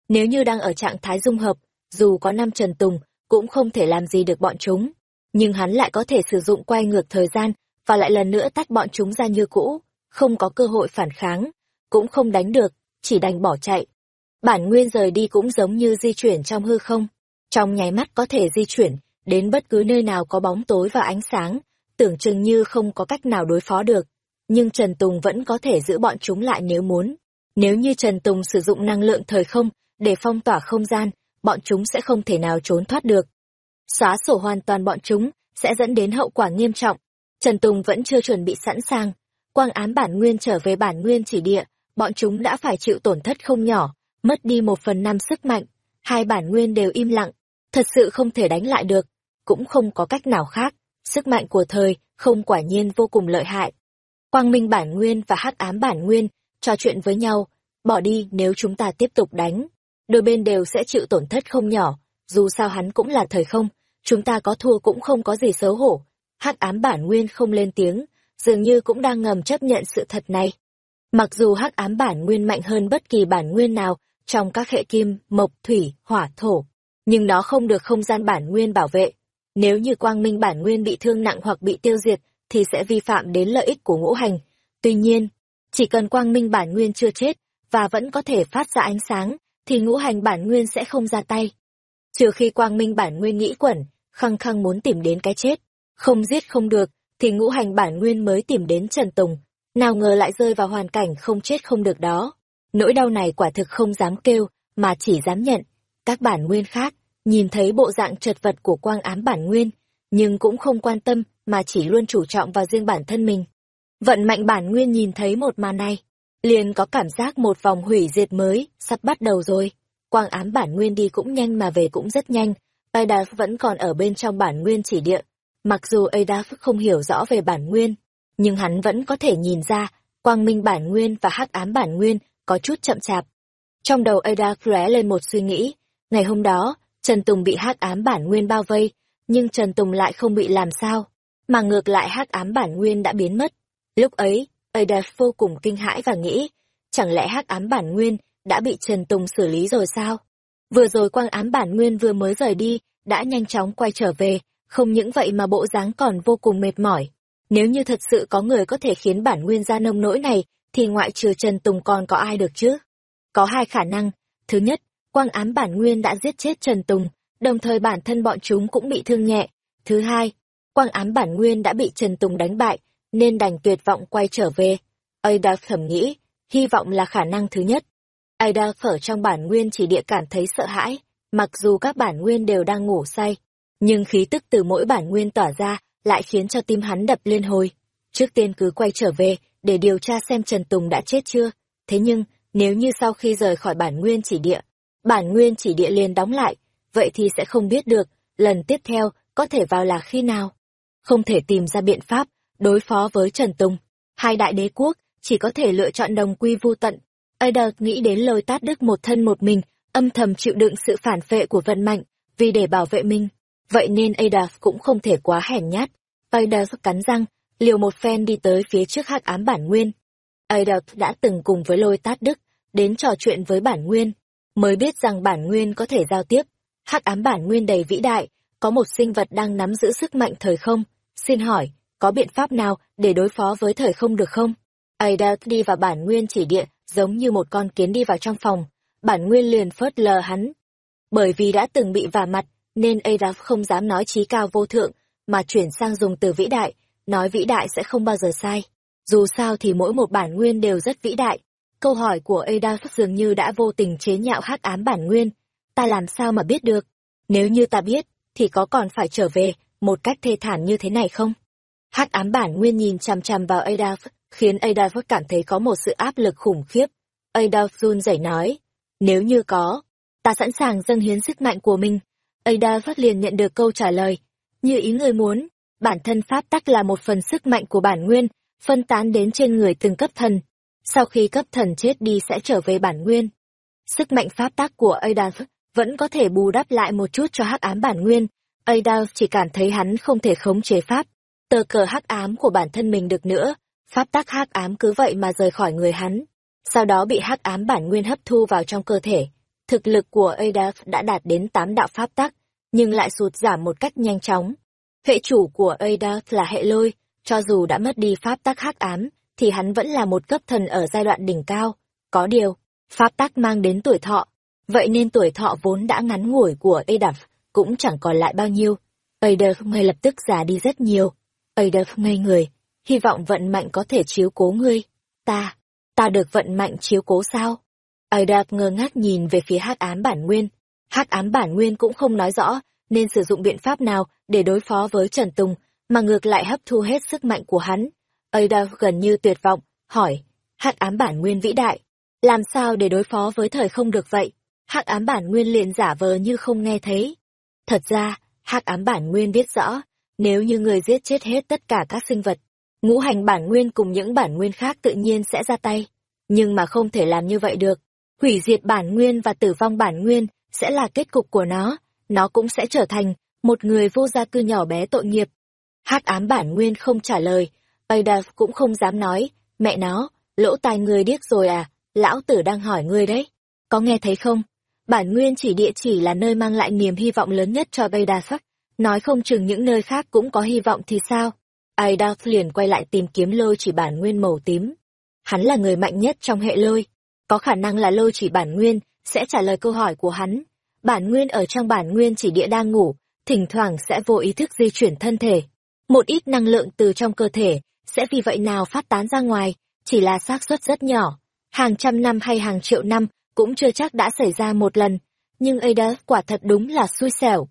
Nếu như đang ở trạng thái dung hợp, dù có năm Trần Tùng, cũng không thể làm gì được bọn chúng. Nhưng hắn lại có thể sử dụng quay ngược thời gian, và lại lần nữa tách bọn chúng ra như cũ, không có cơ hội phản kháng, cũng không đánh được, chỉ đành bỏ chạy. Bản nguyên rời đi cũng giống như di chuyển trong hư không, trong nháy mắt có thể di chuyển đến bất cứ nơi nào có bóng tối và ánh sáng, tưởng chừng như không có cách nào đối phó được. Nhưng Trần Tùng vẫn có thể giữ bọn chúng lại nếu muốn. Nếu như Trần Tùng sử dụng năng lượng thời không để phong tỏa không gian, bọn chúng sẽ không thể nào trốn thoát được. Xóa sổ hoàn toàn bọn chúng sẽ dẫn đến hậu quả nghiêm trọng. Trần Tùng vẫn chưa chuẩn bị sẵn sàng. Quang ám bản nguyên trở về bản nguyên chỉ địa, bọn chúng đã phải chịu tổn thất không nhỏ, mất đi một phần năm sức mạnh, hai bản nguyên đều im lặng, thật sự không thể đánh lại được, cũng không có cách nào khác, sức mạnh của thời không quả nhiên vô cùng lợi hại. Quang minh bản nguyên và hắc ám bản nguyên trò chuyện với nhau, bỏ đi nếu chúng ta tiếp tục đánh, đôi bên đều sẽ chịu tổn thất không nhỏ, dù sao hắn cũng là thời không, chúng ta có thua cũng không có gì xấu hổ. Hắc ám bản nguyên không lên tiếng, dường như cũng đang ngầm chấp nhận sự thật này. Mặc dù hắc ám bản nguyên mạnh hơn bất kỳ bản nguyên nào trong các hệ kim, mộc, thủy, hỏa, thổ, nhưng nó không được không gian bản nguyên bảo vệ. Nếu như quang minh bản nguyên bị thương nặng hoặc bị tiêu diệt, thì sẽ vi phạm đến lợi ích của ngũ hành. Tuy nhiên, chỉ cần quang minh bản nguyên chưa chết, và vẫn có thể phát ra ánh sáng, thì ngũ hành bản nguyên sẽ không ra tay. Trừ khi quang minh bản nguyên nghĩ quẩn, khăng khăng muốn tìm đến cái chết, không giết không được, thì ngũ hành bản nguyên mới tìm đến Trần Tùng, nào ngờ lại rơi vào hoàn cảnh không chết không được đó. Nỗi đau này quả thực không dám kêu, mà chỉ dám nhận. Các bản nguyên khác, nhìn thấy bộ dạng chật vật của quang ám bản nguyên, nhưng cũng không quan tâm, mà chỉ luôn chủ trọng vào riêng bản thân mình. Vận mạnh bản nguyên nhìn thấy một màn này, liền có cảm giác một vòng hủy diệt mới, sắp bắt đầu rồi. quang ám bản nguyên đi cũng nhanh mà về cũng rất nhanh, Adaf vẫn còn ở bên trong bản nguyên chỉ địa. Mặc dù Adaf không hiểu rõ về bản nguyên, nhưng hắn vẫn có thể nhìn ra, quang minh bản nguyên và hắc ám bản nguyên có chút chậm chạp. Trong đầu Adaf lóe lên một suy nghĩ, ngày hôm đó, Trần Tùng bị hắc ám bản nguyên bao vây, nhưng Trần Tùng lại không bị làm sao, mà ngược lại hắc ám bản nguyên đã biến mất. Lúc ấy, Adaf vô cùng kinh hãi và nghĩ, chẳng lẽ hắc ám bản nguyên đã bị Trần Tùng xử lý rồi sao? Vừa rồi quang ám bản nguyên vừa mới rời đi, đã nhanh chóng quay trở về, không những vậy mà bộ dáng còn vô cùng mệt mỏi. Nếu như thật sự có người có thể khiến bản nguyên ra nông nỗi này, thì ngoại trừ Trần Tùng còn có ai được chứ? Có hai khả năng. Thứ nhất, quang ám bản nguyên đã giết chết Trần Tùng, đồng thời bản thân bọn chúng cũng bị thương nhẹ. Thứ hai, quang ám bản nguyên đã bị Trần Tùng đánh bại, nên đành tuyệt vọng quay trở về. Ada thầm nghĩ, hy vọng là khả năng thứ nhất. Ada ở trong bản nguyên chỉ địa cảm thấy sợ hãi, mặc dù các bản nguyên đều đang ngủ say, nhưng khí tức từ mỗi bản nguyên tỏa ra lại khiến cho tim hắn đập liên hồi. Trước tiên cứ quay trở về để điều tra xem Trần Tùng đã chết chưa. Thế nhưng, nếu như sau khi rời khỏi bản nguyên chỉ địa, bản nguyên chỉ địa liền đóng lại, vậy thì sẽ không biết được, lần tiếp theo có thể vào là khi nào. Không thể tìm ra biện pháp đối phó với Trần Tùng. Hai đại đế quốc chỉ có thể lựa chọn đồng quy vu tận. Ada nghĩ đến lôi tát đức một thân một mình, âm thầm chịu đựng sự phản phệ của vận mạnh, vì để bảo vệ mình. Vậy nên Ada cũng không thể quá hèn nhát. Ada cắn răng, liều một phen đi tới phía trước hắc ám bản nguyên. Ada đã từng cùng với lôi tát đức, đến trò chuyện với bản nguyên, mới biết rằng bản nguyên có thể giao tiếp. hắc ám bản nguyên đầy vĩ đại, có một sinh vật đang nắm giữ sức mạnh thời không. Xin hỏi, có biện pháp nào để đối phó với thời không được không? Adelt đi vào bản nguyên chỉ địa, giống như một con kiến đi vào trong phòng. Bản nguyên liền phớt lờ hắn. Bởi vì đã từng bị vả mặt, nên Adelt không dám nói trí cao vô thượng, mà chuyển sang dùng từ vĩ đại, nói vĩ đại sẽ không bao giờ sai. Dù sao thì mỗi một bản nguyên đều rất vĩ đại. Câu hỏi của Adelt dường như đã vô tình chế nhạo hắc ám bản nguyên. Ta làm sao mà biết được? Nếu như ta biết, thì có còn phải trở về một cách thê thảm như thế này không? hắc ám bản nguyên nhìn chằm chằm vào adaf, khiến adaf cảm thấy có một sự áp lực khủng khiếp. adaf run rẩy nói, nếu như có, ta sẵn sàng dâng hiến sức mạnh của mình. adaf liền nhận được câu trả lời, như ý người muốn, bản thân pháp tắc là một phần sức mạnh của bản nguyên, phân tán đến trên người từng cấp thần. Sau khi cấp thần chết đi sẽ trở về bản nguyên. Sức mạnh pháp tắc của adaf vẫn có thể bù đắp lại một chút cho hắc ám bản nguyên. Adolf chỉ cảm thấy hắn không thể khống chế pháp. Tờ cờ hắc ám của bản thân mình được nữa, pháp tắc hắc ám cứ vậy mà rời khỏi người hắn. Sau đó bị hắc ám bản nguyên hấp thu vào trong cơ thể. Thực lực của Adolf đã đạt đến tám đạo pháp tắc, nhưng lại sụt giảm một cách nhanh chóng. Hệ chủ của Ada là hệ lôi, cho dù đã mất đi pháp tắc hắc ám, thì hắn vẫn là một cấp thần ở giai đoạn đỉnh cao. Có điều, pháp tắc mang đến tuổi thọ, vậy nên tuổi thọ vốn đã ngắn ngủi của Adaf cũng chẳng còn lại bao nhiêu. Ada ngay lập tức già đi rất nhiều. Ada ngây người, hy vọng vận mạnh có thể chiếu cố ngươi. Ta, ta được vận mạnh chiếu cố sao? Ada ngơ ngác nhìn về phía hắc ám bản nguyên. Hắc ám bản nguyên cũng không nói rõ nên sử dụng biện pháp nào để đối phó với Trần Tùng, mà ngược lại hấp thu hết sức mạnh của hắn. Ada gần như tuyệt vọng, hỏi, hắc ám bản nguyên vĩ đại, làm sao để đối phó với thời không được vậy? Hắc ám bản nguyên liền giả vờ như không nghe thấy. Thật ra, hắc ám bản nguyên biết rõ, nếu như người giết chết hết tất cả các sinh vật, ngũ hành bản nguyên cùng những bản nguyên khác tự nhiên sẽ ra tay. Nhưng mà không thể làm như vậy được. Hủy diệt bản nguyên và tử vong bản nguyên sẽ là kết cục của nó nó cũng sẽ trở thành một người vô gia cư nhỏ bé tội nghiệp. hắc ám bản nguyên không trả lời, Ada cũng không dám nói, mẹ nó, lỗ tai người điếc rồi à, lão tử đang hỏi ngươi đấy, có nghe thấy không? Bản nguyên chỉ địa chỉ là nơi mang lại niềm hy vọng lớn nhất cho Ada sắc, nói không chừng những nơi khác cũng có hy vọng thì sao? Ada liền quay lại tìm kiếm lôi chỉ bản nguyên màu tím. Hắn là người mạnh nhất trong hệ lôi, có khả năng là lôi chỉ bản nguyên sẽ trả lời câu hỏi của hắn bản nguyên ở trong bản nguyên chỉ địa đang ngủ, thỉnh thoảng sẽ vô ý thức di chuyển thân thể. Một ít năng lượng từ trong cơ thể sẽ vì vậy nào phát tán ra ngoài, chỉ là xác suất rất nhỏ. Hàng trăm năm hay hàng triệu năm cũng chưa chắc đã xảy ra một lần, nhưng Ada quả thật đúng là xui xẻo.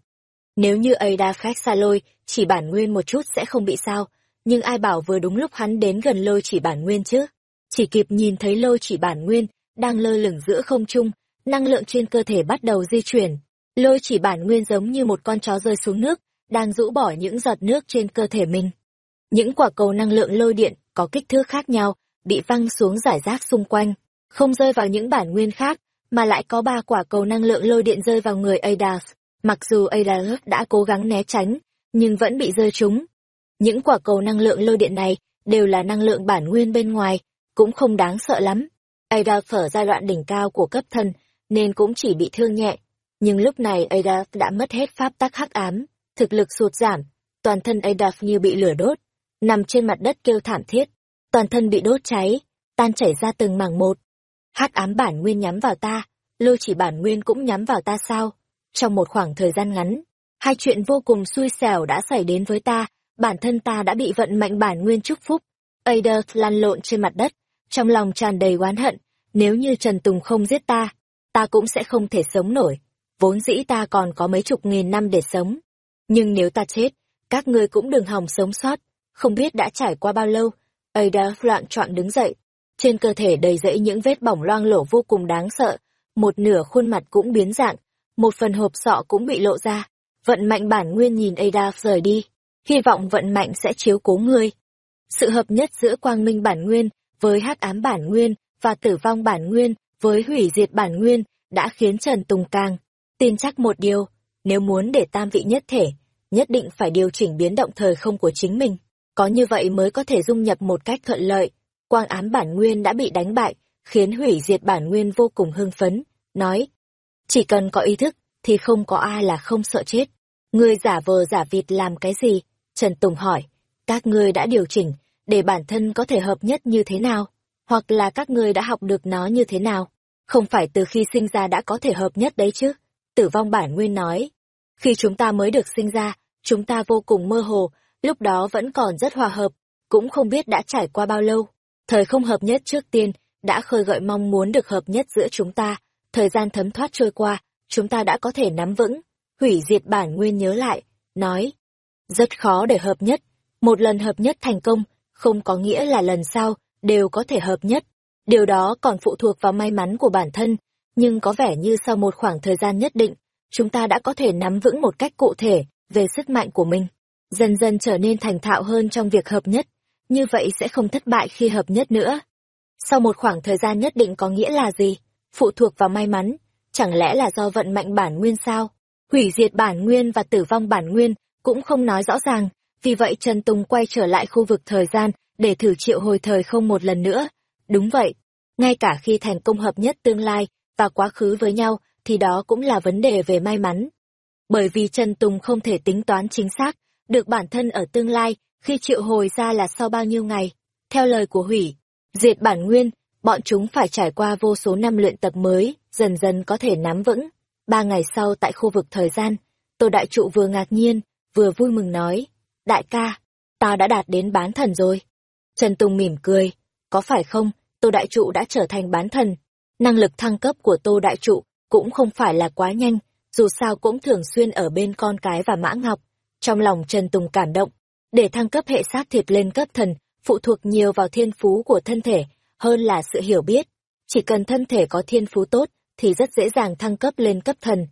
Nếu như Ada khách xa lôi, chỉ bản nguyên một chút sẽ không bị sao, nhưng ai bảo vừa đúng lúc hắn đến gần lôi chỉ bản nguyên chứ. Chỉ kịp nhìn thấy lôi chỉ bản nguyên, đang lơ lửng giữa không trung, năng lượng trên cơ thể bắt đầu di chuyển. Lôi chỉ bản nguyên giống như một con chó rơi xuống nước, đang rũ bỏ những giọt nước trên cơ thể mình. Những quả cầu năng lượng lôi điện có kích thước khác nhau, bị văng xuống giải rác xung quanh, không rơi vào những bản nguyên khác, mà lại có ba quả cầu năng lượng lôi điện rơi vào người Adas. Mặc dù Adas đã cố gắng né tránh, nhưng vẫn bị rơi trúng. Những quả cầu năng lượng lôi điện này đều là năng lượng bản nguyên bên ngoài, cũng không đáng sợ lắm. Adas ở giai đoạn đỉnh cao của cấp thân, nên cũng chỉ bị thương nhẹ. Nhưng lúc này Adas đã mất hết pháp tắc hắc ám, thực lực sụt giảm, toàn thân Adas như bị lửa đốt, nằm trên mặt đất kêu thảm thiết, toàn thân bị đốt cháy, tan chảy ra từng mảng một. Hắc ám bản nguyên nhắm vào ta, lôi chỉ bản nguyên cũng nhắm vào ta sao? Trong một khoảng thời gian ngắn, hai chuyện vô cùng xui xẻo đã xảy đến với ta, bản thân ta đã bị vận mệnh bản nguyên chúc phúc. Ada lăn lộn trên mặt đất, trong lòng tràn đầy oán hận, nếu như Trần Tùng không giết ta, ta cũng sẽ không thể sống nổi. Vốn dĩ ta còn có mấy chục nghìn năm để sống. Nhưng nếu ta chết, các ngươi cũng đừng hòng sống sót. Không biết đã trải qua bao lâu, Ada loạn trọn đứng dậy. Trên cơ thể đầy rẫy những vết bỏng loang lổ vô cùng đáng sợ. Một nửa khuôn mặt cũng biến dạng, một phần hộp sọ cũng bị lộ ra. Vận mạnh bản nguyên nhìn Ada rời đi. Hy vọng vận mạnh sẽ chiếu cố ngươi. Sự hợp nhất giữa quang minh bản nguyên với hắc ám bản nguyên và tử vong bản nguyên với hủy diệt bản nguyên đã khiến Trần Tùng Càng tin chắc một điều, nếu muốn để tam vị nhất thể, nhất định phải điều chỉnh biến động thời không của chính mình. Có như vậy mới có thể dung nhập một cách thuận lợi. Quang ám bản nguyên đã bị đánh bại, khiến hủy diệt bản nguyên vô cùng hưng phấn, nói. Chỉ cần có ý thức, thì không có ai là không sợ chết. Ngươi giả vờ giả vịt làm cái gì? Trần Tùng hỏi. Các ngươi đã điều chỉnh, để bản thân có thể hợp nhất như thế nào? Hoặc là các ngươi đã học được nó như thế nào? Không phải từ khi sinh ra đã có thể hợp nhất đấy chứ? Tử vong bản nguyên nói. Khi chúng ta mới được sinh ra, chúng ta vô cùng mơ hồ, lúc đó vẫn còn rất hòa hợp, cũng không biết đã trải qua bao lâu. Thời không hợp nhất trước tiên, đã khơi gợi mong muốn được hợp nhất giữa chúng ta, thời gian thấm thoát trôi qua, chúng ta đã có thể nắm vững, hủy diệt bản nguyên nhớ lại, nói. Rất khó để hợp nhất, một lần hợp nhất thành công, không có nghĩa là lần sau, đều có thể hợp nhất. Điều đó còn phụ thuộc vào may mắn của bản thân, nhưng có vẻ như sau một khoảng thời gian nhất định, chúng ta đã có thể nắm vững một cách cụ thể về sức mạnh của mình dần dần trở nên thành thạo hơn trong việc hợp nhất, như vậy sẽ không thất bại khi hợp nhất nữa. Sau một khoảng thời gian nhất định có nghĩa là gì? Phụ thuộc vào may mắn, chẳng lẽ là do vận mệnh bản nguyên sao? Hủy diệt bản nguyên và tử vong bản nguyên cũng không nói rõ ràng, vì vậy Trần Tùng quay trở lại khu vực thời gian để thử triệu hồi thời không một lần nữa. Đúng vậy, ngay cả khi thành công hợp nhất tương lai và quá khứ với nhau thì đó cũng là vấn đề về may mắn. Bởi vì Trần Tùng không thể tính toán chính xác được bản thân ở tương lai, khi triệu hồi ra là sau bao nhiêu ngày. Theo lời của hủy, diệt bản nguyên, bọn chúng phải trải qua vô số năm luyện tập mới, dần dần có thể nắm vững. Ba ngày sau tại khu vực thời gian, Tô Đại Trụ vừa ngạc nhiên, vừa vui mừng nói, Đại ca, tao đã đạt đến bán thần rồi. Trần Tùng mỉm cười, có phải không, Tô Đại Trụ đã trở thành bán thần. Năng lực thăng cấp của Tô Đại Trụ cũng không phải là quá nhanh, dù sao cũng thường xuyên ở bên con cái và Mã Ngọc. Trong lòng Trần Tùng cảm động, để thăng cấp hệ sát thịt lên cấp thần, phụ thuộc nhiều vào thiên phú của thân thể, hơn là sự hiểu biết. Chỉ cần thân thể có thiên phú tốt, thì rất dễ dàng thăng cấp lên cấp thần.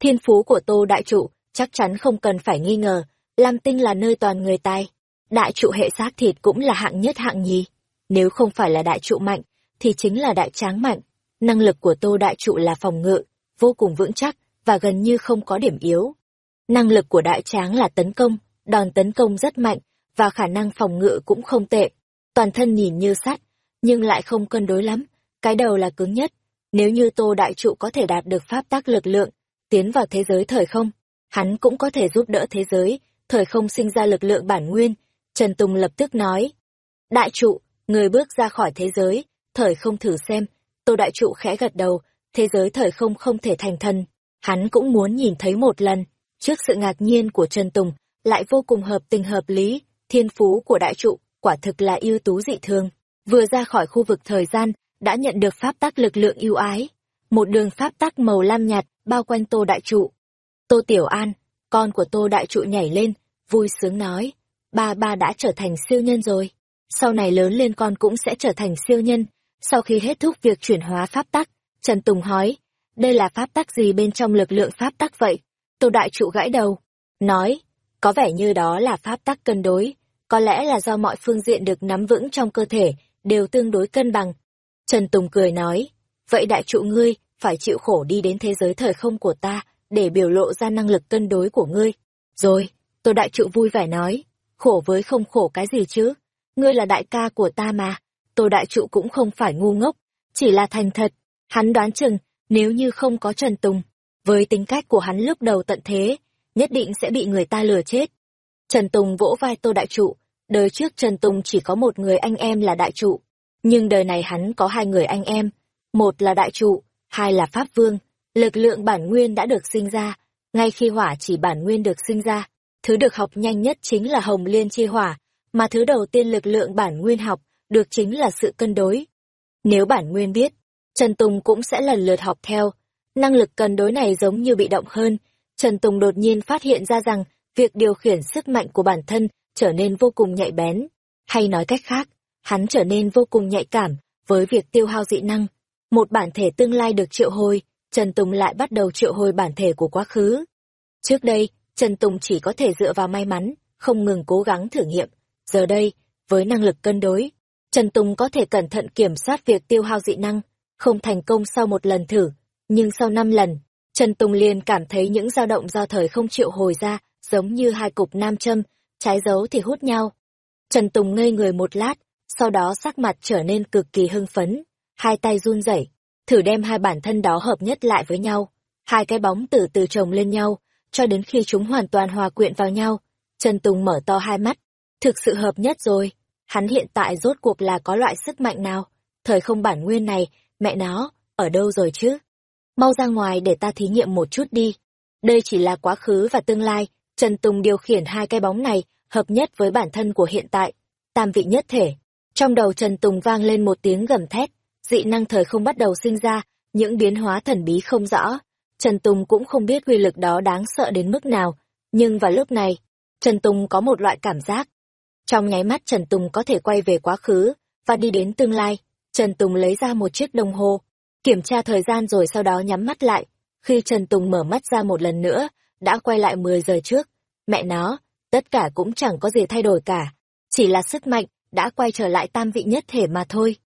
Thiên phú của Tô Đại Trụ, chắc chắn không cần phải nghi ngờ, Lam Tinh là nơi toàn người tài. Đại trụ hệ xác thịt cũng là hạng nhất hạng nhì. Nếu không phải là đại trụ mạnh, thì chính là đại tráng mạnh. Năng lực của Tô Đại Trụ là phòng ngự, vô cùng vững chắc, và gần như không có điểm yếu. Năng lực của đại tráng là tấn công, đòn tấn công rất mạnh, và khả năng phòng ngự cũng không tệ. Toàn thân nhìn như sắt, nhưng lại không cân đối lắm. Cái đầu là cứng nhất. Nếu như Tô Đại Trụ có thể đạt được pháp tác lực lượng, tiến vào thế giới thời không, hắn cũng có thể giúp đỡ thế giới, thời không sinh ra lực lượng bản nguyên. Trần Tùng lập tức nói. Đại Trụ, người bước ra khỏi thế giới, thời không thử xem. Tô Đại Trụ khẽ gật đầu, thế giới thời không không thể thành thần. Hắn cũng muốn nhìn thấy một lần. Trước sự ngạc nhiên của Trần Tùng, lại vô cùng hợp tình hợp lý, thiên phú của đại trụ, quả thực là ưu tú dị thường. Vừa ra khỏi khu vực thời gian, đã nhận được pháp tắc lực lượng ưu ái. Một đường pháp tắc màu lam nhạt, bao quanh tô đại trụ. Tô Tiểu An, con của tô đại trụ nhảy lên, vui sướng nói, ba ba đã trở thành siêu nhân rồi. Sau này lớn lên con cũng sẽ trở thành siêu nhân. Sau khi hết thúc việc chuyển hóa pháp tắc, Trần Tùng hỏi, đây là pháp tắc gì bên trong lực lượng pháp tắc vậy? Tô Đại Trụ gãi đầu, nói, có vẻ như đó là pháp tắc cân đối, có lẽ là do mọi phương diện được nắm vững trong cơ thể, đều tương đối cân bằng. Trần Tùng cười nói, vậy đại trụ ngươi, phải chịu khổ đi đến thế giới thời không của ta, để biểu lộ ra năng lực cân đối của ngươi. Rồi, tôi Đại Trụ vui vẻ nói, khổ với không khổ cái gì chứ, ngươi là đại ca của ta mà. tôi Đại Trụ cũng không phải ngu ngốc, chỉ là thành thật. Hắn đoán chừng, nếu như không có Trần Tùng, với tính cách của hắn lúc đầu tận thế, nhất định sẽ bị người ta lừa chết. Trần Tùng vỗ vai Tô Đại Trụ, đời trước Trần Tùng chỉ có một người anh em là Đại Trụ, nhưng đời này hắn có hai người anh em, một là Đại Trụ, hai là Pháp Vương. Lực lượng bản nguyên đã được sinh ra, ngay khi hỏa chỉ bản nguyên được sinh ra, thứ được học nhanh nhất chính là hồng liên chi hỏa, mà thứ đầu tiên lực lượng bản nguyên học được chính là sự cân đối. Nếu bản nguyên biết, Trần Tùng cũng sẽ lần lượt học theo. Năng lực cân đối này giống như bị động hơn. Trần Tùng đột nhiên phát hiện ra rằng việc điều khiển sức mạnh của bản thân trở nên vô cùng nhạy bén. Hay nói cách khác, hắn trở nên vô cùng nhạy cảm với việc tiêu hao dị năng. Một bản thể tương lai được triệu hồi, Trần Tùng lại bắt đầu triệu hồi bản thể của quá khứ. Trước đây, Trần Tùng chỉ có thể dựa vào may mắn, không ngừng cố gắng thử nghiệm. Giờ đây, với năng lực cân đối, Trần Tùng có thể cẩn thận kiểm soát việc tiêu hao dị năng, không thành công sau một lần thử, nhưng sau năm lần, Trần Tùng liền cảm thấy những dao động do thời không triệu hồi ra, giống như hai cục nam châm, trái dấu thì hút nhau. Trần Tùng ngây người một lát, sau đó sắc mặt trở nên cực kỳ hưng phấn, hai tay run rẩy, thử đem hai bản thân đó hợp nhất lại với nhau. Hai cái bóng từ từ chồng lên nhau, cho đến khi chúng hoàn toàn hòa quyện vào nhau. Trần Tùng mở to hai mắt, thực sự hợp nhất rồi. Hắn hiện tại rốt cuộc là có loại sức mạnh nào? Thời không bản nguyên này, mẹ nó, ở đâu rồi chứ? Mau ra ngoài để ta thí nghiệm một chút đi. Đây chỉ là quá khứ và tương lai, Trần Tùng điều khiển hai cái bóng này, hợp nhất với bản thân của hiện tại. Tam vị nhất thể. Trong đầu Trần Tùng vang lên một tiếng gầm thét, dị năng thời không bắt đầu sinh ra, những biến hóa thần bí không rõ. Trần Tùng cũng không biết quy lực đó đáng sợ đến mức nào, nhưng vào lúc này, Trần Tùng có một loại cảm giác. Trong nháy mắt Trần Tùng có thể quay về quá khứ, và đi đến tương lai. Trần Tùng lấy ra một chiếc đồng hồ, kiểm tra thời gian rồi sau đó nhắm mắt lại. Khi Trần Tùng mở mắt ra một lần nữa, đã quay lại 10 giờ trước. Mẹ nó, tất cả cũng chẳng có gì thay đổi cả. Chỉ là sức mạnh, đã quay trở lại tam vị nhất thể mà thôi.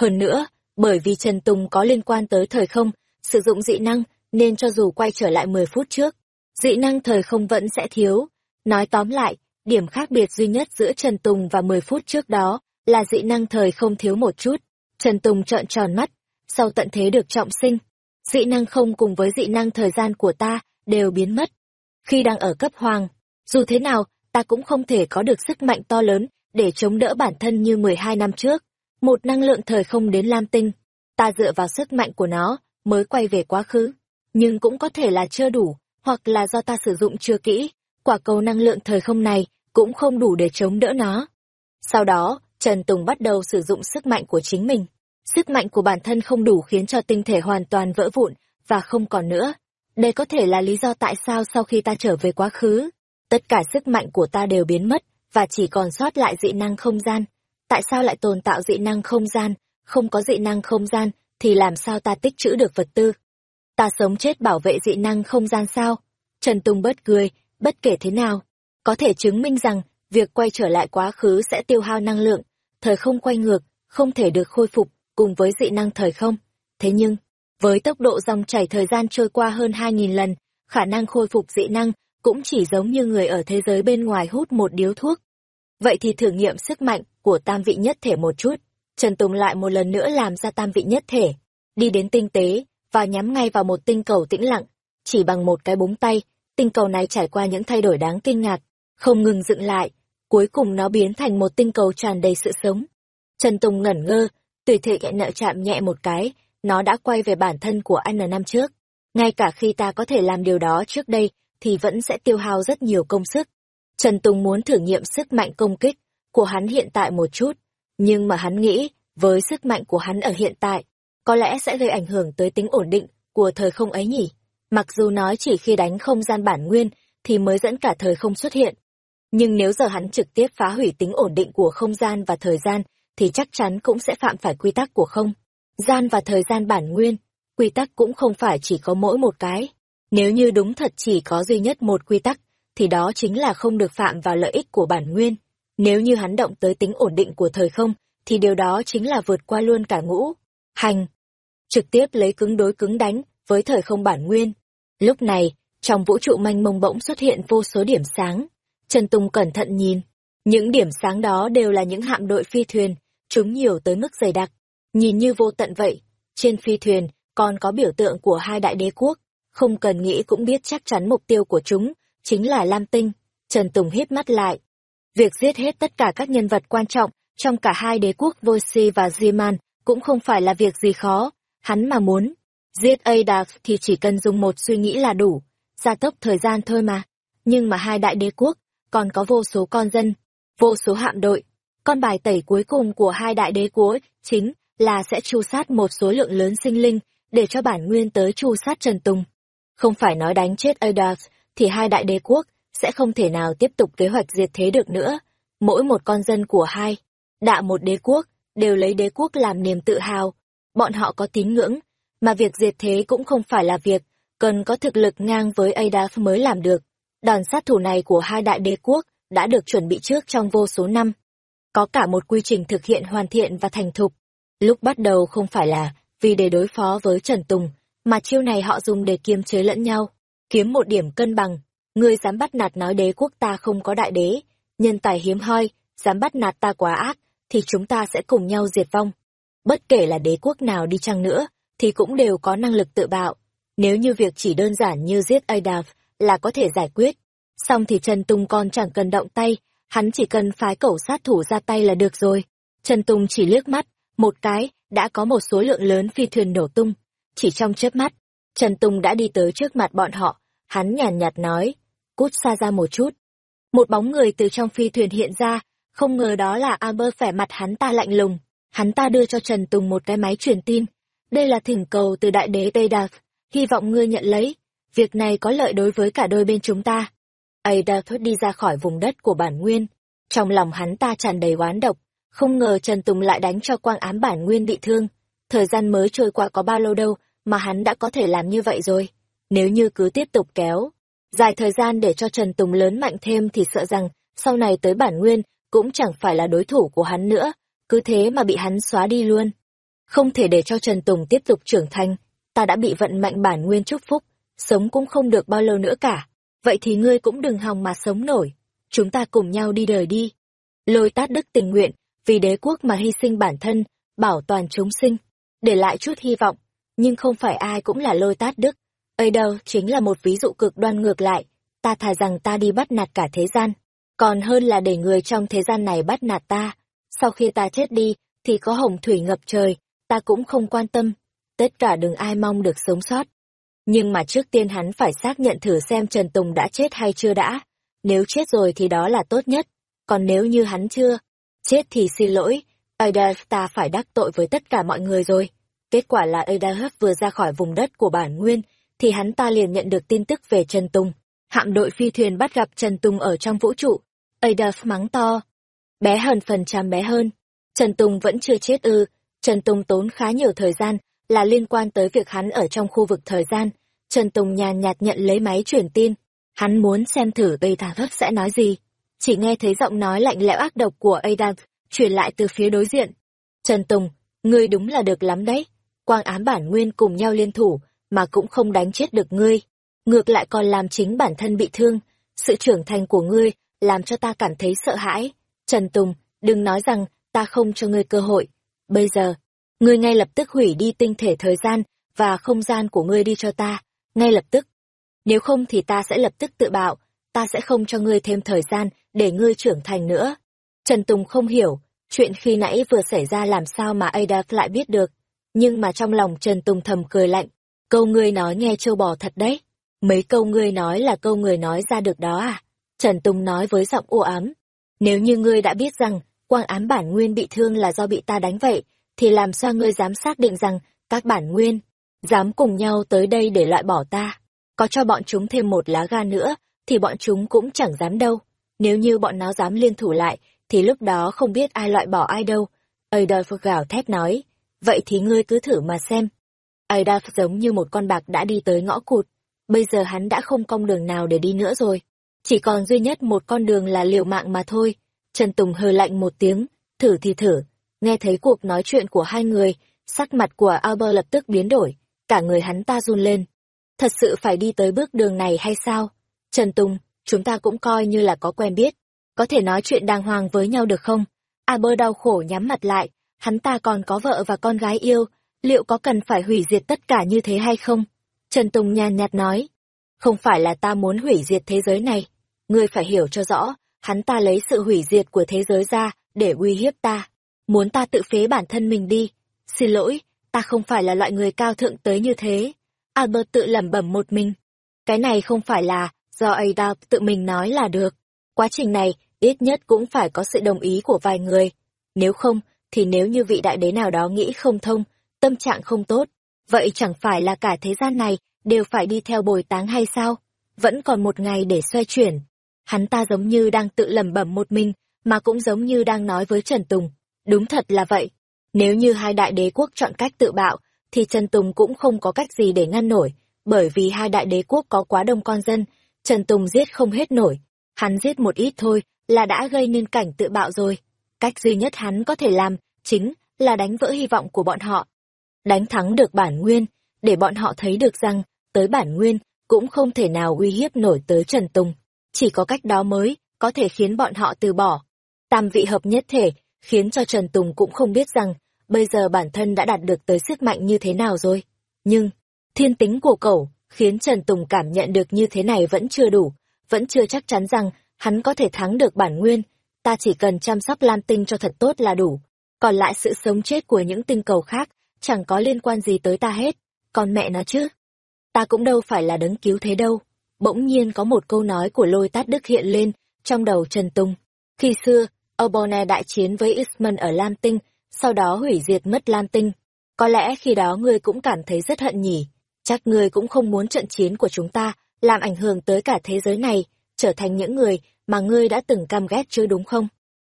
Hơn nữa, bởi vì Trần Tùng có liên quan tới thời không, sử dụng dị năng, nên cho dù quay trở lại 10 phút trước, dị năng thời không vẫn sẽ thiếu. Nói tóm lại, điểm khác biệt duy nhất giữa Trần Tùng và 10 phút trước đó là dị năng thời không thiếu một chút. Trần Tùng trợn tròn mắt, sau tận thế được trọng sinh. Dị năng không cùng với dị năng thời gian của ta đều biến mất. Khi đang ở cấp hoàng, dù thế nào, ta cũng không thể có được sức mạnh to lớn để chống đỡ bản thân như 12 năm trước. Một năng lượng thời không đến Lam Tinh, ta dựa vào sức mạnh của nó mới quay về quá khứ. Nhưng cũng có thể là chưa đủ, hoặc là do ta sử dụng chưa kỹ, quả cầu năng lượng thời không này cũng không đủ để chống đỡ nó. Sau đó, Trần Tùng bắt đầu sử dụng sức mạnh của chính mình. Sức mạnh của bản thân không đủ khiến cho tinh thể hoàn toàn vỡ vụn và không còn nữa. Đây có thể là lý do tại sao sau khi ta trở về quá khứ, tất cả sức mạnh của ta đều biến mất và chỉ còn sót lại dị năng không gian. Tại sao lại tồn tạo dị năng không gian? Không có dị năng không gian thì làm sao ta tích trữ được vật tư? Ta sống chết bảo vệ dị năng không gian sao? Trần Tùng bớt cười, bất kể thế nào, có thể chứng minh rằng việc quay trở lại quá khứ sẽ tiêu hao năng lượng, thời không quay ngược, không thể được khôi phục cùng với dị năng thời không. Thế nhưng, với tốc độ dòng chảy thời gian trôi qua hơn 2.000 lần, khả năng khôi phục dị năng cũng chỉ giống như người ở thế giới bên ngoài hút một điếu thuốc. Vậy thì thử nghiệm sức mạnh của tam vị nhất thể một chút. Trần Tùng lại một lần nữa làm ra tam vị nhất thể, đi đến tinh tế, và nhắm ngay vào một tinh cầu tĩnh lặng. Chỉ bằng một cái búng tay, tinh cầu này trải qua những thay đổi đáng kinh ngạc, không ngừng dựng lại, cuối cùng nó biến thành một tinh cầu tràn đầy sự sống. Trần Tùng ngẩn ngơ, tùy thể nhẹ nợ chạm nhẹ một cái, nó đã quay về bản thân của anh năm trước. Ngay cả khi ta có thể làm điều đó trước đây, thì vẫn sẽ tiêu hao rất nhiều công sức. Trần Tùng muốn thử nghiệm sức mạnh công kích của hắn hiện tại một chút, nhưng mà hắn nghĩ, với sức mạnh của hắn ở hiện tại, có lẽ sẽ gây ảnh hưởng tới tính ổn định của thời không ấy nhỉ. Mặc dù nói chỉ khi đánh không gian bản nguyên thì mới dẫn cả thời không xuất hiện. Nhưng nếu giờ hắn trực tiếp phá hủy tính ổn định của không gian và thời gian thì chắc chắn cũng sẽ phạm phải quy tắc của không. Gian và thời gian bản nguyên. quy tắc cũng không phải chỉ có mỗi một cái. Nếu như đúng thật chỉ có duy nhất một quy tắc, thì đó chính là không được phạm vào lợi ích của bản nguyên. Nếu như hắn động tới tính ổn định của thời không, thì điều đó chính là vượt qua luôn cả ngũ. Hành. Trực tiếp lấy cứng đối cứng đánh với thời không bản nguyên. Lúc này, trong vũ trụ manh mông bỗng xuất hiện vô số điểm sáng. Trần Tùng cẩn thận nhìn. Những điểm sáng đó đều là những hạm đội phi thuyền, chúng nhiều tới mức dày đặc. Nhìn như vô tận vậy, trên phi thuyền còn có biểu tượng của hai đại đế quốc. Không cần nghĩ cũng biết chắc chắn mục tiêu của chúng chính là Lam Tinh. Trần Tùng hít mắt lại. Việc giết hết tất cả các nhân vật quan trọng trong cả hai đế quốc Voici và Ziman cũng không phải là việc gì khó. Hắn mà muốn giết Adaf thì chỉ cần dùng một suy nghĩ là đủ, gia tốc thời gian thôi mà. Nhưng mà hai đại đế quốc còn có vô số con dân, vô số hạm đội. Con bài tẩy cuối cùng của hai đại đế quốc chính là sẽ chu sát một số lượng lớn sinh linh để cho bản nguyên tới chu sát Trần Tùng. Không phải nói đánh chết Adolf thì hai đại đế quốc sẽ không thể nào tiếp tục kế hoạch diệt thế được nữa. Mỗi một con dân của hai, đạ một đế quốc, đều lấy đế quốc làm niềm tự hào. Bọn họ có tín ngưỡng, mà việc diệt thế cũng không phải là việc cần có thực lực ngang với Adaf mới làm được. Đòn sát thủ này của hai đại đế quốc đã được chuẩn bị trước trong vô số năm. Có cả một quy trình thực hiện hoàn thiện và thành thục. Lúc bắt đầu không phải là vì để đối phó với Trần Tùng, mà chiêu này họ dùng để kiềm chế lẫn nhau kiếm một điểm cân bằng. Ngươi dám bắt nạt nói đế quốc ta không có đại đế, nhân tài hiếm hoi, dám bắt nạt ta quá ác, thì chúng ta sẽ cùng nhau diệt vong. Bất kể là đế quốc nào đi chăng nữa, thì cũng đều có năng lực tự bạo. Nếu như việc chỉ đơn giản như giết Adaf là có thể giải quyết, xong thì Trần Tùng còn chẳng cần động tay, hắn chỉ cần phái cẩu sát thủ ra tay là được rồi. Trần Tùng chỉ liếc mắt, một cái, đã có một số lượng lớn phi thuyền nổ tung. Chỉ trong chớp mắt, Trần Tùng đã đi tới trước mặt bọn họ, hắn nhàn nhạt nói, cút xa ra một chút. Một bóng người từ trong phi thuyền hiện ra, không ngờ đó là Amber vẻ mặt hắn ta lạnh lùng. Hắn ta đưa cho Trần Tùng một cái máy truyền tin. Đây là thỉnh cầu từ đại đế Tây Đạc, hy vọng ngươi nhận lấy. Việc này có lợi đối với cả đôi bên chúng ta. Ada thoát đi ra khỏi vùng đất của bản nguyên. Trong lòng hắn ta tràn đầy oán độc, không ngờ Trần Tùng lại đánh cho quang ám bản nguyên bị thương. Thời gian mới trôi qua có bao lâu đâu, mà hắn đã có thể làm như vậy rồi. Nếu như cứ tiếp tục kéo, dài thời gian để cho Trần Tùng lớn mạnh thêm thì sợ rằng sau này tới bản nguyên cũng chẳng phải là đối thủ của hắn nữa, cứ thế mà bị hắn xóa đi luôn. Không thể để cho Trần Tùng tiếp tục trưởng thành, ta đã bị vận mạnh bản nguyên chúc phúc, sống cũng không được bao lâu nữa cả. Vậy thì ngươi cũng đừng hòng mà sống nổi, chúng ta cùng nhau đi đời đi. Lôi tát đức tình nguyện, vì đế quốc mà hy sinh bản thân, bảo toàn chúng sinh, để lại chút hy vọng, nhưng không phải ai cũng là lôi tát đức. ấy đâu chính là một ví dụ cực đoan ngược lại, ta thà rằng ta đi bắt nạt cả thế gian, còn hơn là để người trong thế gian này bắt nạt ta. Sau khi ta chết đi, thì có hồng thủy ngập trời, ta cũng không quan tâm, tất cả đừng ai mong được sống sót. Nhưng mà trước tiên hắn phải xác nhận thử xem Trần Tùng đã chết hay chưa đã. Nếu chết rồi thì đó là tốt nhất, còn nếu như hắn chưa, chết thì xin lỗi, Adaf ta phải đắc tội với tất cả mọi người rồi. Kết quả là Adaf vừa ra khỏi vùng đất của bản nguyên, thì hắn ta liền nhận được tin tức về Trần Tùng. Hạm đội phi thuyền bắt gặp Trần Tùng ở trong vũ trụ. Adaf mắng to. Bé hơn phần trăm bé hơn. Trần Tùng vẫn chưa chết ư. Trần Tùng tốn khá nhiều thời gian, là liên quan tới việc hắn ở trong khu vực thời gian. Trần Tùng nhàn nhạt nhận lấy máy truyền tin. Hắn muốn xem thử Adahub sẽ nói gì. Chỉ nghe thấy giọng nói lạnh lẽo ác độc của Adahub truyền lại từ phía đối diện. Trần Tùng, ngươi đúng là được lắm đấy quang ám bản nguyên cùng nhau liên thủ, mà cũng không đánh chết được ngươi. Ngược lại còn làm chính bản thân bị thương. Sự trưởng thành của ngươi làm cho ta cảm thấy sợ hãi. Trần Tùng, đừng nói rằng ta không cho ngươi cơ hội. Bây giờ, ngươi ngay lập tức hủy đi tinh thể thời gian và không gian của ngươi đi cho ta. Ngay lập tức. Nếu không thì ta sẽ lập tức tự bạo. Ta sẽ không cho ngươi thêm thời gian để ngươi trưởng thành nữa. Trần Tùng không hiểu, chuyện khi nãy vừa xảy ra làm sao mà Ada lại biết được nhưng mà trong lòng Trần Tùng thầm cười lạnh. Câu ngươi nói nghe trâu bò thật đấy. Mấy câu ngươi nói là câu người nói ra được đó à? Trần Tùng nói với giọng u ám. Nếu như ngươi đã biết rằng, quang ám bản nguyên bị thương là do bị ta đánh vậy, thì làm sao ngươi dám xác định rằng, các bản nguyên, dám cùng nhau tới đây để loại bỏ ta. Có cho bọn chúng thêm một lá gan nữa, thì bọn chúng cũng chẳng dám đâu. Nếu như bọn nó dám liên thủ lại, thì lúc đó không biết ai loại bỏ ai đâu. Adolf gào thét nói, vậy thì ngươi cứ thử mà xem. Adolf giống như một con bạc đã đi tới ngõ cụt. Bây giờ hắn đã không cong đường nào để đi nữa rồi. Chỉ còn duy nhất một con đường là liều mạng mà thôi. Trần Tùng hờ lạnh một tiếng, thử thì thử. Nghe thấy cuộc nói chuyện của hai người, sắc mặt của Albert lập tức biến đổi. Cả người hắn ta run lên. Thật sự phải đi tới bước đường này hay sao? Trần Tùng, chúng ta cũng coi như là có quen biết. Có thể nói chuyện đàng hoàng với nhau được không? Albert đau khổ nhắm mặt lại. Hắn ta còn có vợ và con gái yêu. Liệu có cần phải hủy diệt tất cả như thế hay không? Trần Tùng nhàn nhạt nói. Không phải là ta muốn hủy diệt thế giới này. Ngươi phải hiểu cho rõ, hắn ta lấy sự hủy diệt của thế giới ra để uy hiếp ta. Muốn ta tự phế bản thân mình đi. Xin lỗi, ta không phải là loại người cao thượng tới như thế. Albert tự lẩm bẩm một mình. Cái này không phải là do Ada tự mình nói là được. Quá trình này, ít nhất cũng phải có sự đồng ý của vài người. Nếu không, thì nếu như vị đại đế nào đó nghĩ không thông, tâm trạng không tốt, vậy chẳng phải là cả thế gian này đều phải đi theo bồi táng hay sao? Vẫn còn một ngày để xoay chuyển. Hắn ta giống như đang tự lẩm bẩm một mình, mà cũng giống như đang nói với Trần Tùng. Đúng thật là vậy. Nếu như hai đại đế quốc chọn cách tự bạo, thì Trần Tùng cũng không có cách gì để ngăn nổi, bởi vì hai đại đế quốc có quá đông con dân, Trần Tùng giết không hết nổi. Hắn giết một ít thôi là đã gây nên cảnh tự bạo rồi. Cách duy nhất hắn có thể làm chính là đánh vỡ hy vọng của bọn họ. Đánh thắng được bản nguyên, để bọn họ thấy được rằng tới bản nguyên cũng không thể nào uy hiếp nổi tới Trần Tùng. Chỉ có cách đó mới có thể khiến bọn họ từ bỏ. Tam vị hợp nhất thể khiến cho Trần Tùng cũng không biết rằng bây giờ bản thân đã đạt được tới sức mạnh như thế nào rồi. Nhưng, thiên tính của cậu khiến Trần Tùng cảm nhận được như thế này vẫn chưa đủ, vẫn chưa chắc chắn rằng hắn có thể thắng được bản nguyên, ta chỉ cần chăm sóc Lam Tinh cho thật tốt là đủ. Còn lại sự sống chết của những tinh cầu khác, chẳng có liên quan gì tới ta hết, còn mẹ nó chứ. Ta cũng đâu phải là đấng cứu thế đâu. Bỗng nhiên có một câu nói của lôi tát đức hiện lên trong đầu Trần Tùng. Khi xưa, Obone đại chiến với Isman ở Lam Tinh, sau đó hủy diệt mất Lam Tinh. Có lẽ khi đó ngươi cũng cảm thấy rất hận nhỉ. Chắc ngươi cũng không muốn trận chiến của chúng ta làm ảnh hưởng tới cả thế giới này, trở thành những người mà ngươi đã từng căm ghét chứ đúng không?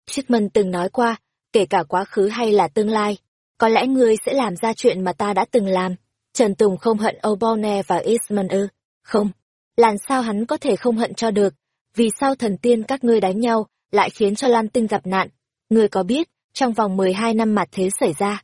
Chickman từng nói qua, kể cả quá khứ hay là tương lai, có lẽ ngươi sẽ làm ra chuyện mà ta đã từng làm. Trần Tùng không hận Obone và Isman ư? Không. Làm sao hắn có thể không hận cho được? Vì sao thần tiên các ngươi đánh nhau, lại khiến cho Lam Tinh gặp nạn? Ngươi có biết, trong vòng 12 năm mặt thế xảy ra,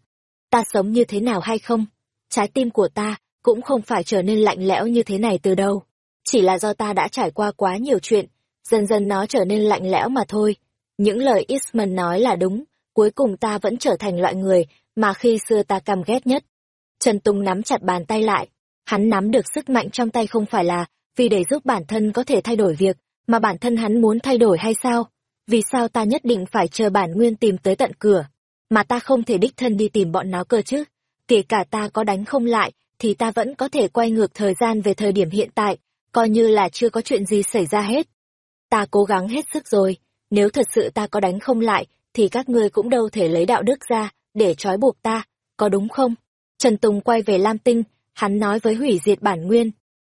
ta sống như thế nào hay không? Trái tim của ta cũng không phải trở nên lạnh lẽo như thế này từ đâu. Chỉ là do ta đã trải qua quá nhiều chuyện, dần dần nó trở nên lạnh lẽo mà thôi. Những lời Eastman nói là đúng, cuối cùng ta vẫn trở thành loại người mà khi xưa ta căm ghét nhất. Trần Tùng nắm chặt bàn tay lại, hắn nắm được sức mạnh trong tay không phải là vì để giúp bản thân có thể thay đổi việc, mà bản thân hắn muốn thay đổi hay sao? Vì sao ta nhất định phải chờ bản nguyên tìm tới tận cửa, mà ta không thể đích thân đi tìm bọn nó cơ chứ? Kể cả ta có đánh không lại, thì ta vẫn có thể quay ngược thời gian về thời điểm hiện tại, coi như là chưa có chuyện gì xảy ra hết. Ta cố gắng hết sức rồi, nếu thật sự ta có đánh không lại, thì các ngươi cũng đâu thể lấy đạo đức ra, để trói buộc ta, có đúng không? Trần Tùng quay về Lam Tinh, hắn nói với hủy diệt bản nguyên.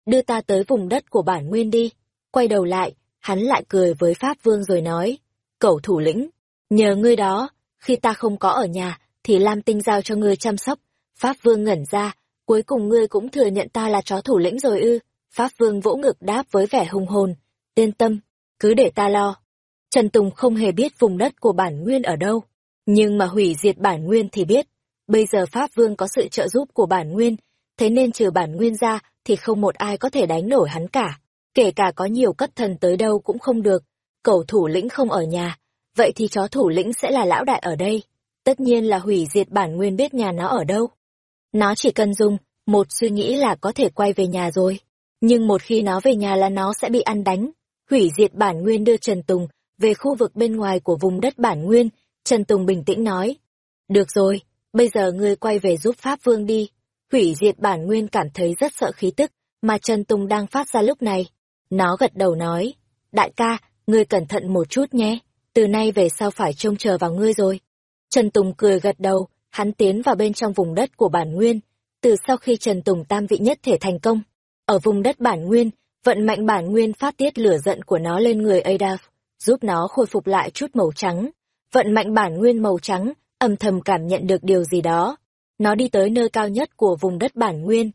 Đưa ta tới vùng đất của bản nguyên đi. Quay đầu lại, hắn lại cười với Pháp Vương rồi nói. Cẩu thủ lĩnh, nhờ ngươi đó, khi ta không có ở nhà, thì Lam Tinh giao cho ngươi chăm sóc. Pháp Vương ngẩn ra, cuối cùng ngươi cũng thừa nhận ta là chó thủ lĩnh rồi ư. Pháp Vương vỗ ngực đáp với vẻ hùng hồn. Yên tâm, cứ để ta lo. Trần Tùng không hề biết vùng đất của bản nguyên ở đâu. Nhưng mà hủy diệt bản nguyên thì biết. Bây giờ Pháp Vương có sự trợ giúp của bản nguyên, thế nên trừ bản nguyên ra thì không một ai có thể đánh nổi hắn cả. Kể cả có nhiều cấp thần tới đâu cũng không được. Cầu thủ lĩnh không ở nhà, vậy thì chó thủ lĩnh sẽ là lão đại ở đây. Tất nhiên là hủy diệt bản nguyên biết nhà nó ở đâu. Nó chỉ cần dùng một suy nghĩ là có thể quay về nhà rồi. Nhưng một khi nó về nhà là nó sẽ bị ăn đánh. Hủy diệt bản nguyên đưa Trần Tùng về khu vực bên ngoài của vùng đất bản nguyên, Trần Tùng bình tĩnh nói. Được rồi, bây giờ ngươi quay về giúp Pháp Vương đi. Hủy diệt bản nguyên cảm thấy rất sợ khí tức, mà Trần Tùng đang phát ra lúc này. Nó gật đầu nói, đại ca, ngươi cẩn thận một chút nhé, từ nay về sau phải trông chờ vào ngươi rồi. Trần Tùng cười gật đầu, hắn tiến vào bên trong vùng đất của bản nguyên. Từ sau khi Trần Tùng tam vị nhất thể thành công, ở vùng đất bản nguyên, vận mạnh bản nguyên phát tiết lửa giận của nó lên người adaf giúp nó khôi phục lại chút màu trắng. Vận mạnh bản nguyên màu trắng, âm thầm cảm nhận được điều gì đó. nó đi tới nơi cao nhất của vùng đất bản nguyên.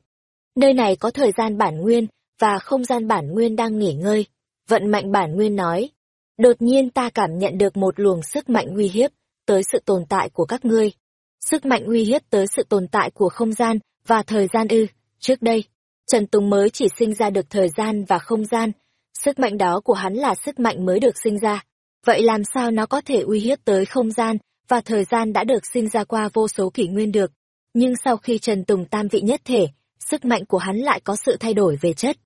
Nơi này có thời gian bản nguyên và không gian bản nguyên đang nghỉ ngơi. Vận mạnh bản nguyên nói, đột nhiên ta cảm nhận được một luồng sức mạnh uy hiếp tới sự tồn tại của các ngươi. Sức mạnh uy hiếp tới sự tồn tại của không gian và thời gian ư. Trước đây, Trần Tùng mới chỉ sinh ra được thời gian và không gian. Sức mạnh đó của hắn là sức mạnh mới được sinh ra. Vậy làm sao nó có thể uy hiếp tới không gian và thời gian đã được sinh ra qua vô số kỷ nguyên được? Nhưng sau khi Trần Tùng tam vị nhất thể, sức mạnh của hắn lại có sự thay đổi về chất.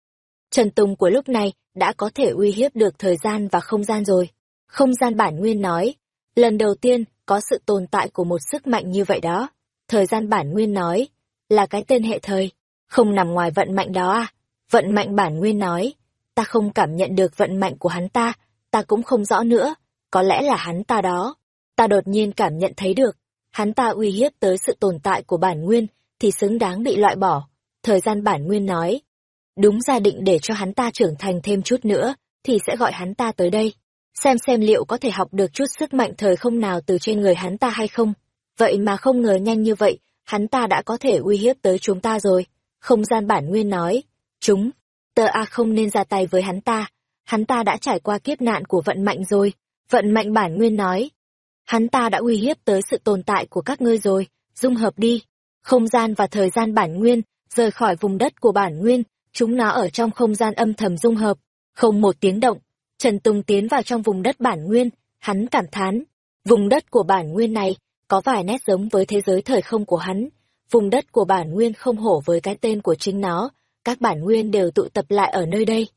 Trần Tùng của lúc này đã có thể uy hiếp được thời gian và không gian rồi. Không gian bản nguyên nói, lần đầu tiên có sự tồn tại của một sức mạnh như vậy đó. Thời gian bản nguyên nói, là cái tên hệ thời, không nằm ngoài vận mạnh đó à? Vận mạnh bản nguyên nói, ta không cảm nhận được vận mạnh của hắn ta, ta cũng không rõ nữa, có lẽ là hắn ta đó. Ta đột nhiên cảm nhận thấy được, hắn ta uy hiếp tới sự tồn tại của bản nguyên, thì xứng đáng bị loại bỏ. Thời gian bản nguyên nói, đúng ra định để cho hắn ta trưởng thành thêm chút nữa, thì sẽ gọi hắn ta tới đây. Xem xem liệu có thể học được chút sức mạnh thời không nào từ trên người hắn ta hay không. Vậy mà không ngờ nhanh như vậy, hắn ta đã có thể uy hiếp tới chúng ta rồi. Không gian bản nguyên nói, chúng, tờ A không nên ra tay với hắn ta. Hắn ta đã trải qua kiếp nạn của vận mạnh rồi. Vận mạnh bản nguyên nói, hắn ta đã uy hiếp tới sự tồn tại của các ngươi rồi, dung hợp đi. Không gian và thời gian bản nguyên, rời khỏi vùng đất của bản nguyên, chúng nó ở trong không gian âm thầm dung hợp, không một tiếng động. Trần Tùng tiến vào trong vùng đất bản nguyên, hắn cảm thán. Vùng đất của bản nguyên này có vài nét giống với thế giới thời không của hắn. Vùng đất của bản nguyên không hổ với cái tên của chính nó, các bản nguyên đều tụ tập lại ở nơi đây.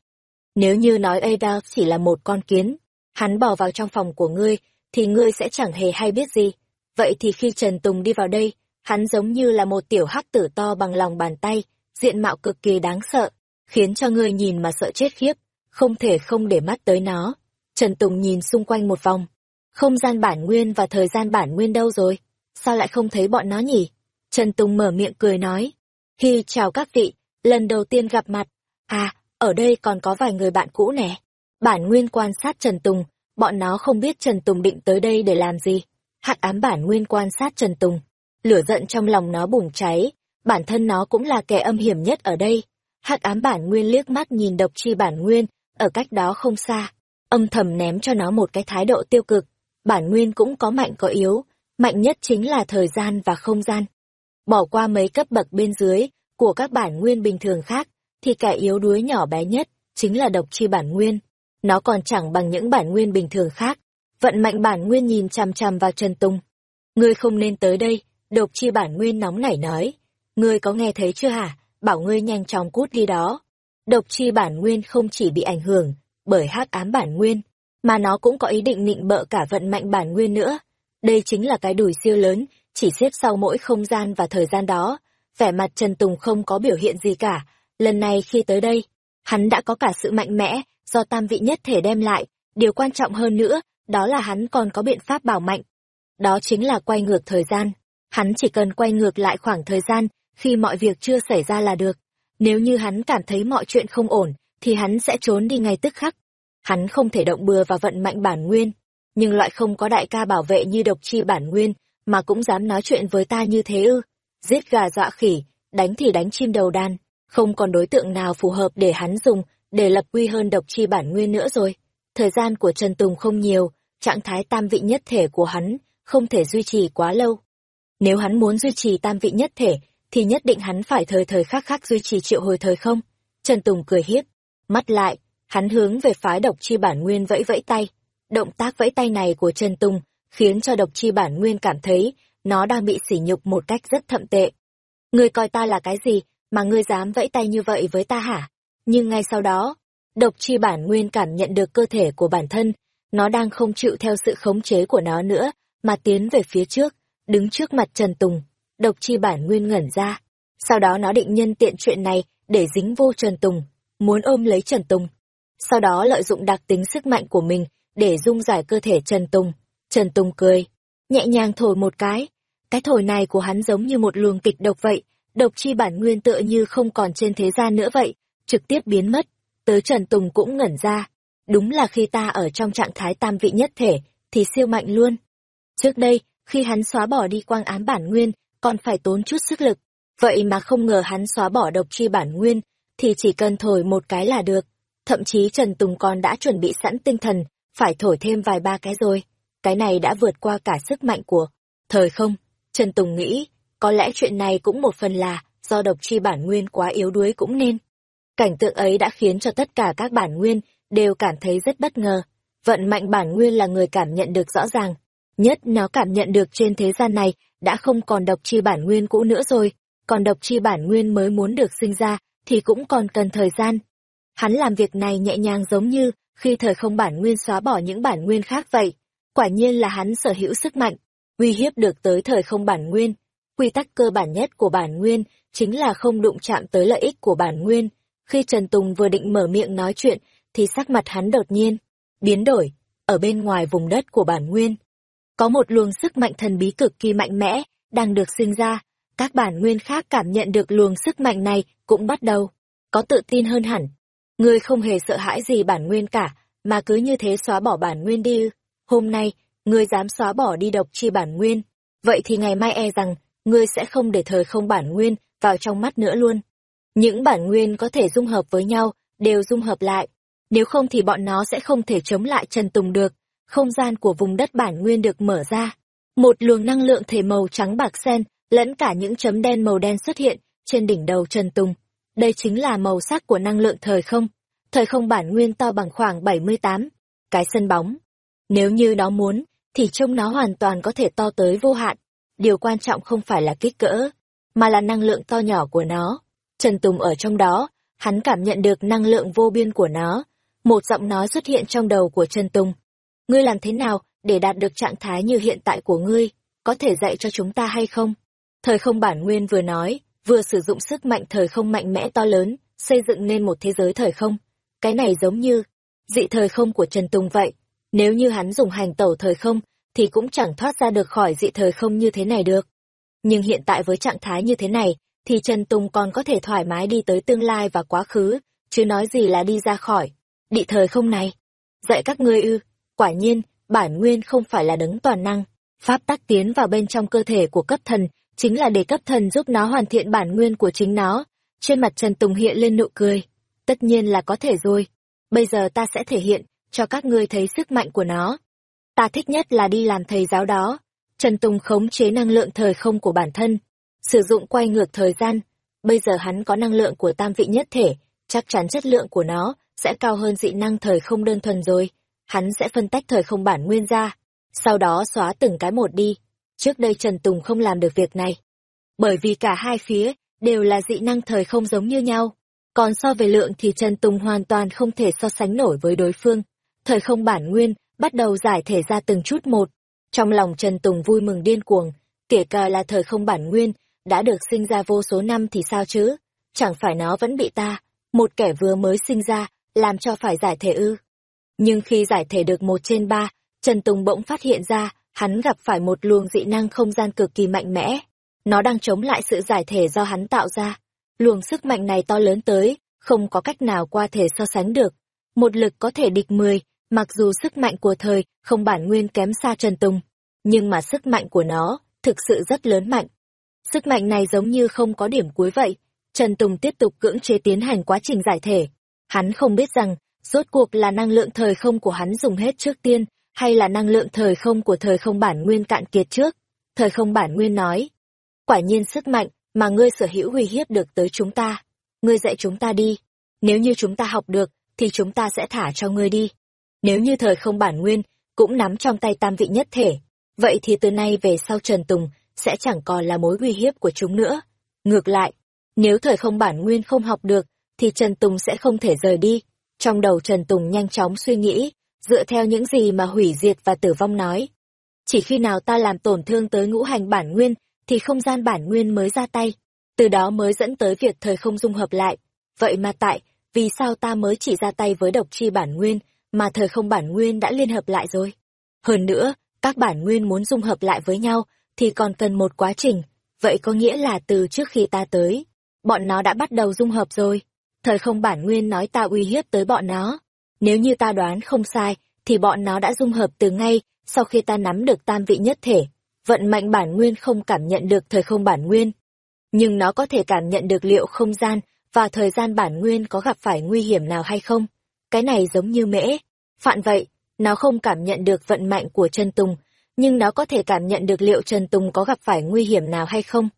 Nếu như nói Ada chỉ là một con kiến, hắn bỏ vào trong phòng của ngươi, thì ngươi sẽ chẳng hề hay biết gì. Vậy thì khi Trần Tùng đi vào đây, hắn giống như là một tiểu hắc tử to bằng lòng bàn tay, diện mạo cực kỳ đáng sợ, khiến cho ngươi nhìn mà sợ chết khiếp, không thể không để mắt tới nó. Trần Tùng nhìn xung quanh một vòng. Không gian bản nguyên và thời gian bản nguyên đâu rồi? Sao lại không thấy bọn nó nhỉ? Trần Tùng mở miệng cười nói. Hi chào các vị, lần đầu tiên gặp mặt. À, ở đây còn có vài người bạn cũ nè. Bản nguyên quan sát Trần Tùng, bọn nó không biết Trần Tùng định tới đây để làm gì. Hạt ám bản nguyên quan sát Trần Tùng. Lửa giận trong lòng nó bùng cháy, bản thân nó cũng là kẻ âm hiểm nhất ở đây. Hắc ám bản nguyên liếc mắt nhìn độc chi bản nguyên, ở cách đó không xa, âm thầm ném cho nó một cái thái độ tiêu cực. Bản nguyên cũng có mạnh có yếu, mạnh nhất chính là thời gian và không gian. Bỏ qua mấy cấp bậc bên dưới của các bản nguyên bình thường khác, thì kẻ yếu đuối nhỏ bé nhất chính là độc chi bản nguyên. Nó còn chẳng bằng những bản nguyên bình thường khác. Vận mạnh bản nguyên nhìn chằm chằm vào Trần tùng Ngươi không nên tới đây, độc chi bản nguyên nóng nảy nói. Ngươi có nghe thấy chưa hả? Bảo ngươi nhanh chóng cút đi đó. Độc chi bản nguyên không chỉ bị ảnh hưởng bởi hắc ám bản nguyên, mà nó cũng có ý định nịnh bợ cả vận mạnh bản nguyên nữa. Đây chính là cái đùi siêu lớn, chỉ xếp sau mỗi không gian và thời gian đó. Vẻ mặt Trần Tùng không có biểu hiện gì cả. Lần này khi tới đây, hắn đã có cả sự mạnh mẽ do tam vị nhất thể đem lại. Điều quan trọng hơn nữa, đó là hắn còn có biện pháp bảo mạnh. Đó chính là quay ngược thời gian. Hắn chỉ cần quay ngược lại khoảng thời gian khi mọi việc chưa xảy ra là được. Nếu như hắn cảm thấy mọi chuyện không ổn, thì hắn sẽ trốn đi ngay tức khắc. Hắn không thể động bừa vào vận mạnh bản nguyên, nhưng loại không có đại ca bảo vệ như độc chi bản nguyên, mà cũng dám nói chuyện với ta như thế ư. Giết gà dọa khỉ, đánh thì đánh chim đầu đàn, không còn đối tượng nào phù hợp để hắn dùng, để lập quy hơn độc chi bản nguyên nữa rồi. Thời gian của Trần Tùng không nhiều, trạng thái tam vị nhất thể của hắn không thể duy trì quá lâu. Nếu hắn muốn duy trì tam vị nhất thể, thì nhất định hắn phải thời thời khắc khắc duy trì triệu hồi thời không? Trần Tùng cười hiếp, mắt lại, hắn hướng về phái độc chi bản nguyên vẫy vẫy tay. Động tác vẫy tay này của Trần Tùng khiến cho độc chi bản nguyên cảm thấy nó đang bị sỉ nhục một cách rất thậm tệ. Ngươi coi ta là cái gì mà ngươi dám vẫy tay như vậy với ta hả? Nhưng ngay sau đó, độc chi bản nguyên cảm nhận được cơ thể của bản thân, nó đang không chịu theo sự khống chế của nó nữa, mà tiến về phía trước, đứng trước mặt Trần Tùng độc chi bản nguyên ngẩn ra. Sau đó nó định nhân tiện chuyện này để dính vô Trần Tùng, muốn ôm lấy Trần Tùng. Sau đó lợi dụng đặc tính sức mạnh của mình để dung giải cơ thể Trần Tùng. Trần Tùng cười, nhẹ nhàng thổi một cái. Cái thổi này của hắn giống như một luồng kịch độc vậy, độc chi bản nguyên tựa như không còn trên thế gian nữa vậy, trực tiếp biến mất. Tới Trần Tùng cũng ngẩn ra. Đúng là khi ta ở trong trạng thái tam vị nhất thể, thì siêu mạnh luôn. Trước đây, khi hắn xóa bỏ đi quang ám bản nguyên, còn phải tốn chút sức lực. Vậy mà không ngờ hắn xóa bỏ độc chi bản nguyên, thì chỉ cần thổi một cái là được. Thậm chí Trần Tùng còn đã chuẩn bị sẵn tinh thần, phải thổi thêm vài ba cái rồi. Cái này đã vượt qua cả sức mạnh của thời không. Trần Tùng nghĩ, có lẽ chuyện này cũng một phần là do độc chi bản nguyên quá yếu đuối cũng nên. Cảnh tượng ấy đã khiến cho tất cả các bản nguyên đều cảm thấy rất bất ngờ. Vận mạnh bản nguyên là người cảm nhận được rõ ràng. Nhất nó cảm nhận được trên thế gian này đã không còn độc chi bản nguyên cũ nữa rồi, còn độc chi bản nguyên mới muốn được sinh ra thì cũng còn cần thời gian. Hắn làm việc này nhẹ nhàng giống như khi thời không bản nguyên xóa bỏ những bản nguyên khác vậy. Quả nhiên là hắn sở hữu sức mạnh, uy hiếp được tới thời không bản nguyên. Quy tắc cơ bản nhất của bản nguyên chính là không đụng chạm tới lợi ích của bản nguyên. Khi Trần Tùng vừa định mở miệng nói chuyện, thì sắc mặt hắn đột nhiên, biến đổi, ở bên ngoài vùng đất của bản nguyên. Có một luồng sức mạnh thần bí cực kỳ mạnh mẽ, đang được sinh ra. Các bản nguyên khác cảm nhận được luồng sức mạnh này cũng bắt đầu, có tự tin hơn hẳn. Ngươi không hề sợ hãi gì bản nguyên cả, mà cứ như thế xóa bỏ bản nguyên đi. Hôm nay, ngươi dám xóa bỏ đi độc chi bản nguyên, vậy thì ngày mai e rằng, ngươi sẽ không để thời không bản nguyên vào trong mắt nữa luôn. Những bản nguyên có thể dung hợp với nhau, đều dung hợp lại. Nếu không thì bọn nó sẽ không thể chống lại Trần Tùng được. Không gian của vùng đất bản nguyên được mở ra. Một luồng năng lượng thể màu trắng bạc sen, lẫn cả những chấm đen màu đen xuất hiện trên đỉnh đầu Trần Tùng. Đây chính là màu sắc của năng lượng thời không. Thời không bản nguyên to bằng khoảng 78. Cái sân bóng. Nếu như nó muốn, thì trông nó hoàn toàn có thể to tới vô hạn. Điều quan trọng không phải là kích cỡ, mà là năng lượng to nhỏ của nó. Trần Tùng ở trong đó, hắn cảm nhận được năng lượng vô biên của nó. Một giọng nói xuất hiện trong đầu của Trần Tùng. Ngươi làm thế nào để đạt được trạng thái như hiện tại của ngươi? Có thể dạy cho chúng ta hay không? Thời không bản nguyên vừa nói, vừa sử dụng sức mạnh thời không mạnh mẽ to lớn, xây dựng nên một thế giới thời không. Cái này giống như dị thời không của Trần Tùng vậy. Nếu như hắn dùng hành tẩu thời không, thì cũng chẳng thoát ra được khỏi dị thời không như thế này được. Nhưng hiện tại với trạng thái như thế này, thì Trần Tùng còn có thể thoải mái đi tới tương lai và quá khứ, chứ nói gì là đi ra khỏi. Đị thời không này. Dạy các ngươi ư, quả nhiên, bản nguyên không phải là đấng toàn năng. Pháp tắc tiến vào bên trong cơ thể của cấp thần, chính là để cấp thần giúp nó hoàn thiện bản nguyên của chính nó. Trên mặt Trần Tùng hiện lên nụ cười. Tất nhiên là có thể rồi. Bây giờ ta sẽ thể hiện, cho các ngươi thấy sức mạnh của nó. Ta thích nhất là đi làm thầy giáo đó. Trần Tùng khống chế năng lượng thời không của bản thân, sử dụng quay ngược thời gian. Bây giờ hắn có năng lượng của tam vị nhất thể, chắc chắn chất lượng của nó sẽ cao hơn dị năng thời không đơn thuần rồi. Hắn sẽ phân tách thời không bản nguyên ra, sau đó xóa từng cái một đi. Trước đây Trần Tùng không làm được việc này. Bởi vì cả hai phía đều là dị năng thời không giống như nhau. Còn so về lượng thì Trần Tùng hoàn toàn không thể so sánh nổi với đối phương. Thời không bản nguyên bắt đầu giải thể ra từng chút một. Trong lòng Trần Tùng vui mừng điên cuồng, kể cả là thời không bản nguyên, đã được sinh ra vô số năm thì sao chứ? Chẳng phải nó vẫn bị ta, một kẻ vừa mới sinh ra, làm cho phải giải thể ư. Nhưng khi giải thể được một trên ba, Trần Tùng bỗng phát hiện ra, hắn gặp phải một luồng dị năng không gian cực kỳ mạnh mẽ. Nó đang chống lại sự giải thể do hắn tạo ra. Luồng sức mạnh này to lớn tới, không có cách nào qua thể so sánh được. Một lực có thể địch mười, mặc dù sức mạnh của thời không bản nguyên kém xa Trần Tùng, nhưng mà sức mạnh của nó thực sự rất lớn mạnh. Sức mạnh này giống như không có điểm cuối vậy. Trần Tùng tiếp tục cưỡng chế tiến hành quá trình giải thể. Hắn không biết rằng, rốt cuộc là năng lượng thời không của hắn dùng hết trước tiên, hay là năng lượng thời không của thời không bản nguyên cạn kiệt trước. Thời không bản nguyên nói, quả nhiên sức mạnh mà ngươi sở hữu uy hiếp được tới chúng ta. Ngươi dạy chúng ta đi. Nếu như chúng ta học được, thì chúng ta sẽ thả cho ngươi đi. Nếu như thời không bản nguyên cũng nắm trong tay tam vị nhất thể, vậy thì từ nay về sau Trần Tùng sẽ chẳng còn là mối uy hiếp của chúng nữa. Ngược lại, nếu thời không bản nguyên không học được, thì Trần Tùng sẽ không thể rời đi. Trong đầu Trần Tùng nhanh chóng suy nghĩ, dựa theo những gì mà hủy diệt và tử vong nói. Chỉ khi nào ta làm tổn thương tới ngũ hành bản nguyên, thì không gian bản nguyên mới ra tay. Từ đó mới dẫn tới việc thời không dung hợp lại. Vậy mà tại, vì sao ta mới chỉ ra tay với độc chi bản nguyên, mà thời không bản nguyên đã liên hợp lại rồi? Hơn nữa, các bản nguyên muốn dung hợp lại với nhau, thì còn cần một quá trình. Vậy có nghĩa là từ trước khi ta tới, bọn nó đã bắt đầu dung hợp rồi. Thời không bản nguyên nói ta uy hiếp tới bọn nó. Nếu như ta đoán không sai, thì bọn nó đã dung hợp từ ngay sau khi ta nắm được tam vị nhất thể. vận mạnh bản nguyên không cảm nhận được thời không bản nguyên. Nhưng nó có thể cảm nhận được liệu không gian và thời gian bản nguyên có gặp phải nguy hiểm nào hay không. Cái này giống như mễ. Phạn vậy, nó không cảm nhận được vận mạnh của Trần Tùng, nhưng nó có thể cảm nhận được liệu Trần Tùng có gặp phải nguy hiểm nào hay không.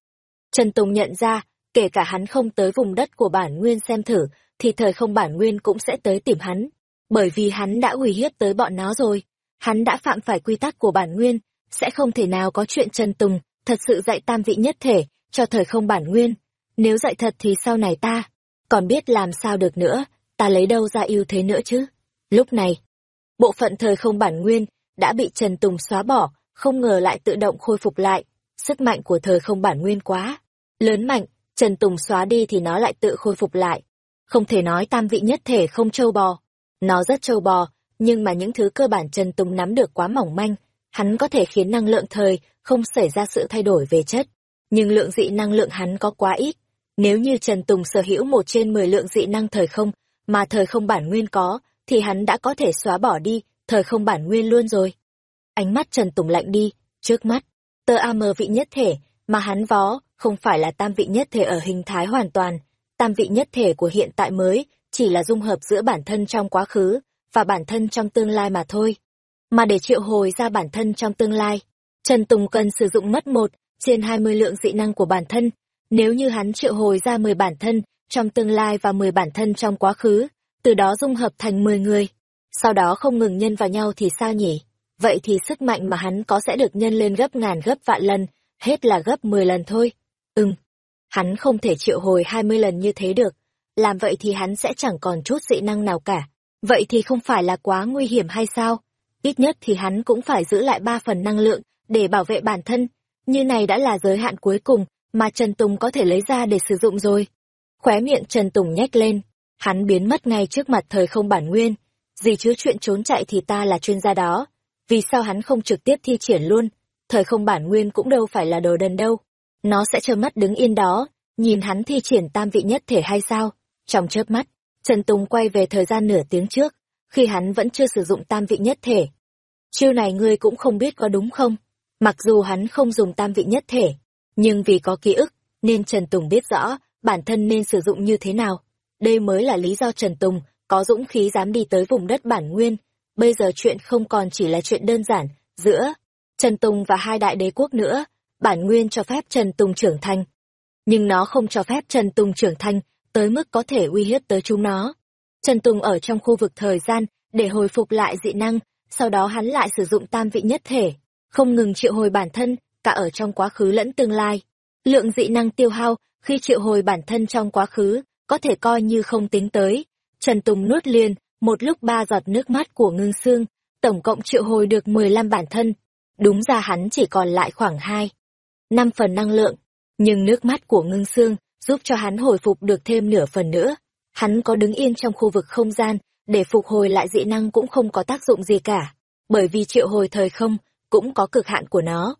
Trần Tùng nhận ra, kể cả hắn không tới vùng đất của bản nguyên xem thử, thì thời không bản nguyên cũng sẽ tới tìm hắn. Bởi vì hắn đã uy hiếp tới bọn nó rồi. Hắn đã phạm phải quy tắc của bản nguyên, sẽ không thể nào có chuyện Trần Tùng thật sự dạy tam vị nhất thể cho thời không bản nguyên. Nếu dạy thật thì sau này ta, còn biết làm sao được nữa, ta lấy đâu ra ưu thế nữa chứ. Lúc này, bộ phận thời không bản nguyên đã bị Trần Tùng xóa bỏ, không ngờ lại tự động khôi phục lại. Sức mạnh của thời không bản nguyên quá. Lớn mạnh, Trần Tùng xóa đi thì nó lại tự khôi phục lại. Không thể nói tam vị nhất thể không trâu bò. Nó rất trâu bò, nhưng mà những thứ cơ bản Trần Tùng nắm được quá mỏng manh, hắn có thể khiến năng lượng thời không xảy ra sự thay đổi về chất. Nhưng lượng dị năng lượng hắn có quá ít. Nếu như Trần Tùng sở hữu một trên mười lượng dị năng thời không, mà thời không bản nguyên có, thì hắn đã có thể xóa bỏ đi thời không bản nguyên luôn rồi. Ánh mắt Trần Tùng lạnh đi, trước mắt, tơ AM vị nhất thể, mà hắn vó, không phải là tam vị nhất thể ở hình thái hoàn toàn, tam vị nhất thể của hiện tại mới, chỉ là dung hợp giữa bản thân trong quá khứ, và bản thân trong tương lai mà thôi. Mà để triệu hồi ra bản thân trong tương lai, Trần Tùng cần sử dụng mất một trên hai mươi lượng dị năng của bản thân. Nếu như hắn triệu hồi ra mười bản thân trong tương lai và mười bản thân trong quá khứ, từ đó dung hợp thành mười người, sau đó không ngừng nhân vào nhau thì sao nhỉ? Vậy thì sức mạnh mà hắn có sẽ được nhân lên gấp ngàn gấp vạn lần, hết là gấp mười lần thôi. Ừm, hắn không thể triệu hồi hai mươi lần như thế được, làm vậy thì hắn sẽ chẳng còn chút dị năng nào cả. Vậy thì không phải là quá nguy hiểm hay sao? Ít nhất thì hắn cũng phải giữ lại ba phần năng lượng để bảo vệ bản thân. Như này đã là giới hạn cuối cùng mà Trần Tùng có thể lấy ra để sử dụng rồi. Khóe miệng Trần Tùng nhếch lên, hắn biến mất ngay trước mặt thời không bản nguyên. Gì chứ chuyện trốn chạy thì ta là chuyên gia đó. Vì sao hắn không trực tiếp thi triển luôn? Thời không bản nguyên cũng đâu phải là đồ đần đâu. Nó sẽ trơ mắt đứng yên đó, nhìn hắn thi triển tam vị nhất thể hay sao? Trong chớp mắt, Trần Tùng quay về thời gian nửa tiếng trước, khi hắn vẫn chưa sử dụng tam vị nhất thể. Chiêu này ngươi cũng không biết có đúng không? Mặc dù hắn không dùng tam vị nhất thể, nhưng vì có ký ức, nên Trần Tùng biết rõ bản thân nên sử dụng như thế nào. Đây mới là lý do Trần Tùng có dũng khí dám đi tới vùng đất bản nguyên. Bây giờ chuyện không còn chỉ là chuyện đơn giản, giữa Trần Tùng và hai đại đế quốc nữa, bản nguyên cho phép Trần Tùng trưởng thành. Nhưng nó không cho phép Trần Tùng trưởng thành tới mức có thể uy hiếp tới chúng nó. Trần Tùng ở trong khu vực thời gian để hồi phục lại dị năng, sau đó hắn lại sử dụng tam vị nhất thể, không ngừng triệu hồi bản thân, cả ở trong quá khứ lẫn tương lai. Lượng dị năng tiêu hao khi triệu hồi bản thân trong quá khứ, có thể coi như không tính tới. Trần Tùng nuốt liền, một lúc ba giọt nước mắt của ngưng xương, tổng cộng triệu hồi được 15 bản thân. Đúng ra hắn chỉ còn lại khoảng 2. 5 phần năng lượng, nhưng nước mắt của ngưng xương giúp cho hắn hồi phục được thêm nửa phần nữa. Hắn có đứng yên trong khu vực không gian, để phục hồi lại dị năng cũng không có tác dụng gì cả, bởi vì triệu hồi thời không cũng có cực hạn của nó.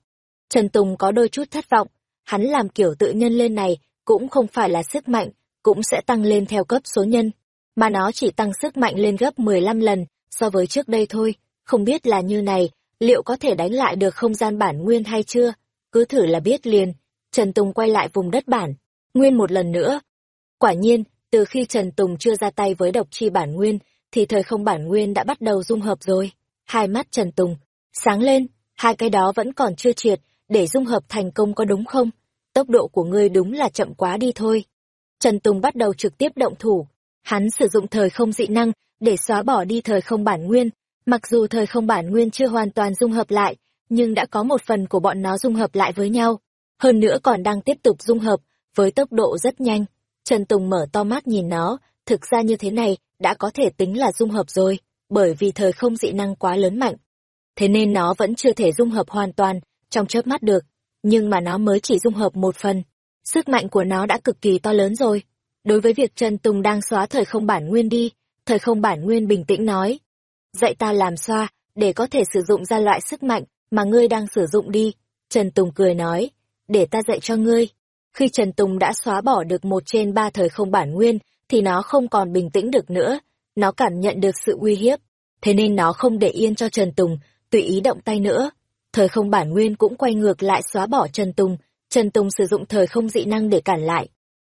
Trần Tùng có đôi chút thất vọng, hắn làm kiểu tự nhân lên này cũng không phải là sức mạnh, cũng sẽ tăng lên theo cấp số nhân, mà nó chỉ tăng sức mạnh lên gấp 15 lần so với trước đây thôi, không biết là như này, liệu có thể đánh lại được không gian bản nguyên hay chưa, cứ thử là biết liền. Trần Tùng quay lại vùng đất bản, nguyên một lần nữa. Quả nhiên, từ khi Trần Tùng chưa ra tay với độc chi bản nguyên, thì thời không bản nguyên đã bắt đầu dung hợp rồi. Hai mắt Trần Tùng, sáng lên, hai cái đó vẫn còn chưa triệt, để dung hợp thành công có đúng không? Tốc độ của ngươi đúng là chậm quá đi thôi. Trần Tùng bắt đầu trực tiếp động thủ. Hắn sử dụng thời không dị năng để xóa bỏ đi thời không bản nguyên. Mặc dù thời không bản nguyên chưa hoàn toàn dung hợp lại, nhưng đã có một phần của bọn nó dung hợp lại với nhau. Hơn nữa còn đang tiếp tục dung hợp, với tốc độ rất nhanh. Trần Tùng mở to mắt nhìn nó, thực ra như thế này đã có thể tính là dung hợp rồi, bởi vì thời không dị năng quá lớn mạnh. Thế nên nó vẫn chưa thể dung hợp hoàn toàn, trong chớp mắt được, nhưng mà nó mới chỉ dung hợp một phần. Sức mạnh của nó đã cực kỳ to lớn rồi. Đối với việc Trần Tùng đang xóa thời không bản nguyên đi, thời không bản nguyên bình tĩnh nói. Dạy ta làm xoa, để có thể sử dụng ra loại sức mạnh mà ngươi đang sử dụng đi. Trần Tùng cười nói, để ta dạy cho ngươi. Khi Trần Tùng đã xóa bỏ được một trên ba thời không bản nguyên, thì nó không còn bình tĩnh được nữa. Nó cảm nhận được sự uy hiếp. Thế nên nó không để yên cho Trần Tùng, tùy ý động tay nữa. thời không bản nguyên cũng quay ngược lại xóa bỏ Trần Tùng, Trần Tùng sử dụng thời không dị năng để cản lại.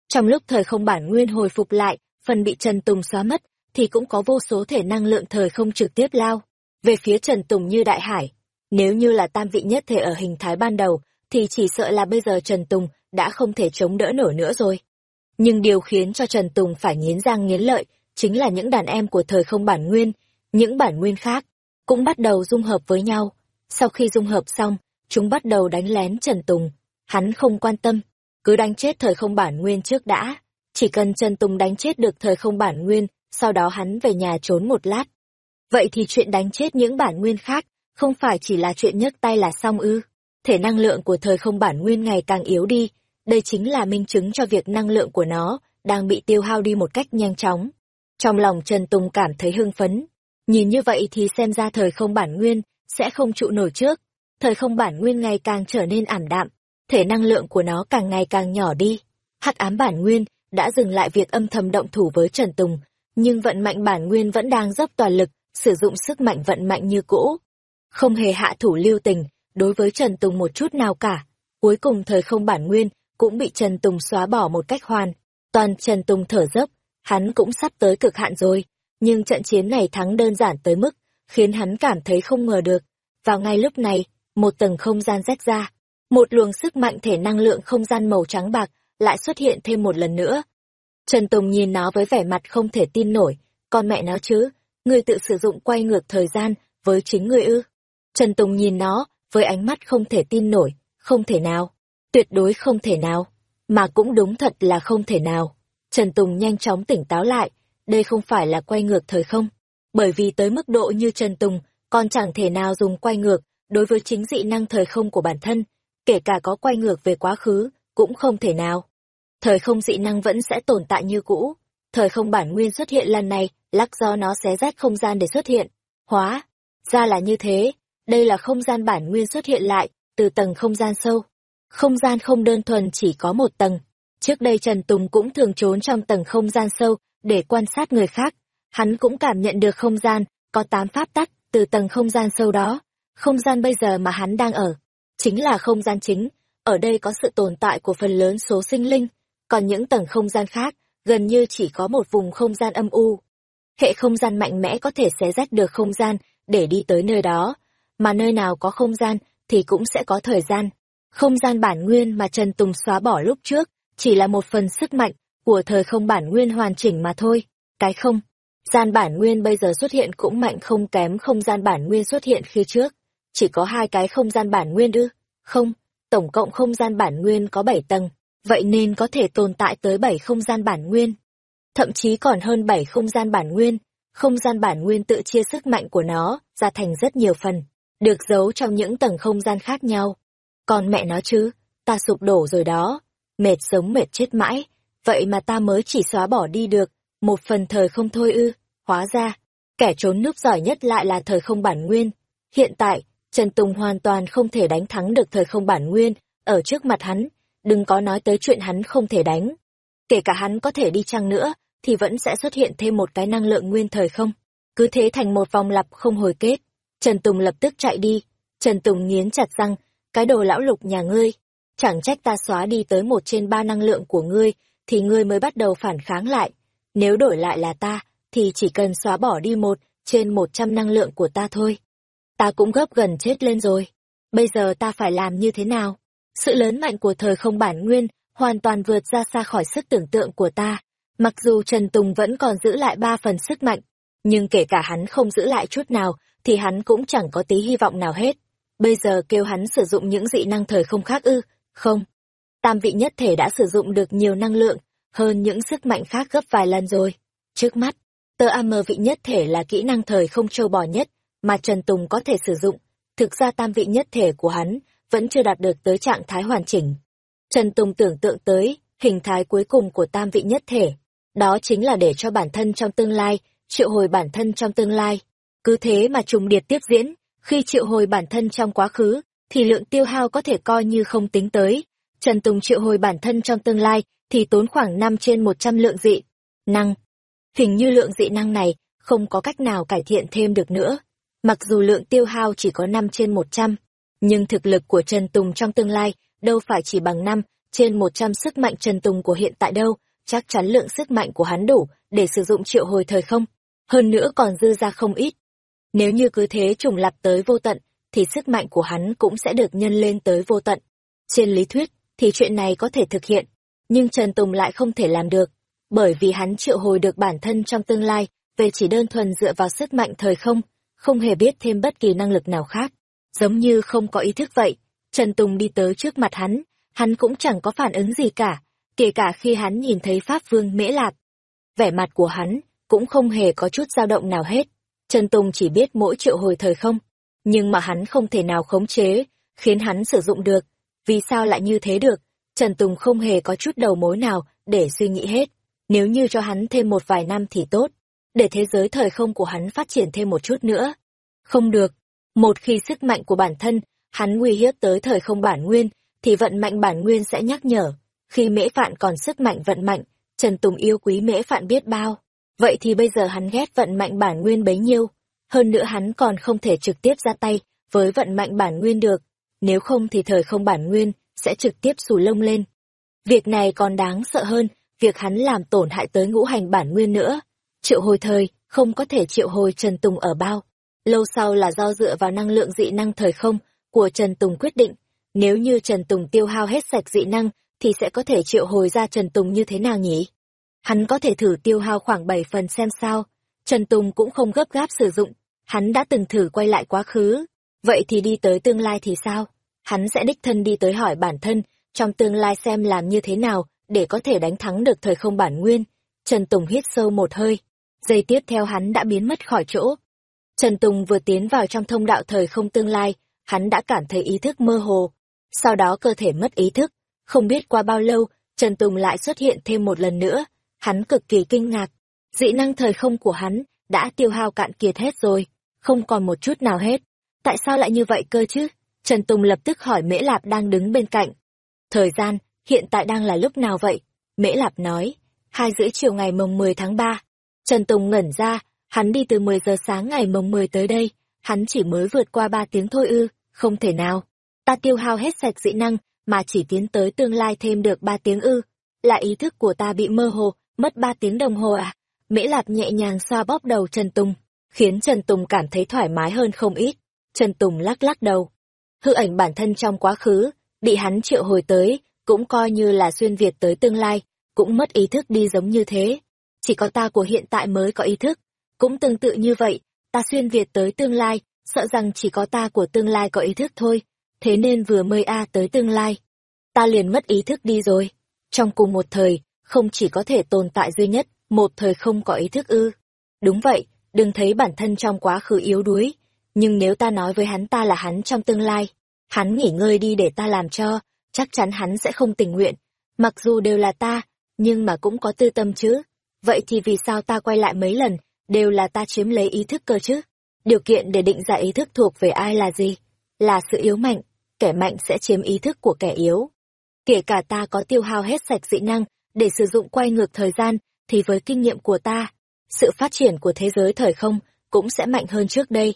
Trong lúc thời không bản nguyên hồi phục lại, phần bị Trần Tùng xóa mất, thì cũng có vô số thể năng lượng thời không trực tiếp lao. Về phía Trần Tùng như đại hải, nếu như là tam vị nhất thể ở hình thái ban đầu, thì chỉ sợ là bây giờ Trần Tùng đã không thể chống đỡ nổi nữa rồi. Nhưng điều khiến cho Trần Tùng phải nghiến răng nghiến lợi, chính là những đàn em của thời không bản nguyên, những bản nguyên khác, cũng bắt đầu dung hợp với nhau. Sau khi dung hợp xong, chúng bắt đầu đánh lén Trần Tùng. Hắn không quan tâm, cứ đánh chết thời không bản nguyên trước đã. Chỉ cần Trần Tùng đánh chết được thời không bản nguyên, sau đó hắn về nhà trốn một lát. Vậy thì chuyện đánh chết những bản nguyên khác, không phải chỉ là chuyện nhấc tay là xong ư. Thể năng lượng của thời không bản nguyên ngày càng yếu đi, đây chính là minh chứng cho việc năng lượng của nó đang bị tiêu hao đi một cách nhanh chóng. Trong lòng Trần Tùng cảm thấy hưng phấn. Nhìn như vậy thì xem ra thời không bản nguyên sẽ không trụ nổi trước. Thời không bản nguyên ngày càng trở nên ảm đạm, thể năng lượng của nó càng ngày càng nhỏ đi. Hắc ám bản nguyên đã dừng lại việc âm thầm động thủ với Trần Tùng, nhưng vận mạnh bản nguyên vẫn đang dốc toàn lực, sử dụng sức mạnh vận mạnh như cũ. Không hề hạ thủ lưu tình, đối với Trần Tùng một chút nào cả. Cuối cùng thời không bản nguyên cũng bị Trần Tùng xóa bỏ một cách hoàn. Toàn Trần Tùng thở dốc, hắn cũng sắp tới cực hạn rồi, nhưng trận chiến này thắng đơn giản tới mức, khiến hắn cảm thấy không ngờ được. Vào ngay lúc này, một tầng không gian rách ra, một luồng sức mạnh thể năng lượng không gian màu trắng bạc lại xuất hiện thêm một lần nữa. Trần Tùng nhìn nó với vẻ mặt không thể tin nổi, con mẹ nó chứ, người tự sử dụng quay ngược thời gian với chính người ư. Trần Tùng nhìn nó với ánh mắt không thể tin nổi, không thể nào, tuyệt đối không thể nào, mà cũng đúng thật là không thể nào. Trần Tùng nhanh chóng tỉnh táo lại, đây không phải là quay ngược thời không, bởi vì tới mức độ như Trần Tùng, còn chẳng thể nào dùng quay ngược đối với chính dị năng thời không của bản thân, kể cả có quay ngược về quá khứ, cũng không thể nào. Thời không dị năng vẫn sẽ tồn tại như cũ, thời không bản nguyên xuất hiện lần này, lắc do nó xé rách không gian để xuất hiện. Hóa, ra là như thế, đây là không gian bản nguyên xuất hiện lại, từ tầng không gian sâu. Không gian không đơn thuần chỉ có một tầng. Trước đây Trần Tùng cũng thường trốn trong tầng không gian sâu, để quan sát người khác. Hắn cũng cảm nhận được không gian, có tám pháp tắc, từ tầng không gian sâu đó. Không gian bây giờ mà hắn đang ở, chính là không gian chính. Ở đây có sự tồn tại của phần lớn số sinh linh, còn những tầng không gian khác, gần như chỉ có một vùng không gian âm u. Hệ không gian mạnh mẽ có thể xé rách được không gian để đi tới nơi đó, mà nơi nào có không gian thì cũng sẽ có thời gian. Không gian bản nguyên mà Trần Tùng xóa bỏ lúc trước, chỉ là một phần sức mạnh của thời không bản nguyên hoàn chỉnh mà thôi. Cái không, gian bản nguyên bây giờ xuất hiện cũng mạnh không kém không gian bản nguyên xuất hiện khi trước. Chỉ có hai cái không gian bản nguyên ư? Không, tổng cộng không gian bản nguyên có bảy tầng, vậy nên có thể tồn tại tới bảy không gian bản nguyên. Thậm chí còn hơn bảy không gian bản nguyên, không gian bản nguyên tự chia sức mạnh của nó ra thành rất nhiều phần, được giấu trong những tầng không gian khác nhau. Còn mẹ nó chứ, ta sụp đổ rồi đó, mệt sống mệt chết mãi, vậy mà ta mới chỉ xóa bỏ đi được, một phần thời không thôi ư, hóa ra, kẻ trốn nước giỏi nhất lại là thời không bản nguyên. Hiện tại, Trần Tùng hoàn toàn không thể đánh thắng được thời không bản nguyên, ở trước mặt hắn, đừng có nói tới chuyện hắn không thể đánh. Kể cả hắn có thể đi chăng nữa, thì vẫn sẽ xuất hiện thêm một cái năng lượng nguyên thời không. Cứ thế thành một vòng lặp không hồi kết. Trần Tùng lập tức chạy đi. Trần Tùng nghiến chặt răng, cái đồ lão lục nhà ngươi. Chẳng trách ta xóa đi tới một trên ba năng lượng của ngươi, thì ngươi mới bắt đầu phản kháng lại. Nếu đổi lại là ta, thì chỉ cần xóa bỏ đi một trên một trăm năng lượng của ta thôi. Ta cũng gấp gần chết lên rồi. Bây giờ ta phải làm như thế nào? Sự lớn mạnh của thời không bản nguyên hoàn toàn vượt ra xa khỏi sức tưởng tượng của ta. Mặc dù Trần Tùng vẫn còn giữ lại ba phần sức mạnh, nhưng kể cả hắn không giữ lại chút nào, thì hắn cũng chẳng có tí hy vọng nào hết. Bây giờ kêu hắn sử dụng những dị năng thời không khác ư, không. Tam vị nhất thể đã sử dụng được nhiều năng lượng, hơn những sức mạnh khác gấp vài lần rồi. Trước mắt, tơ am vị nhất thể là kỹ năng thời không trâu bò nhất, mà Trần Tùng có thể sử dụng. Thực ra tam vị nhất thể của hắn vẫn chưa đạt được tới trạng thái hoàn chỉnh. Trần Tùng tưởng tượng tới hình thái cuối cùng của tam vị nhất thể. Đó chính là để cho bản thân trong tương lai, triệu hồi bản thân trong tương lai. Cứ thế mà trùng điệp tiếp diễn, khi triệu hồi bản thân trong quá khứ, thì lượng tiêu hao có thể coi như không tính tới. Trần Tùng triệu hồi bản thân trong tương lai, thì tốn khoảng 5 trên 100 lượng dị. Năng. Hình như lượng dị năng này, không có cách nào cải thiện thêm được nữa. Mặc dù lượng tiêu hao chỉ có 5 trên 100, Nhưng thực lực của Trần Tùng trong tương lai đâu phải chỉ bằng năm trên một trăm sức mạnh Trần Tùng của hiện tại đâu, chắc chắn lượng sức mạnh của hắn đủ để sử dụng triệu hồi thời không. Hơn nữa còn dư ra không ít. Nếu như cứ thế trùng lặp tới vô tận, thì sức mạnh của hắn cũng sẽ được nhân lên tới vô tận. Trên lý thuyết, thì chuyện này có thể thực hiện, nhưng Trần Tùng lại không thể làm được, bởi vì hắn triệu hồi được bản thân trong tương lai, về chỉ đơn thuần dựa vào sức mạnh thời không, không hề biết thêm bất kỳ năng lực nào khác, giống như không có ý thức vậy. Trần Tùng đi tới trước mặt hắn, hắn cũng chẳng có phản ứng gì cả, kể cả khi hắn nhìn thấy Pháp Vương Mễ Lạp. Vẻ mặt của hắn cũng không hề có chút dao động nào hết. Trần Tùng chỉ biết mỗi triệu hồi thời không, nhưng mà hắn không thể nào khống chế, khiến hắn sử dụng được. Vì sao lại như thế được? Trần Tùng không hề có chút đầu mối nào để suy nghĩ hết. Nếu như cho hắn thêm một vài năm thì tốt, để thế giới thời không của hắn phát triển thêm một chút nữa. Không được. Một khi sức mạnh của bản thân, hắn nguy hiếp tới thời không bản nguyên, thì vận mạnh bản nguyên sẽ nhắc nhở. Khi mễ phạn còn sức mạnh vận mạnh, Trần Tùng yêu quý mễ phạn biết bao. Vậy thì bây giờ hắn ghét vận mạnh bản nguyên bấy nhiêu. Hơn nữa hắn còn không thể trực tiếp ra tay với vận mạnh bản nguyên được. Nếu không thì thời không bản nguyên sẽ trực tiếp xù lông lên. Việc này còn đáng sợ hơn, việc hắn làm tổn hại tới ngũ hành bản nguyên nữa. Triệu hồi thời, không có thể triệu hồi Trần Tùng ở bao. Lâu sau là do dựa vào năng lượng dị năng thời không của Trần Tùng quyết định. Nếu như Trần Tùng tiêu hao hết sạch dị năng, thì sẽ có thể triệu hồi ra Trần Tùng như thế nào nhỉ? Hắn có thể thử tiêu hao khoảng 7 phần xem sao. Trần Tùng cũng không gấp gáp sử dụng. Hắn đã từng thử quay lại quá khứ. Vậy thì đi tới tương lai thì sao? Hắn sẽ đích thân đi tới hỏi bản thân, trong tương lai xem làm như thế nào để có thể đánh thắng được thời không bản nguyên. Trần Tùng hít sâu một hơi. Giây tiếp theo hắn đã biến mất khỏi chỗ. Trần Tùng vừa tiến vào trong thông đạo thời không tương lai, hắn đã cảm thấy ý thức mơ hồ. Sau đó cơ thể mất ý thức. Không biết qua bao lâu, Trần Tùng lại xuất hiện thêm một lần nữa. Hắn cực kỳ kinh ngạc. Dị năng thời không của hắn đã tiêu hao cạn kiệt hết rồi. Không còn một chút nào hết. Tại sao lại như vậy cơ chứ? Trần Tùng lập tức hỏi Mễ Lạp đang đứng bên cạnh. Thời gian, hiện tại đang là lúc nào vậy? Mễ Lạp nói, hai rưỡi chiều ngày mồng 10 tháng 3. Trần Tùng ngẩn ra, hắn đi từ 10 giờ sáng ngày mồng 10 tới đây, hắn chỉ mới vượt qua 3 tiếng thôi ư, không thể nào. Ta tiêu hao hết sạch dị năng, mà chỉ tiến tới tương lai thêm được 3 tiếng ư. Là ý thức của ta bị mơ hồ, mất ba tiếng đồng hồ à? Mễ Lạp nhẹ nhàng xoa bóp đầu Trần Tùng, khiến Trần Tùng cảm thấy thoải mái hơn không ít. Trần Tùng lắc lắc đầu. Hư ảnh bản thân trong quá khứ, bị hắn triệu hồi tới, cũng coi như là xuyên Việt tới tương lai, cũng mất ý thức đi giống như thế. Chỉ có ta của hiện tại mới có ý thức. Cũng tương tự như vậy, ta xuyên Việt tới tương lai, sợ rằng chỉ có ta của tương lai có ý thức thôi. Thế nên vừa mời A tới tương lai, ta liền mất ý thức đi rồi. Trong cùng một thời, không chỉ có thể tồn tại duy nhất, một thời không có ý thức ư. Đúng vậy, đừng thấy bản thân trong quá khứ yếu đuối. Nhưng nếu ta nói với hắn ta là hắn trong tương lai, hắn nghỉ ngơi đi để ta làm cho, chắc chắn hắn sẽ không tình nguyện. Mặc dù đều là ta, nhưng mà cũng có tư tâm chứ. Vậy thì vì sao ta quay lại mấy lần, đều là ta chiếm lấy ý thức cơ chứ? Điều kiện để định ra ý thức thuộc về ai là gì? Là sự yếu mạnh, kẻ mạnh sẽ chiếm ý thức của kẻ yếu. Kể cả ta có tiêu hao hết sạch dị năng để sử dụng quay ngược thời gian, thì với kinh nghiệm của ta, sự phát triển của thế giới thời không cũng sẽ mạnh hơn trước đây.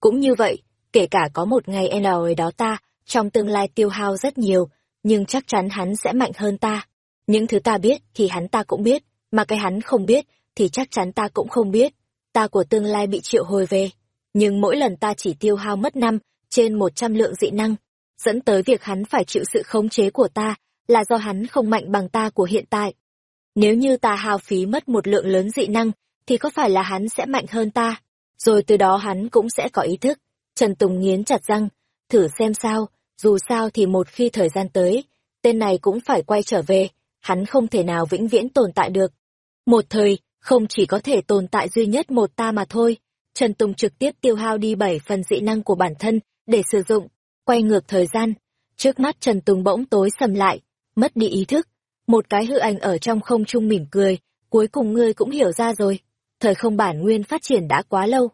Cũng như vậy, kể cả có một ngày N ấy đó ta, trong tương lai tiêu hao rất nhiều, nhưng chắc chắn hắn sẽ mạnh hơn ta. Những thứ ta biết thì hắn ta cũng biết, mà cái hắn không biết thì chắc chắn ta cũng không biết. Ta của tương lai bị triệu hồi về, nhưng mỗi lần ta chỉ tiêu hao mất năm trên một trăm lượng dị năng, dẫn tới việc hắn phải chịu sự khống chế của ta, là do hắn không mạnh bằng ta của hiện tại. Nếu như ta hao phí mất một lượng lớn dị năng, thì có phải là hắn sẽ mạnh hơn ta? Rồi từ đó hắn cũng sẽ có ý thức. Trần Tùng nghiến chặt răng, thử xem sao, dù sao thì một khi thời gian tới, tên này cũng phải quay trở về, hắn không thể nào vĩnh viễn tồn tại được. Một thời, không chỉ có thể tồn tại duy nhất một ta mà thôi, Trần Tùng trực tiếp tiêu hao đi bảy phần dị năng của bản thân để sử dụng, quay ngược thời gian. Trước mắt Trần Tùng bỗng tối sầm lại, mất đi ý thức. Một cái hư ảnh ở trong không trung mỉm cười, cuối cùng ngươi cũng hiểu ra rồi. Thời không bản nguyên phát triển đã quá lâu.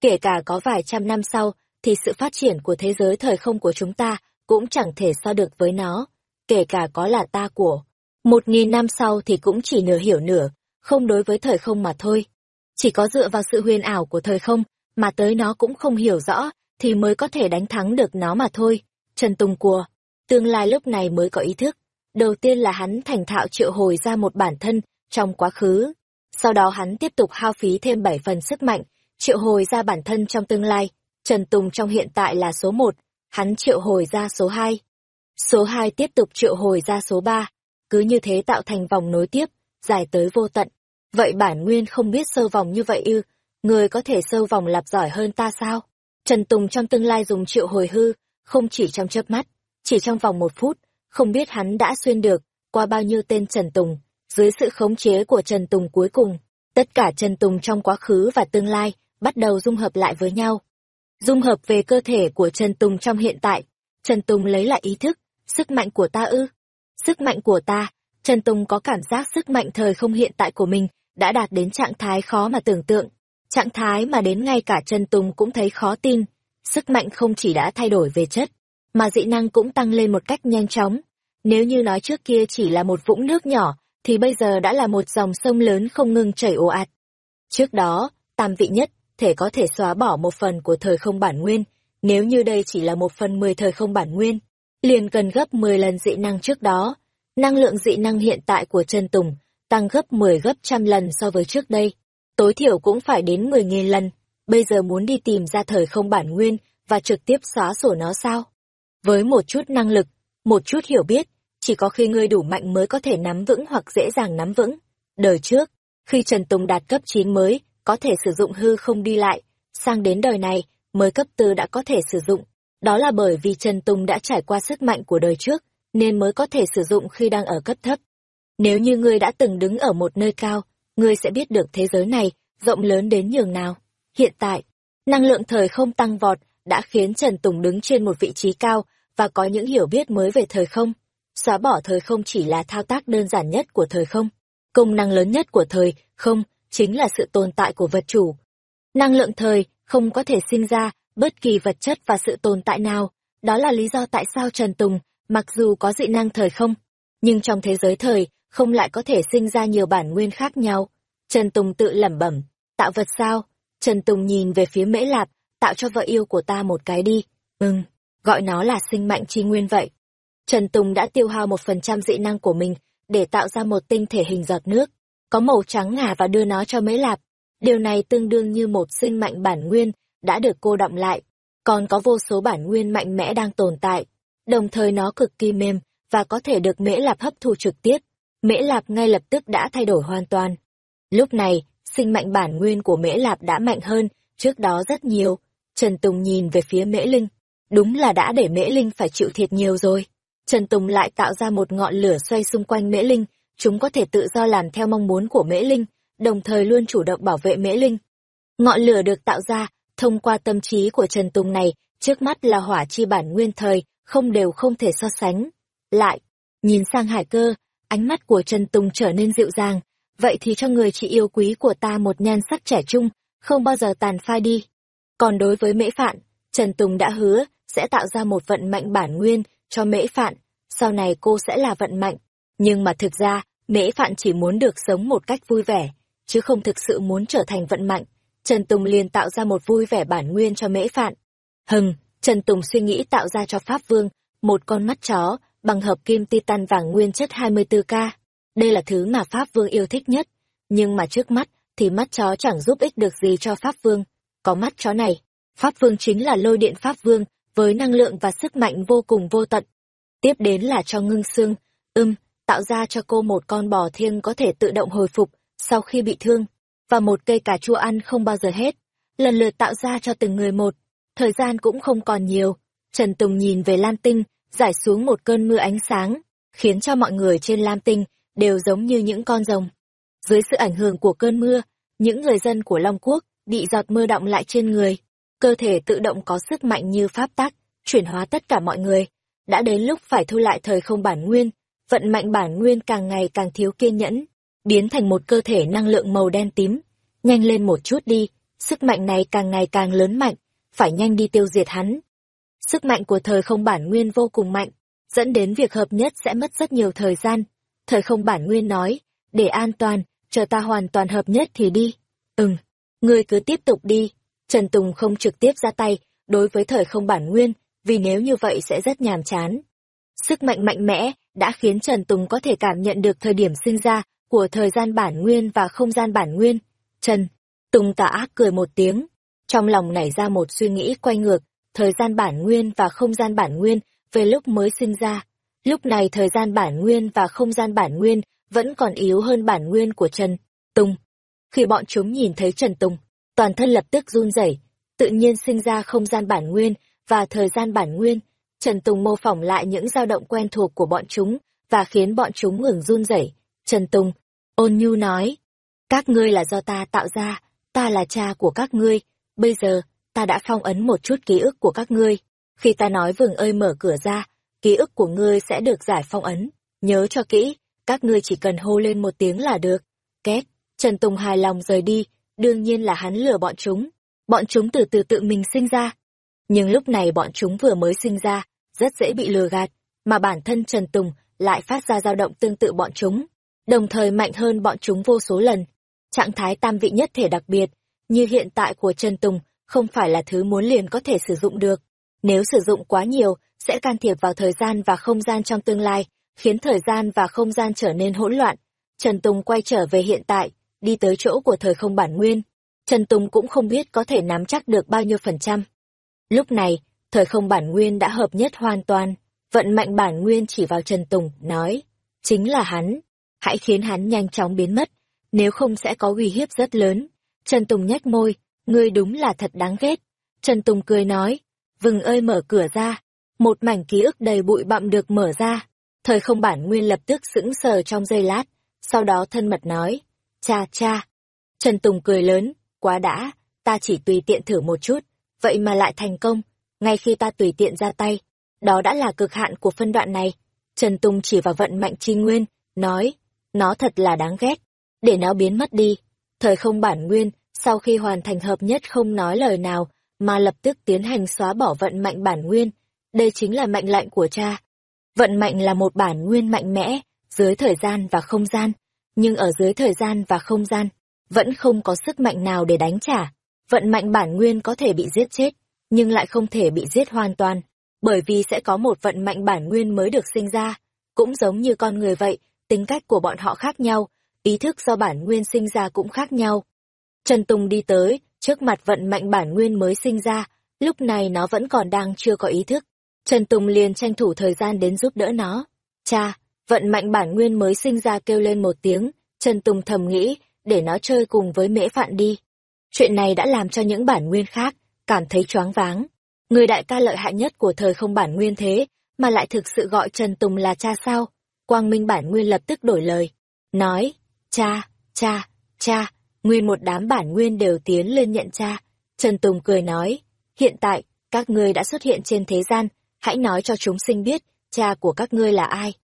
Kể cả có vài trăm năm sau, thì sự phát triển của thế giới thời không của chúng ta cũng chẳng thể so được với nó, kể cả có là ta của. Một nghìn năm sau thì cũng chỉ nửa hiểu nửa, không đối với thời không mà thôi. Chỉ có dựa vào sự huyền ảo của thời không, mà tới nó cũng không hiểu rõ, thì mới có thể đánh thắng được nó mà thôi. Trần Tùng cùa, tương lai lúc này mới có ý thức. Đầu tiên là hắn thành thạo triệu hồi ra một bản thân trong quá khứ. Sau đó hắn tiếp tục hao phí thêm bảy phần sức mạnh, triệu hồi ra bản thân trong tương lai. Trần Tùng trong hiện tại là số một, hắn triệu hồi ra số hai. Số hai tiếp tục triệu hồi ra số ba, cứ như thế tạo thành vòng nối tiếp, dài tới vô tận. Vậy bản nguyên không biết sâu vòng như vậy ư, người có thể sâu vòng lặp giỏi hơn ta sao? Trần Tùng trong tương lai dùng triệu hồi hư, không chỉ trong chớp mắt, chỉ trong vòng một phút, không biết hắn đã xuyên được, qua bao nhiêu tên Trần Tùng, dưới sự khống chế của Trần Tùng cuối cùng, tất cả Trần Tùng trong quá khứ và tương lai bắt đầu dung hợp lại với nhau. Dung hợp về cơ thể của Trần Tùng trong hiện tại, Trần Tùng lấy lại ý thức, sức mạnh của ta ư? Sức mạnh của ta, Trần Tùng có cảm giác sức mạnh thời không hiện tại của mình đã đạt đến trạng thái khó mà tưởng tượng. Trạng thái mà đến ngay cả Trần Tùng cũng thấy khó tin. Sức mạnh không chỉ đã thay đổi về chất, mà dị năng cũng tăng lên một cách nhanh chóng. Nếu như nói trước kia chỉ là một vũng nước nhỏ, thì bây giờ đã là một dòng sông lớn không ngừng chảy ồ ạt. Trước đó, tam vị nhất, thể có thể xóa bỏ một phần của thời không bản nguyên, nếu như đây chỉ là một phần mười thời không bản nguyên, liền cần gấp 10 lần dị năng trước đó. Năng lượng dị năng hiện tại của Trần Tùng tăng gấp 10 gấp trăm lần so với trước đây. Tối thiểu cũng phải đến mười nghìn lần. Bây giờ muốn đi tìm ra thời không bản nguyên và trực tiếp xóa sổ nó sao? Với một chút năng lực, một chút hiểu biết, chỉ có khi ngươi đủ mạnh mới có thể nắm vững hoặc dễ dàng nắm vững. Đời trước, khi Trần Tùng đạt cấp 9 mới, có thể sử dụng hư không đi lại, sang đến đời này, mới cấp tư đã có thể sử dụng. Đó là bởi vì Trần Tùng đã trải qua sức mạnh của đời trước, nên mới có thể sử dụng khi đang ở cấp thấp. Nếu như ngươi đã từng đứng ở một nơi cao, ngươi sẽ biết được thế giới này rộng lớn đến nhường nào. Hiện tại, năng lượng thời không tăng vọt đã khiến Trần Tùng đứng trên một vị trí cao và có những hiểu biết mới về thời không. Xóa bỏ thời không chỉ là thao tác đơn giản nhất của thời không. Công năng lớn nhất của thời không chính là sự tồn tại của vật chủ. Năng lượng thời không có thể sinh ra bất kỳ vật chất và sự tồn tại nào. Đó là lý do tại sao Trần Tùng, mặc dù có dị năng thời không, nhưng trong thế giới thời, không lại có thể sinh ra nhiều bản nguyên khác nhau. Trần Tùng tự lẩm bẩm, tạo vật sao? Trần Tùng nhìn về phía Mễ Lạp, tạo cho vợ yêu của ta một cái đi. Ừm, gọi nó là sinh mạnh chi nguyên vậy. Trần Tùng đã tiêu hao một phần trăm dị năng của mình để tạo ra một tinh thể hình giọt nước, có màu trắng ngà và đưa nó cho Mễ Lạp. Điều này tương đương như một sinh mạnh bản nguyên đã được cô động lại, còn có vô số bản nguyên mạnh mẽ đang tồn tại. Đồng thời nó cực kỳ mềm và có thể được Mễ Lạp hấp thu trực tiếp. Mễ Lạp ngay lập tức đã thay đổi hoàn toàn. Lúc này, sinh mạnh bản nguyên của Mễ Lạp đã mạnh hơn trước đó rất nhiều. Trần Tùng nhìn về phía Mễ Linh. Đúng là đã để Mễ Linh phải chịu thiệt nhiều rồi. Trần Tùng lại tạo ra một ngọn lửa xoay xung quanh Mễ Linh, chúng có thể tự do làm theo mong muốn của Mễ Linh, đồng thời luôn chủ động bảo vệ Mễ Linh. Ngọn lửa được tạo ra thông qua tâm trí của Trần Tùng này, trước mắt là hỏa chi bản nguyên thời, không đều không thể so sánh. Lại, nhìn sang hải cơ, ánh mắt của Trần Tùng trở nên dịu dàng, vậy thì cho người chị yêu quý của ta một nhan sắc trẻ trung, không bao giờ tàn phai đi. Còn đối với mễ phạn, Trần Tùng đã hứa sẽ tạo ra một vận mạnh bản nguyên cho mễ phạn, sau này cô sẽ là vận mạnh. Nhưng mà thực ra, mễ phạn chỉ muốn được sống một cách vui vẻ, chứ không thực sự muốn trở thành vận mạnh. Trần Tùng liền tạo ra một vui vẻ bản nguyên cho mễ phạn. Hừng, Trần Tùng suy nghĩ tạo ra cho Pháp Vương một con mắt chó bằng hợp kim titan vàng nguyên chất 24K. Đây là thứ mà Pháp Vương yêu thích nhất, nhưng mà trước mắt thì mắt chó chẳng giúp ích được gì cho Pháp Vương. Có mắt chó này, Pháp Vương chính là lôi điện Pháp Vương, với năng lượng và sức mạnh vô cùng vô tận. Tiếp đến là cho ngưng xương, ưm, tạo ra cho cô một con bò thiêng có thể tự động hồi phục sau khi bị thương, và một cây cà chua ăn không bao giờ hết, lần lượt tạo ra cho từng người một. Thời gian cũng không còn nhiều, Trần Tùng nhìn về Lam Tinh, giải xuống một cơn mưa ánh sáng, khiến cho mọi người trên Lam Tinh đều giống như những con rồng. Dưới sự ảnh hưởng của cơn mưa, những người dân của Long Quốc bị giọt mưa động lại trên người, cơ thể tự động có sức mạnh như pháp tắc, chuyển hóa tất cả mọi người. Đã đến lúc phải thu lại thời không bản nguyên, vận mạnh bản nguyên càng ngày càng thiếu kiên nhẫn, biến thành một cơ thể năng lượng màu đen tím. Nhanh lên một chút đi, sức mạnh này càng ngày càng lớn mạnh, phải nhanh đi tiêu diệt hắn. Sức mạnh của thời không bản nguyên vô cùng mạnh, dẫn đến việc hợp nhất sẽ mất rất nhiều thời gian. Thời không bản nguyên nói, để an toàn, chờ ta hoàn toàn hợp nhất thì đi. Ừm, ngươi cứ tiếp tục đi. Trần Tùng không trực tiếp ra tay, đối với thời không bản nguyên, vì nếu như vậy sẽ rất nhàm chán. Sức mạnh mạnh mẽ đã khiến Trần Tùng có thể cảm nhận được thời điểm sinh ra của thời gian bản nguyên và không gian bản nguyên. Trần, Tùng tà ác cười một tiếng, trong lòng nảy ra một suy nghĩ quay ngược, thời gian bản nguyên và không gian bản nguyên về lúc mới sinh ra. Lúc này thời gian bản nguyên và không gian bản nguyên vẫn còn yếu hơn bản nguyên của Trần Tùng. Khi bọn chúng nhìn thấy Trần Tùng, toàn thân lập tức run rẩy, tự nhiên sinh ra không gian bản nguyên và thời gian bản nguyên. Trần Tùng mô phỏng lại những dao động quen thuộc của bọn chúng và khiến bọn chúng ngừng run rẩy. Trần Tùng, ôn nhu nói, các ngươi là do ta tạo ra, ta là cha của các ngươi, bây giờ, ta đã phong ấn một chút ký ức của các ngươi. Khi ta nói vừng ơi mở cửa ra, ký ức của ngươi sẽ được giải phong ấn. Nhớ cho kỹ, các ngươi chỉ cần hô lên một tiếng là được. Két, Trần Tùng hài lòng rời đi, đương nhiên là hắn lừa bọn chúng. Bọn chúng từ từ tự mình sinh ra. Nhưng lúc này bọn chúng vừa mới sinh ra, rất dễ bị lừa gạt, mà bản thân Trần Tùng lại phát ra dao động tương tự bọn chúng, đồng thời mạnh hơn bọn chúng vô số lần. Trạng thái tam vị nhất thể đặc biệt, như hiện tại của Trần Tùng, không phải là thứ muốn liền có thể sử dụng được. Nếu sử dụng quá nhiều, sẽ can thiệp vào thời gian và không gian trong tương lai, khiến thời gian và không gian trở nên hỗn loạn. Trần Tùng quay trở về hiện tại, đi tới chỗ của thời không bản nguyên. Trần Tùng cũng không biết có thể nắm chắc được bao nhiêu phần trăm. Lúc này, thời không bản nguyên đã hợp nhất hoàn toàn. Vận mạnh bản nguyên chỉ vào Trần Tùng, nói, chính là hắn. Hãy khiến hắn nhanh chóng biến mất, nếu không sẽ có uy hiếp rất lớn. Trần Tùng nhếch môi, ngươi đúng là thật đáng ghét. Trần Tùng cười nói, vừng ơi mở cửa ra. Một mảnh ký ức đầy bụi bặm được mở ra. Thời không bản nguyên lập tức sững sờ trong giây lát, sau đó thân mật nói, cha cha. Trần Tùng cười lớn, quá đã, ta chỉ tùy tiện thử một chút, vậy mà lại thành công, ngay khi ta tùy tiện ra tay. Đó đã là cực hạn của phân đoạn này. Trần Tùng chỉ vào vận mạnh chi nguyên, nói, nó thật là đáng ghét, để nó biến mất đi. Thời không bản nguyên, sau khi hoàn thành hợp nhất không nói lời nào, mà lập tức tiến hành xóa bỏ vận mạnh bản nguyên. Đây chính là mệnh lệnh của cha. Vận mạnh là một bản nguyên mạnh mẽ, dưới thời gian và không gian, nhưng ở dưới thời gian và không gian, vẫn không có sức mạnh nào để đánh trả. Vận mạnh bản nguyên có thể bị giết chết, nhưng lại không thể bị giết hoàn toàn, bởi vì sẽ có một vận mạnh bản nguyên mới được sinh ra. Cũng giống như con người vậy, tính cách của bọn họ khác nhau, ý thức do bản nguyên sinh ra cũng khác nhau. Trần Tùng đi tới, trước mặt vận mạnh bản nguyên mới sinh ra, lúc này nó vẫn còn đang chưa có ý thức. Trần Tùng liền tranh thủ thời gian đến giúp đỡ nó. Cha, vận mạnh bản nguyên mới sinh ra kêu lên một tiếng, Trần Tùng thầm nghĩ, để nó chơi cùng với mễ phạn đi. Chuyện này đã làm cho những bản nguyên khác, cảm thấy choáng váng. Người đại ca lợi hại nhất của thời không bản nguyên thế, mà lại thực sự gọi Trần Tùng là cha sao? Quang Minh bản nguyên lập tức đổi lời. Nói, cha, cha, cha, nguyên một đám bản nguyên đều tiến lên nhận cha. Trần Tùng cười nói, hiện tại, các ngươi đã xuất hiện trên thế gian, hãy nói cho chúng sinh biết, cha của các ngươi là ai.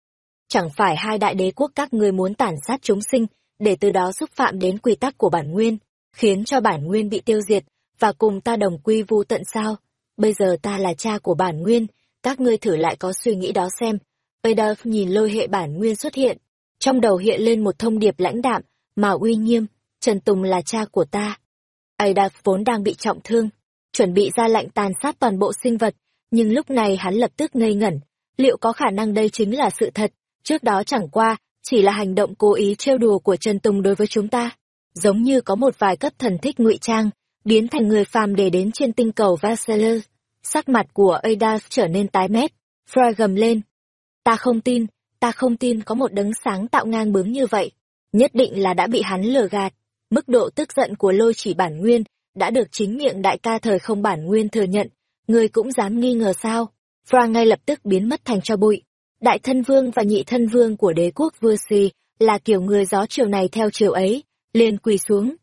Chẳng phải hai đại đế quốc các ngươi muốn tàn sát chúng sinh, để từ đó xúc phạm đến quy tắc của bản nguyên, khiến cho bản nguyên bị tiêu diệt, và cùng ta đồng quy vu tận sao. Bây giờ ta là cha của bản nguyên, các ngươi thử lại có suy nghĩ đó xem. Adolf nhìn lôi hệ bản nguyên xuất hiện, trong đầu hiện lên một thông điệp lãnh đạm, mà uy nghiêm, Trần Tùng là cha của ta. Adolf vốn đang bị trọng thương, chuẩn bị ra lệnh tàn sát toàn bộ sinh vật, nhưng lúc này hắn lập tức ngây ngẩn, liệu có khả năng đây chính là sự thật, trước đó chẳng qua, chỉ là hành động cố ý trêu đùa của Trần Tùng đối với chúng ta. Giống như có một vài cấp thần thích ngụy trang, biến thành người phàm để đến trên tinh cầu Vasseler. Sắc mặt của Ada trở nên tái mét, Freud gầm lên. Ta không tin, ta không tin có một đấng sáng tạo ngang bướng như vậy. Nhất định là đã bị hắn lừa gạt. Mức độ tức giận của lôi chỉ bản nguyên đã được chính miệng đại ca thời không bản nguyên thừa nhận. Người cũng dám nghi ngờ sao. Fra ngay lập tức biến mất thành cho bụi. Đại thân vương và nhị thân vương của đế quốc vua si là kiểu người gió chiều này theo chiều ấy, liền quỳ xuống.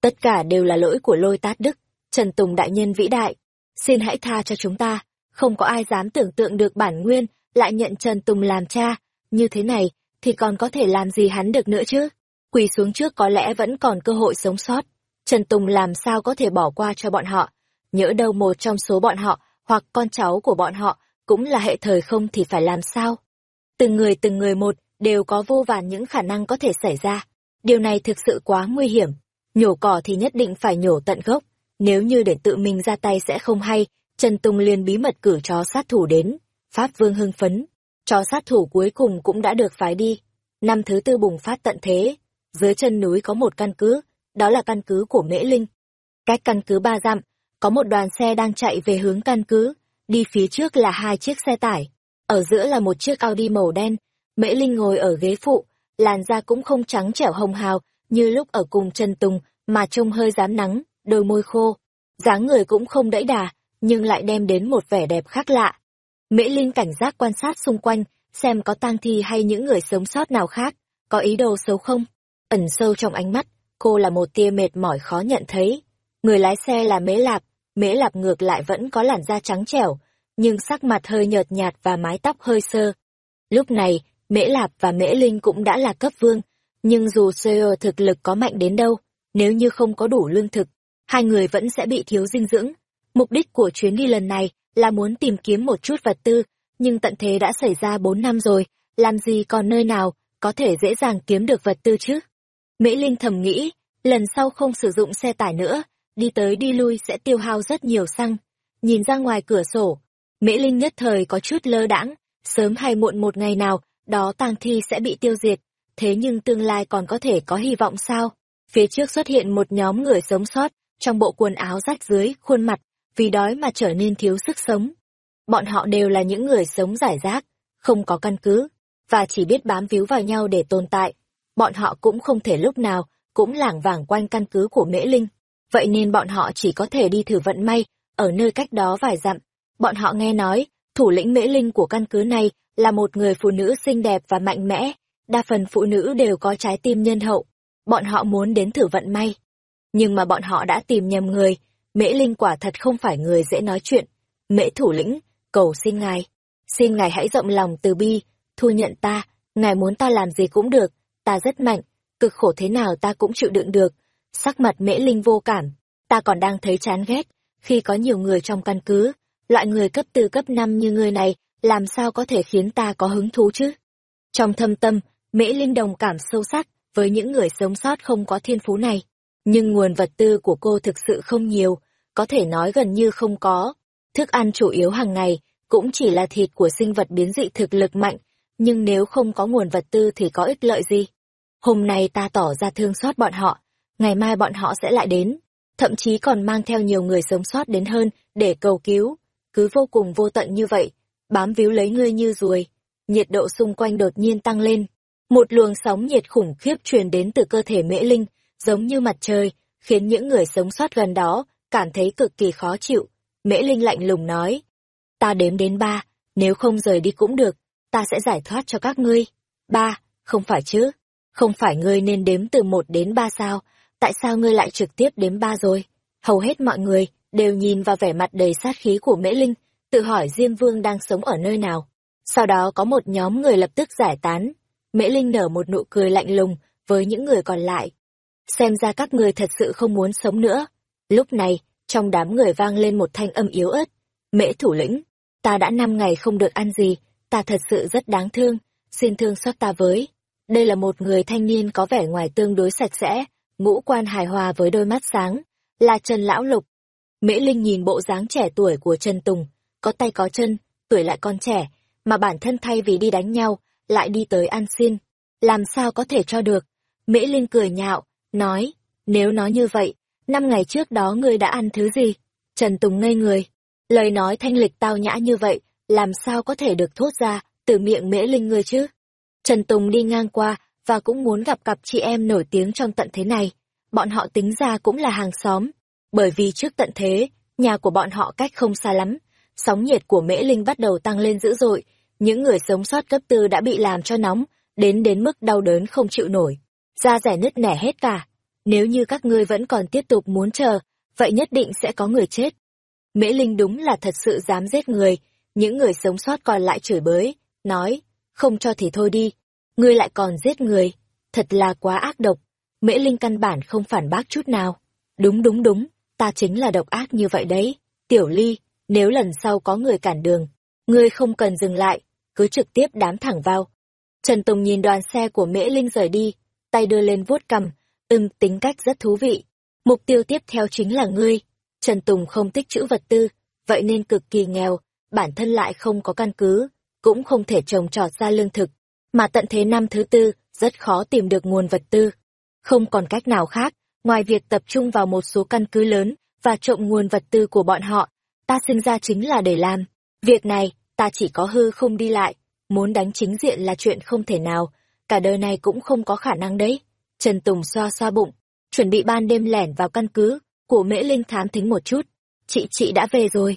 Tất cả đều là lỗi của lôi tát đức, Trần Tùng đại nhân vĩ đại. Xin hãy tha cho chúng ta, không có ai dám tưởng tượng được bản nguyên, lại nhận Trần Tùng làm cha, như thế này, thì còn có thể làm gì hắn được nữa chứ? Quỳ xuống trước có lẽ vẫn còn cơ hội sống sót. Trần Tùng làm sao có thể bỏ qua cho bọn họ? Nhỡ đâu một trong số bọn họ, hoặc con cháu của bọn họ, cũng là hệ thời không thì phải làm sao? Từng người từng người một, đều có vô vàn những khả năng có thể xảy ra. Điều này thực sự quá nguy hiểm. Nhổ cỏ thì nhất định phải nhổ tận gốc. Nếu như để tự mình ra tay sẽ không hay, Trần Tùng liền bí mật cử chó sát thủ đến. Pháp Vương hưng phấn. Chó sát thủ cuối cùng cũng đã được phái đi. Năm thứ tư bùng phát tận thế. Dưới chân núi có một căn cứ, đó là căn cứ của Mễ Linh. Cách căn cứ ba dặm, có một đoàn xe đang chạy về hướng căn cứ. Đi phía trước là hai chiếc xe tải. Ở giữa là một chiếc Audi màu đen. Mễ Linh ngồi ở ghế phụ, làn da cũng không trắng trẻo hồng hào như lúc ở cùng Trần Tùng, mà trông hơi rám nắng, đôi môi khô. dáng người cũng không đẫy đà, nhưng lại đem đến một vẻ đẹp khác lạ. Mễ Linh cảnh giác quan sát xung quanh, xem có tang thi hay những người sống sót nào khác, có ý đồ xấu không. Ẩn sâu trong ánh mắt, cô là một tia mệt mỏi khó nhận thấy. Người lái xe là Mễ Lạp, Mễ Lạp ngược lại vẫn có làn da trắng trẻo, nhưng sắc mặt hơi nhợt nhạt và mái tóc hơi sơ. Lúc này, Mễ Lạp và Mễ Linh cũng đã là cấp vương, nhưng dù Seo thực lực có mạnh đến đâu, nếu như không có đủ lương thực, hai người vẫn sẽ bị thiếu dinh dưỡng. Mục đích của chuyến đi lần này là muốn tìm kiếm một chút vật tư, nhưng tận thế đã xảy ra bốn năm rồi, làm gì còn nơi nào có thể dễ dàng kiếm được vật tư chứ? Mễ Linh thầm nghĩ, lần sau không sử dụng xe tải nữa, đi tới đi lui sẽ tiêu hao rất nhiều xăng. Nhìn ra ngoài cửa sổ, Mễ Linh nhất thời có chút lơ đãng, sớm hay muộn một ngày nào, đó tang thi sẽ bị tiêu diệt, thế nhưng tương lai còn có thể có hy vọng sao? Phía trước xuất hiện một nhóm người sống sót, trong bộ quần áo rách dưới, khuôn mặt, vì đói mà trở nên thiếu sức sống. Bọn họ đều là những người sống giải rác, không có căn cứ, và chỉ biết bám víu vào nhau để tồn tại. Bọn họ cũng không thể lúc nào cũng lảng vảng quanh căn cứ của Mễ Linh. Vậy nên bọn họ chỉ có thể đi thử vận may, ở nơi cách đó vài dặm. Bọn họ nghe nói, thủ lĩnh Mễ Linh của căn cứ này là một người phụ nữ xinh đẹp và mạnh mẽ, đa phần phụ nữ đều có trái tim nhân hậu. Bọn họ muốn đến thử vận may. Nhưng mà bọn họ đã tìm nhầm người, Mễ Linh quả thật không phải người dễ nói chuyện. Mễ thủ lĩnh, cầu xin ngài. Xin ngài hãy rộng lòng từ bi, thu nhận ta, ngài muốn ta làm gì cũng được, ta rất mạnh, cực khổ thế nào ta cũng chịu đựng được. Sắc mặt Mễ Linh vô cảm, ta còn đang thấy chán ghét, khi có nhiều người trong căn cứ, loại người cấp từ cấp 5 như người này, làm sao có thể khiến ta có hứng thú chứ? Trong thâm tâm, Mễ Linh đồng cảm sâu sắc với những người sống sót không có thiên phú này. Nhưng nguồn vật tư của cô thực sự không nhiều, có thể nói gần như không có. Thức ăn chủ yếu hàng ngày cũng chỉ là thịt của sinh vật biến dị thực lực mạnh, nhưng nếu không có nguồn vật tư thì có ích lợi gì? Hôm nay ta tỏ ra thương xót bọn họ, ngày mai bọn họ sẽ lại đến, thậm chí còn mang theo nhiều người sống sót đến hơn để cầu cứu. Cứ vô cùng vô tận như vậy, bám víu lấy ngươi như ruồi. Nhiệt độ xung quanh đột nhiên tăng lên. Một luồng sóng nhiệt khủng khiếp truyền đến từ cơ thể mễ linh, giống như mặt trời, khiến những người sống sót gần đó cảm thấy cực kỳ khó chịu. Mễ linh lạnh lùng nói, ta đếm đến ba, nếu không rời đi cũng được, ta sẽ giải thoát cho các ngươi. Ba, không phải chứ, không phải ngươi nên đếm từ một đến ba sao, tại sao ngươi lại trực tiếp đếm ba rồi? Hầu hết mọi người đều nhìn vào vẻ mặt đầy sát khí của Mễ Linh, tự hỏi Diêm Vương đang sống ở nơi nào. Sau đó có một nhóm người lập tức giải tán. Mễ Linh nở một nụ cười lạnh lùng với những người còn lại. Xem ra các người thật sự không muốn sống nữa. Lúc này, trong đám người vang lên một thanh âm yếu ớt. Mễ thủ lĩnh, ta đã năm ngày không được ăn gì, ta thật sự rất đáng thương, xin thương xót ta với. Đây là một người thanh niên có vẻ ngoài tương đối sạch sẽ, ngũ quan hài hòa với đôi mắt sáng, là Trần Lão Lục. Mễ Linh nhìn bộ dáng trẻ tuổi của Trần Tùng, có tay có chân, tuổi lại còn trẻ, mà bản thân thay vì đi đánh nhau, lại đi tới ăn xin. Làm sao có thể cho được? Mễ Linh cười nhạo, nói, nếu nói như vậy, năm ngày trước đó ngươi đã ăn thứ gì? Trần Tùng ngây người. Lời nói thanh lịch tao nhã như vậy, làm sao có thể được thốt ra từ miệng Mễ Linh ngươi chứ? Trần Tùng đi ngang qua và cũng muốn gặp cặp chị em nổi tiếng trong tận thế này. Bọn họ tính ra cũng là hàng xóm, bởi vì trước tận thế, nhà của bọn họ cách không xa lắm, sóng nhiệt của Mễ Linh bắt đầu tăng lên dữ dội, những người sống sót cấp tư đã bị làm cho nóng, đến đến mức đau đớn không chịu nổi. Da rẻ nứt nẻ hết cả. Nếu như các ngươi vẫn còn tiếp tục muốn chờ, vậy nhất định sẽ có người chết. Mễ Linh đúng là thật sự dám giết người, những người sống sót còn lại chửi bới, nói, không cho thì thôi đi, ngươi lại còn giết người, thật là quá ác độc. Mễ Linh căn bản không phản bác chút nào. Đúng đúng đúng, ta chính là độc ác như vậy đấy. Tiểu Ly, nếu lần sau có người cản đường, ngươi không cần dừng lại, cứ trực tiếp đám thẳng vào. Trần Tùng nhìn đoàn xe của Mễ Linh rời đi, tay đưa lên vuốt cầm, ưm tính cách rất thú vị. Mục tiêu tiếp theo chính là ngươi. Trần Tùng không tích chữ vật tư, vậy nên cực kỳ nghèo, bản thân lại không có căn cứ, cũng không thể trồng trọt ra lương thực, mà tận thế năm thứ tư, rất khó tìm được nguồn vật tư. Không còn cách nào khác, ngoài việc tập trung vào một số căn cứ lớn và trộm nguồn vật tư của bọn họ, ta sinh ra chính là để làm. Việc này, ta chỉ có hư không đi lại, muốn đánh chính diện là chuyện không thể nào, cả đời này cũng không có khả năng đấy. Trần Tùng xoa xoa bụng, chuẩn bị ban đêm lẻn vào căn cứ của Mễ Linh thám thính một chút. Chị chị đã về rồi.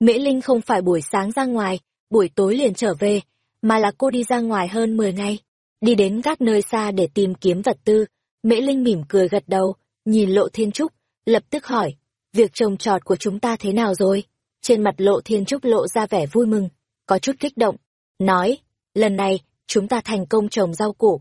Mễ Linh không phải buổi sáng ra ngoài, buổi tối liền trở về, mà là cô đi ra ngoài hơn 10 ngày. Đi đến các nơi xa để tìm kiếm vật tư. Mễ Linh mỉm cười gật đầu, nhìn Lộ Thiên Trúc, lập tức hỏi, việc trồng trọt của chúng ta thế nào rồi? Trên mặt Lộ Thiên Trúc lộ ra vẻ vui mừng, có chút kích động. Nói, lần này, chúng ta thành công trồng rau củ.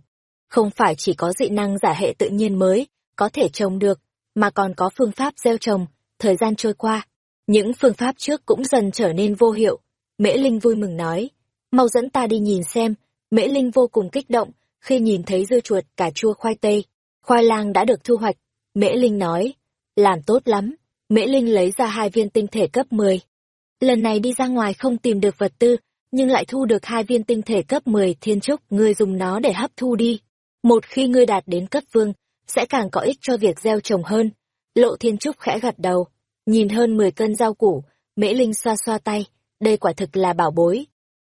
Không phải chỉ có dị năng giả hệ tự nhiên mới, có thể trồng được, mà còn có phương pháp gieo trồng, thời gian trôi qua. Những phương pháp trước cũng dần trở nên vô hiệu. Mễ Linh vui mừng nói, mau dẫn ta đi nhìn xem. Mễ Linh vô cùng kích động khi nhìn thấy dưa chuột, cà chua khoai tây. Khoai lang đã được thu hoạch. Mễ Linh nói, làm tốt lắm. Mễ Linh lấy ra hai viên tinh thể cấp 10. Lần này đi ra ngoài không tìm được vật tư, nhưng lại thu được hai viên tinh thể cấp 10 thiên trúc, ngươi dùng nó để hấp thu đi. Một khi ngươi đạt đến cấp vương, sẽ càng có ích cho việc gieo trồng hơn. Lộ thiên trúc khẽ gật đầu, nhìn hơn 10 cân rau củ, Mễ Linh xoa xoa tay, đây quả thực là bảo bối.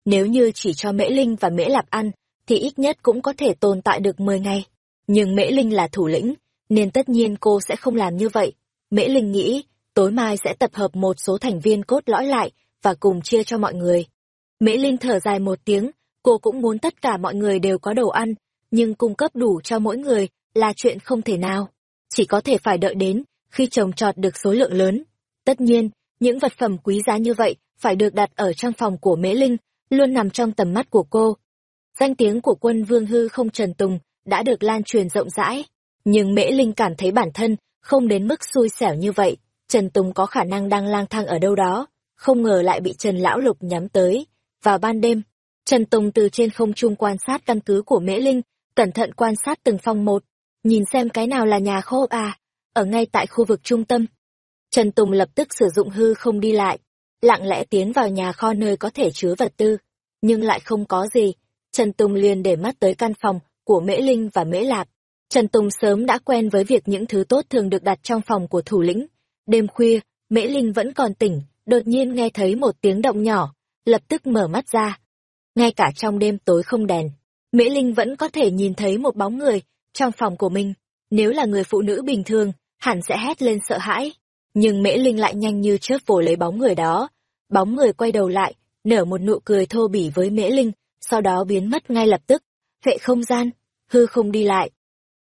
Nếu như chỉ cho Mễ Linh và Mễ Lạp ăn, thì ít nhất cũng có thể tồn tại được 10 ngày. Nhưng Mễ Linh là thủ lĩnh, nên tất nhiên cô sẽ không làm như vậy. Mễ Linh nghĩ, tối mai sẽ tập hợp một số thành viên cốt lõi lại và cùng chia cho mọi người. Mễ Linh thở dài một tiếng, cô cũng muốn tất cả mọi người đều có đồ ăn, nhưng cung cấp đủ cho mỗi người là chuyện không thể nào. Chỉ có thể phải đợi đến khi trồng trọt được số lượng lớn. Tất nhiên, những vật phẩm quý giá như vậy phải được đặt ở trong phòng của Mễ Linh, luôn nằm trong tầm mắt của cô. Danh tiếng của quân Vương Hư không Trần Tùng đã được lan truyền rộng rãi, nhưng Mễ Linh cảm thấy bản thân không đến mức xui xẻo như vậy. Trần Tùng có khả năng đang lang thang ở đâu đó, không ngờ lại bị Trần Lão Lục nhắm tới. Vào ban đêm, Trần Tùng từ trên không trung quan sát căn cứ của Mễ Linh, cẩn thận quan sát từng phòng một, nhìn xem cái nào là nhà kho à, ở ngay tại khu vực trung tâm. Trần Tùng lập tức sử dụng hư không đi lại, lặng lẽ tiến vào nhà kho nơi có thể chứa vật tư, nhưng lại không có gì. Trần Tùng liền để mắt tới căn phòng của Mễ Linh và Mễ Lạp. Trần Tùng sớm đã quen với việc những thứ tốt thường được đặt trong phòng của thủ lĩnh. Đêm khuya, Mễ Linh vẫn còn tỉnh, đột nhiên nghe thấy một tiếng động nhỏ, lập tức mở mắt ra. Ngay cả trong đêm tối không đèn, Mễ Linh vẫn có thể nhìn thấy một bóng người trong phòng của mình. Nếu là người phụ nữ bình thường, hẳn sẽ hét lên sợ hãi. Nhưng Mễ Linh lại nhanh như chớp vồ lấy bóng người đó. Bóng người quay đầu lại, nở một nụ cười thô bỉ với Mễ Linh, sau đó biến mất ngay lập tức. Vệ không gian, hư không đi lại.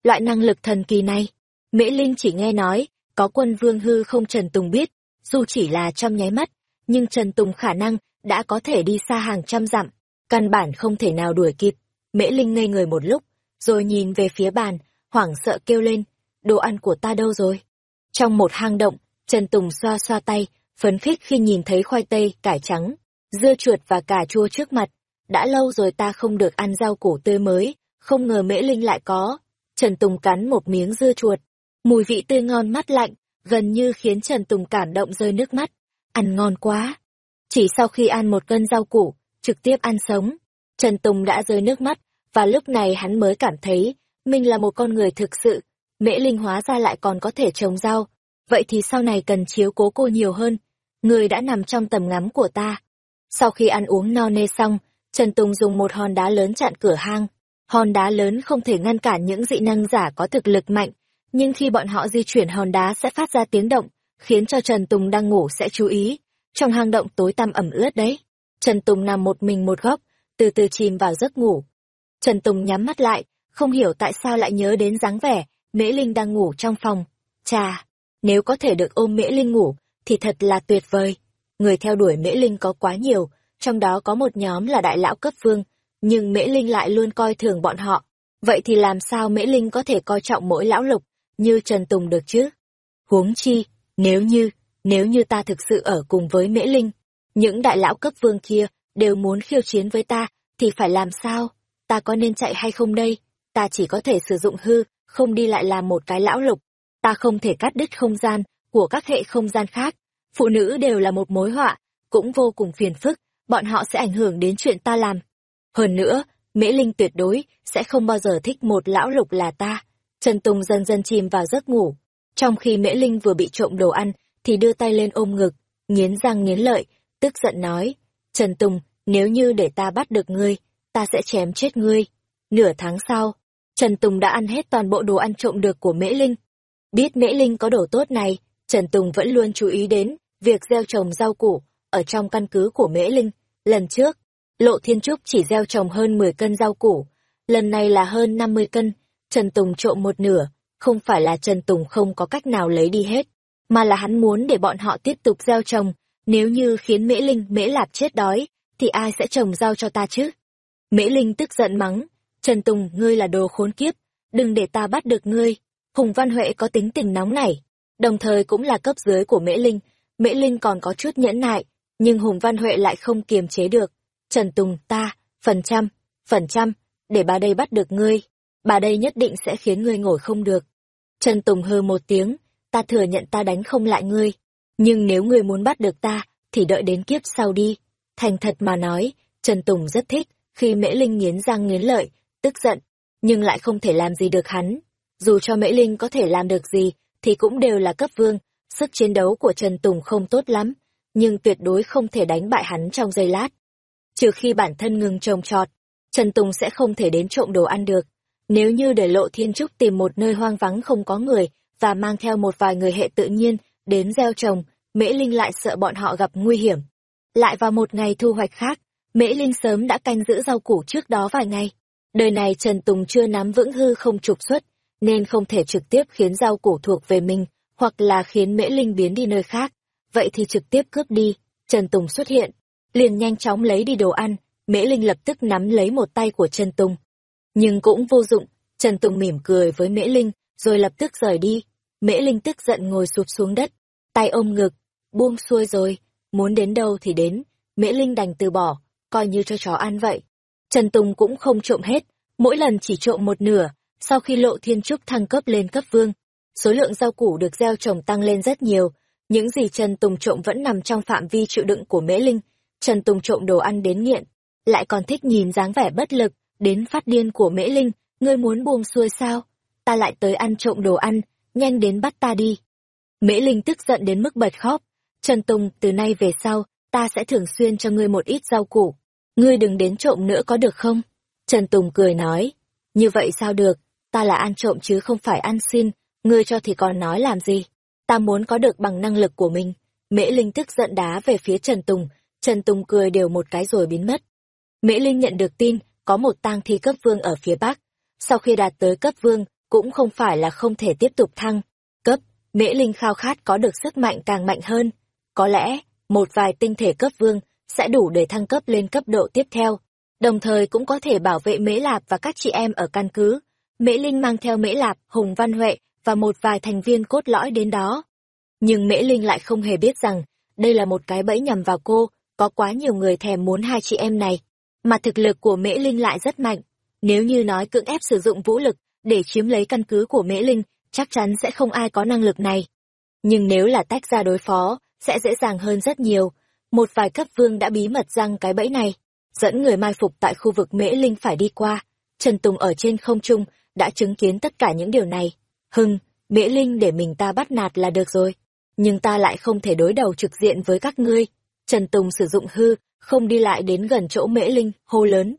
Loại năng lực thần kỳ này, Mễ Linh chỉ nghe nói, có quân vương hư không Trần Tùng biết, dù chỉ là trong nháy mắt, nhưng Trần Tùng khả năng đã có thể đi xa hàng trăm dặm, căn bản không thể nào đuổi kịp. Mễ Linh ngây người một lúc, rồi nhìn về phía bàn, hoảng sợ kêu lên, đồ ăn của ta đâu rồi? Trong một hang động, Trần Tùng xoa xoa tay, phấn khích khi nhìn thấy khoai tây, cải trắng, dưa chuột và cà chua trước mặt. Đã lâu rồi ta không được ăn rau củ tươi mới, không ngờ Mễ Linh lại có. Trần Tùng cắn một miếng dưa chuột, mùi vị tươi ngon mắt lạnh, gần như khiến Trần Tùng cảm động rơi nước mắt. Ăn ngon quá! Chỉ sau khi ăn một cân rau củ, trực tiếp ăn sống, Trần Tùng đã rơi nước mắt, và lúc này hắn mới cảm thấy mình là một con người thực sự. Mễ Linh hóa ra lại còn có thể trồng rau, vậy thì sau này cần chiếu cố cô nhiều hơn. Người đã nằm trong tầm ngắm của ta. Sau khi ăn uống no nê xong, Trần Tùng dùng một hòn đá lớn chặn cửa hang. Hòn đá lớn không thể ngăn cản những dị năng giả có thực lực mạnh, nhưng khi bọn họ di chuyển hòn đá sẽ phát ra tiếng động, khiến cho Trần Tùng đang ngủ sẽ chú ý. Trong hang động tối tăm ẩm ướt đấy. Trần Tùng nằm một mình một góc, từ từ chìm vào giấc ngủ. Trần Tùng nhắm mắt lại, không hiểu tại sao lại nhớ đến dáng vẻ, Mễ Linh đang ngủ trong phòng. Chà, nếu có thể được ôm Mễ Linh ngủ, thì thật là tuyệt vời. Người theo đuổi Mễ Linh có quá nhiều, trong đó có một nhóm là đại lão cấp vương, nhưng Mễ Linh lại luôn coi thường bọn họ. Vậy thì làm sao Mễ Linh có thể coi trọng mỗi lão lục, như Trần Tùng được chứ? Huống chi, nếu như, nếu như ta thực sự ở cùng với Mễ Linh, những đại lão cấp vương kia đều muốn khiêu chiến với ta, thì phải làm sao? Ta có nên chạy hay không đây? Ta chỉ có thể sử dụng hư, không đi lại làm một cái lão lục. Ta không thể cắt đứt không gian của các hệ không gian khác. Phụ nữ đều là một mối họa, cũng vô cùng phiền phức, bọn họ sẽ ảnh hưởng đến chuyện ta làm. Hơn nữa, Mễ Linh tuyệt đối sẽ không bao giờ thích một lão lục là ta. Trần Tùng dần dần chìm vào giấc ngủ. Trong khi Mễ Linh vừa bị trộm đồ ăn, thì đưa tay lên ôm ngực, nghiến răng nghiến lợi, tức giận nói. Trần Tùng, nếu như để ta bắt được ngươi, ta sẽ chém chết ngươi. Nửa tháng sau, Trần Tùng đã ăn hết toàn bộ đồ ăn trộm được của Mễ Linh. Biết Mễ Linh có đồ tốt này, Trần Tùng vẫn luôn chú ý đến việc gieo trồng rau củ ở trong căn cứ của Mễ Linh. Lần trước, Lộ Thiên Trúc chỉ gieo trồng hơn 10 cân rau củ, lần này là hơn 50 cân, Trần Tùng trộm một nửa, không phải là Trần Tùng không có cách nào lấy đi hết, mà là hắn muốn để bọn họ tiếp tục gieo trồng, nếu như khiến Mễ Linh, Mễ Lạp chết đói, thì ai sẽ trồng rau cho ta chứ? Mễ Linh tức giận mắng, Trần Tùng, ngươi là đồ khốn kiếp, đừng để ta bắt được ngươi. Hùng Văn Huệ có tính tình nóng nảy, đồng thời cũng là cấp dưới của Mễ Linh, Mễ Linh còn có chút nhẫn nại, nhưng Hùng Văn Huệ lại không kiềm chế được. Trần Tùng, ta, phần trăm, phần trăm, để bà đây bắt được ngươi, bà đây nhất định sẽ khiến ngươi ngồi không được. Trần Tùng hừ một tiếng, ta thừa nhận ta đánh không lại ngươi, nhưng nếu ngươi muốn bắt được ta, thì đợi đến kiếp sau đi. Thành thật mà nói, Trần Tùng rất thích, khi Mễ Linh nghiến răng nghiến lợi, tức giận, nhưng lại không thể làm gì được hắn. Dù cho Mễ Linh có thể làm được gì, thì cũng đều là cấp vương, sức chiến đấu của Trần Tùng không tốt lắm, nhưng tuyệt đối không thể đánh bại hắn trong giây lát. Trừ khi bản thân ngừng trồng trọt, Trần Tùng sẽ không thể đến trộm đồ ăn được. Nếu như để Lộ Thiên Trúc tìm một nơi hoang vắng không có người, và mang theo một vài người hệ tự nhiên, đến gieo trồng, Mễ Linh lại sợ bọn họ gặp nguy hiểm. Lại vào một ngày thu hoạch khác, Mễ Linh sớm đã canh giữ rau củ trước đó vài ngày. Đời này Trần Tùng chưa nắm vững hư không trục xuất, nên không thể trực tiếp khiến rau củ thuộc về mình, hoặc là khiến Mễ Linh biến đi nơi khác. Vậy thì trực tiếp cướp đi. Trần Tùng xuất hiện, liền nhanh chóng lấy đi đồ ăn, Mễ Linh lập tức nắm lấy một tay của Trần Tùng. Nhưng cũng vô dụng, Trần Tùng mỉm cười với Mễ Linh, rồi lập tức rời đi. Mễ Linh tức giận ngồi sụp xuống đất, tay ôm ngực, buông xuôi rồi, muốn đến đâu thì đến, Mễ Linh đành từ bỏ, coi như cho chó ăn vậy. Trần Tùng cũng không trộm hết, mỗi lần chỉ trộm một nửa, sau khi lộ thiên trúc thăng cấp lên cấp vương. Số lượng rau củ được gieo trồng tăng lên rất nhiều, những gì Trần Tùng trộm vẫn nằm trong phạm vi chịu đựng của Mễ Linh. Trần Tùng trộm đồ ăn đến nghiện, lại còn thích nhìn dáng vẻ bất lực, đến phát điên của Mễ Linh, ngươi muốn buông xuôi sao? Ta lại tới ăn trộm đồ ăn, nhanh đến bắt ta đi. Mễ Linh tức giận đến mức bật khóc. Trần Tùng, từ nay về sau, ta sẽ thường xuyên cho ngươi một ít rau củ. Ngươi đừng đến trộm nữa có được không? Trần Tùng cười nói. Như vậy sao được, ta là ăn trộm chứ không phải ăn xin, ngươi cho thì còn nói làm gì? Ta muốn có được bằng năng lực của mình. Mễ Linh tức giận đá về phía Trần Tùng, Trần Tùng cười đều một cái rồi biến mất. Mễ Linh nhận được tin, có một tang thi cấp vương ở phía Bắc. Sau khi đạt tới cấp vương, cũng không phải là không thể tiếp tục thăng. Cấp, Mễ Linh khao khát có được sức mạnh càng mạnh hơn. Có lẽ, một vài tinh thể cấp vương sẽ đủ để thăng cấp lên cấp độ tiếp theo, đồng thời cũng có thể bảo vệ Mễ Lạp và các chị em ở căn cứ. Mễ Linh mang theo Mễ Lạp, Hùng Văn Huệ và một vài thành viên cốt lõi đến đó. Nhưng Mễ Linh lại không hề biết rằng, đây là một cái bẫy nhằm vào cô, có quá nhiều người thèm muốn hai chị em này. Mà thực lực của Mễ Linh lại rất mạnh. Nếu như nói cưỡng ép sử dụng vũ lực để chiếm lấy căn cứ của Mễ Linh, chắc chắn sẽ không ai có năng lực này. Nhưng nếu là tách ra đối phó, sẽ dễ dàng hơn rất nhiều. Một vài cấp vương đã bí mật răng cái bẫy này, dẫn người mai phục tại khu vực Mễ Linh phải đi qua. Trần Tùng ở trên không trung đã chứng kiến tất cả những điều này. Hưng, Mễ Linh để mình ta bắt nạt là được rồi. Nhưng ta lại không thể đối đầu trực diện với các ngươi. Trần Tùng sử dụng hư, không đi lại đến gần chỗ Mễ Linh, hô lớn.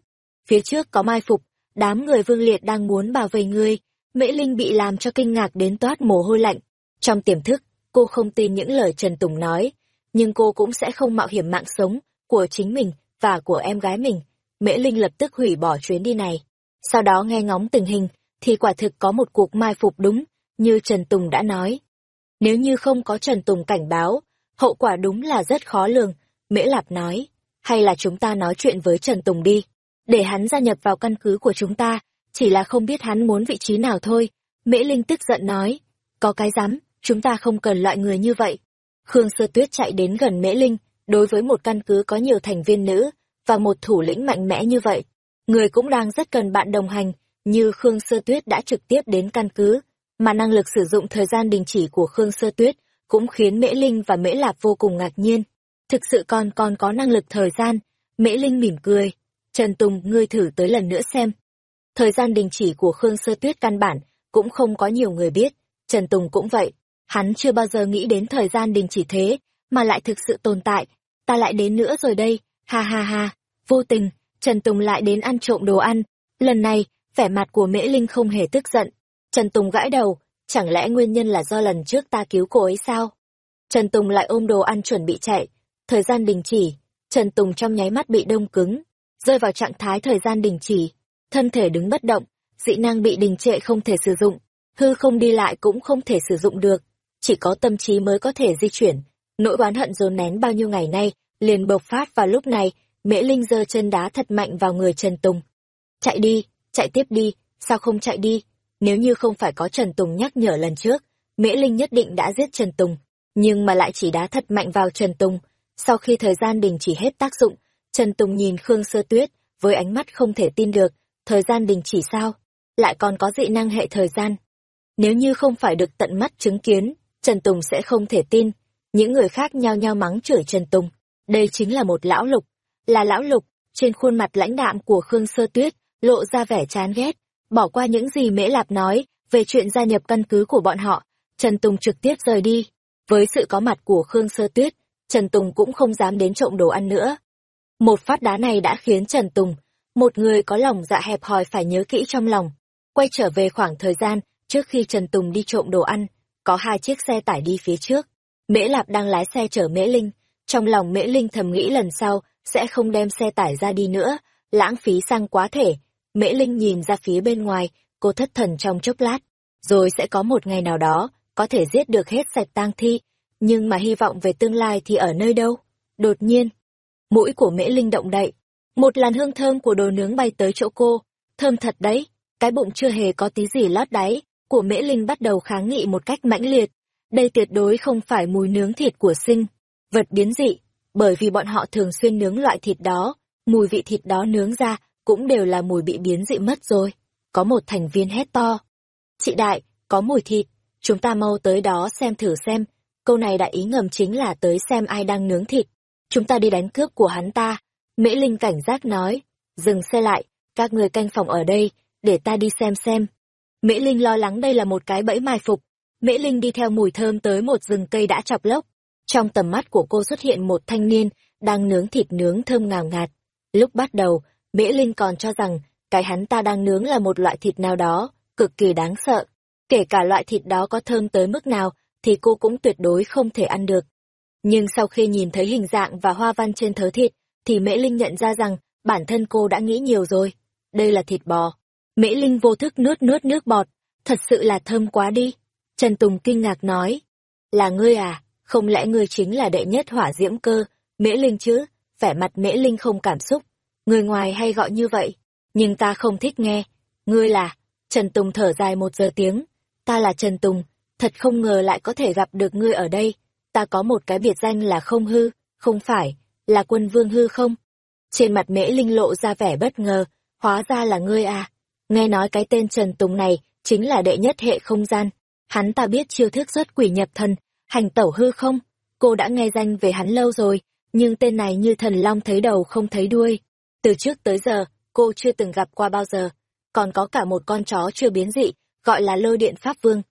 Phía trước có mai phục, đám người vương liệt đang muốn bảo vệ ngươi. Mễ Linh bị làm cho kinh ngạc đến toát mồ hôi lạnh. Trong tiềm thức, cô không tin những lời Trần Tùng nói, nhưng cô cũng sẽ không mạo hiểm mạng sống của chính mình và của em gái mình. Mễ Linh lập tức hủy bỏ chuyến đi này. Sau đó nghe ngóng tình hình, thì quả thực có một cuộc mai phục đúng, như Trần Tùng đã nói. Nếu như không có Trần Tùng cảnh báo, hậu quả đúng là rất khó lường, Mễ Lạp nói. Hay là chúng ta nói chuyện với Trần Tùng đi, để hắn gia nhập vào căn cứ của chúng ta, chỉ là không biết hắn muốn vị trí nào thôi. Mễ Linh tức giận nói, có cái dám, chúng ta không cần loại người như vậy. Khương Sơ Tuyết chạy đến gần Mễ Linh, đối với một căn cứ có nhiều thành viên nữ, và một thủ lĩnh mạnh mẽ như vậy. Người cũng đang rất cần bạn đồng hành, như Khương Sơ Tuyết đã trực tiếp đến căn cứ, mà năng lực sử dụng thời gian đình chỉ của Khương Sơ Tuyết cũng khiến Mễ Linh và Mễ Lạp vô cùng ngạc nhiên. Thực sự con còn có năng lực thời gian. Mễ Linh mỉm cười. Trần Tùng, ngươi thử tới lần nữa xem. Thời gian đình chỉ của Khương Sơ Tuyết căn bản, cũng không có nhiều người biết. Trần Tùng cũng vậy. Hắn chưa bao giờ nghĩ đến thời gian đình chỉ thế, mà lại thực sự tồn tại. Ta lại đến nữa rồi đây, ha ha ha. Vô tình, Trần Tùng lại đến ăn trộm đồ ăn. Lần này, vẻ mặt của Mễ Linh không hề tức giận. Trần Tùng gãi đầu, chẳng lẽ nguyên nhân là do lần trước ta cứu cô ấy sao? Trần Tùng lại ôm đồ ăn chuẩn bị chạy. Thời gian đình chỉ, Trần Tùng trong nháy mắt bị đông cứng, rơi vào trạng thái thời gian đình chỉ. Thân thể đứng bất động, dị năng bị đình trệ không thể sử dụng, hư không đi lại cũng không thể sử dụng được. Chỉ có tâm trí mới có thể di chuyển. Nỗi oán hận dồn nén bao nhiêu ngày nay, liền bộc phát vào lúc này, Mễ Linh giơ chân đá thật mạnh vào người Trần Tùng. Chạy đi, chạy tiếp đi, sao không chạy đi? Nếu như không phải có Trần Tùng nhắc nhở lần trước, Mễ Linh nhất định đã giết Trần Tùng, nhưng mà lại chỉ đá thật mạnh vào Trần Tùng. Sau khi thời gian đình chỉ hết tác dụng, Trần Tùng nhìn Khương Sơ Tuyết, với ánh mắt không thể tin được, thời gian đình chỉ sao? Lại còn có dị năng hệ thời gian. Nếu như không phải được tận mắt chứng kiến, Trần Tùng sẽ không thể tin. Những người khác nhao nhao mắng chửi Trần Tùng. Đây chính là một lão lục. Là lão lục, trên khuôn mặt lãnh đạm của Khương Sơ Tuyết, lộ ra vẻ chán ghét. Bỏ qua những gì Mễ Lạp nói về chuyện gia nhập căn cứ của bọn họ, Trần Tùng trực tiếp rời đi. Với sự có mặt của Khương Sơ Tuyết, Trần Tùng cũng không dám đến trộm đồ ăn nữa. Một phát đá này đã khiến Trần Tùng, một người có lòng dạ hẹp hòi phải nhớ kỹ trong lòng. Quay trở về khoảng thời gian trước khi Trần Tùng đi trộm đồ ăn, có hai chiếc xe tải đi phía trước. Mễ Lạp đang lái xe chở Mễ Linh. Trong lòng Mễ Linh thầm nghĩ lần sau sẽ không đem xe tải ra đi nữa, lãng phí xăng quá thể. Mễ Linh nhìn ra phía bên ngoài, cô thất thần trong chốc lát. Rồi sẽ có một ngày nào đó, có thể giết được hết sạch tang thi. Nhưng mà hy vọng về tương lai thì ở nơi đâu? Đột nhiên, mũi của Mễ Linh động đậy. Một làn hương thơm của đồ nướng bay tới chỗ cô. Thơm thật đấy, cái bụng chưa hề có tí gì lót đáy, của Mễ Linh bắt đầu kháng nghị một cách mãnh liệt. Đây tuyệt đối không phải mùi nướng thịt của sinh, vật biến dị, bởi vì bọn họ thường xuyên nướng loại thịt đó, mùi vị thịt đó nướng ra cũng đều là mùi bị biến dị mất rồi. Có một thành viên hét to. Chị Đại, có mùi thịt, chúng ta mau tới đó xem thử xem. Câu này đại ý ngầm chính là tới xem ai đang nướng thịt. Chúng ta đi đánh cướp của hắn ta. Mễ Linh cảnh giác nói. Dừng xe lại, các người canh phòng ở đây, để ta đi xem xem. Mễ Linh lo lắng đây là một cái bẫy mai phục. Mễ Linh đi theo mùi thơm tới một rừng cây đã chọc lốc. Trong tầm mắt của cô xuất hiện một thanh niên, đang nướng thịt nướng thơm ngào ngạt. Lúc bắt đầu, Mễ Linh còn cho rằng, cái hắn ta đang nướng là một loại thịt nào đó, cực kỳ đáng sợ. Kể cả loại thịt đó có thơm tới mức nào, thì cô cũng tuyệt đối không thể ăn được. Nhưng sau khi nhìn thấy hình dạng và hoa văn trên thớ thịt, thì Mễ Linh nhận ra rằng, bản thân cô đã nghĩ nhiều rồi. Đây là thịt bò. Mễ Linh vô thức nuốt nuốt nước bọt, thật sự là thơm quá đi. Trần Tùng kinh ngạc nói, là ngươi à, không lẽ ngươi chính là đệ nhất hỏa diễm cơ, Mễ Linh chứ, vẻ mặt Mễ Linh không cảm xúc. Người ngoài hay gọi như vậy, nhưng ta không thích nghe. Ngươi là, Trần Tùng thở dài một giờ tiếng, ta là Trần Tùng, thật không ngờ lại có thể gặp được ngươi ở đây. Ta có một cái biệt danh là không hư, không phải, là quân vương hư không? Trên mặt Mễ Linh lộ ra vẻ bất ngờ, hóa ra là ngươi à. Nghe nói cái tên Trần Tùng này chính là đệ nhất hệ không gian. Hắn ta biết chiêu thức xuất quỷ nhập thần, hành tẩu hư không? Cô đã nghe danh về hắn lâu rồi, nhưng tên này như thần long thấy đầu không thấy đuôi. Từ trước tới giờ, cô chưa từng gặp qua bao giờ. Còn có cả một con chó chưa biến dị, gọi là lôi điện Pháp Vương.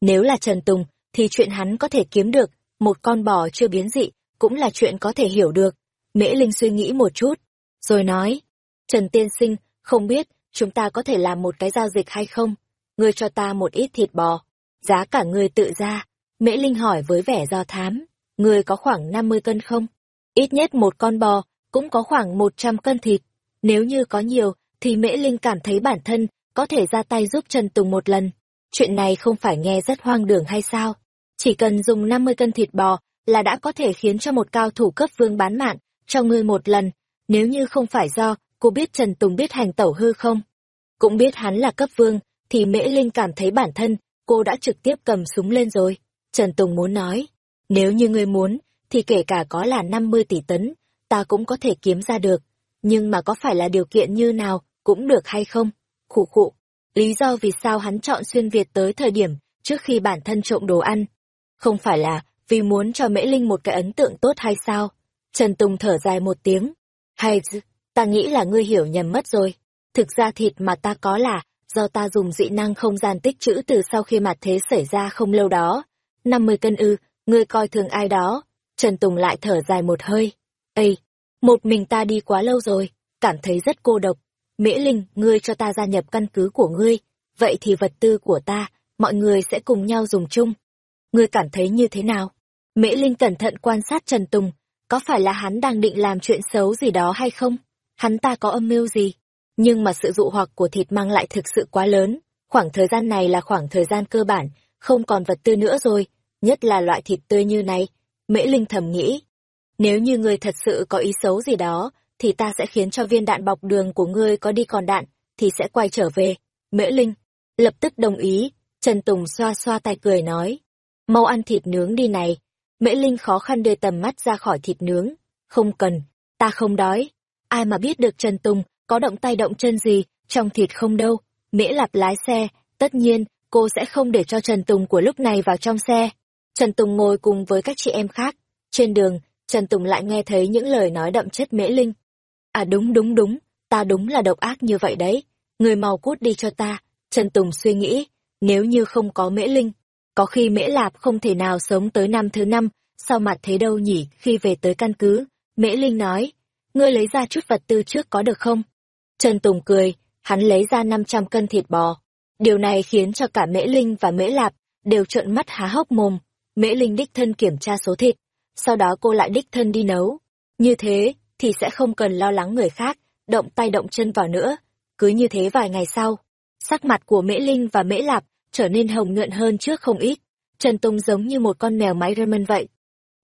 Nếu là Trần Tùng, thì chuyện hắn có thể kiếm được, một con bò chưa biến dị, cũng là chuyện có thể hiểu được. Mễ Linh suy nghĩ một chút, rồi nói, Trần Tiên Sinh, không biết, chúng ta có thể làm một cái giao dịch hay không? Ngươi cho ta một ít thịt bò, giá cả ngươi tự ra. Mễ Linh hỏi với vẻ do thám, ngươi có khoảng 50 cân không? Ít nhất một con bò, cũng có khoảng 100 cân thịt. Nếu như có nhiều, thì Mễ Linh cảm thấy bản thân có thể ra tay giúp Trần Tùng một lần. Chuyện này không phải nghe rất hoang đường hay sao? Chỉ cần dùng 50 cân thịt bò là đã có thể khiến cho một cao thủ cấp vương bán mạng cho ngươi một lần. Nếu như không phải do cô biết Trần Tùng biết hành tẩu hư không? Cũng biết hắn là cấp vương, thì Mễ Linh cảm thấy bản thân, cô đã trực tiếp cầm súng lên rồi. Trần Tùng muốn nói, nếu như ngươi muốn, thì kể cả có là 50 tỷ tấn, ta cũng có thể kiếm ra được. Nhưng mà có phải là điều kiện như nào, cũng được hay không? Khủ khụ. Lý do vì sao hắn chọn xuyên Việt tới thời điểm trước khi bản thân trộm đồ ăn. Không phải là vì muốn cho Mễ Linh một cái ấn tượng tốt hay sao? Trần Tùng thở dài một tiếng. Hay ta nghĩ là ngươi hiểu nhầm mất rồi. Thực ra thịt mà ta có là, do ta dùng dị năng không gian tích trữ từ sau khi mặt thế xảy ra không lâu đó. 50 cân ư, ngươi coi thường ai đó. Trần Tùng lại thở dài một hơi. Ây, một mình ta đi quá lâu rồi, cảm thấy rất cô độc. Mễ Linh, ngươi cho ta gia nhập căn cứ của ngươi, vậy thì vật tư của ta, mọi người sẽ cùng nhau dùng chung. Ngươi cảm thấy như thế nào? Mễ Linh cẩn thận quan sát Trần Tùng, có phải là hắn đang định làm chuyện xấu gì đó hay không? Hắn ta có âm mưu gì? Nhưng mà sự dụ hoặc của thịt mang lại thực sự quá lớn. Khoảng thời gian này là khoảng thời gian cơ bản, không còn vật tư nữa rồi, nhất là loại thịt tươi như này. Mễ Linh thầm nghĩ, nếu như ngươi thật sự có ý xấu gì đó, thì ta sẽ khiến cho viên đạn bọc đường của ngươi có đi còn đạn, thì sẽ quay trở về. Mễ Linh, lập tức đồng ý, Trần Tùng xoa xoa tay cười nói, mau ăn thịt nướng đi này. Mễ Linh khó khăn đưa tầm mắt ra khỏi thịt nướng, không cần, ta không đói. Ai mà biết được Trần Tùng có động tay động chân gì trong thịt không đâu. Mễ Lạp lái xe, tất nhiên, cô sẽ không để cho Trần Tùng của lúc này vào trong xe. Trần Tùng ngồi cùng với các chị em khác. Trên đường, Trần Tùng lại nghe thấy những lời nói đậm chất Mễ Linh. À đúng đúng đúng, ta đúng là độc ác như vậy đấy. Người mau cút đi cho ta. Trần Tùng suy nghĩ, nếu như không có Mễ Linh, có khi Mễ Lạp không thể nào sống tới năm thứ năm, Sao mặt thế đâu nhỉ khi về tới căn cứ. Mễ Linh nói, ngươi lấy ra chút vật tư trước có được không? Trần Tùng cười, hắn lấy ra 500 cân thịt bò. Điều này khiến cho cả Mễ Linh và Mễ Lạp đều trợn mắt há hốc mồm. Mễ Linh đích thân kiểm tra số thịt, sau đó cô lại đích thân đi nấu. Như thế, thì sẽ không cần lo lắng người khác, động tay động chân vào nữa. Cứ như thế vài ngày sau, sắc mặt của Mễ Linh và Mễ Lạp trở nên hồng nhuận hơn trước không ít. Trần Tùng giống như một con mèo máy German vậy.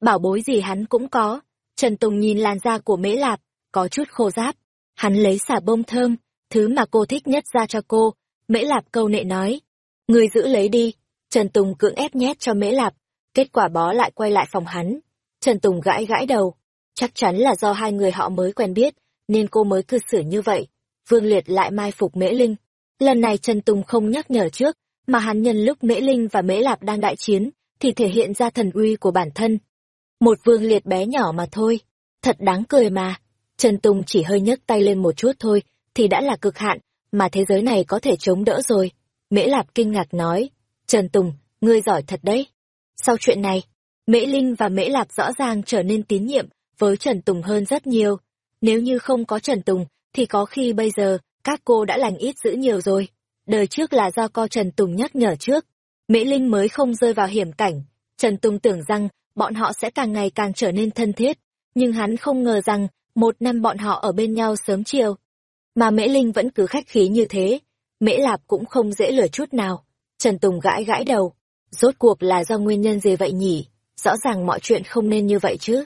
Bảo bối gì hắn cũng có. Trần Tùng nhìn làn da của Mễ Lạp, có chút khô ráp. Hắn lấy xà bông thơm, thứ mà cô thích nhất ra cho cô. Mễ Lạp câu nệ nói. Người giữ lấy đi. Trần Tùng cưỡng ép nhét cho Mễ Lạp. Kết quả bó lại quay lại phòng hắn. Trần Tùng gãi gãi đầu. Chắc chắn là do hai người họ mới quen biết, nên cô mới cư xử như vậy. Vương Liệt lại mai phục Mễ Linh. Lần này Trần Tùng không nhắc nhở trước, mà hắn nhân lúc Mễ Linh và Mễ Lạp đang đại chiến, thì thể hiện ra thần uy của bản thân. Một Vương Liệt bé nhỏ mà thôi. Thật đáng cười mà. Trần Tùng chỉ hơi nhấc tay lên một chút thôi, thì đã là cực hạn, mà thế giới này có thể chống đỡ rồi. Mễ Lạp kinh ngạc nói, Trần Tùng, ngươi giỏi thật đấy. Sau chuyện này, Mễ Linh và Mễ Lạp rõ ràng trở nên tín nhiệm với Trần Tùng hơn rất nhiều. Nếu như không có Trần Tùng, thì có khi bây giờ, các cô đã lành ít dữ nhiều rồi. Đời trước là do co Trần Tùng nhắc nhở trước. Mễ Linh mới không rơi vào hiểm cảnh. Trần Tùng tưởng rằng bọn họ sẽ càng ngày càng trở nên thân thiết. Nhưng hắn không ngờ rằng một năm bọn họ ở bên nhau sớm chiều. Mà Mễ Linh vẫn cứ khách khí như thế. Mễ Lạp cũng không dễ lừa chút nào. Trần Tùng gãi gãi đầu. Rốt cuộc là do nguyên nhân gì vậy nhỉ? Rõ ràng mọi chuyện không nên như vậy chứ.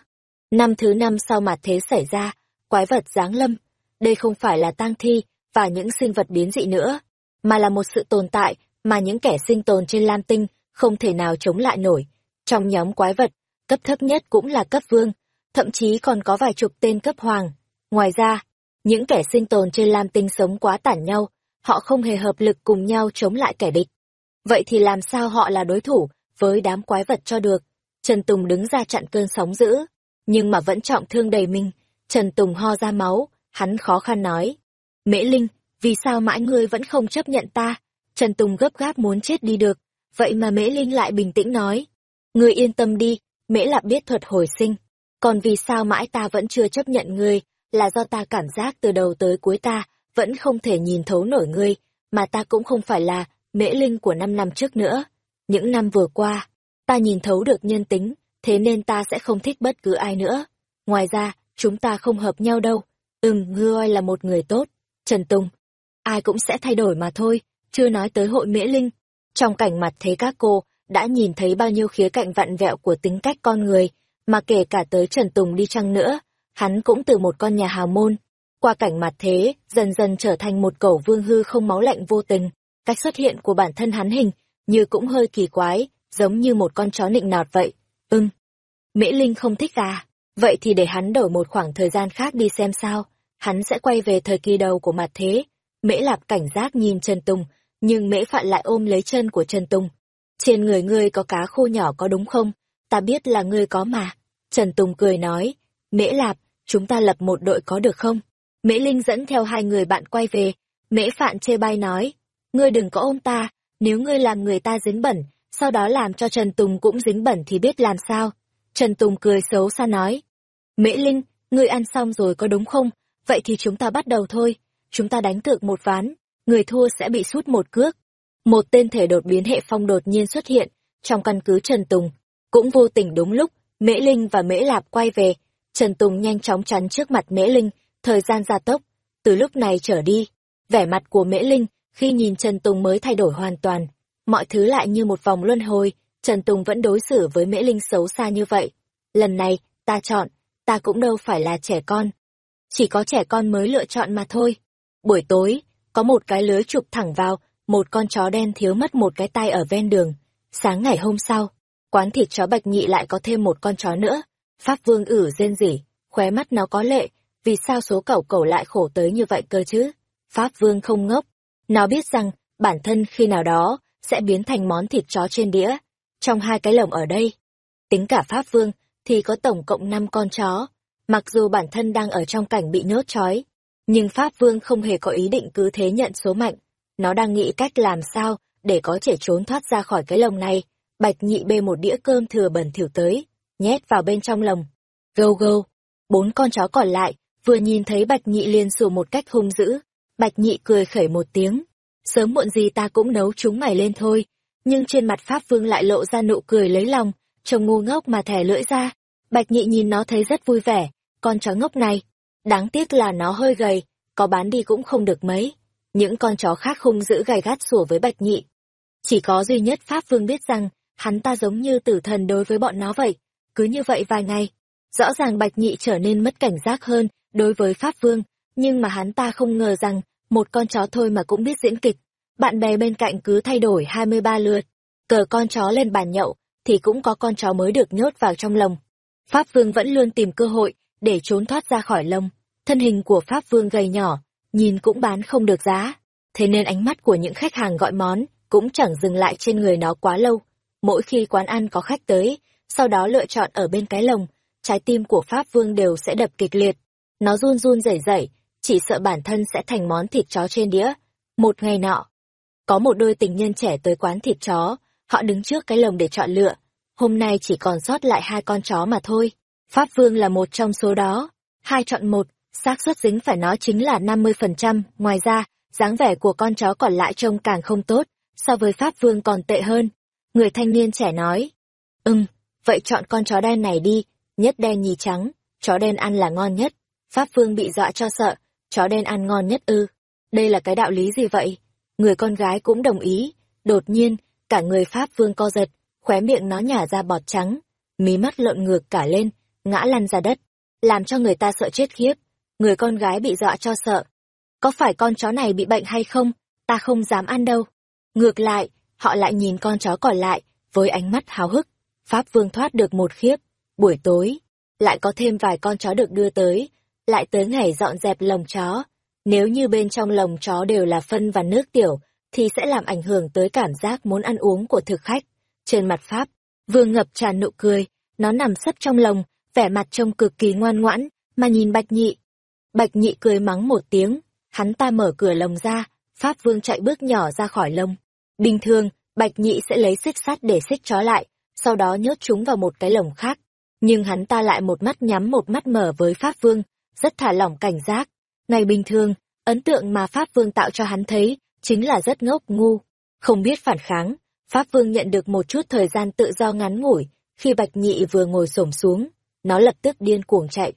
Năm thứ năm sau mặt thế xảy ra, quái vật giáng lâm, đây không phải là tang thi và những sinh vật biến dị nữa, mà là một sự tồn tại mà những kẻ sinh tồn trên Lam Tinh không thể nào chống lại nổi. Trong nhóm quái vật, cấp thấp nhất cũng là cấp vương, thậm chí còn có vài chục tên cấp hoàng. Ngoài ra, những kẻ sinh tồn trên Lam Tinh sống quá tản nhau, họ không hề hợp lực cùng nhau chống lại kẻ địch. Vậy thì làm sao họ là đối thủ với đám quái vật cho được? Trần Tùng đứng ra chặn cơn sóng dữ, nhưng mà vẫn trọng thương đầy mình. Trần Tùng ho ra máu, hắn khó khăn nói. Mễ Linh, vì sao mãi ngươi vẫn không chấp nhận ta? Trần Tùng gấp gáp muốn chết đi được, vậy mà Mễ Linh lại bình tĩnh nói. Ngươi yên tâm đi, Mễ Lạp biết thuật hồi sinh. Còn vì sao mãi ta vẫn chưa chấp nhận ngươi, là do ta cảm giác từ đầu tới cuối ta vẫn không thể nhìn thấu nổi ngươi, mà ta cũng không phải là Mễ Linh của năm năm trước nữa. Những năm vừa qua, ta nhìn thấu được nhân tính, thế nên ta sẽ không thích bất cứ ai nữa. Ngoài ra, chúng ta không hợp nhau đâu. Ừm, ngươi là một người tốt. Trần Tùng, ai cũng sẽ thay đổi mà thôi, chưa nói tới hội Mễ Linh. Trong cảnh mặt thế các cô, đã nhìn thấy bao nhiêu khía cạnh vặn vẹo của tính cách con người, mà kể cả tới Trần Tùng đi chăng nữa, hắn cũng từ một con nhà hào môn. Qua cảnh mặt thế, dần dần trở thành một cẩu vương hư không máu lạnh vô tình. Cách xuất hiện của bản thân hắn hình, như cũng hơi kỳ quái, giống như một con chó nịnh nọt vậy. Ưng. mỹ Linh không thích à? Vậy thì để hắn đổi một khoảng thời gian khác đi xem sao. Hắn sẽ quay về thời kỳ đầu của mặt thế. Mễ Lạp cảnh giác nhìn Trần Tùng, nhưng Mễ Phạn lại ôm lấy chân của Trần Tùng. Trên người ngươi có cá khô nhỏ có đúng không? ta biết là ngươi có mà. Trần Tùng cười nói, Mễ Lạp, chúng ta lập một đội có được không? Mễ Linh dẫn theo hai người bạn quay về, Mễ Phạn chê bai nói, ngươi đừng có ôm ta, nếu ngươi làm người ta dính bẩn, sau đó làm cho Trần Tùng cũng dính bẩn thì biết làm sao. Trần Tùng cười xấu xa nói, Mễ Linh, ngươi ăn xong rồi có đúng không? Vậy thì chúng ta bắt đầu thôi. Chúng ta đánh cược một ván, người thua sẽ bị sút một cước. Một tên thể đột biến hệ phong đột nhiên xuất hiện, trong căn cứ Trần Tùng. Cũng vô tình đúng lúc, Mễ Linh và Mễ Lạp quay về. Trần Tùng nhanh chóng chắn trước mặt Mễ Linh, thời gian gia tốc. Từ lúc này trở đi, vẻ mặt của Mễ Linh khi nhìn Trần Tùng mới thay đổi hoàn toàn. Mọi thứ lại như một vòng luân hồi, Trần Tùng vẫn đối xử với Mễ Linh xấu xa như vậy. Lần này, ta chọn, ta cũng đâu phải là trẻ con. Chỉ có trẻ con mới lựa chọn mà thôi. Buổi tối, có một cái lưới chụp thẳng vào, một con chó đen thiếu mất một cái tay ở ven đường. Sáng ngày hôm sau, quán thịt chó bạch nhị lại có thêm một con chó nữa. Pháp vương ử rên rỉ, khóe mắt nó có lệ, vì sao số cẩu cẩu lại khổ tới như vậy cơ chứ? Pháp vương không ngốc. Nó biết rằng, bản thân khi nào đó, sẽ biến thành món thịt chó trên đĩa. Trong hai cái lồng ở đây, tính cả Pháp vương, thì có tổng cộng 5 con chó. Mặc dù bản thân đang ở trong cảnh bị nhốt chói, nhưng Pháp Vương không hề có ý định cứ thế nhận số mạnh. Nó đang nghĩ cách làm sao để có thể trốn thoát ra khỏi cái lồng này. Bạch nhị bê một đĩa cơm thừa bẩn thỉu tới, nhét vào bên trong lồng. Gâu gâu. Bốn con chó còn lại, vừa nhìn thấy Bạch nhị liền sủa một cách hung dữ. Bạch nhị cười khẩy một tiếng. Sớm muộn gì ta cũng nấu chúng mày lên thôi. Nhưng trên mặt Pháp Vương lại lộ ra nụ cười lấy lòng, trông ngu ngốc mà thẻ lưỡi ra. Bạch nhị nhìn nó thấy rất vui vẻ, con chó ngốc này. Đáng tiếc là nó hơi gầy, có bán đi cũng không được mấy. Những con chó khác không giữ gầy gắt sủa với bạch nhị. Chỉ có duy nhất Pháp Vương biết rằng, hắn ta giống như tử thần đối với bọn nó vậy. Cứ như vậy vài ngày, rõ ràng bạch nhị trở nên mất cảnh giác hơn đối với Pháp Vương, nhưng mà hắn ta không ngờ rằng, một con chó thôi mà cũng biết diễn kịch. Bạn bè bên cạnh cứ thay đổi 23 lượt, cờ con chó lên bàn nhậu, thì cũng có con chó mới được nhốt vào trong lồng. Pháp Vương vẫn luôn tìm cơ hội để trốn thoát ra khỏi lồng. Thân hình của Pháp Vương gầy nhỏ, nhìn cũng bán không được giá. Thế nên ánh mắt của những khách hàng gọi món cũng chẳng dừng lại trên người nó quá lâu. Mỗi khi quán ăn có khách tới, sau đó lựa chọn ở bên cái lồng, trái tim của Pháp Vương đều sẽ đập kịch liệt. Nó run run rẩy rẩy, chỉ sợ bản thân sẽ thành món thịt chó trên đĩa. Một ngày nọ, có một đôi tình nhân trẻ tới quán thịt chó, họ đứng trước cái lồng để chọn lựa, hôm nay chỉ còn sót lại hai con chó mà thôi. Pháp Vương là một trong số đó. Hai chọn một, xác suất dính phải nó chính là 50%. Ngoài ra, dáng vẻ của con chó còn lại trông càng không tốt, so với Pháp Vương còn tệ hơn. Người thanh niên trẻ nói. Ừm, vậy chọn con chó đen này đi, nhất đen nhì trắng, chó đen ăn là ngon nhất. Pháp Vương bị dọa cho sợ, chó đen ăn ngon nhất ư. Đây là cái đạo lý gì vậy? Người con gái cũng đồng ý. Đột nhiên, cả người Pháp Vương co giật, khóe miệng nó nhả ra bọt trắng, mí mắt lợn ngược cả lên, ngã lăn ra đất, làm cho người ta sợ chết khiếp. Người con gái bị dọa cho sợ. Có phải con chó này bị bệnh hay không? Ta không dám ăn đâu. Ngược lại, họ lại nhìn con chó còn lại, với ánh mắt háo hức. Pháp vương thoát được một khiếp. Buổi tối, lại có thêm vài con chó được đưa tới, lại tới ngày dọn dẹp lồng chó. Nếu như bên trong lồng chó đều là phân và nước tiểu, thì sẽ làm ảnh hưởng tới cảm giác muốn ăn uống của thực khách. Trên mặt Pháp, vương ngập tràn nụ cười, nó nằm sấp trong lồng, vẻ mặt trông cực kỳ ngoan ngoãn, mà nhìn Bạch Nhị. Bạch Nhị cười mắng một tiếng, hắn ta mở cửa lồng ra, Pháp vương chạy bước nhỏ ra khỏi lồng. Bình thường, Bạch Nhị sẽ lấy xích sắt để xích chó lại, sau đó nhốt chúng vào một cái lồng khác. Nhưng hắn ta lại một mắt nhắm một mắt mở với Pháp Vương, rất thả lỏng cảnh giác. Ngày bình thường, ấn tượng mà Pháp Vương tạo cho hắn thấy, chính là rất ngốc ngu, không biết phản kháng, Pháp Vương nhận được một chút thời gian tự do ngắn ngủi, khi Bạch Nhị vừa ngồi xổm xuống, nó lập tức điên cuồng chạy.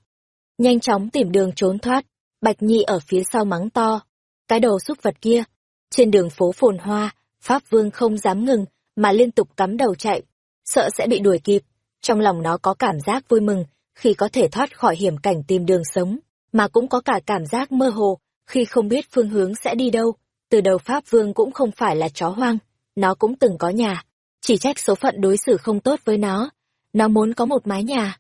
Nhanh chóng tìm đường trốn thoát, Bạch Nhị ở phía sau mắng to. Cái đồ xúc vật kia. Trên đường phố phồn hoa, Pháp Vương không dám ngừng, mà liên tục cắm đầu chạy, sợ sẽ bị đuổi kịp. Trong lòng nó có cảm giác vui mừng, khi có thể thoát khỏi hiểm cảnh tìm đường sống, mà cũng có cả cảm giác mơ hồ, khi không biết phương hướng sẽ đi đâu. Từ đầu Pháp Vương cũng không phải là chó hoang, nó cũng từng có nhà, chỉ trách số phận đối xử không tốt với nó. Nó muốn có một mái nhà.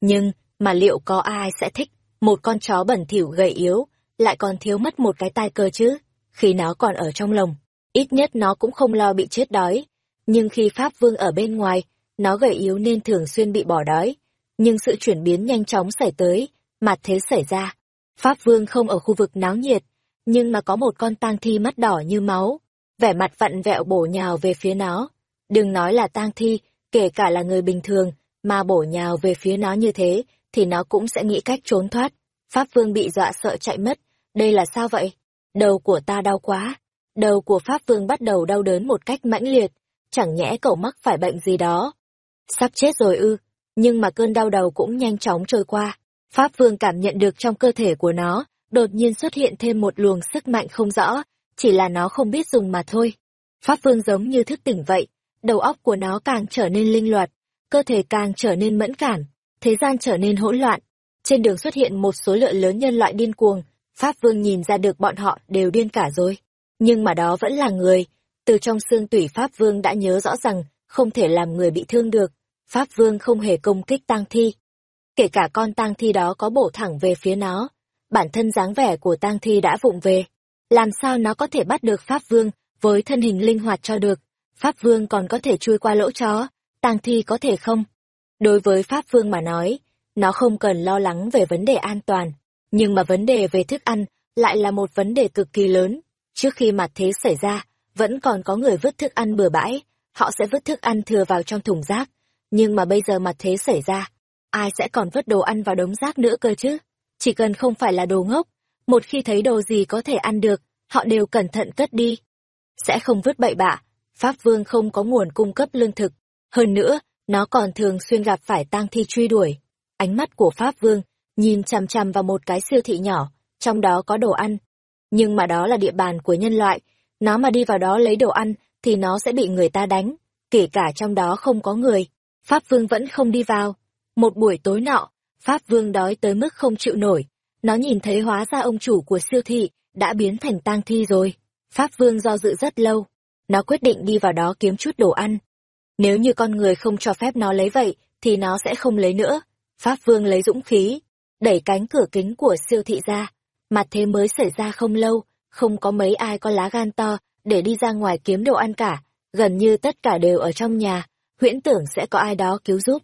Nhưng, mà liệu có ai sẽ thích một con chó bẩn thỉu gầy yếu, lại còn thiếu mất một cái tai cơ chứ? Khi nó còn ở trong lồng, ít nhất nó cũng không lo bị chết đói. Nhưng khi Pháp Vương ở bên ngoài, nó gầy yếu nên thường xuyên bị bỏ đói. Nhưng sự chuyển biến nhanh chóng xảy tới, mặt thế xảy ra. Pháp Vương không ở khu vực náo nhiệt, nhưng mà có một con tang thi mắt đỏ như máu, vẻ mặt vặn vẹo bổ nhào về phía nó. Đừng nói là tang thi, kể cả là người bình thường, mà bổ nhào về phía nó như thế, thì nó cũng sẽ nghĩ cách trốn thoát. Pháp Vương bị dọa sợ chạy mất, đây là sao vậy? Đầu của ta đau quá. Đầu của Pháp Vương bắt đầu đau đớn một cách mãnh liệt, chẳng nhẽ cậu mắc phải bệnh gì đó. Sắp chết rồi ư, nhưng mà cơn đau đầu cũng nhanh chóng trôi qua. Pháp Vương cảm nhận được trong cơ thể của nó, đột nhiên xuất hiện thêm một luồng sức mạnh không rõ, chỉ là nó không biết dùng mà thôi. Pháp Vương giống như thức tỉnh vậy, đầu óc của nó càng trở nên linh loạt, cơ thể càng trở nên mẫn cảm, thế gian trở nên hỗn loạn. Trên đường xuất hiện một số lượng lớn nhân loại điên cuồng, Pháp Vương nhìn ra được bọn họ đều điên cả rồi. Nhưng mà đó vẫn là người, từ trong xương tủy Pháp Vương đã nhớ rõ rằng không thể làm người bị thương được. Pháp Vương không hề công kích tang thi. Kể cả con tang thi đó có bổ thẳng về phía nó, bản thân dáng vẻ của tang thi đã vụng về. Làm sao nó có thể bắt được Pháp Vương với thân hình linh hoạt cho được? Pháp Vương còn có thể chui qua lỗ chó, tang thi có thể không? Đối với Pháp Vương mà nói, nó không cần lo lắng về vấn đề an toàn, nhưng mà vấn đề về thức ăn lại là một vấn đề cực kỳ lớn. Trước khi mặt thế xảy ra, vẫn còn có người vứt thức ăn bừa bãi, họ sẽ vứt thức ăn thừa vào trong thùng rác. Nhưng mà bây giờ mặt thế xảy ra, ai sẽ còn vứt đồ ăn vào đống rác nữa cơ chứ? Chỉ cần không phải là đồ ngốc, một khi thấy đồ gì có thể ăn được, họ đều cẩn thận cất đi. Sẽ không vứt bậy bạ, Pháp Vương không có nguồn cung cấp lương thực. Hơn nữa, nó còn thường xuyên gặp phải tang thi truy đuổi. Ánh mắt của Pháp Vương nhìn chằm chằm vào một cái siêu thị nhỏ, trong đó có đồ ăn. Nhưng mà đó là địa bàn của nhân loại, nó mà đi vào đó lấy đồ ăn thì nó sẽ bị người ta đánh, kể cả trong đó không có người. Pháp Vương vẫn không đi vào. Một buổi tối nọ, Pháp Vương đói tới mức không chịu nổi. Nó nhìn thấy hóa ra ông chủ của siêu thị đã biến thành tang thi rồi. Pháp Vương do dự rất lâu. Nó quyết định đi vào đó kiếm chút đồ ăn. Nếu như con người không cho phép nó lấy vậy, thì nó sẽ không lấy nữa. Pháp Vương lấy dũng khí, đẩy cánh cửa kính của siêu thị ra. Mặt thế mới xảy ra không lâu, không có mấy ai có lá gan to để đi ra ngoài kiếm đồ ăn cả. Gần như tất cả đều ở trong nhà, huyễn tưởng sẽ có ai đó cứu giúp.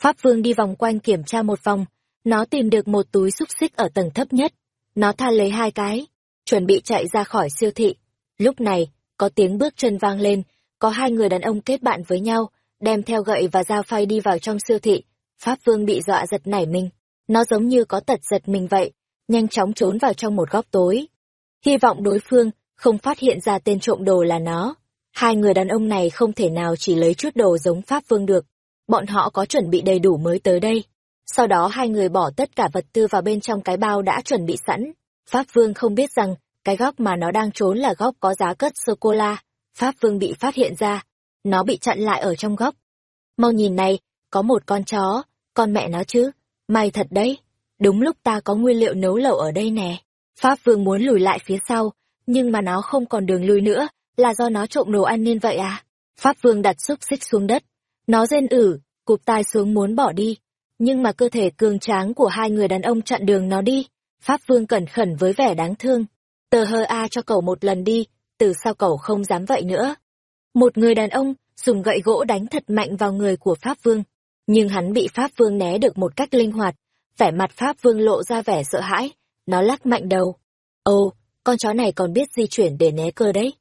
Pháp Vương đi vòng quanh kiểm tra một vòng, nó tìm được một túi xúc xích ở tầng thấp nhất. Nó tha lấy hai cái, chuẩn bị chạy ra khỏi siêu thị. Lúc này, có tiếng bước chân vang lên, có hai người đàn ông kết bạn với nhau, đem theo gậy và dao phay đi vào trong siêu thị. Pháp Vương bị dọa giật nảy mình, nó giống như có tật giật mình vậy, nhanh chóng trốn vào trong một góc tối. Hy vọng đối phương không phát hiện ra tên trộm đồ là nó. Hai người đàn ông này không thể nào chỉ lấy chút đồ giống Pháp Vương được. Bọn họ có chuẩn bị đầy đủ mới tới đây. Sau đó hai người bỏ tất cả vật tư vào bên trong cái bao đã chuẩn bị sẵn. Pháp Vương không biết rằng cái góc mà nó đang trốn là góc có giá cất sô-cô-la. Pháp Vương bị phát hiện ra. Nó bị chặn lại ở trong góc. Mau nhìn này, có một con chó, con mẹ nó chứ. May thật đấy. Đúng lúc ta có nguyên liệu nấu lẩu ở đây nè. Pháp Vương muốn lùi lại phía sau, nhưng mà nó không còn đường lui nữa, là do nó trộm đồ ăn nên vậy à? Pháp Vương đặt xúc xích xuống đất. Nó rên ử, cụp tai xuống muốn bỏ đi. Nhưng mà cơ thể cường tráng của hai người đàn ông chặn đường nó đi. Pháp Vương cẩn khẩn với vẻ đáng thương. Tờ hơ a cho cậu một lần đi, từ sau cậu không dám vậy nữa. Một người đàn ông dùng gậy gỗ đánh thật mạnh vào người của Pháp Vương. Nhưng hắn bị Pháp Vương né được một cách linh hoạt. Vẻ mặt Pháp Vương lộ ra vẻ sợ hãi. Nó lắc mạnh đầu. Ồ, con chó này còn biết di chuyển để né cơ đấy.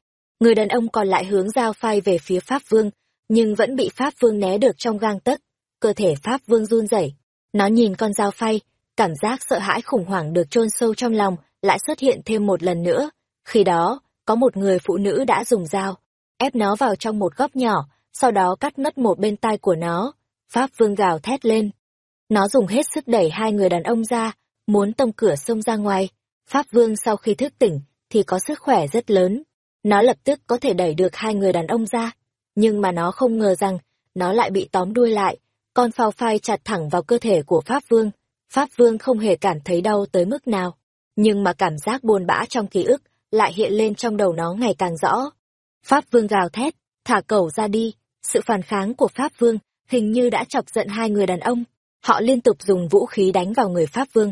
Người đàn ông còn lại hướng dao phai về phía Pháp Vương, nhưng vẫn bị Pháp Vương né được trong gang tấc. Cơ thể Pháp Vương run rẩy. Nó nhìn con dao phay, cảm giác sợ hãi khủng hoảng được chôn sâu trong lòng, lại xuất hiện thêm một lần nữa. Khi đó, có một người phụ nữ đã dùng dao, ép nó vào trong một góc nhỏ, sau đó cắt mất một bên tai của nó. Pháp Vương gào thét lên. Nó dùng hết sức đẩy hai người đàn ông ra, muốn tông cửa xông ra ngoài. Pháp Vương sau khi thức tỉnh, thì có sức khỏe rất lớn. Nó lập tức có thể đẩy được hai người đàn ông ra. Nhưng mà nó không ngờ rằng, nó lại bị tóm đuôi lại. Con phao phai chặt thẳng vào cơ thể của Pháp Vương. Pháp Vương không hề cảm thấy đau tới mức nào. Nhưng mà cảm giác buồn bã trong ký ức lại hiện lên trong đầu nó ngày càng rõ. Pháp Vương gào thét, thả cẩu ra đi. Sự phản kháng của Pháp Vương hình như đã chọc giận hai người đàn ông. Họ liên tục dùng vũ khí đánh vào người Pháp Vương.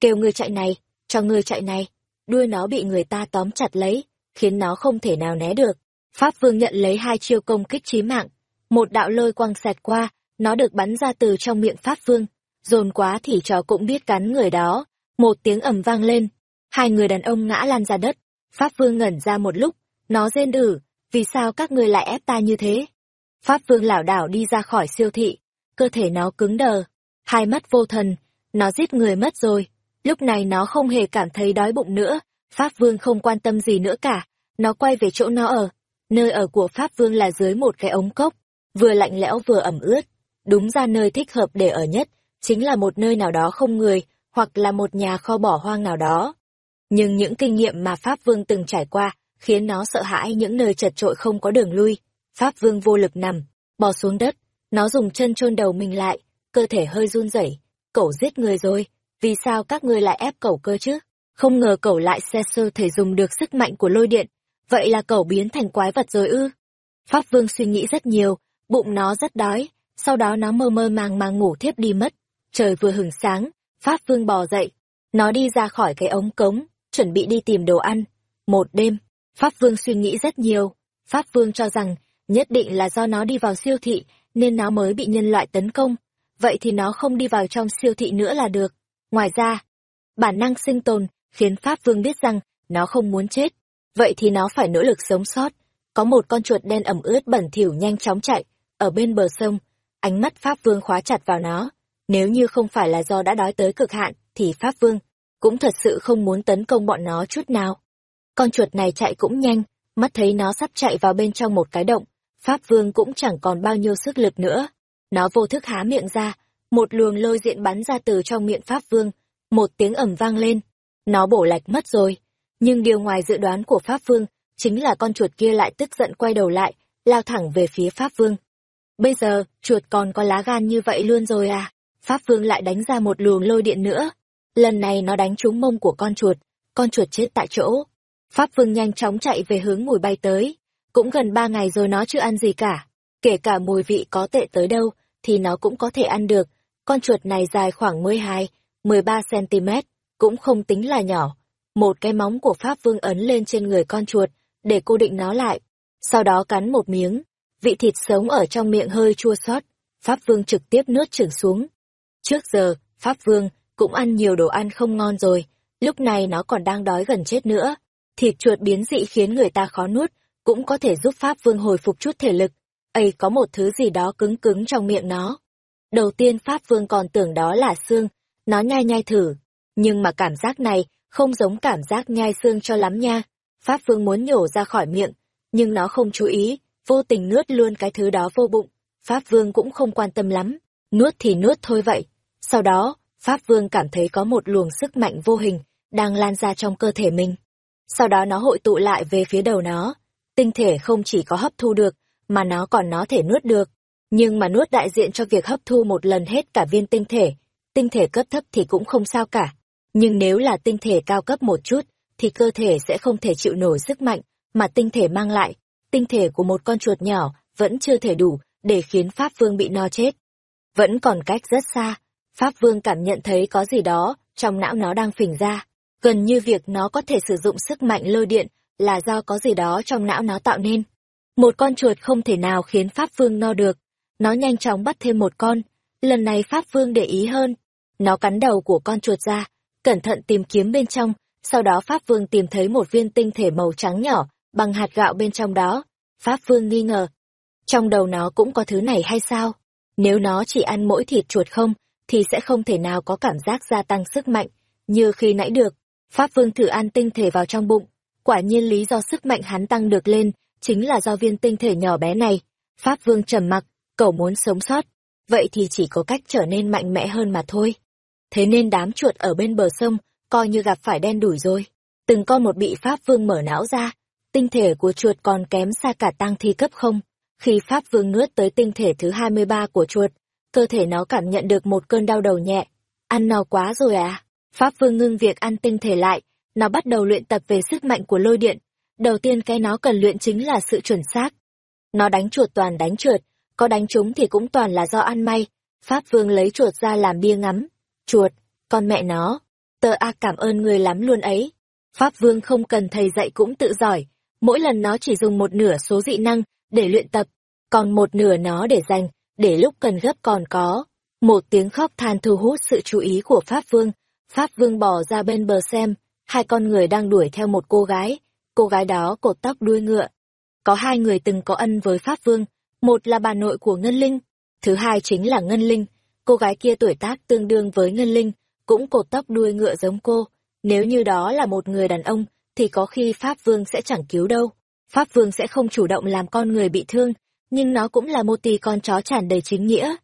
Kêu người chạy này, cho người chạy này. Đuôi nó bị người ta tóm chặt lấy, khiến nó không thể nào né được. Pháp Vương nhận lấy hai chiêu công kích chí mạng. một đạo lôi quang xẹt qua, nó được bắn ra từ trong miệng Pháp Vương. Dồn quá thì chó cũng biết cắn người đó. Một tiếng ầm vang lên, hai người đàn ông ngã lan ra đất. Pháp Vương ngẩn ra một lúc, nó rên ử, vì sao các ngươi lại ép ta như thế? Pháp Vương lảo đảo đi ra khỏi siêu thị, cơ thể nó cứng đờ, hai mắt vô thần, nó giết người mất rồi. Lúc này nó không hề cảm thấy đói bụng nữa, Pháp Vương không quan tâm gì nữa cả, nó quay về chỗ nó ở. Nơi ở của Pháp Vương là dưới một cái ống cốc, vừa lạnh lẽo vừa ẩm ướt. Đúng ra nơi thích hợp để ở nhất, chính là một nơi nào đó không người, hoặc là một nhà kho bỏ hoang nào đó. Nhưng những kinh nghiệm mà Pháp Vương từng trải qua, khiến nó sợ hãi những nơi chật trội không có đường lui. Pháp Vương vô lực nằm, bò xuống đất, nó dùng chân chôn đầu mình lại, cơ thể hơi run rẩy. Cậu giết người rồi, vì sao các ngươi lại ép cậu cơ chứ? Không ngờ cậu lại xe sơ thể dùng được sức mạnh của lôi điện, vậy là cậu biến thành quái vật rồi ư? Pháp Vương suy nghĩ rất nhiều, bụng nó rất đói, sau đó nó mơ mơ màng màng ngủ thiếp đi mất. Trời vừa hửng sáng, Pháp Vương bò dậy, nó đi ra khỏi cái ống cống, chuẩn bị đi tìm đồ ăn. Một đêm, Pháp Vương suy nghĩ rất nhiều, Pháp Vương cho rằng nhất định là do nó đi vào siêu thị nên nó mới bị nhân loại tấn công, vậy thì nó không đi vào trong siêu thị nữa là được. Ngoài ra, bản năng sinh tồn khiến Pháp Vương biết rằng nó không muốn chết, vậy thì nó phải nỗ lực sống sót. Có một con chuột đen ẩm ướt bẩn thỉu nhanh chóng chạy, ở bên bờ sông, ánh mắt Pháp Vương khóa chặt vào nó. Nếu như không phải là do đã đói tới cực hạn, thì Pháp Vương cũng thật sự không muốn tấn công bọn nó chút nào. Con chuột này chạy cũng nhanh, mắt thấy nó sắp chạy vào bên trong một cái động, Pháp Vương cũng chẳng còn bao nhiêu sức lực nữa. Nó vô thức há miệng ra, một luồng lôi diện bắn ra từ trong miệng Pháp Vương, một tiếng ầm vang lên. Nó bổ lạch mất rồi. Nhưng điều ngoài dự đoán của Pháp Vương, chính là con chuột kia lại tức giận quay đầu lại, lao thẳng về phía Pháp Vương. Bây giờ, chuột còn có lá gan như vậy luôn rồi à? Pháp Vương lại đánh ra một luồng lôi điện nữa. Lần này nó đánh trúng mông của con chuột, con chuột chết tại chỗ. Pháp Vương nhanh chóng chạy về hướng mùi bay tới. Cũng gần ba ngày rồi nó chưa ăn gì cả. Kể cả mùi vị có tệ tới đâu, thì nó cũng có thể ăn được. Con chuột này dài khoảng 12, 13 cm, cũng không tính là nhỏ. Một cái móng của Pháp Vương ấn lên trên người con chuột, để cố định nó lại. Sau đó cắn một miếng, vị thịt sống ở trong miệng hơi chua xót. Pháp Vương trực tiếp nuốt chửng xuống. Trước giờ, Pháp Vương cũng ăn nhiều đồ ăn không ngon rồi, lúc này nó còn đang đói gần chết nữa. Thịt chuột biến dị khiến người ta khó nuốt, cũng có thể giúp Pháp Vương hồi phục chút thể lực. Ây có một thứ gì đó cứng cứng trong miệng nó. Đầu tiên Pháp Vương còn tưởng đó là xương, nó nhai nhai thử. Nhưng mà cảm giác này không giống cảm giác nhai xương cho lắm nha. Pháp Vương muốn nhổ ra khỏi miệng, nhưng nó không chú ý, vô tình nuốt luôn cái thứ đó vô bụng. Pháp Vương cũng không quan tâm lắm, nuốt thì nuốt thôi vậy. Sau đó, Pháp Vương cảm thấy có một luồng sức mạnh vô hình đang lan ra trong cơ thể mình. Sau đó nó hội tụ lại về phía đầu nó. Tinh thể không chỉ có hấp thu được, mà nó còn nó thể nuốt được. Nhưng mà nuốt đại diện cho việc hấp thu một lần hết cả viên tinh thể. Tinh thể cấp thấp thì cũng không sao cả. Nhưng nếu là tinh thể cao cấp một chút, thì cơ thể sẽ không thể chịu nổi sức mạnh mà tinh thể mang lại. Tinh thể của một con chuột nhỏ vẫn chưa thể đủ để khiến Pháp Vương bị no chết. Vẫn còn cách rất xa, Pháp Vương cảm nhận thấy có gì đó trong não nó đang phình ra. Gần như việc nó có thể sử dụng sức mạnh lôi điện là do có gì đó trong não nó tạo nên. Một con chuột không thể nào khiến Pháp Vương no được. Nó nhanh chóng bắt thêm một con. Lần này Pháp Vương để ý hơn. Nó cắn đầu của con chuột ra, cẩn thận tìm kiếm bên trong. Sau đó Pháp Vương tìm thấy một viên tinh thể màu trắng nhỏ, bằng hạt gạo bên trong đó. Pháp Vương nghi ngờ. Trong đầu nó cũng có thứ này hay sao? Nếu nó chỉ ăn mỗi thịt chuột không, thì sẽ không thể nào có cảm giác gia tăng sức mạnh, như khi nãy được. Pháp Vương thử ăn tinh thể vào trong bụng. Quả nhiên lý do sức mạnh hắn tăng được lên, chính là do viên tinh thể nhỏ bé này. Pháp Vương trầm mặc, cậu muốn sống sót. Vậy thì chỉ có cách trở nên mạnh mẽ hơn mà thôi. Thế nên đám chuột ở bên bờ sông, coi như gặp phải đen đủi rồi. Từng con một bị Pháp Vương mở não ra. Tinh thể của chuột còn kém xa cả tăng thi cấp không. Khi Pháp Vương nuốt tới tinh thể thứ 23 của chuột, cơ thể nó cảm nhận được một cơn đau đầu nhẹ. Ăn no quá rồi à? Pháp Vương ngưng việc ăn tinh thể lại, nó bắt đầu luyện tập về sức mạnh của lôi điện. Đầu tiên cái nó cần luyện chính là sự chuẩn xác. Nó đánh chuột toàn đánh trượt có đánh chúng thì cũng toàn là do ăn may. Pháp Vương lấy chuột ra làm bia ngắm. Chuột, con mẹ nó. Tờ A cảm ơn người lắm luôn ấy. Pháp Vương không cần thầy dạy cũng tự giỏi. Mỗi lần nó chỉ dùng một nửa số dị năng để luyện tập. còn một nửa nó để dành, để lúc cần gấp còn có. Một tiếng khóc than thu hút sự chú ý của Pháp Vương. Pháp Vương bỏ ra bên bờ xem, hai con người đang đuổi theo một cô gái. Cô gái đó cột tóc đuôi ngựa. Có hai người từng có ân với Pháp Vương, một là bà nội của Ngân Linh, thứ hai chính là Ngân Linh. Cô gái kia tuổi tác tương đương với Ngân Linh, cũng cột tóc đuôi ngựa giống cô. Nếu như đó là một người đàn ông, thì có khi Pháp Vương sẽ chẳng cứu đâu. Pháp Vương sẽ không chủ động làm con người bị thương, nhưng nó cũng là một tì con chó tràn đầy chính nghĩa.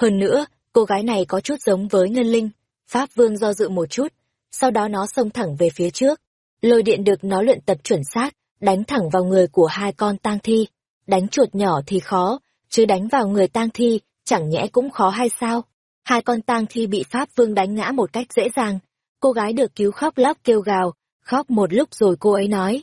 Hơn nữa, cô gái này có chút giống với Ngân Linh. Pháp Vương do dự một chút, sau đó nó xông thẳng về phía trước. Lôi điện được nó luyện tập chuẩn xác, đánh thẳng vào người của hai con tang thi. Đánh chuột nhỏ thì khó, chứ đánh vào người tang thi, chẳng nhẽ cũng khó hay sao? Hai con tang thi bị Pháp Vương đánh ngã một cách dễ dàng. Cô gái được cứu khóc lóc kêu gào, khóc một lúc rồi cô ấy nói.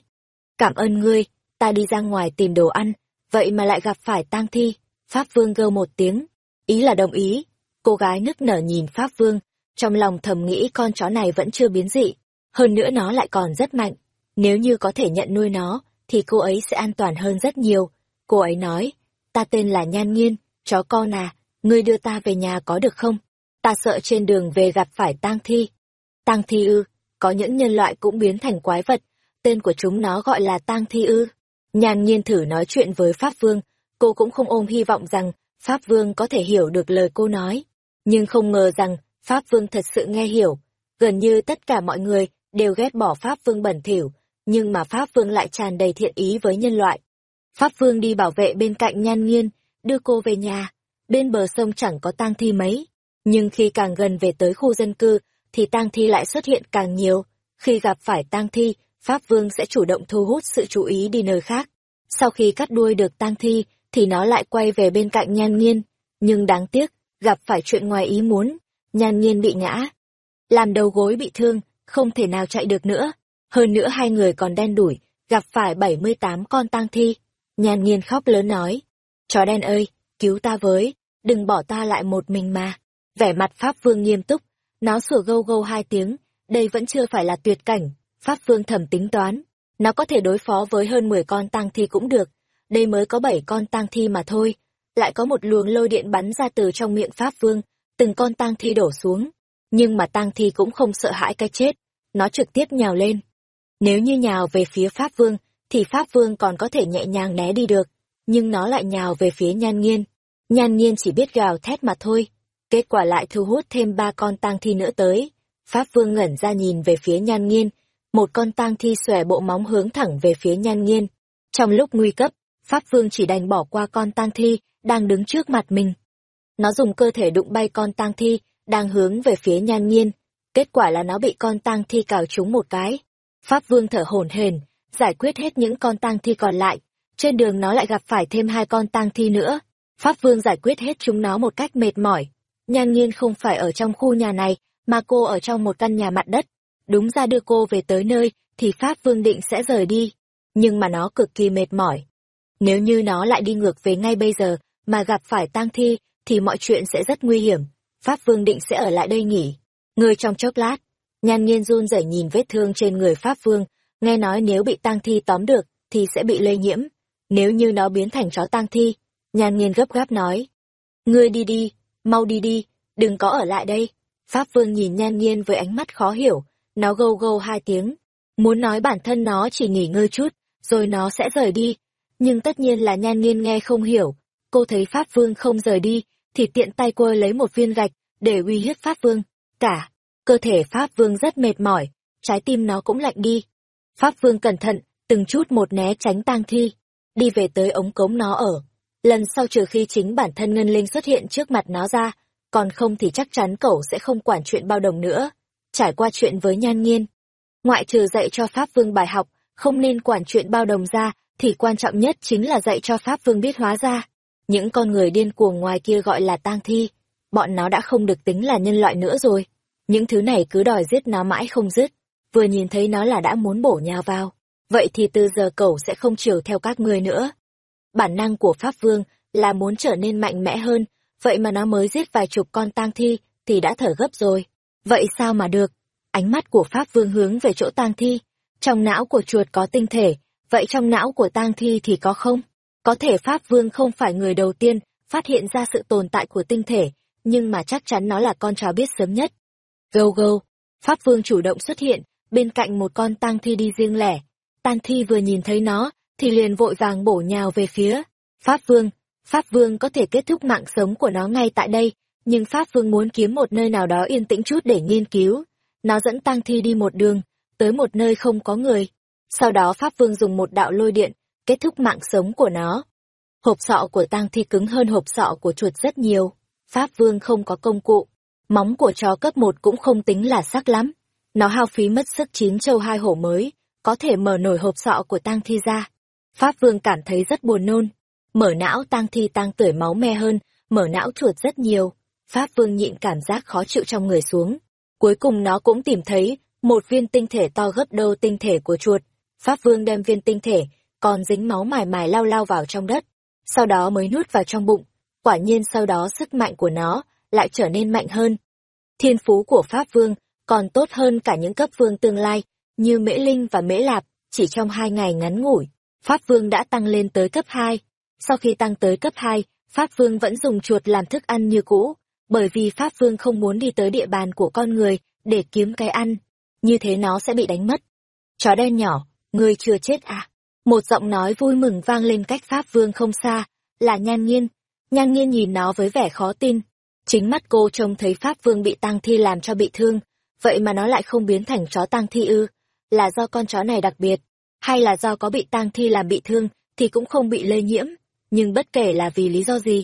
Cảm ơn ngươi, ta đi ra ngoài tìm đồ ăn, vậy mà lại gặp phải tang thi. Pháp Vương gơ một tiếng, ý là đồng ý. Cô gái nức nở nhìn Pháp Vương, trong lòng thầm nghĩ con chó này vẫn chưa biến dị. Hơn nữa nó lại còn rất mạnh. Nếu như có thể nhận nuôi nó, thì cô ấy sẽ an toàn hơn rất nhiều. Cô ấy nói, ta tên là Nhan Nhiên, chó con à, ngươi đưa ta về nhà có được không? Ta sợ trên đường về gặp phải tang thi. Tang thi ư, có những nhân loại cũng biến thành quái vật, tên của chúng nó gọi là tang thi ư. Nhàn nhiên thử nói chuyện với Pháp Vương, cô cũng không ôm hy vọng rằng Pháp Vương có thể hiểu được lời cô nói. Nhưng không ngờ rằng Pháp Vương thật sự nghe hiểu. Gần như tất cả mọi người đều ghét bỏ Pháp Vương bẩn thỉu, nhưng mà Pháp Vương lại tràn đầy thiện ý với nhân loại. Pháp Vương đi bảo vệ bên cạnh nhan nghiên, đưa cô về nhà. Bên bờ sông chẳng có tang thi mấy, nhưng khi càng gần về tới khu dân cư, thì tang thi lại xuất hiện càng nhiều. Khi gặp phải tang thi, Pháp Vương sẽ chủ động thu hút sự chú ý đi nơi khác. Sau khi cắt đuôi được tang thi, thì nó lại quay về bên cạnh nhan nghiên. Nhưng đáng tiếc, gặp phải chuyện ngoài ý muốn, nhan nghiên bị ngã. Làm đầu gối bị thương, không thể nào chạy được nữa. Hơn nữa hai người còn đen đủi, gặp phải 78 con tang thi. Nhan nghiên khóc lớn nói, chó đen ơi, cứu ta với, đừng bỏ ta lại một mình mà. Vẻ mặt Pháp Vương nghiêm túc, nó sủa gâu gâu hai tiếng, đây vẫn chưa phải là tuyệt cảnh, Pháp Vương thẩm tính toán. Nó có thể đối phó với hơn 10 con tang thi cũng được, đây mới có bảy con tang thi mà thôi. Lại có một luồng lôi điện bắn ra từ trong miệng Pháp Vương, từng con tang thi đổ xuống. Nhưng mà tang thi cũng không sợ hãi cái chết, nó trực tiếp nhào lên. Nếu như nhào về phía Pháp Vương, thì Pháp Vương còn có thể nhẹ nhàng né đi được, nhưng nó lại nhào về phía Nhan Nghiên. Nhan Nghiên chỉ biết gào thét mà thôi, kết quả lại thu hút thêm ba con tang thi nữa tới. Pháp Vương ngẩn ra nhìn về phía Nhan Nghiên, một con tang thi xòe bộ móng hướng thẳng về phía Nhan Nghiên. Trong lúc nguy cấp, Pháp Vương chỉ đành bỏ qua con tang thi đang đứng trước mặt mình. Nó dùng cơ thể đụng bay con tang thi đang hướng về phía Nhan Nghiên, kết quả là nó bị con tang thi cào trúng một cái. Pháp Vương thở hổn hển, giải quyết hết những con tang thi còn lại, trên đường nó lại gặp phải thêm hai con tang thi nữa. Pháp Vương giải quyết hết chúng nó một cách mệt mỏi. Nhan nhiên không phải ở trong khu nhà này, mà cô ở trong một căn nhà mặt đất. Đúng ra đưa cô về tới nơi, thì Pháp Vương định sẽ rời đi. Nhưng mà nó cực kỳ mệt mỏi. Nếu như nó lại đi ngược về ngay bây giờ, mà gặp phải tang thi, thì mọi chuyện sẽ rất nguy hiểm. Pháp Vương định sẽ ở lại đây nghỉ. Người trong chốc lát, Nhan nhiên run rẩy nhìn vết thương trên người Pháp Vương, nghe nói nếu bị tang thi tóm được, thì sẽ bị lây nhiễm. Nếu như nó biến thành chó tang thi, Nhan Nghiên gấp gáp nói. Ngươi đi đi, mau đi đi, đừng có ở lại đây. Pháp Vương nhìn Nhan Nghiên với ánh mắt khó hiểu, nó gâu gâu hai tiếng. Muốn nói bản thân nó chỉ nghỉ ngơi chút, rồi nó sẽ rời đi. Nhưng tất nhiên là Nhan Nghiên nghe không hiểu. Cô thấy Pháp Vương không rời đi, thì tiện tay quơ lấy một viên gạch, để uy hiếp Pháp Vương. Cả, cơ thể Pháp Vương rất mệt mỏi, trái tim nó cũng lạnh đi. Pháp Vương cẩn thận, từng chút một né tránh tang thi, đi về tới ống cống nó ở. Lần sau trừ khi chính bản thân Ngân Linh xuất hiện trước mặt nó ra, còn không thì chắc chắn cậu sẽ không quản chuyện bao đồng nữa. Trải qua chuyện với Nhan Nghiên, ngoại trừ dạy cho Pháp Vương bài học, không nên quản chuyện bao đồng ra, thì quan trọng nhất chính là dạy cho Pháp Vương biết hóa ra. Những con người điên cuồng ngoài kia gọi là tang thi, bọn nó đã không được tính là nhân loại nữa rồi. Những thứ này cứ đòi giết nó mãi không dứt, vừa nhìn thấy nó là đã muốn bổ nhào vào. Vậy thì từ giờ cậu sẽ không chiều theo các ngươi nữa. Bản năng của Pháp Vương là muốn trở nên mạnh mẽ hơn, vậy mà nó mới giết vài chục con tang thi thì đã thở gấp rồi. Vậy sao mà được? Ánh mắt của Pháp Vương hướng về chỗ tang thi. Trong não của chuột có tinh thể, vậy trong não của tang thi thì có không? Có thể Pháp Vương không phải người đầu tiên phát hiện ra sự tồn tại của tinh thể, nhưng mà chắc chắn nó là con chó biết sớm nhất. Gâu gâu, Pháp Vương chủ động xuất hiện, bên cạnh một con tang thi đi riêng lẻ. Tang thi vừa nhìn thấy nó, thì liền vội vàng bổ nhào về phía. Pháp Vương, Pháp Vương có thể kết thúc mạng sống của nó ngay tại đây, nhưng Pháp Vương muốn kiếm một nơi nào đó yên tĩnh chút để nghiên cứu. Nó dẫn tang thi đi một đường, tới một nơi không có người. Sau đó Pháp Vương dùng một đạo lôi điện, kết thúc mạng sống của nó. Hộp sọ của tang thi cứng hơn hộp sọ của chuột rất nhiều. Pháp Vương không có công cụ. Móng của chó cấp một cũng không tính là sắc lắm. Nó hao phí mất sức chín châu hai hổ mới, có thể mở nổi hộp sọ của tang thi ra. Pháp Vương cảm thấy rất buồn nôn. Mở não tang thi tang tưởi máu me hơn, mở não chuột rất nhiều. Pháp Vương nhịn cảm giác khó chịu trong người xuống. Cuối cùng nó cũng tìm thấy một viên tinh thể to gấp đôi tinh thể của chuột. Pháp Vương đem viên tinh thể, còn dính máu mài mài lao lao vào trong đất, sau đó mới nuốt vào trong bụng. Quả nhiên sau đó sức mạnh của nó lại trở nên mạnh hơn. Thiên phú của Pháp Vương còn tốt hơn cả những cấp vương tương lai, như Mễ Linh và Mễ Lạp, chỉ trong hai ngày ngắn ngủi, Pháp Vương đã tăng lên tới cấp 2. Sau khi tăng tới cấp 2, Pháp Vương vẫn dùng chuột làm thức ăn như cũ, bởi vì Pháp Vương không muốn đi tới địa bàn của con người để kiếm cái ăn, như thế nó sẽ bị đánh mất. Chó đen nhỏ, ngươi chưa chết à? Một giọng nói vui mừng vang lên cách Pháp Vương không xa, là Nhan Nghiên. Nhan Nghiên nhìn nó với vẻ khó tin. Chính mắt cô trông thấy Pháp Vương bị tang thi làm cho bị thương, vậy mà nó lại không biến thành chó tang thi ư? Là do con chó này đặc biệt, hay là do có bị tang thi làm bị thương thì cũng không bị lây nhiễm, nhưng bất kể là vì lý do gì.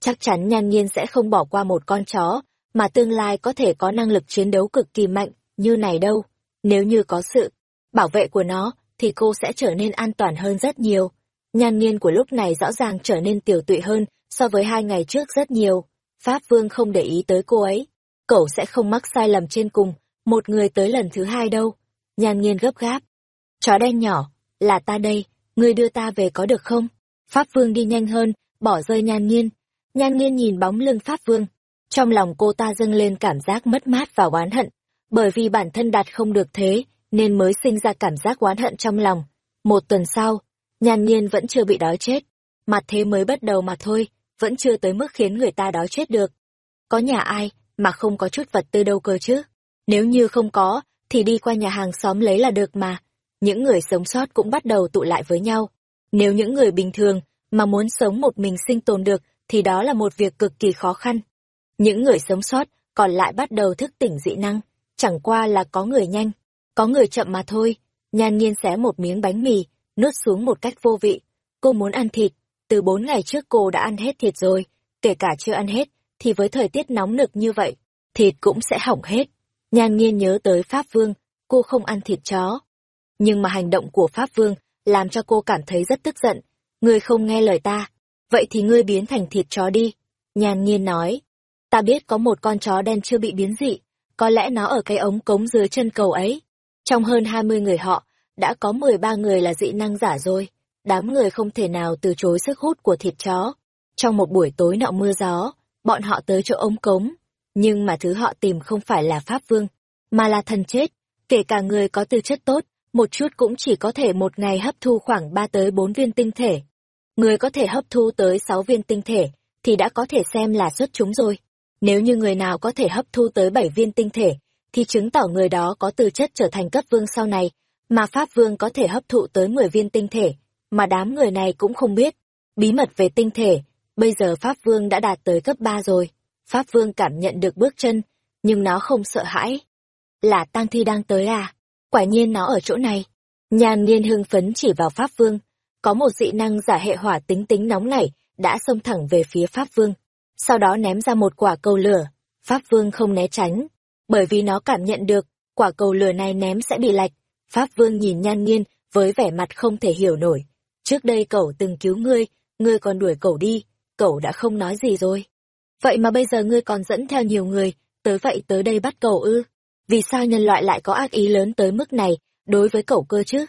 Chắc chắn Nhan nhiên sẽ không bỏ qua một con chó, mà tương lai có thể có năng lực chiến đấu cực kỳ mạnh, như này đâu. Nếu như có sự bảo vệ của nó, thì cô sẽ trở nên an toàn hơn rất nhiều. Nhan nhiên của lúc này rõ ràng trở nên tiểu tụy hơn so với hai ngày trước rất nhiều. Pháp Vương không để ý tới cô ấy. Cậu sẽ không mắc sai lầm trên cùng, một người tới lần thứ hai đâu. Nhan nghiên gấp gáp. Chó đen nhỏ, là ta đây, ngươi đưa ta về có được không? Pháp Vương đi nhanh hơn, bỏ rơi nhan nghiên. Nhan nghiên nhìn bóng lưng Pháp Vương. Trong lòng cô ta dâng lên cảm giác mất mát và oán hận, bởi vì bản thân đạt không được thế, nên mới sinh ra cảm giác oán hận trong lòng. Một tuần sau, nhan nhiên vẫn chưa bị đói chết. Mặt thế mới bắt đầu mà thôi, vẫn chưa tới mức khiến người ta đói chết được. Có nhà ai mà không có chút vật tư đâu cơ chứ? Nếu như không có, thì đi qua nhà hàng xóm lấy là được mà. Những người sống sót cũng bắt đầu tụ lại với nhau. Nếu những người bình thường mà muốn sống một mình sinh tồn được, thì đó là một việc cực kỳ khó khăn. Những người sống sót còn lại bắt đầu thức tỉnh dị năng, chẳng qua là có người nhanh, có người chậm mà thôi, nhan nhiên xé một miếng bánh mì, nuốt xuống một cách vô vị. Cô muốn ăn thịt, từ bốn ngày trước cô đã ăn hết thịt rồi, kể cả chưa ăn hết, thì với thời tiết nóng nực như vậy, thịt cũng sẽ hỏng hết. Nhan nhiên nhớ tới Pháp Vương, cô không ăn thịt chó. Nhưng mà hành động của Pháp Vương làm cho cô cảm thấy rất tức giận. Ngươi không nghe lời ta, vậy thì ngươi biến thành thịt chó đi. Nhan nhiên nói, ta biết có một con chó đen chưa bị biến dị, có lẽ nó ở cái ống cống dưới chân cầu ấy. Trong hơn 20 người họ, đã có 13 người là dị năng giả rồi. Đám người không thể nào từ chối sức hút của thịt chó. Trong một buổi tối nọ mưa gió, bọn họ tới chỗ ống cống. Nhưng mà thứ họ tìm không phải là Pháp Vương, mà là thần chết. Kể cả người có tư chất tốt, một chút cũng chỉ có thể một ngày hấp thu khoảng 3 tới 4 viên tinh thể. Người có thể hấp thu tới 6 viên tinh thể, thì đã có thể xem là xuất chúng rồi. Nếu như người nào có thể hấp thu tới 7 viên tinh thể, thì chứng tỏ người đó có tư chất trở thành cấp vương sau này, mà Pháp Vương có thể hấp thụ tới 10 viên tinh thể, mà đám người này cũng không biết. Bí mật về tinh thể, bây giờ Pháp Vương đã đạt tới cấp 3 rồi. Pháp Vương cảm nhận được bước chân, nhưng nó không sợ hãi. Là tang thi đang tới à? Quả nhiên nó ở chỗ này. Nhàn Niên hưng phấn chỉ vào Pháp Vương. Có một dị năng giả hệ hỏa tính tính nóng nảy, đã xông thẳng về phía Pháp Vương. Sau đó ném ra một quả cầu lửa. Pháp Vương không né tránh, bởi vì nó cảm nhận được quả cầu lửa này ném sẽ bị lạch. Pháp Vương nhìn nhan Niên với vẻ mặt không thể hiểu nổi. Trước đây cậu từng cứu ngươi, ngươi còn đuổi cậu đi, cậu đã không nói gì rồi. Vậy mà bây giờ ngươi còn dẫn theo nhiều người, tới vậy tới đây bắt cậu ư? Vì sao nhân loại lại có ác ý lớn tới mức này đối với cậu cơ chứ?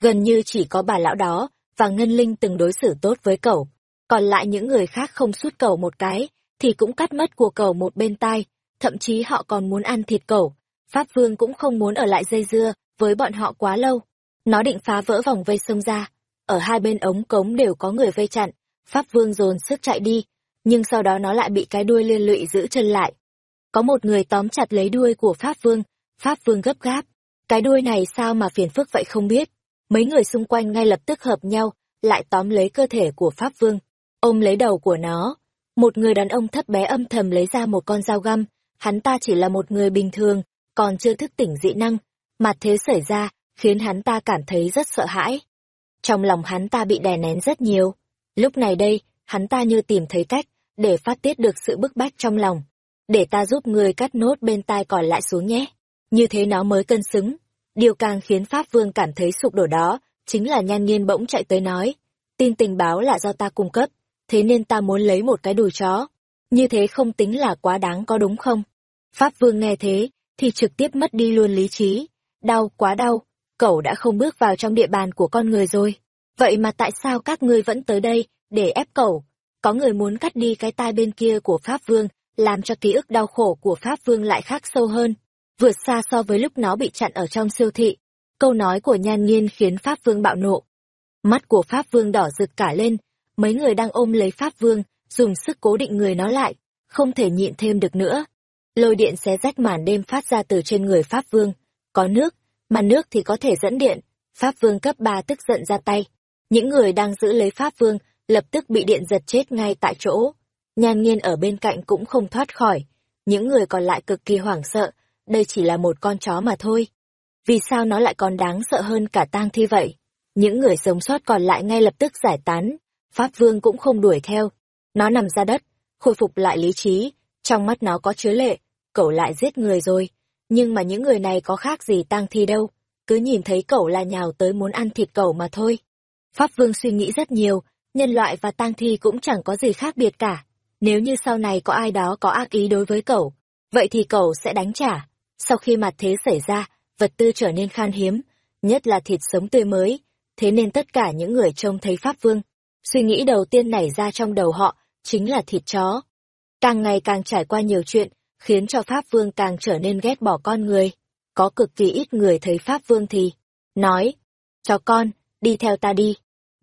Gần như chỉ có bà lão đó và Ngân Linh từng đối xử tốt với cậu. Còn lại những người khác không suốt cậu một cái, thì cũng cắt mất của cậu một bên tai, thậm chí họ còn muốn ăn thịt cậu. Pháp Vương cũng không muốn ở lại dây dưa với bọn họ quá lâu. Nó định phá vỡ vòng vây sông ra. ở hai bên ống cống đều có người vây chặn, Pháp Vương dồn sức chạy đi, nhưng sau đó nó lại bị cái đuôi liên lụy giữ chân lại. Có một người tóm chặt lấy đuôi của Pháp Vương, Pháp Vương gấp gáp. Cái đuôi này sao mà phiền phức vậy không biết. Mấy người xung quanh ngay lập tức hợp nhau, lại tóm lấy cơ thể của Pháp Vương, ôm lấy đầu của nó. Một người đàn ông thấp bé âm thầm lấy ra một con dao găm, hắn ta chỉ là một người bình thường, còn chưa thức tỉnh dị năng. Mặt thế xảy ra, khiến hắn ta cảm thấy rất sợ hãi. Trong lòng hắn ta bị đè nén rất nhiều. Lúc này đây, hắn ta như tìm thấy cách, để phát tiết được sự bức bách trong lòng. Để ta giúp người cắt nốt bên tai còn lại xuống nhé. Như thế nó mới cân xứng. Điều càng khiến Pháp Vương cảm thấy sụp đổ đó, chính là nhan nghiên bỗng chạy tới nói. Tin tình báo là do ta cung cấp, thế nên ta muốn lấy một cái đùi chó. Như thế không tính là quá đáng có đúng không? Pháp Vương nghe thế, thì trực tiếp mất đi luôn lý trí. Đau, quá đau, cậu đã không bước vào trong địa bàn của con người rồi. Vậy mà tại sao các ngươi vẫn tới đây, để ép cậu? Có người muốn cắt đi cái tai bên kia của Pháp Vương, làm cho ký ức đau khổ của Pháp Vương lại khác sâu hơn, vượt xa so với lúc nó bị chặn ở trong siêu thị. Câu nói của nhan nghiên khiến Pháp Vương bạo nộ. Mắt của Pháp Vương đỏ rực cả lên, mấy người đang ôm lấy Pháp Vương, dùng sức cố định người nó lại, không thể nhịn thêm được nữa. Lôi điện xé rách màn đêm phát ra từ trên người Pháp Vương. Có nước, mà nước thì có thể dẫn điện. Pháp Vương cấp 3 tức giận ra tay. Những người đang giữ lấy Pháp Vương lập tức bị điện giật chết ngay tại chỗ. Nhan nghiên ở bên cạnh cũng không thoát khỏi. Những người còn lại cực kỳ hoảng sợ, đây chỉ là một con chó mà thôi. Vì sao nó lại còn đáng sợ hơn cả tang thi vậy? Những người sống sót còn lại ngay lập tức giải tán. Pháp Vương cũng không đuổi theo. Nó nằm ra đất, khôi phục lại lý trí. Trong mắt nó có chứa lệ, cậu lại giết người rồi. Nhưng mà những người này có khác gì tang thi đâu. Cứ nhìn thấy cậu là nhào tới muốn ăn thịt cậu mà thôi. Pháp Vương suy nghĩ rất nhiều, nhân loại và tang thi cũng chẳng có gì khác biệt cả. Nếu như sau này có ai đó có ác ý đối với cậu, vậy thì cậu sẽ đánh trả. Sau khi mặt thế xảy ra, vật tư trở nên khan hiếm, nhất là thịt sống tươi mới, thế nên tất cả những người trông thấy Pháp Vương, suy nghĩ đầu tiên nảy ra trong đầu họ chính là thịt chó. Càng ngày càng trải qua nhiều chuyện, khiến cho Pháp Vương càng trở nên ghét bỏ con người. Có cực kỳ ít người thấy Pháp Vương thì nói, "chó con, đi theo ta đi.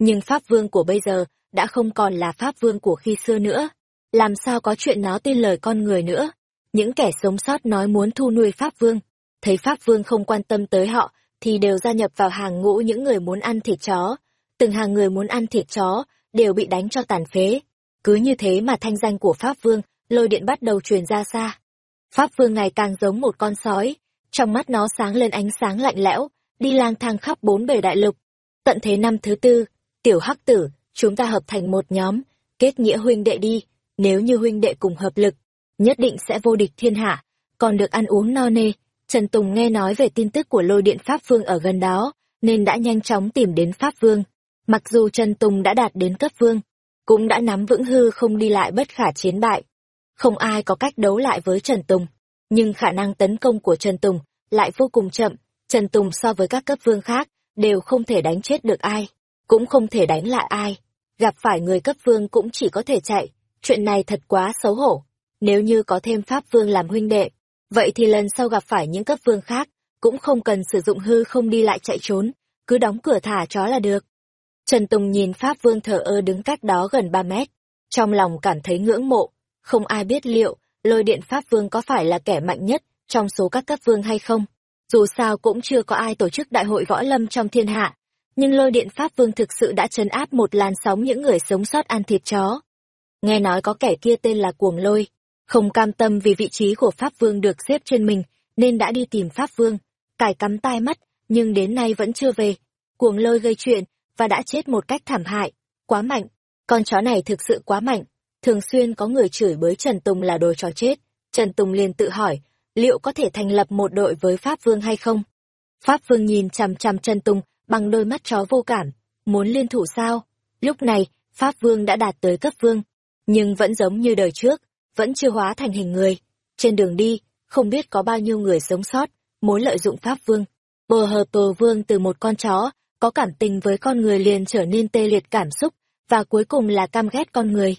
Nhưng Pháp Vương của bây giờ đã không còn là Pháp Vương của khi xưa nữa. Làm sao có chuyện nó tin lời con người nữa. Những kẻ sống sót nói muốn thu nuôi Pháp Vương. Thấy Pháp Vương không quan tâm tới họ, thì đều gia nhập vào hàng ngũ những người muốn ăn thịt chó. Từng hàng người muốn ăn thịt chó, đều bị đánh cho tàn phế. Cứ như thế mà thanh danh của Pháp Vương, lôi điện bắt đầu truyền ra xa. Pháp Vương ngày càng giống một con sói, trong mắt nó sáng lên ánh sáng lạnh lẽo, đi lang thang khắp bốn bề đại lục. Tận thế năm thứ tư, tiểu hắc tử, chúng ta hợp thành một nhóm, kết nghĩa huynh đệ đi, nếu như huynh đệ cùng hợp lực, nhất định sẽ vô địch thiên hạ, còn được ăn uống no nê. Trần Tùng nghe nói về tin tức của lôi điện Pháp Vương ở gần đó, nên đã nhanh chóng tìm đến Pháp Vương. Mặc dù Trần Tùng đã đạt đến cấp vương, cũng đã nắm vững hư không đi lại bất khả chiến bại. Không ai có cách đấu lại với Trần Tùng, nhưng khả năng tấn công của Trần Tùng lại vô cùng chậm. Trần Tùng so với các cấp vương khác, đều không thể đánh chết được ai, cũng không thể đánh lại ai. Gặp phải người cấp vương cũng chỉ có thể chạy, chuyện này thật quá xấu hổ. Nếu như có thêm Pháp Vương làm huynh đệ, vậy thì lần sau gặp phải những cấp vương khác, cũng không cần sử dụng hư không đi lại chạy trốn, cứ đóng cửa thả chó là được. Trần Tùng nhìn Pháp Vương thờ ơ đứng cách đó gần 3 mét, trong lòng cảm thấy ngưỡng mộ, không ai biết liệu lôi điện Pháp Vương có phải là kẻ mạnh nhất trong số các cấp vương hay không. Dù sao cũng chưa có ai tổ chức đại hội võ lâm trong thiên hạ, nhưng lôi điện Pháp Vương thực sự đã chấn áp một làn sóng những người sống sót ăn thịt chó. Nghe nói có kẻ kia tên là Cuồng Lôi, không cam tâm vì vị trí của Pháp Vương được xếp trên mình, nên đã đi tìm Pháp Vương, cài cắm tai mắt, nhưng đến nay vẫn chưa về. Cuồng Lôi gây chuyện, và đã chết một cách thảm hại, quá mạnh. Con chó này thực sự quá mạnh, thường xuyên có người chửi bới Trần Tùng là đồ chó chết. Trần Tùng liền tự hỏi, liệu có thể thành lập một đội với Pháp Vương hay không? Pháp Vương nhìn chằm chằm Trần Tùng bằng đôi mắt chó vô cảm, muốn liên thủ sao? Lúc này, Pháp Vương đã đạt tới cấp Vương, nhưng vẫn giống như đời trước, vẫn chưa hóa thành hình người. Trên đường đi, không biết có bao nhiêu người sống sót, muốn lợi dụng Pháp Vương. Bờ hờ tồ vương từ một con chó, có cảm tình với con người liền trở nên tê liệt cảm xúc, và cuối cùng là căm ghét con người.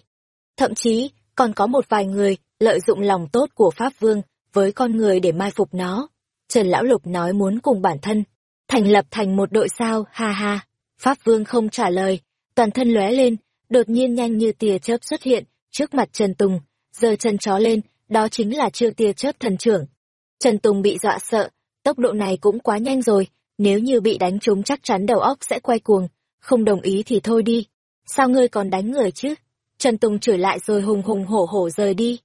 Thậm chí, còn có một vài người lợi dụng lòng tốt của Pháp Vương với con người để mai phục nó. Trần Lão Lục nói muốn cùng bản thân, thành lập thành một đội sao, ha ha. Pháp Vương không trả lời, toàn thân lóe lên, đột nhiên nhanh như tia chớp xuất hiện trước mặt Trần Tùng, giơ chân chó lên, đó chính là chiêu tia chớp thần trưởng. Trần Tùng bị dọa sợ, tốc độ này cũng quá nhanh rồi, nếu như bị đánh trúng chắc chắn đầu óc sẽ quay cuồng, không đồng ý thì thôi đi. Sao ngươi còn đánh người chứ? Trần Tùng chửi lại rồi hùng hùng hổ hổ rời đi.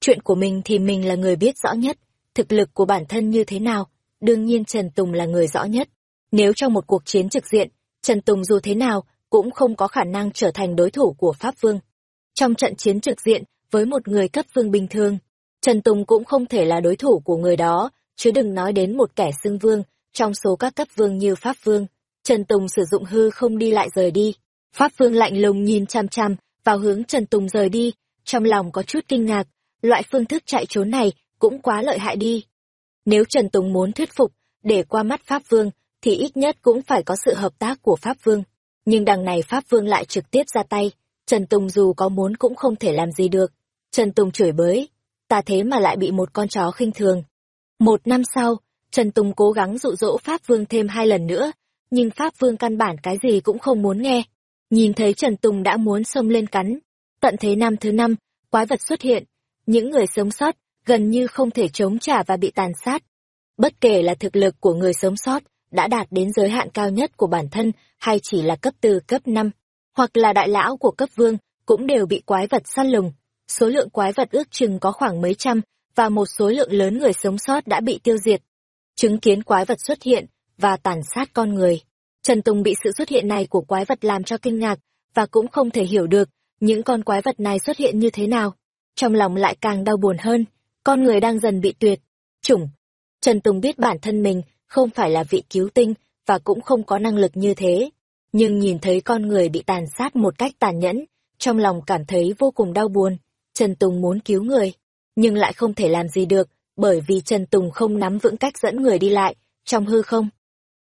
Chuyện của mình thì mình là người biết rõ nhất, thực lực của bản thân như thế nào, đương nhiên Trần Tùng là người rõ nhất. Nếu trong một cuộc chiến trực diện, Trần Tùng dù thế nào cũng không có khả năng trở thành đối thủ của Pháp Vương. Trong trận chiến trực diện với một người cấp vương bình thường, Trần Tùng cũng không thể là đối thủ của người đó, chứ đừng nói đến một kẻ xưng vương, trong số các cấp vương như Pháp Vương. Trần Tùng sử dụng hư không đi lại rời đi. Pháp Vương lạnh lùng nhìn chăm chăm vào hướng Trần Tùng rời đi, trong lòng có chút kinh ngạc, loại phương thức chạy trốn này cũng quá lợi hại đi. Nếu Trần Tùng muốn thuyết phục, để qua mắt Pháp Vương, thì ít nhất cũng phải có sự hợp tác của Pháp Vương. Nhưng đằng này Pháp Vương lại trực tiếp ra tay, Trần Tùng dù có muốn cũng không thể làm gì được. Trần Tùng chửi bới, ta thế mà lại bị một con chó khinh thường. Một năm sau, Trần Tùng cố gắng dụ dỗ Pháp Vương thêm hai lần nữa, nhưng Pháp Vương căn bản cái gì cũng không muốn nghe. Nhìn thấy Trần Tùng đã muốn xông lên cắn. Tận thế năm thứ năm, quái vật xuất hiện. Những người sống sót gần như không thể chống trả và bị tàn sát. Bất kể là thực lực của người sống sót đã đạt đến giới hạn cao nhất của bản thân hay chỉ là cấp từ cấp 5, hoặc là đại lão của cấp vương, cũng đều bị quái vật săn lùng. Số lượng quái vật ước chừng có khoảng mấy trăm, và một số lượng lớn người sống sót đã bị tiêu diệt. Chứng kiến quái vật xuất hiện và tàn sát con người. Trần Tùng bị sự xuất hiện này của quái vật làm cho kinh ngạc, và cũng không thể hiểu được những con quái vật này xuất hiện như thế nào. Trong lòng lại càng đau buồn hơn, con người đang dần bị tuyệt, chủng. Trần Tùng biết bản thân mình không phải là vị cứu tinh và cũng không có năng lực như thế. Nhưng nhìn thấy con người bị tàn sát một cách tàn nhẫn, trong lòng cảm thấy vô cùng đau buồn. Trần Tùng muốn cứu người, nhưng lại không thể làm gì được, bởi vì Trần Tùng không nắm vững cách dẫn người đi lại, trong hư không.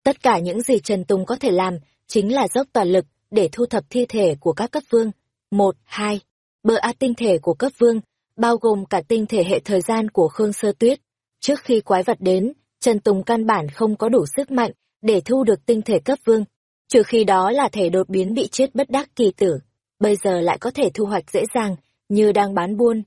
Tất cả những gì Trần Tùng có thể làm, chính là dốc toàn lực, để thu thập thi thể của các cấp vương. Một, hai, bờ A tinh thể của cấp vương, bao gồm cả tinh thể hệ thời gian của Khương Sơ Tuyết. Trước khi quái vật đến, Trần Tùng căn bản không có đủ sức mạnh để thu được tinh thể cấp vương, trừ khi đó là thể đột biến bị chết bất đắc kỳ tử, bây giờ lại có thể thu hoạch dễ dàng, như đang bán buôn.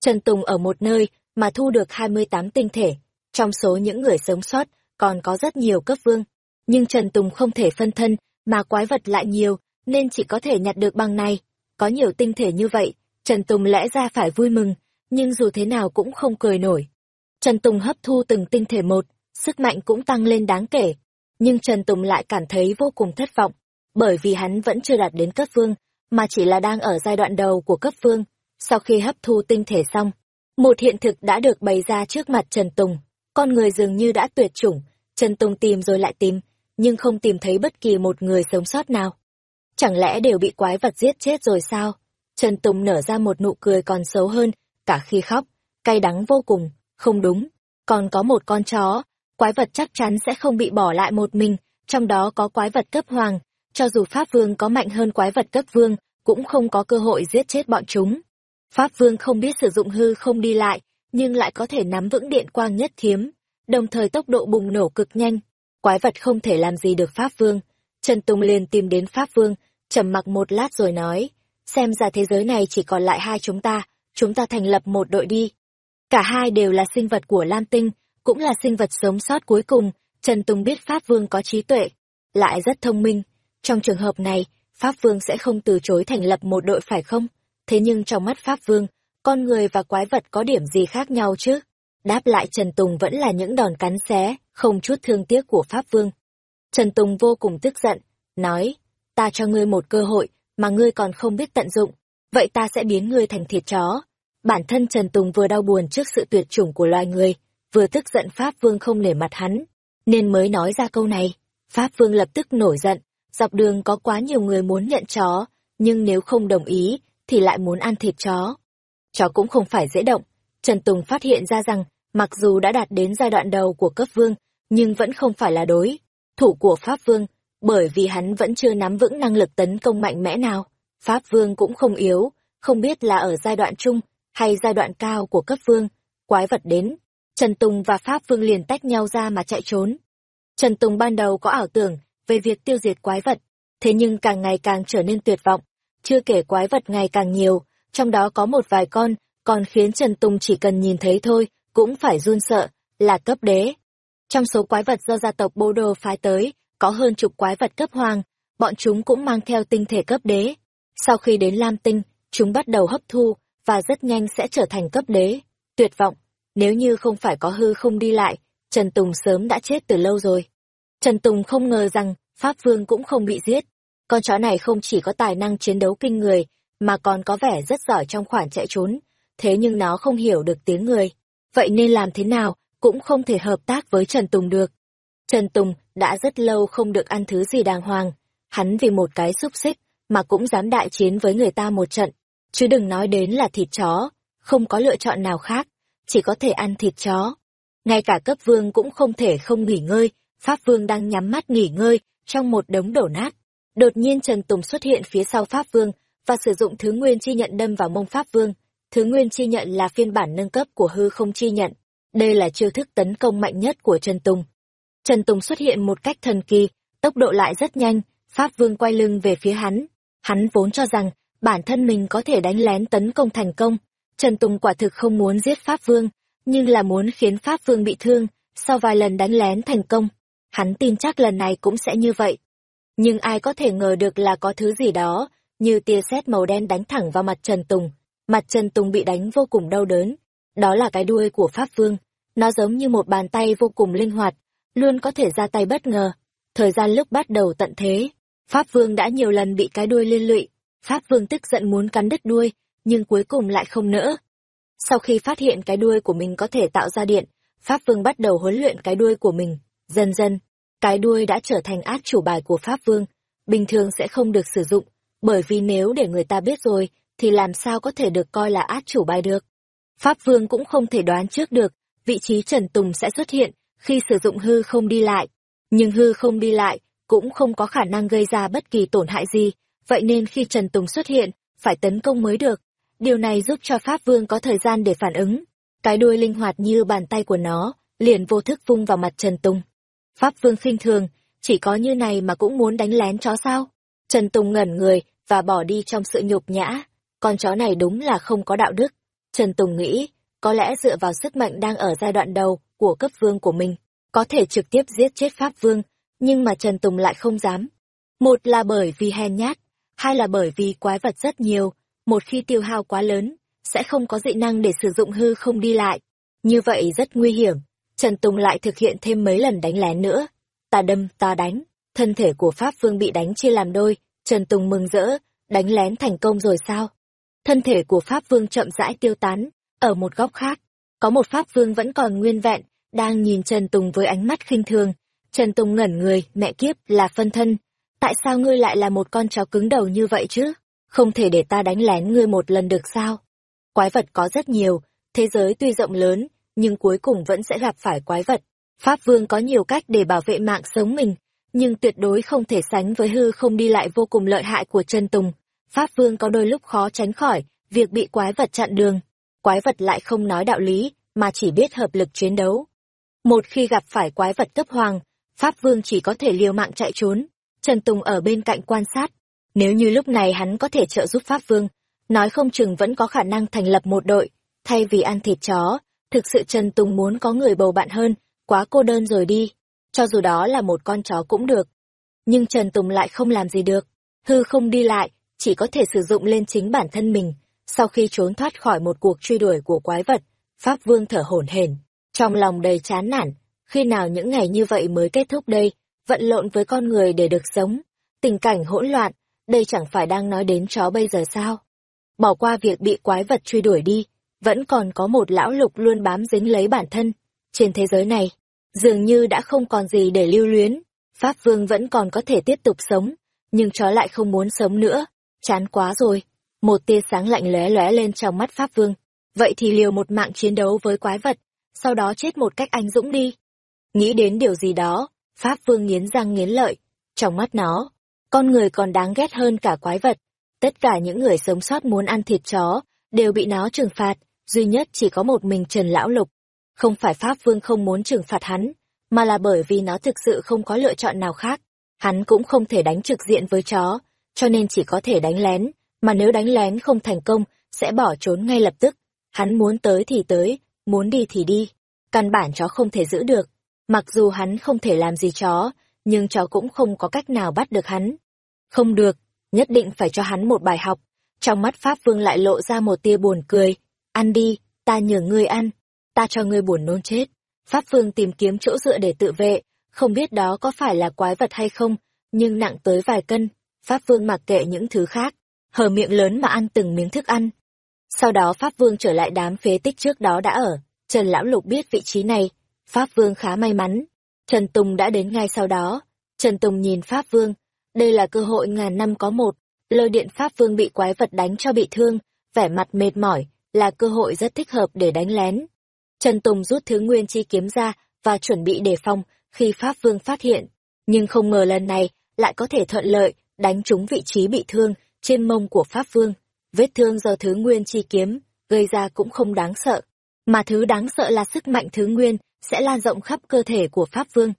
Trần Tùng ở một nơi mà thu được 28 tinh thể, trong số những người sống sót còn có rất nhiều cấp vương, nhưng Trần Tùng không thể phân thân mà quái vật lại nhiều, nên chỉ có thể nhặt được bằng này. Có nhiều tinh thể như vậy, Trần Tùng lẽ ra phải vui mừng, nhưng dù thế nào cũng không cười nổi. Trần Tùng hấp thu từng tinh thể một, sức mạnh cũng tăng lên đáng kể. Nhưng Trần Tùng lại cảm thấy vô cùng thất vọng, bởi vì hắn vẫn chưa đạt đến cấp vương, mà chỉ là đang ở giai đoạn đầu của cấp vương. Sau khi hấp thu tinh thể xong, một hiện thực đã được bày ra trước mặt Trần Tùng. Con người dường như đã tuyệt chủng, Trần Tùng tìm rồi lại tìm, nhưng không tìm thấy bất kỳ một người sống sót nào. Chẳng lẽ đều bị quái vật giết chết rồi sao? Trần Tùng nở ra một nụ cười còn xấu hơn, cả khi khóc, cay đắng vô cùng, không đúng. Còn có một con chó, quái vật chắc chắn sẽ không bị bỏ lại một mình, trong đó có quái vật cấp hoàng, cho dù Pháp Vương có mạnh hơn quái vật cấp vương, cũng không có cơ hội giết chết bọn chúng. Pháp Vương không biết sử dụng hư không đi lại, nhưng lại có thể nắm vững điện quang nhất thiếm, đồng thời tốc độ bùng nổ cực nhanh. Quái vật không thể làm gì được Pháp Vương. Trần Tùng liền tìm đến Pháp Vương, trầm mặc một lát rồi nói, xem ra thế giới này chỉ còn lại hai chúng ta, chúng ta thành lập một đội đi. Cả hai đều là sinh vật của Lam Tinh, cũng là sinh vật sống sót cuối cùng, Trần Tùng biết Pháp Vương có trí tuệ, lại rất thông minh. Trong trường hợp này, Pháp Vương sẽ không từ chối thành lập một đội phải không? Thế nhưng trong mắt Pháp Vương, con người và quái vật có điểm gì khác nhau chứ? Đáp lại Trần Tùng vẫn là những đòn cắn xé, không chút thương tiếc của Pháp Vương. Trần Tùng vô cùng tức giận, nói, ta cho ngươi một cơ hội, mà ngươi còn không biết tận dụng, vậy ta sẽ biến ngươi thành thịt chó. Bản thân Trần Tùng vừa đau buồn trước sự tuyệt chủng của loài người, vừa tức giận Pháp Vương không nể mặt hắn, nên mới nói ra câu này. Pháp Vương lập tức nổi giận, dọc đường có quá nhiều người muốn nhận chó, nhưng nếu không đồng ý, thì lại muốn ăn thịt chó. Chó cũng không phải dễ động. Trần Tùng phát hiện ra rằng, mặc dù đã đạt đến giai đoạn đầu của cấp vương, nhưng vẫn không phải là đối thủ của Pháp Vương, bởi vì hắn vẫn chưa nắm vững năng lực tấn công mạnh mẽ nào. Pháp Vương cũng không yếu, không biết là ở giai đoạn trung hay giai đoạn cao của cấp vương. Quái vật đến, Trần Tùng và Pháp Vương liền tách nhau ra mà chạy trốn. Trần Tùng ban đầu có ảo tưởng về việc tiêu diệt quái vật, thế nhưng càng ngày càng trở nên tuyệt vọng. Chưa kể quái vật ngày càng nhiều, trong đó có một vài con, còn khiến Trần Tùng chỉ cần nhìn thấy thôi, cũng phải run sợ, là cấp đế. Trong số quái vật do gia tộc Bô Đô phái tới, có hơn chục quái vật cấp hoàng, bọn chúng cũng mang theo tinh thể cấp đế. Sau khi đến Lam Tinh, chúng bắt đầu hấp thu, và rất nhanh sẽ trở thành cấp đế. Tuyệt vọng, nếu như không phải có hư không đi lại, Trần Tùng sớm đã chết từ lâu rồi. Trần Tùng không ngờ rằng, Pháp Vương cũng không bị giết. Con chó này không chỉ có tài năng chiến đấu kinh người, mà còn có vẻ rất giỏi trong khoản chạy trốn. Thế nhưng nó không hiểu được tiếng người. Vậy nên làm thế nào, cũng không thể hợp tác với Trần Tùng được. Trần Tùng đã rất lâu không được ăn thứ gì đàng hoàng. Hắn vì một cái xúc xích, mà cũng dám đại chiến với người ta một trận. Chứ đừng nói đến là thịt chó, không có lựa chọn nào khác, chỉ có thể ăn thịt chó. Ngay cả cấp vương cũng không thể không nghỉ ngơi, Pháp Vương đang nhắm mắt nghỉ ngơi, trong một đống đổ nát. Đột nhiên Trần Tùng xuất hiện phía sau Pháp Vương, và sử dụng thứ nguyên chi nhận đâm vào mông Pháp Vương. Thứ nguyên chi nhận là phiên bản nâng cấp của hư không chi nhận. Đây là chiêu thức tấn công mạnh nhất của Trần Tùng. Trần Tùng xuất hiện một cách thần kỳ, tốc độ lại rất nhanh, Pháp Vương quay lưng về phía hắn. Hắn vốn cho rằng, bản thân mình có thể đánh lén tấn công thành công. Trần Tùng quả thực không muốn giết Pháp Vương, nhưng là muốn khiến Pháp Vương bị thương, sau vài lần đánh lén thành công. Hắn tin chắc lần này cũng sẽ như vậy. Nhưng ai có thể ngờ được là có thứ gì đó, như tia sét màu đen đánh thẳng vào mặt Trần Tùng. Mặt Trần Tùng bị đánh vô cùng đau đớn. Đó là cái đuôi của Pháp Vương. Nó giống như một bàn tay vô cùng linh hoạt, luôn có thể ra tay bất ngờ. Thời gian lúc bắt đầu tận thế, Pháp Vương đã nhiều lần bị cái đuôi liên lụy. Pháp Vương tức giận muốn cắn đứt đuôi, nhưng cuối cùng lại không nỡ. Sau khi phát hiện cái đuôi của mình có thể tạo ra điện, Pháp Vương bắt đầu huấn luyện cái đuôi của mình. Dần dần, cái đuôi đã trở thành át chủ bài của Pháp Vương, bình thường sẽ không được sử dụng, bởi vì nếu để người ta biết rồi, thì làm sao có thể được coi là át chủ bài được. Pháp Vương cũng không thể đoán trước được, vị trí Trần Tùng sẽ xuất hiện khi sử dụng hư không đi lại. Nhưng hư không đi lại cũng không có khả năng gây ra bất kỳ tổn hại gì, vậy nên khi Trần Tùng xuất hiện, phải tấn công mới được. Điều này giúp cho Pháp Vương có thời gian để phản ứng. Cái đuôi linh hoạt như bàn tay của nó, liền vô thức vung vào mặt Trần Tùng. Pháp Vương khinh thường, chỉ có như này mà cũng muốn đánh lén chó sao? Trần Tùng ngẩn người và bỏ đi trong sự nhục nhã. Con chó này đúng là không có đạo đức. Trần Tùng nghĩ, có lẽ dựa vào sức mạnh đang ở giai đoạn đầu của cấp vương của mình, có thể trực tiếp giết chết Pháp Vương, nhưng mà Trần Tùng lại không dám. Một là bởi vì hèn nhát, hai là bởi vì quái vật rất nhiều, một khi tiêu hao quá lớn, sẽ không có dị năng để sử dụng hư không đi lại. Như vậy rất nguy hiểm. Trần Tùng lại thực hiện thêm mấy lần đánh lén nữa. Ta đâm, ta đánh. Thân thể của Pháp Vương bị đánh chia làm đôi. Trần Tùng mừng rỡ, đánh lén thành công rồi sao? Thân thể của Pháp Vương chậm rãi tiêu tán. Ở một góc khác, có một Pháp Vương vẫn còn nguyên vẹn, đang nhìn Trần Tùng với ánh mắt khinh thường. Trần Tùng ngẩn người, mẹ kiếp, là phân thân. Tại sao ngươi lại là một con chó cứng đầu như vậy chứ? Không thể để ta đánh lén ngươi một lần được sao? Quái vật có rất nhiều, thế giới tuy rộng lớn, nhưng cuối cùng vẫn sẽ gặp phải quái vật. Pháp Vương có nhiều cách để bảo vệ mạng sống mình, nhưng tuyệt đối không thể sánh với hư không đi lại vô cùng lợi hại của Trần Tùng. Pháp Vương có đôi lúc khó tránh khỏi việc bị quái vật chặn đường. Quái vật lại không nói đạo lý, mà chỉ biết hợp lực chiến đấu. Một khi gặp phải quái vật cấp hoàng, Pháp Vương chỉ có thể liều mạng chạy trốn. Trần Tùng ở bên cạnh quan sát. Nếu như lúc này hắn có thể trợ giúp Pháp Vương, nói không chừng vẫn có khả năng thành lập một đội, thay vì ăn thịt chó, thực sự Trần Tùng muốn có người bầu bạn hơn, quá cô đơn rồi đi, cho dù đó là một con chó cũng được. Nhưng Trần Tùng lại không làm gì được, hư không đi lại, chỉ có thể sử dụng lên chính bản thân mình. Sau khi trốn thoát khỏi một cuộc truy đuổi của quái vật, Pháp Vương thở hổn hển, trong lòng đầy chán nản, khi nào những ngày như vậy mới kết thúc đây, vận lộn với con người để được sống. Tình cảnh hỗn loạn, đây chẳng phải đang nói đến chó bây giờ sao? Bỏ qua việc bị quái vật truy đuổi đi, vẫn còn có một lão lục luôn bám dính lấy bản thân. Trên thế giới này, dường như đã không còn gì để lưu luyến. Pháp Vương vẫn còn có thể tiếp tục sống, nhưng chó lại không muốn sống nữa. Chán quá rồi. Một tia sáng lạnh lóe lóe lên trong mắt Pháp Vương. Vậy thì liều một mạng chiến đấu với quái vật, sau đó chết một cách anh dũng đi. Nghĩ đến điều gì đó, Pháp Vương nghiến răng nghiến lợi. Trong mắt nó, con người còn đáng ghét hơn cả quái vật. Tất cả những người sống sót muốn ăn thịt chó, đều bị nó trừng phạt, duy nhất chỉ có một mình Trần Lão Lục. Không phải Pháp Vương không muốn trừng phạt hắn, mà là bởi vì nó thực sự không có lựa chọn nào khác. hắn cũng không thể đánh trực diện với chó, cho nên chỉ có thể đánh lén, mà nếu đánh lén không thành công, sẽ bỏ trốn ngay lập tức. Hắn muốn tới thì tới, muốn đi thì đi. Căn bản chó không thể giữ được. Mặc dù hắn không thể làm gì chó, nhưng chó cũng không có cách nào bắt được hắn. Không được, nhất định phải cho hắn một bài học. Trong mắt Pháp Vương lại lộ ra một tia buồn cười. Ăn đi, ta nhường ngươi ăn, ta cho ngươi buồn nôn chết. Pháp Vương tìm kiếm chỗ dựa để tự vệ, không biết đó có phải là quái vật hay không, nhưng nặng tới vài cân. Pháp Vương mặc kệ những thứ khác, hở miệng lớn mà ăn từng miếng thức ăn. Sau đó Pháp Vương trở lại đám phế tích trước đó đã ở, Trần Lão Lục biết vị trí này, Pháp Vương khá may mắn. Trần Tùng đã đến ngay sau đó. Trần Tùng nhìn Pháp Vương, đây là cơ hội ngàn năm có một, lôi điện Pháp Vương bị quái vật đánh cho bị thương, vẻ mặt mệt mỏi, là cơ hội rất thích hợp để đánh lén. Trần Tùng rút thứ nguyên chi kiếm ra và chuẩn bị đề phòng khi Pháp Vương phát hiện, nhưng không ngờ lần này lại có thể thuận lợi đánh trúng vị trí bị thương trên mông của Pháp Vương. Vết thương do thứ nguyên chi kiếm gây ra cũng không đáng sợ, mà thứ đáng sợ là sức mạnh thứ nguyên sẽ lan rộng khắp cơ thể của Pháp Vương.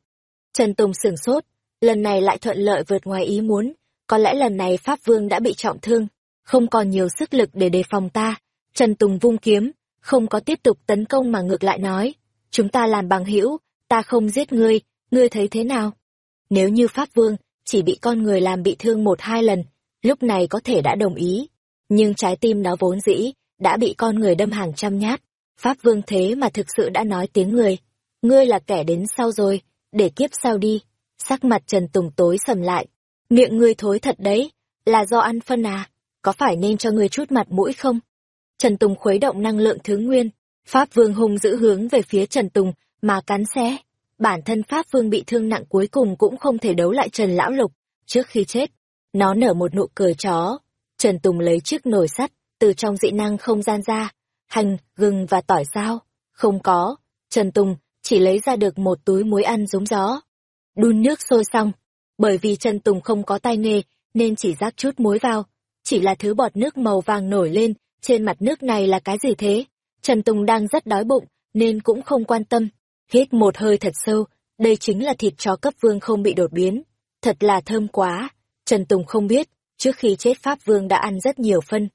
Trần Tùng sửng sốt, lần này lại thuận lợi vượt ngoài ý muốn, có lẽ lần này Pháp Vương đã bị trọng thương, không còn nhiều sức lực để đề phòng ta. Trần Tùng vung kiếm, không có tiếp tục tấn công mà ngược lại nói, chúng ta làm bằng hữu, ta không giết ngươi, ngươi thấy thế nào? Nếu như Pháp Vương chỉ bị con người làm bị thương một hai lần, lúc này có thể đã đồng ý, nhưng trái tim nó vốn dĩ, đã bị con người đâm hàng trăm nhát. Pháp Vương thế mà thực sự đã nói tiếng người, ngươi là kẻ đến sau rồi, để kiếp sau đi. Sắc mặt Trần Tùng tối sầm lại, miệng ngươi thối thật đấy, là do ăn phân à, có phải nên cho ngươi chút mặt mũi không? Trần Tùng khuấy động năng lượng thứ nguyên, Pháp Vương hung giữ hướng về phía Trần Tùng, mà cắn xé. Bản thân Pháp Vương bị thương nặng cuối cùng cũng không thể đấu lại Trần Lão Lục. Trước khi chết, nó nở một nụ cười chó. Trần Tùng lấy chiếc nồi sắt, từ trong dị năng không gian ra. Hành, gừng và tỏi sao? Không có. Trần Tùng chỉ lấy ra được một túi muối ăn giống gió. Đun nước sôi xong. Bởi vì Trần Tùng không có tay nghề, nên chỉ rác chút muối vào. Chỉ là thứ bọt nước màu vàng nổi lên, trên mặt nước này là cái gì thế? Trần Tùng đang rất đói bụng, nên cũng không quan tâm. Hít một hơi thật sâu, đây chính là thịt chó cấp vương không bị đột biến. Thật là thơm quá. Trần Tùng không biết, trước khi chết Pháp Vương đã ăn rất nhiều phân.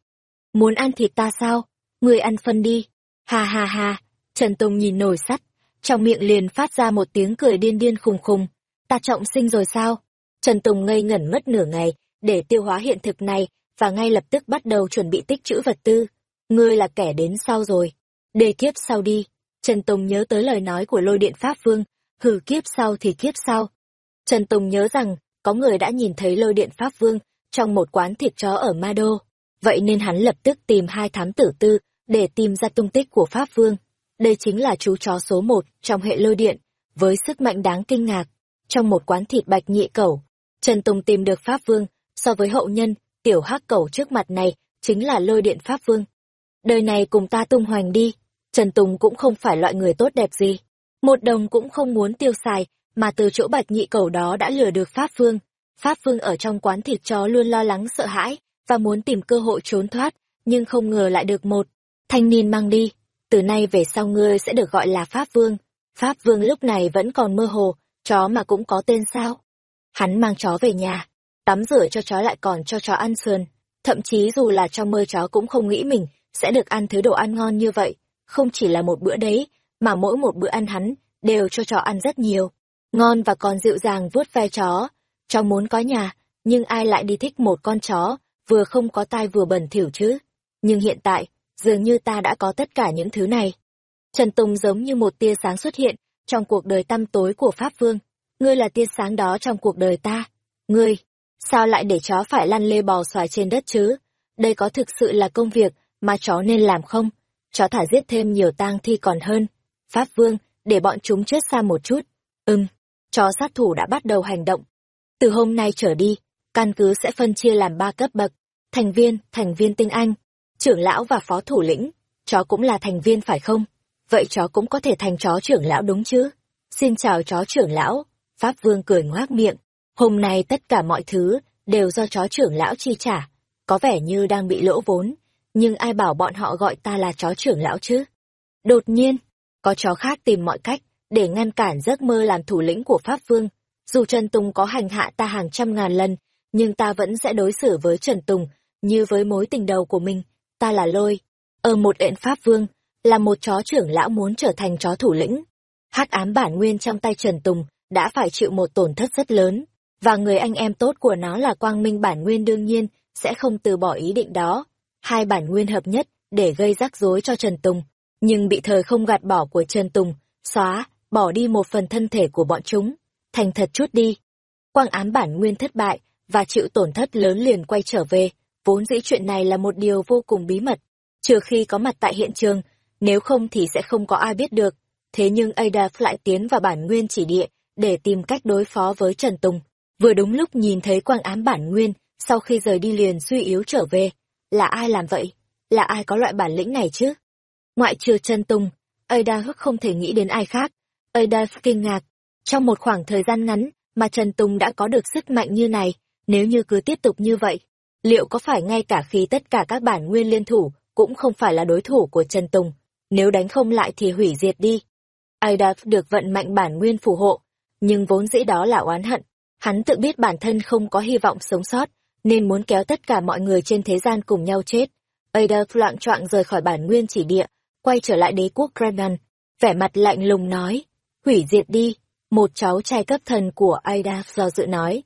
Muốn ăn thịt ta sao? Người ăn phân đi. Ha ha ha. Trần Tùng nhìn nồi sắt, trong miệng liền phát ra một tiếng cười điên điên khùng khùng. Ta trọng sinh rồi sao? Trần Tùng ngây ngẩn mất nửa ngày, để tiêu hóa hiện thực này, và ngay lập tức bắt đầu chuẩn bị tích trữ vật tư. Ngươi là kẻ đến sau rồi. Đề kiếp sau đi. Trần Tùng nhớ tới lời nói của lôi điện Pháp Vương, hử kiếp sau thì kiếp sau. Trần Tùng nhớ rằng, có người đã nhìn thấy lôi điện Pháp Vương trong một quán thịt chó ở Ma Đô. Vậy nên hắn lập tức tìm hai thám tử tư để tìm ra tung tích của Pháp Vương. Đây chính là chú chó số một trong hệ lôi điện, với sức mạnh đáng kinh ngạc. Trong một quán thịt bạch nhị cẩu, Trần Tùng tìm được Pháp Vương, so với hậu nhân, tiểu hắc cẩu trước mặt này chính là lôi điện Pháp Vương. Đời này cùng ta tung hoành đi, Trần Tùng cũng không phải loại người tốt đẹp gì. Một đồng cũng không muốn tiêu xài, mà từ chỗ bạch nhị cầu đó đã lừa được Pháp Vương. Pháp Vương ở trong quán thịt chó luôn lo lắng sợ hãi, và muốn tìm cơ hội trốn thoát, nhưng không ngờ lại được một. Thanh niên mang đi, từ nay về sau ngươi sẽ được gọi là Pháp Vương. Pháp Vương lúc này vẫn còn mơ hồ, chó mà cũng có tên sao. Hắn mang chó về nhà, tắm rửa cho chó lại còn cho chó ăn sườn. Thậm chí dù là trong mơ chó cũng không nghĩ mình sẽ được ăn thứ đồ ăn ngon như vậy. Không chỉ là một bữa đấy, mà mỗi một bữa ăn hắn đều cho chó ăn rất nhiều. Ngon và còn dịu dàng vuốt ve chó. Chó muốn có nhà, nhưng ai lại đi thích một con chó, vừa không có tai vừa bẩn thỉu chứ. Nhưng hiện tại, dường như ta đã có tất cả những thứ này. Trần Tùng giống như một tia sáng xuất hiện trong cuộc đời tăm tối của Pháp Vương. Ngươi là tia sáng đó trong cuộc đời ta. Ngươi, sao lại để chó phải lăn lê bò xoài trên đất chứ? Đây có thực sự là công việc mà chó nên làm không? Chó thả giết thêm nhiều tang thi còn hơn. Pháp Vương, để bọn chúng chết xa một chút. Ừm, chó sát thủ đã bắt đầu hành động. Từ hôm nay trở đi, căn cứ sẽ phân chia làm ba cấp bậc. Thành viên, thành viên tinh anh, trưởng lão và phó thủ lĩnh. Chó cũng là thành viên phải không? Vậy chó cũng có thể thành chó trưởng lão đúng chứ? Xin chào chó trưởng lão. Pháp Vương cười ngoác miệng. Hôm nay tất cả mọi thứ đều do chó trưởng lão chi trả. Có vẻ như đang bị lỗ vốn. Nhưng ai bảo bọn họ gọi ta là chó trưởng lão chứ? Đột nhiên, có chó khác tìm mọi cách để ngăn cản giấc mơ làm thủ lĩnh của Pháp Vương. dù Trần Tùng có hành hạ ta hàng trăm ngàn lần, nhưng ta vẫn sẽ đối xử với Trần Tùng như với mối tình đầu của mình. Ta là Lôi, ở một ện Pháp Vương, là một chó trưởng lão muốn trở thành chó thủ lĩnh. hắc ám bản nguyên trong tay Trần Tùng đã phải chịu một tổn thất rất lớn, và người anh em tốt của nó là Quang Minh bản nguyên đương nhiên sẽ không từ bỏ ý định đó. Hai bản nguyên hợp nhất để gây rắc rối cho Trần Tùng, nhưng bị thời không gạt bỏ của Trần Tùng, xóa, bỏ đi một phần thân thể của bọn chúng, thành thật chút đi. Quang ám bản nguyên thất bại, và chịu tổn thất lớn liền quay trở về, vốn dĩ chuyện này là một điều vô cùng bí mật, trừ khi có mặt tại hiện trường, nếu không thì sẽ không có ai biết được. Thế nhưng Ada lại tiến vào bản nguyên chỉ địa, để tìm cách đối phó với Trần Tùng. Vừa đúng lúc nhìn thấy quang ám bản nguyên, sau khi rời đi liền suy yếu trở về. Là ai làm vậy? Là ai có loại bản lĩnh này chứ? Ngoại trừ Trần Tùng, Ada không thể nghĩ đến ai khác. Adolf kinh ngạc. Trong một khoảng thời gian ngắn mà Trần Tùng đã có được sức mạnh như này, nếu như cứ tiếp tục như vậy, liệu có phải ngay cả khi tất cả các bản nguyên liên thủ cũng không phải là đối thủ của Trần Tùng? Nếu đánh không lại thì hủy diệt đi. Adolf được vận mạnh bản nguyên phù hộ, nhưng vốn dĩ đó là oán hận. Hắn tự biết bản thân không có hy vọng sống sót, nên muốn kéo tất cả mọi người trên thế gian cùng nhau chết. Adolf loạn trọng rời khỏi bản nguyên chỉ địa, quay trở lại đế quốc Kremlin, vẻ mặt lạnh lùng nói, hủy diệt đi, một cháu trai cấp thần của Aida do dự nói.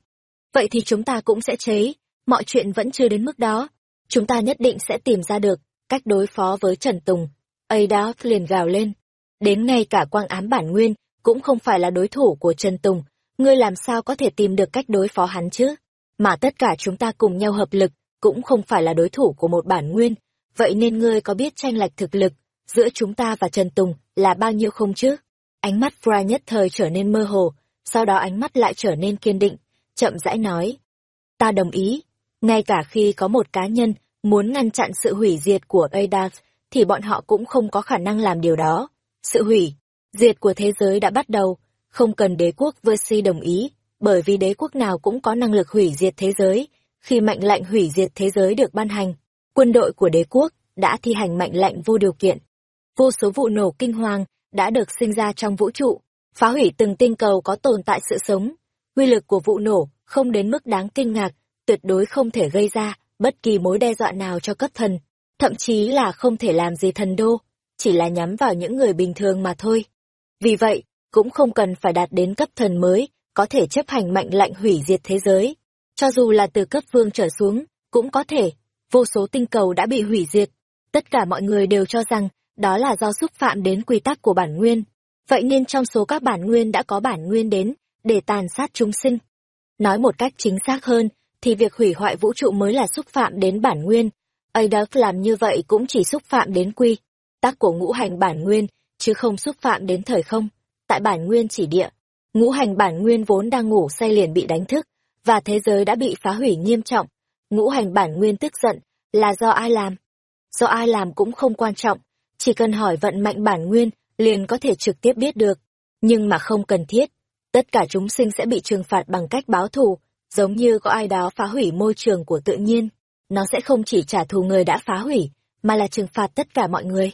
Vậy thì chúng ta cũng sẽ chế, mọi chuyện vẫn chưa đến mức đó, chúng ta nhất định sẽ tìm ra được cách đối phó với Trần Tùng. Aida liền gào lên, đến ngay cả quang ám bản nguyên cũng không phải là đối thủ của Trần Tùng, ngươi làm sao có thể tìm được cách đối phó hắn chứ? Mà tất cả chúng ta cùng nhau hợp lực, cũng không phải là đối thủ của một bản nguyên, vậy nên ngươi có biết tranh lệch thực lực giữa chúng ta và Trần Tùng là bao nhiêu không chứ? Ánh mắt Fry nhất thời trở nên mơ hồ, sau đó ánh mắt lại trở nên kiên định, chậm rãi nói. Ta đồng ý, ngay cả khi có một cá nhân muốn ngăn chặn sự hủy diệt của Adas, thì bọn họ cũng không có khả năng làm điều đó. Sự hủy diệt của thế giới đã bắt đầu, không cần đế quốc Versi đồng ý, bởi vì đế quốc nào cũng có năng lực hủy diệt thế giới. Khi mệnh lệnh hủy diệt thế giới được ban hành, quân đội của đế quốc đã thi hành mệnh lệnh vô điều kiện. Vô số vụ nổ kinh hoàng đã được sinh ra trong vũ trụ, phá hủy từng tinh cầu có tồn tại sự sống. Quy lực của vụ nổ không đến mức đáng kinh ngạc, tuyệt đối không thể gây ra bất kỳ mối đe dọa nào cho cấp thần, thậm chí là không thể làm gì thần đô, chỉ là nhắm vào những người bình thường mà thôi. Vì vậy, cũng không cần phải đạt đến cấp thần mới, có thể chấp hành mệnh lệnh hủy diệt thế giới. Cho dù là từ cấp vương trở xuống, cũng có thể. Vô số tinh cầu đã bị hủy diệt. Tất cả mọi người đều cho rằng đó là do xúc phạm đến quy tắc của bản nguyên. Vậy nên trong số các bản nguyên đã có bản nguyên đến, để tàn sát chúng sinh. Nói một cách chính xác hơn, thì việc hủy hoại vũ trụ mới là xúc phạm đến bản nguyên. Adolf làm như vậy cũng chỉ xúc phạm đến quy tắc của ngũ hành bản nguyên, chứ không xúc phạm đến thời không. Tại bản nguyên chỉ địa, ngũ hành bản nguyên vốn đang ngủ say liền bị đánh thức, và thế giới đã bị phá hủy nghiêm trọng. Ngũ hành bản nguyên tức giận, là do ai làm? Do ai làm cũng không quan trọng, chỉ cần hỏi vận mệnh bản nguyên, liền có thể trực tiếp biết được. Nhưng mà không cần thiết, tất cả chúng sinh sẽ bị trừng phạt bằng cách báo thù, giống như có ai đó phá hủy môi trường của tự nhiên. Nó sẽ không chỉ trả thù người đã phá hủy, mà là trừng phạt tất cả mọi người.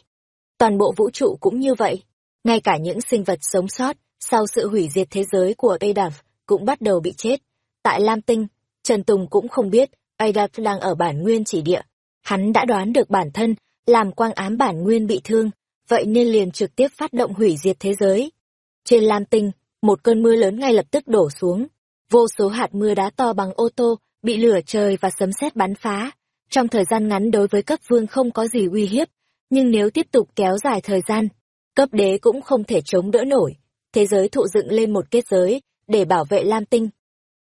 Toàn bộ vũ trụ cũng như vậy. Ngay cả những sinh vật sống sót, sau sự hủy diệt thế giới của Adaf, cũng bắt đầu bị chết. Tại Lam Tinh, Trần Tùng cũng không biết Adaf đang ở bản nguyên chỉ địa. Hắn đã đoán được bản thân, làm quang ám bản nguyên bị thương, vậy nên liền trực tiếp phát động hủy diệt thế giới. Trên Lam Tinh, một cơn mưa lớn ngay lập tức đổ xuống. Vô số hạt mưa đá to bằng ô tô, bị lửa trời và sấm sét bắn phá. Trong thời gian ngắn đối với cấp vương không có gì uy hiếp, nhưng nếu tiếp tục kéo dài thời gian, cấp đế cũng không thể chống đỡ nổi. Thế giới thụ dựng lên một kết giới, để bảo vệ Lam Tinh.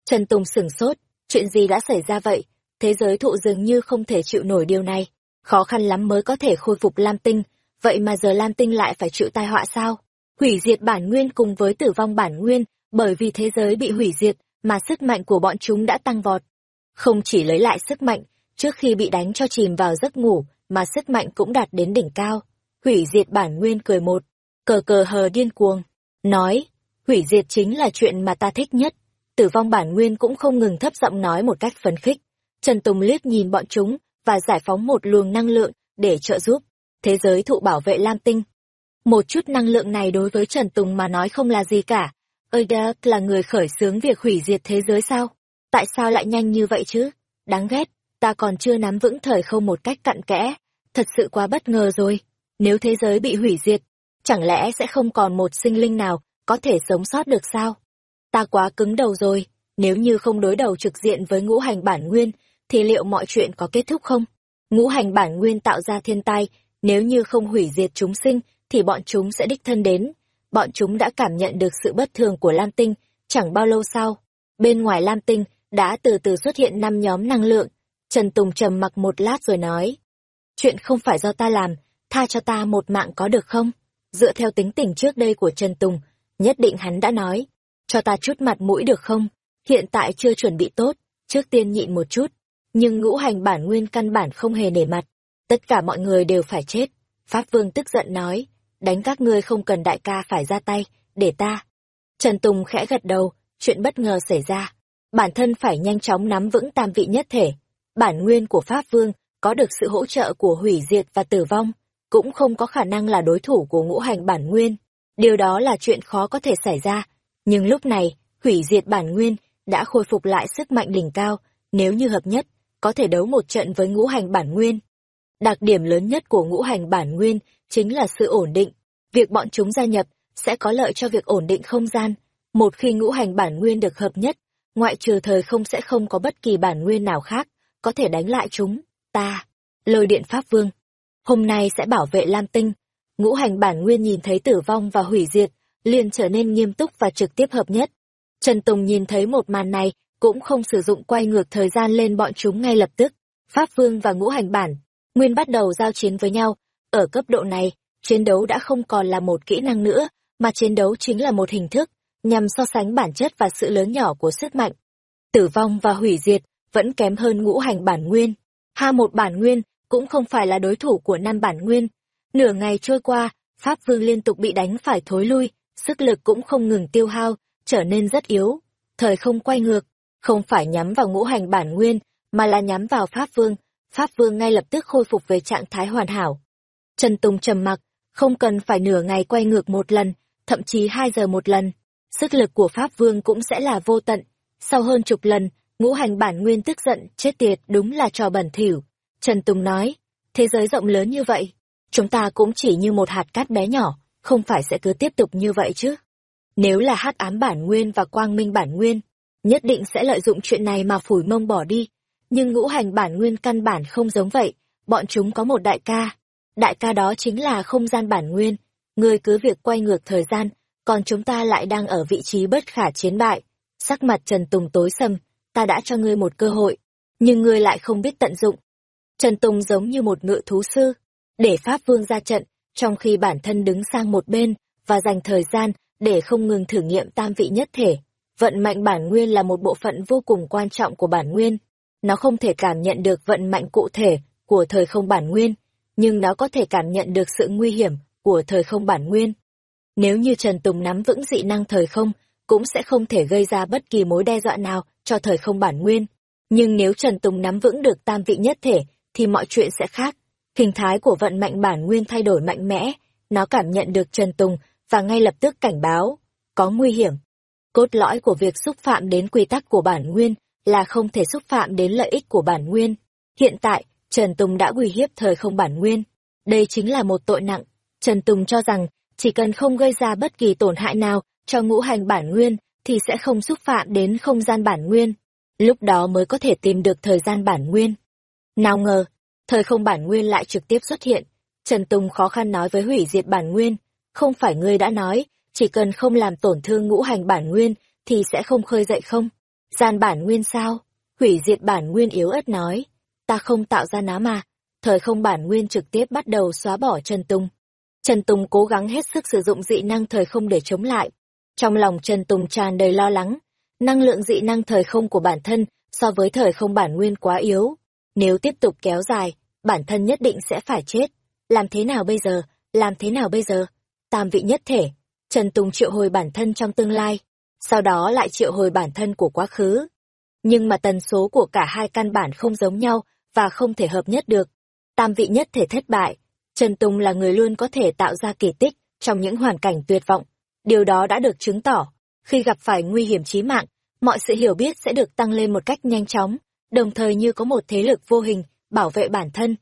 Trần Tùng sửng sốt, chuyện gì đã xảy ra vậy? Thế giới thụ dường như không thể chịu nổi điều này. Khó khăn lắm mới có thể khôi phục Lam Tinh, vậy mà giờ Lam Tinh lại phải chịu tai họa sao? Hủy diệt bản nguyên cùng với tử vong bản nguyên, bởi vì thế giới bị hủy diệt, mà sức mạnh của bọn chúng đã tăng vọt. Không chỉ lấy lại sức mạnh, trước khi bị đánh cho chìm vào giấc ngủ, mà sức mạnh cũng đạt đến đỉnh cao. Hủy diệt bản nguyên cười một, cờ cờ hờ điên cuồng, nói, hủy diệt chính là chuyện mà ta thích nhất. Tử vong bản nguyên cũng không ngừng thấp giọng nói một cách phấn khích. Trần Tùng liếc nhìn bọn chúng, và giải phóng một luồng năng lượng, để trợ giúp. Thế giới thụ bảo vệ Lam Tinh. Một chút năng lượng này đối với Trần Tùng mà nói không là gì cả. Oida là người khởi xướng việc hủy diệt thế giới sao? Tại sao lại nhanh như vậy chứ? Đáng ghét, ta còn chưa nắm vững thời không một cách cặn kẽ. Thật sự quá bất ngờ rồi. Nếu thế giới bị hủy diệt, chẳng lẽ sẽ không còn một sinh linh nào có thể sống sót được sao? Ta quá cứng đầu rồi, nếu như không đối đầu trực diện với ngũ hành bản nguyên, thì liệu mọi chuyện có kết thúc không? Ngũ hành bản nguyên tạo ra thiên tai, nếu như không hủy diệt chúng sinh, thì bọn chúng sẽ đích thân đến. Bọn chúng đã cảm nhận được sự bất thường của Lam Tinh, chẳng bao lâu sau. Bên ngoài Lam Tinh, đã từ từ xuất hiện năm nhóm năng lượng. Trần Tùng trầm mặc một lát rồi nói. Chuyện không phải do ta làm, tha cho ta một mạng có được không? Dựa theo tính tình trước đây của Trần Tùng, nhất định hắn đã nói. Cho ta chút mặt mũi được không? Hiện tại chưa chuẩn bị tốt, trước tiên nhịn một chút. Nhưng ngũ hành bản nguyên căn bản không hề nể mặt. Tất cả mọi người đều phải chết. Pháp Vương tức giận nói, đánh các ngươi không cần đại ca phải ra tay, để ta. Trần Tùng khẽ gật đầu, chuyện bất ngờ xảy ra. Bản thân phải nhanh chóng nắm vững tam vị nhất thể. Bản nguyên của Pháp Vương có được sự hỗ trợ của hủy diệt và tử vong, cũng không có khả năng là đối thủ của ngũ hành bản nguyên. Điều đó là chuyện khó có thể xảy ra. Nhưng lúc này, hủy diệt bản nguyên đã khôi phục lại sức mạnh đỉnh cao, nếu như hợp nhất, có thể đấu một trận với ngũ hành bản nguyên. Đặc điểm lớn nhất của ngũ hành bản nguyên chính là sự ổn định. Việc bọn chúng gia nhập sẽ có lợi cho việc ổn định không gian. Một khi ngũ hành bản nguyên được hợp nhất, ngoại trừ thời không sẽ không có bất kỳ bản nguyên nào khác có thể đánh lại chúng. Ta, lôi điện pháp vương, hôm nay sẽ bảo vệ Lam Tinh. Ngũ hành bản nguyên nhìn thấy tử vong và hủy diệt, liền trở nên nghiêm túc và trực tiếp hợp nhất. Trần Tùng nhìn thấy một màn này, cũng không sử dụng quay ngược thời gian lên bọn chúng ngay lập tức. Pháp Vương và ngũ hành bản, nguyên bắt đầu giao chiến với nhau. Ở cấp độ này, chiến đấu đã không còn là một kỹ năng nữa, mà chiến đấu chính là một hình thức, nhằm so sánh bản chất và sự lớn nhỏ của sức mạnh. Tử vong và hủy diệt vẫn kém hơn ngũ hành bản nguyên. Ha một bản nguyên cũng không phải là đối thủ của năm bản nguyên. Nửa ngày trôi qua, Pháp Vương liên tục bị đánh phải thối lui, sức lực cũng không ngừng tiêu hao, trở nên rất yếu. Thời không quay ngược, không phải nhắm vào ngũ hành bản nguyên, mà là nhắm vào Pháp Vương. Pháp Vương ngay lập tức khôi phục về trạng thái hoàn hảo. Trần Tùng trầm mặc, không cần phải nửa ngày quay ngược một lần, thậm chí hai giờ một lần. Sức lực của Pháp Vương cũng sẽ là vô tận. Sau hơn chục lần, ngũ hành bản nguyên tức giận, chết tiệt, đúng là trò bẩn thỉu. Trần Tùng nói, thế giới rộng lớn như vậy, chúng ta cũng chỉ như một hạt cát bé nhỏ, không phải sẽ cứ tiếp tục như vậy chứ. Nếu là hát ám bản nguyên và quang minh bản nguyên, nhất định sẽ lợi dụng chuyện này mà phủi mông bỏ đi. Nhưng ngũ hành bản nguyên căn bản không giống vậy, bọn chúng có một đại ca. Đại ca đó chính là không gian bản nguyên, người cứ việc quay ngược thời gian, còn chúng ta lại đang ở vị trí bất khả chiến bại. Sắc mặt Trần Tùng tối sầm, ta đã cho ngươi một cơ hội, nhưng ngươi lại không biết tận dụng. Trần Tùng giống như một ngự thú sư, để Pháp Vương ra trận, trong khi bản thân đứng sang một bên, và dành thời gian để không ngừng thử nghiệm tam vị nhất thể. Vận mạnh bản nguyên là một bộ phận vô cùng quan trọng của bản nguyên. Nó không thể cảm nhận được vận mạnh cụ thể của thời không bản nguyên, nhưng nó có thể cảm nhận được sự nguy hiểm của thời không bản nguyên. Nếu như Trần Tùng nắm vững dị năng thời không, cũng sẽ không thể gây ra bất kỳ mối đe dọa nào cho thời không bản nguyên. Nhưng nếu Trần Tùng nắm vững được tam vị nhất thể, thì mọi chuyện sẽ khác. Hình thái của vận mạnh bản nguyên thay đổi mạnh mẽ, nó cảm nhận được Trần Tùng và ngay lập tức cảnh báo, có nguy hiểm. Cốt lõi của việc xúc phạm đến quy tắc của bản nguyên là không thể xúc phạm đến lợi ích của bản nguyên. Hiện tại, Trần Tùng đã uy hiếp thời không bản nguyên. Đây chính là một tội nặng. Trần Tùng cho rằng, chỉ cần không gây ra bất kỳ tổn hại nào cho ngũ hành bản nguyên, thì sẽ không xúc phạm đến không gian bản nguyên. Lúc đó mới có thể tìm được thời gian bản nguyên. Nào ngờ, thời không bản nguyên lại trực tiếp xuất hiện. Trần Tùng khó khăn nói với hủy diệt bản nguyên. Không phải ngươi đã nói, chỉ cần không làm tổn thương ngũ hành bản nguyên, thì sẽ không khơi dậy không? Gian bản nguyên sao? Hủy diệt bản nguyên yếu ớt nói. Ta không tạo ra nó mà. Thời không bản nguyên trực tiếp bắt đầu xóa bỏ Trần Tùng. Trần Tùng cố gắng hết sức sử dụng dị năng thời không để chống lại. Trong lòng Trần Tùng tràn đầy lo lắng. Năng lượng dị năng thời không của bản thân so với thời không bản nguyên quá yếu. Nếu tiếp tục kéo dài, bản thân nhất định sẽ phải chết. Làm thế nào bây giờ? Làm thế nào bây giờ? Tam vị nhất thể. Trần Tùng triệu hồi bản thân trong tương lai. Sau đó lại triệu hồi bản thân của quá khứ. Nhưng mà tần số của cả hai căn bản không giống nhau và không thể hợp nhất được. Tam vị nhất thể thất bại. Trần Tùng là người luôn có thể tạo ra kỳ tích trong những hoàn cảnh tuyệt vọng. Điều đó đã được chứng tỏ. khi gặp phải nguy hiểm chí mạng, mọi sự hiểu biết sẽ được tăng lên một cách nhanh chóng, đồng thời như có một thế lực vô hình bảo vệ bản thân.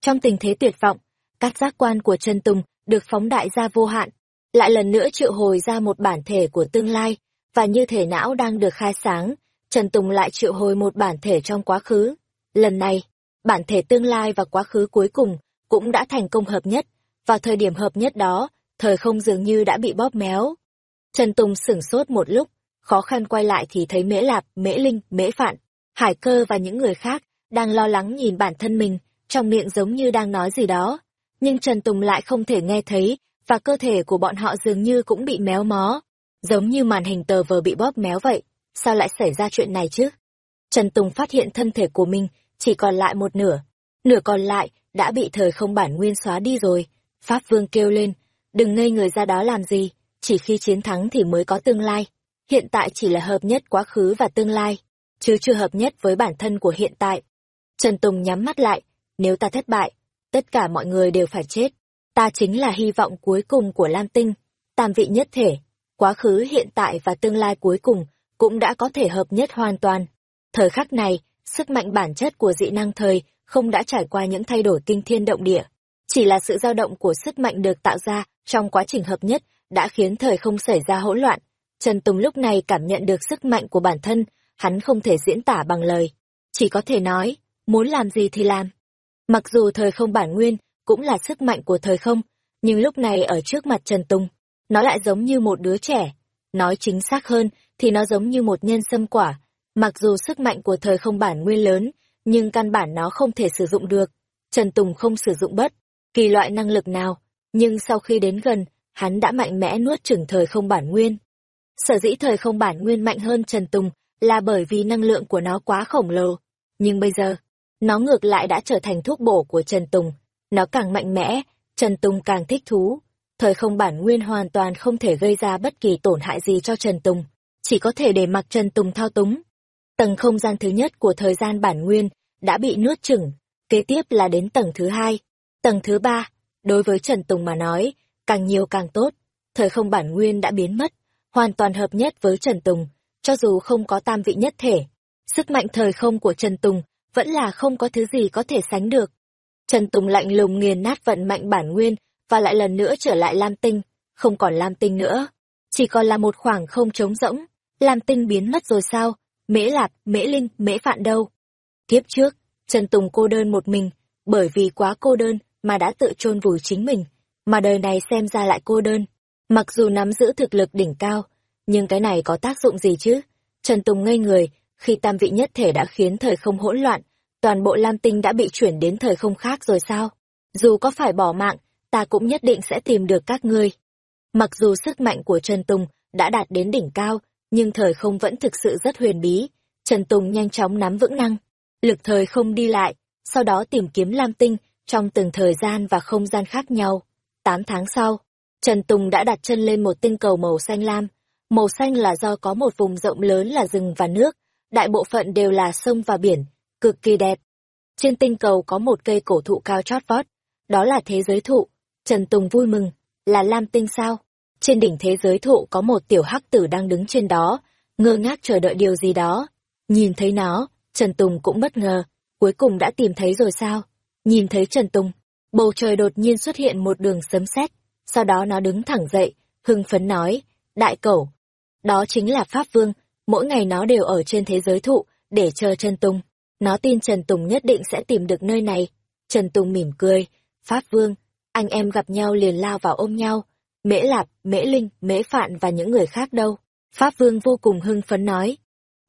Trong tình thế tuyệt vọng, các giác quan của Trần Tùng được phóng đại ra vô hạn, lại lần nữa triệu hồi ra một bản thể của tương lai, và như thể não đang được khai sáng, Trần Tùng lại triệu hồi một bản thể trong quá khứ. Lần này, bản thể tương lai và quá khứ cuối cùng cũng đã thành công hợp nhất. Vào thời điểm hợp nhất đó, thời không dường như đã bị bóp méo. Trần Tùng sửng sốt một lúc, khó khăn quay lại thì thấy Mễ Lạp, Mễ Linh, Mễ Phạn, Hải Cơ và những người khác đang lo lắng nhìn bản thân mình, trong miệng giống như đang nói gì đó. Nhưng Trần Tùng lại không thể nghe thấy, và cơ thể của bọn họ dường như cũng bị méo mó, giống như màn hình tờ vờ bị bóp méo vậy. Sao lại xảy ra chuyện này chứ? Trần Tùng phát hiện thân thể của mình chỉ còn lại một nửa. Nửa còn lại đã bị thời không bản nguyên xóa đi rồi. Pháp Vương kêu lên, đừng ngây người ra đó làm gì, chỉ khi chiến thắng thì mới có tương lai. Hiện tại chỉ là hợp nhất quá khứ và tương lai, chứ chưa hợp nhất với bản thân của hiện tại. Trần Tùng nhắm mắt lại, nếu ta thất bại, tất cả mọi người đều phải chết. Ta chính là hy vọng cuối cùng của Lam Tinh, tam vị nhất thể, quá khứ hiện tại và tương lai cuối cùng cũng đã có thể hợp nhất hoàn toàn. Thời khắc này, sức mạnh bản chất của dị năng thời không đã trải qua những thay đổi kinh thiên động địa. Chỉ là sự dao động của sức mạnh được tạo ra trong quá trình hợp nhất đã khiến thời không xảy ra hỗn loạn. Trần Tùng lúc này cảm nhận được sức mạnh của bản thân, hắn không thể diễn tả bằng lời. Chỉ có thể nói, muốn làm gì thì làm. Mặc dù thời không bản nguyên cũng là sức mạnh của thời không, nhưng lúc này ở trước mặt Trần Tùng, nó lại giống như một đứa trẻ. Nói chính xác hơn thì nó giống như một nhân sâm quả. Mặc dù sức mạnh của thời không bản nguyên lớn, nhưng căn bản nó không thể sử dụng được. Trần Tùng không sử dụng bất kỳ loại năng lực nào, nhưng sau khi đến gần, hắn đã mạnh mẽ nuốt chửng thời không bản nguyên. Sở dĩ thời không bản nguyên mạnh hơn Trần Tùng là bởi vì năng lượng của nó quá khổng lồ. Nhưng bây giờ, nó ngược lại đã trở thành thuốc bổ của Trần Tùng. Nó càng mạnh mẽ, Trần Tùng càng thích thú. Thời không bản nguyên hoàn toàn không thể gây ra bất kỳ tổn hại gì cho Trần Tùng, chỉ có thể để mặc Trần Tùng thao túng. Tầng không gian thứ nhất của thời gian bản nguyên đã bị nuốt chửng, kế tiếp là đến tầng thứ hai. Tầng thứ ba, đối với Trần Tùng mà nói, càng nhiều càng tốt. Thời không bản nguyên đã biến mất, hoàn toàn hợp nhất với Trần Tùng, cho dù không có tam vị nhất thể. Sức mạnh thời không của Trần Tùng vẫn là không có thứ gì có thể sánh được. Trần Tùng lạnh lùng nghiền nát vận mạnh bản nguyên và lại lần nữa trở lại Lam Tinh, không còn Lam Tinh nữa. Chỉ còn là một khoảng không trống rỗng, Lam Tinh biến mất rồi sao? Mễ Lạp, Mễ Linh, Mễ Phạn đâu? Kiếp trước, Trần Tùng cô đơn một mình, bởi vì quá cô đơn mà đã tự chôn vùi chính mình, mà đời này xem ra lại cô đơn. Mặc dù nắm giữ thực lực đỉnh cao, nhưng cái này có tác dụng gì chứ? Trần Tùng ngây người, khi tam vị nhất thể đã khiến thời không hỗn loạn, toàn bộ Lam Tinh đã bị chuyển đến thời không khác rồi sao? Dù có phải bỏ mạng, ta cũng nhất định sẽ tìm được các ngươi. Mặc dù sức mạnh của Trần Tùng đã đạt đến đỉnh cao, nhưng thời không vẫn thực sự rất huyền bí. Trần Tùng nhanh chóng nắm vững năng, lực thời không đi lại, sau đó tìm kiếm Lam Tinh trong từng thời gian và không gian khác nhau. Tám tháng sau, Trần Tùng đã đặt chân lên một tinh cầu màu xanh lam. Màu xanh là do có một vùng rộng lớn là rừng và nước, đại bộ phận đều là sông và biển, cực kỳ đẹp. Trên tinh cầu có một cây cổ thụ cao chót vót, đó là thế giới thụ. Trần Tùng vui mừng, là lam tinh sao? Trên đỉnh thế giới thụ có một tiểu hắc tử đang đứng trên đó, ngơ ngác chờ đợi điều gì đó. Nhìn thấy nó, Trần Tùng cũng bất ngờ, cuối cùng đã tìm thấy rồi sao? Nhìn thấy Trần Tùng, bầu trời đột nhiên xuất hiện một đường sấm sét, sau đó nó đứng thẳng dậy, hưng phấn nói, đại cẩu. Đó chính là Pháp Vương, mỗi ngày nó đều ở trên thế giới thụ, để chờ Trần Tùng. Nó tin Trần Tùng nhất định sẽ tìm được nơi này. Trần Tùng mỉm cười, Pháp Vương, anh em gặp nhau liền lao vào ôm nhau. Mễ Lạp, Mễ Linh, Mễ Phạn và những người khác đâu? Pháp Vương vô cùng hưng phấn nói.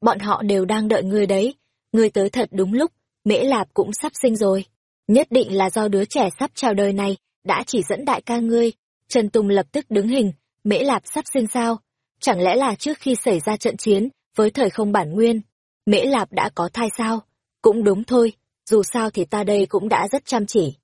Bọn họ đều đang đợi ngươi đấy, ngươi tới thật đúng lúc, Mễ Lạp cũng sắp sinh rồi. Nhất định là do đứa trẻ sắp chào đời này, đã chỉ dẫn đại ca ngươi. Trần Tùng lập tức đứng hình, Mễ Lạp sắp sinh sao? Chẳng lẽ là trước khi xảy ra trận chiến, với thời không bản nguyên, Mễ Lạp đã có thai sao? Cũng đúng thôi, dù sao thì ta đây cũng đã rất chăm chỉ.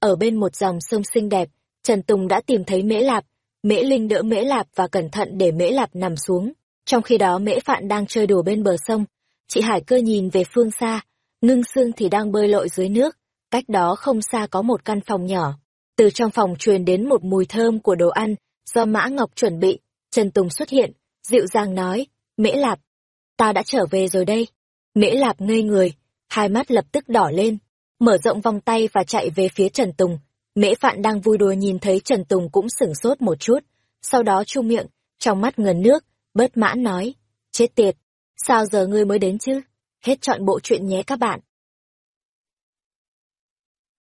Ở bên một dòng sông xinh đẹp, Trần Tùng đã tìm thấy Mễ Lạp, Mễ Linh đỡ Mễ Lạp và cẩn thận để Mễ Lạp nằm xuống. Trong khi đó Mễ Phạn đang chơi đùa bên bờ sông, chị Hải cơ nhìn về phương xa, ngưng xương thì đang bơi lội dưới nước, cách đó không xa có một căn phòng nhỏ. Từ trong phòng truyền đến một mùi thơm của đồ ăn do Mã Ngọc chuẩn bị, Trần Tùng xuất hiện, dịu dàng nói, Mễ Lạp, ta đã trở về rồi đây. Mễ Lạp ngây người, hai mắt lập tức đỏ lên, mở rộng vòng tay và chạy về phía Trần Tùng. Mễ Phạn đang vui đùa nhìn thấy Trần Tùng cũng sửng sốt một chút, sau đó chu miệng, trong mắt ngấn nước, bớt mãn nói, chết tiệt, sao giờ ngươi mới đến chứ? Hết chọn bộ chuyện nhé các bạn.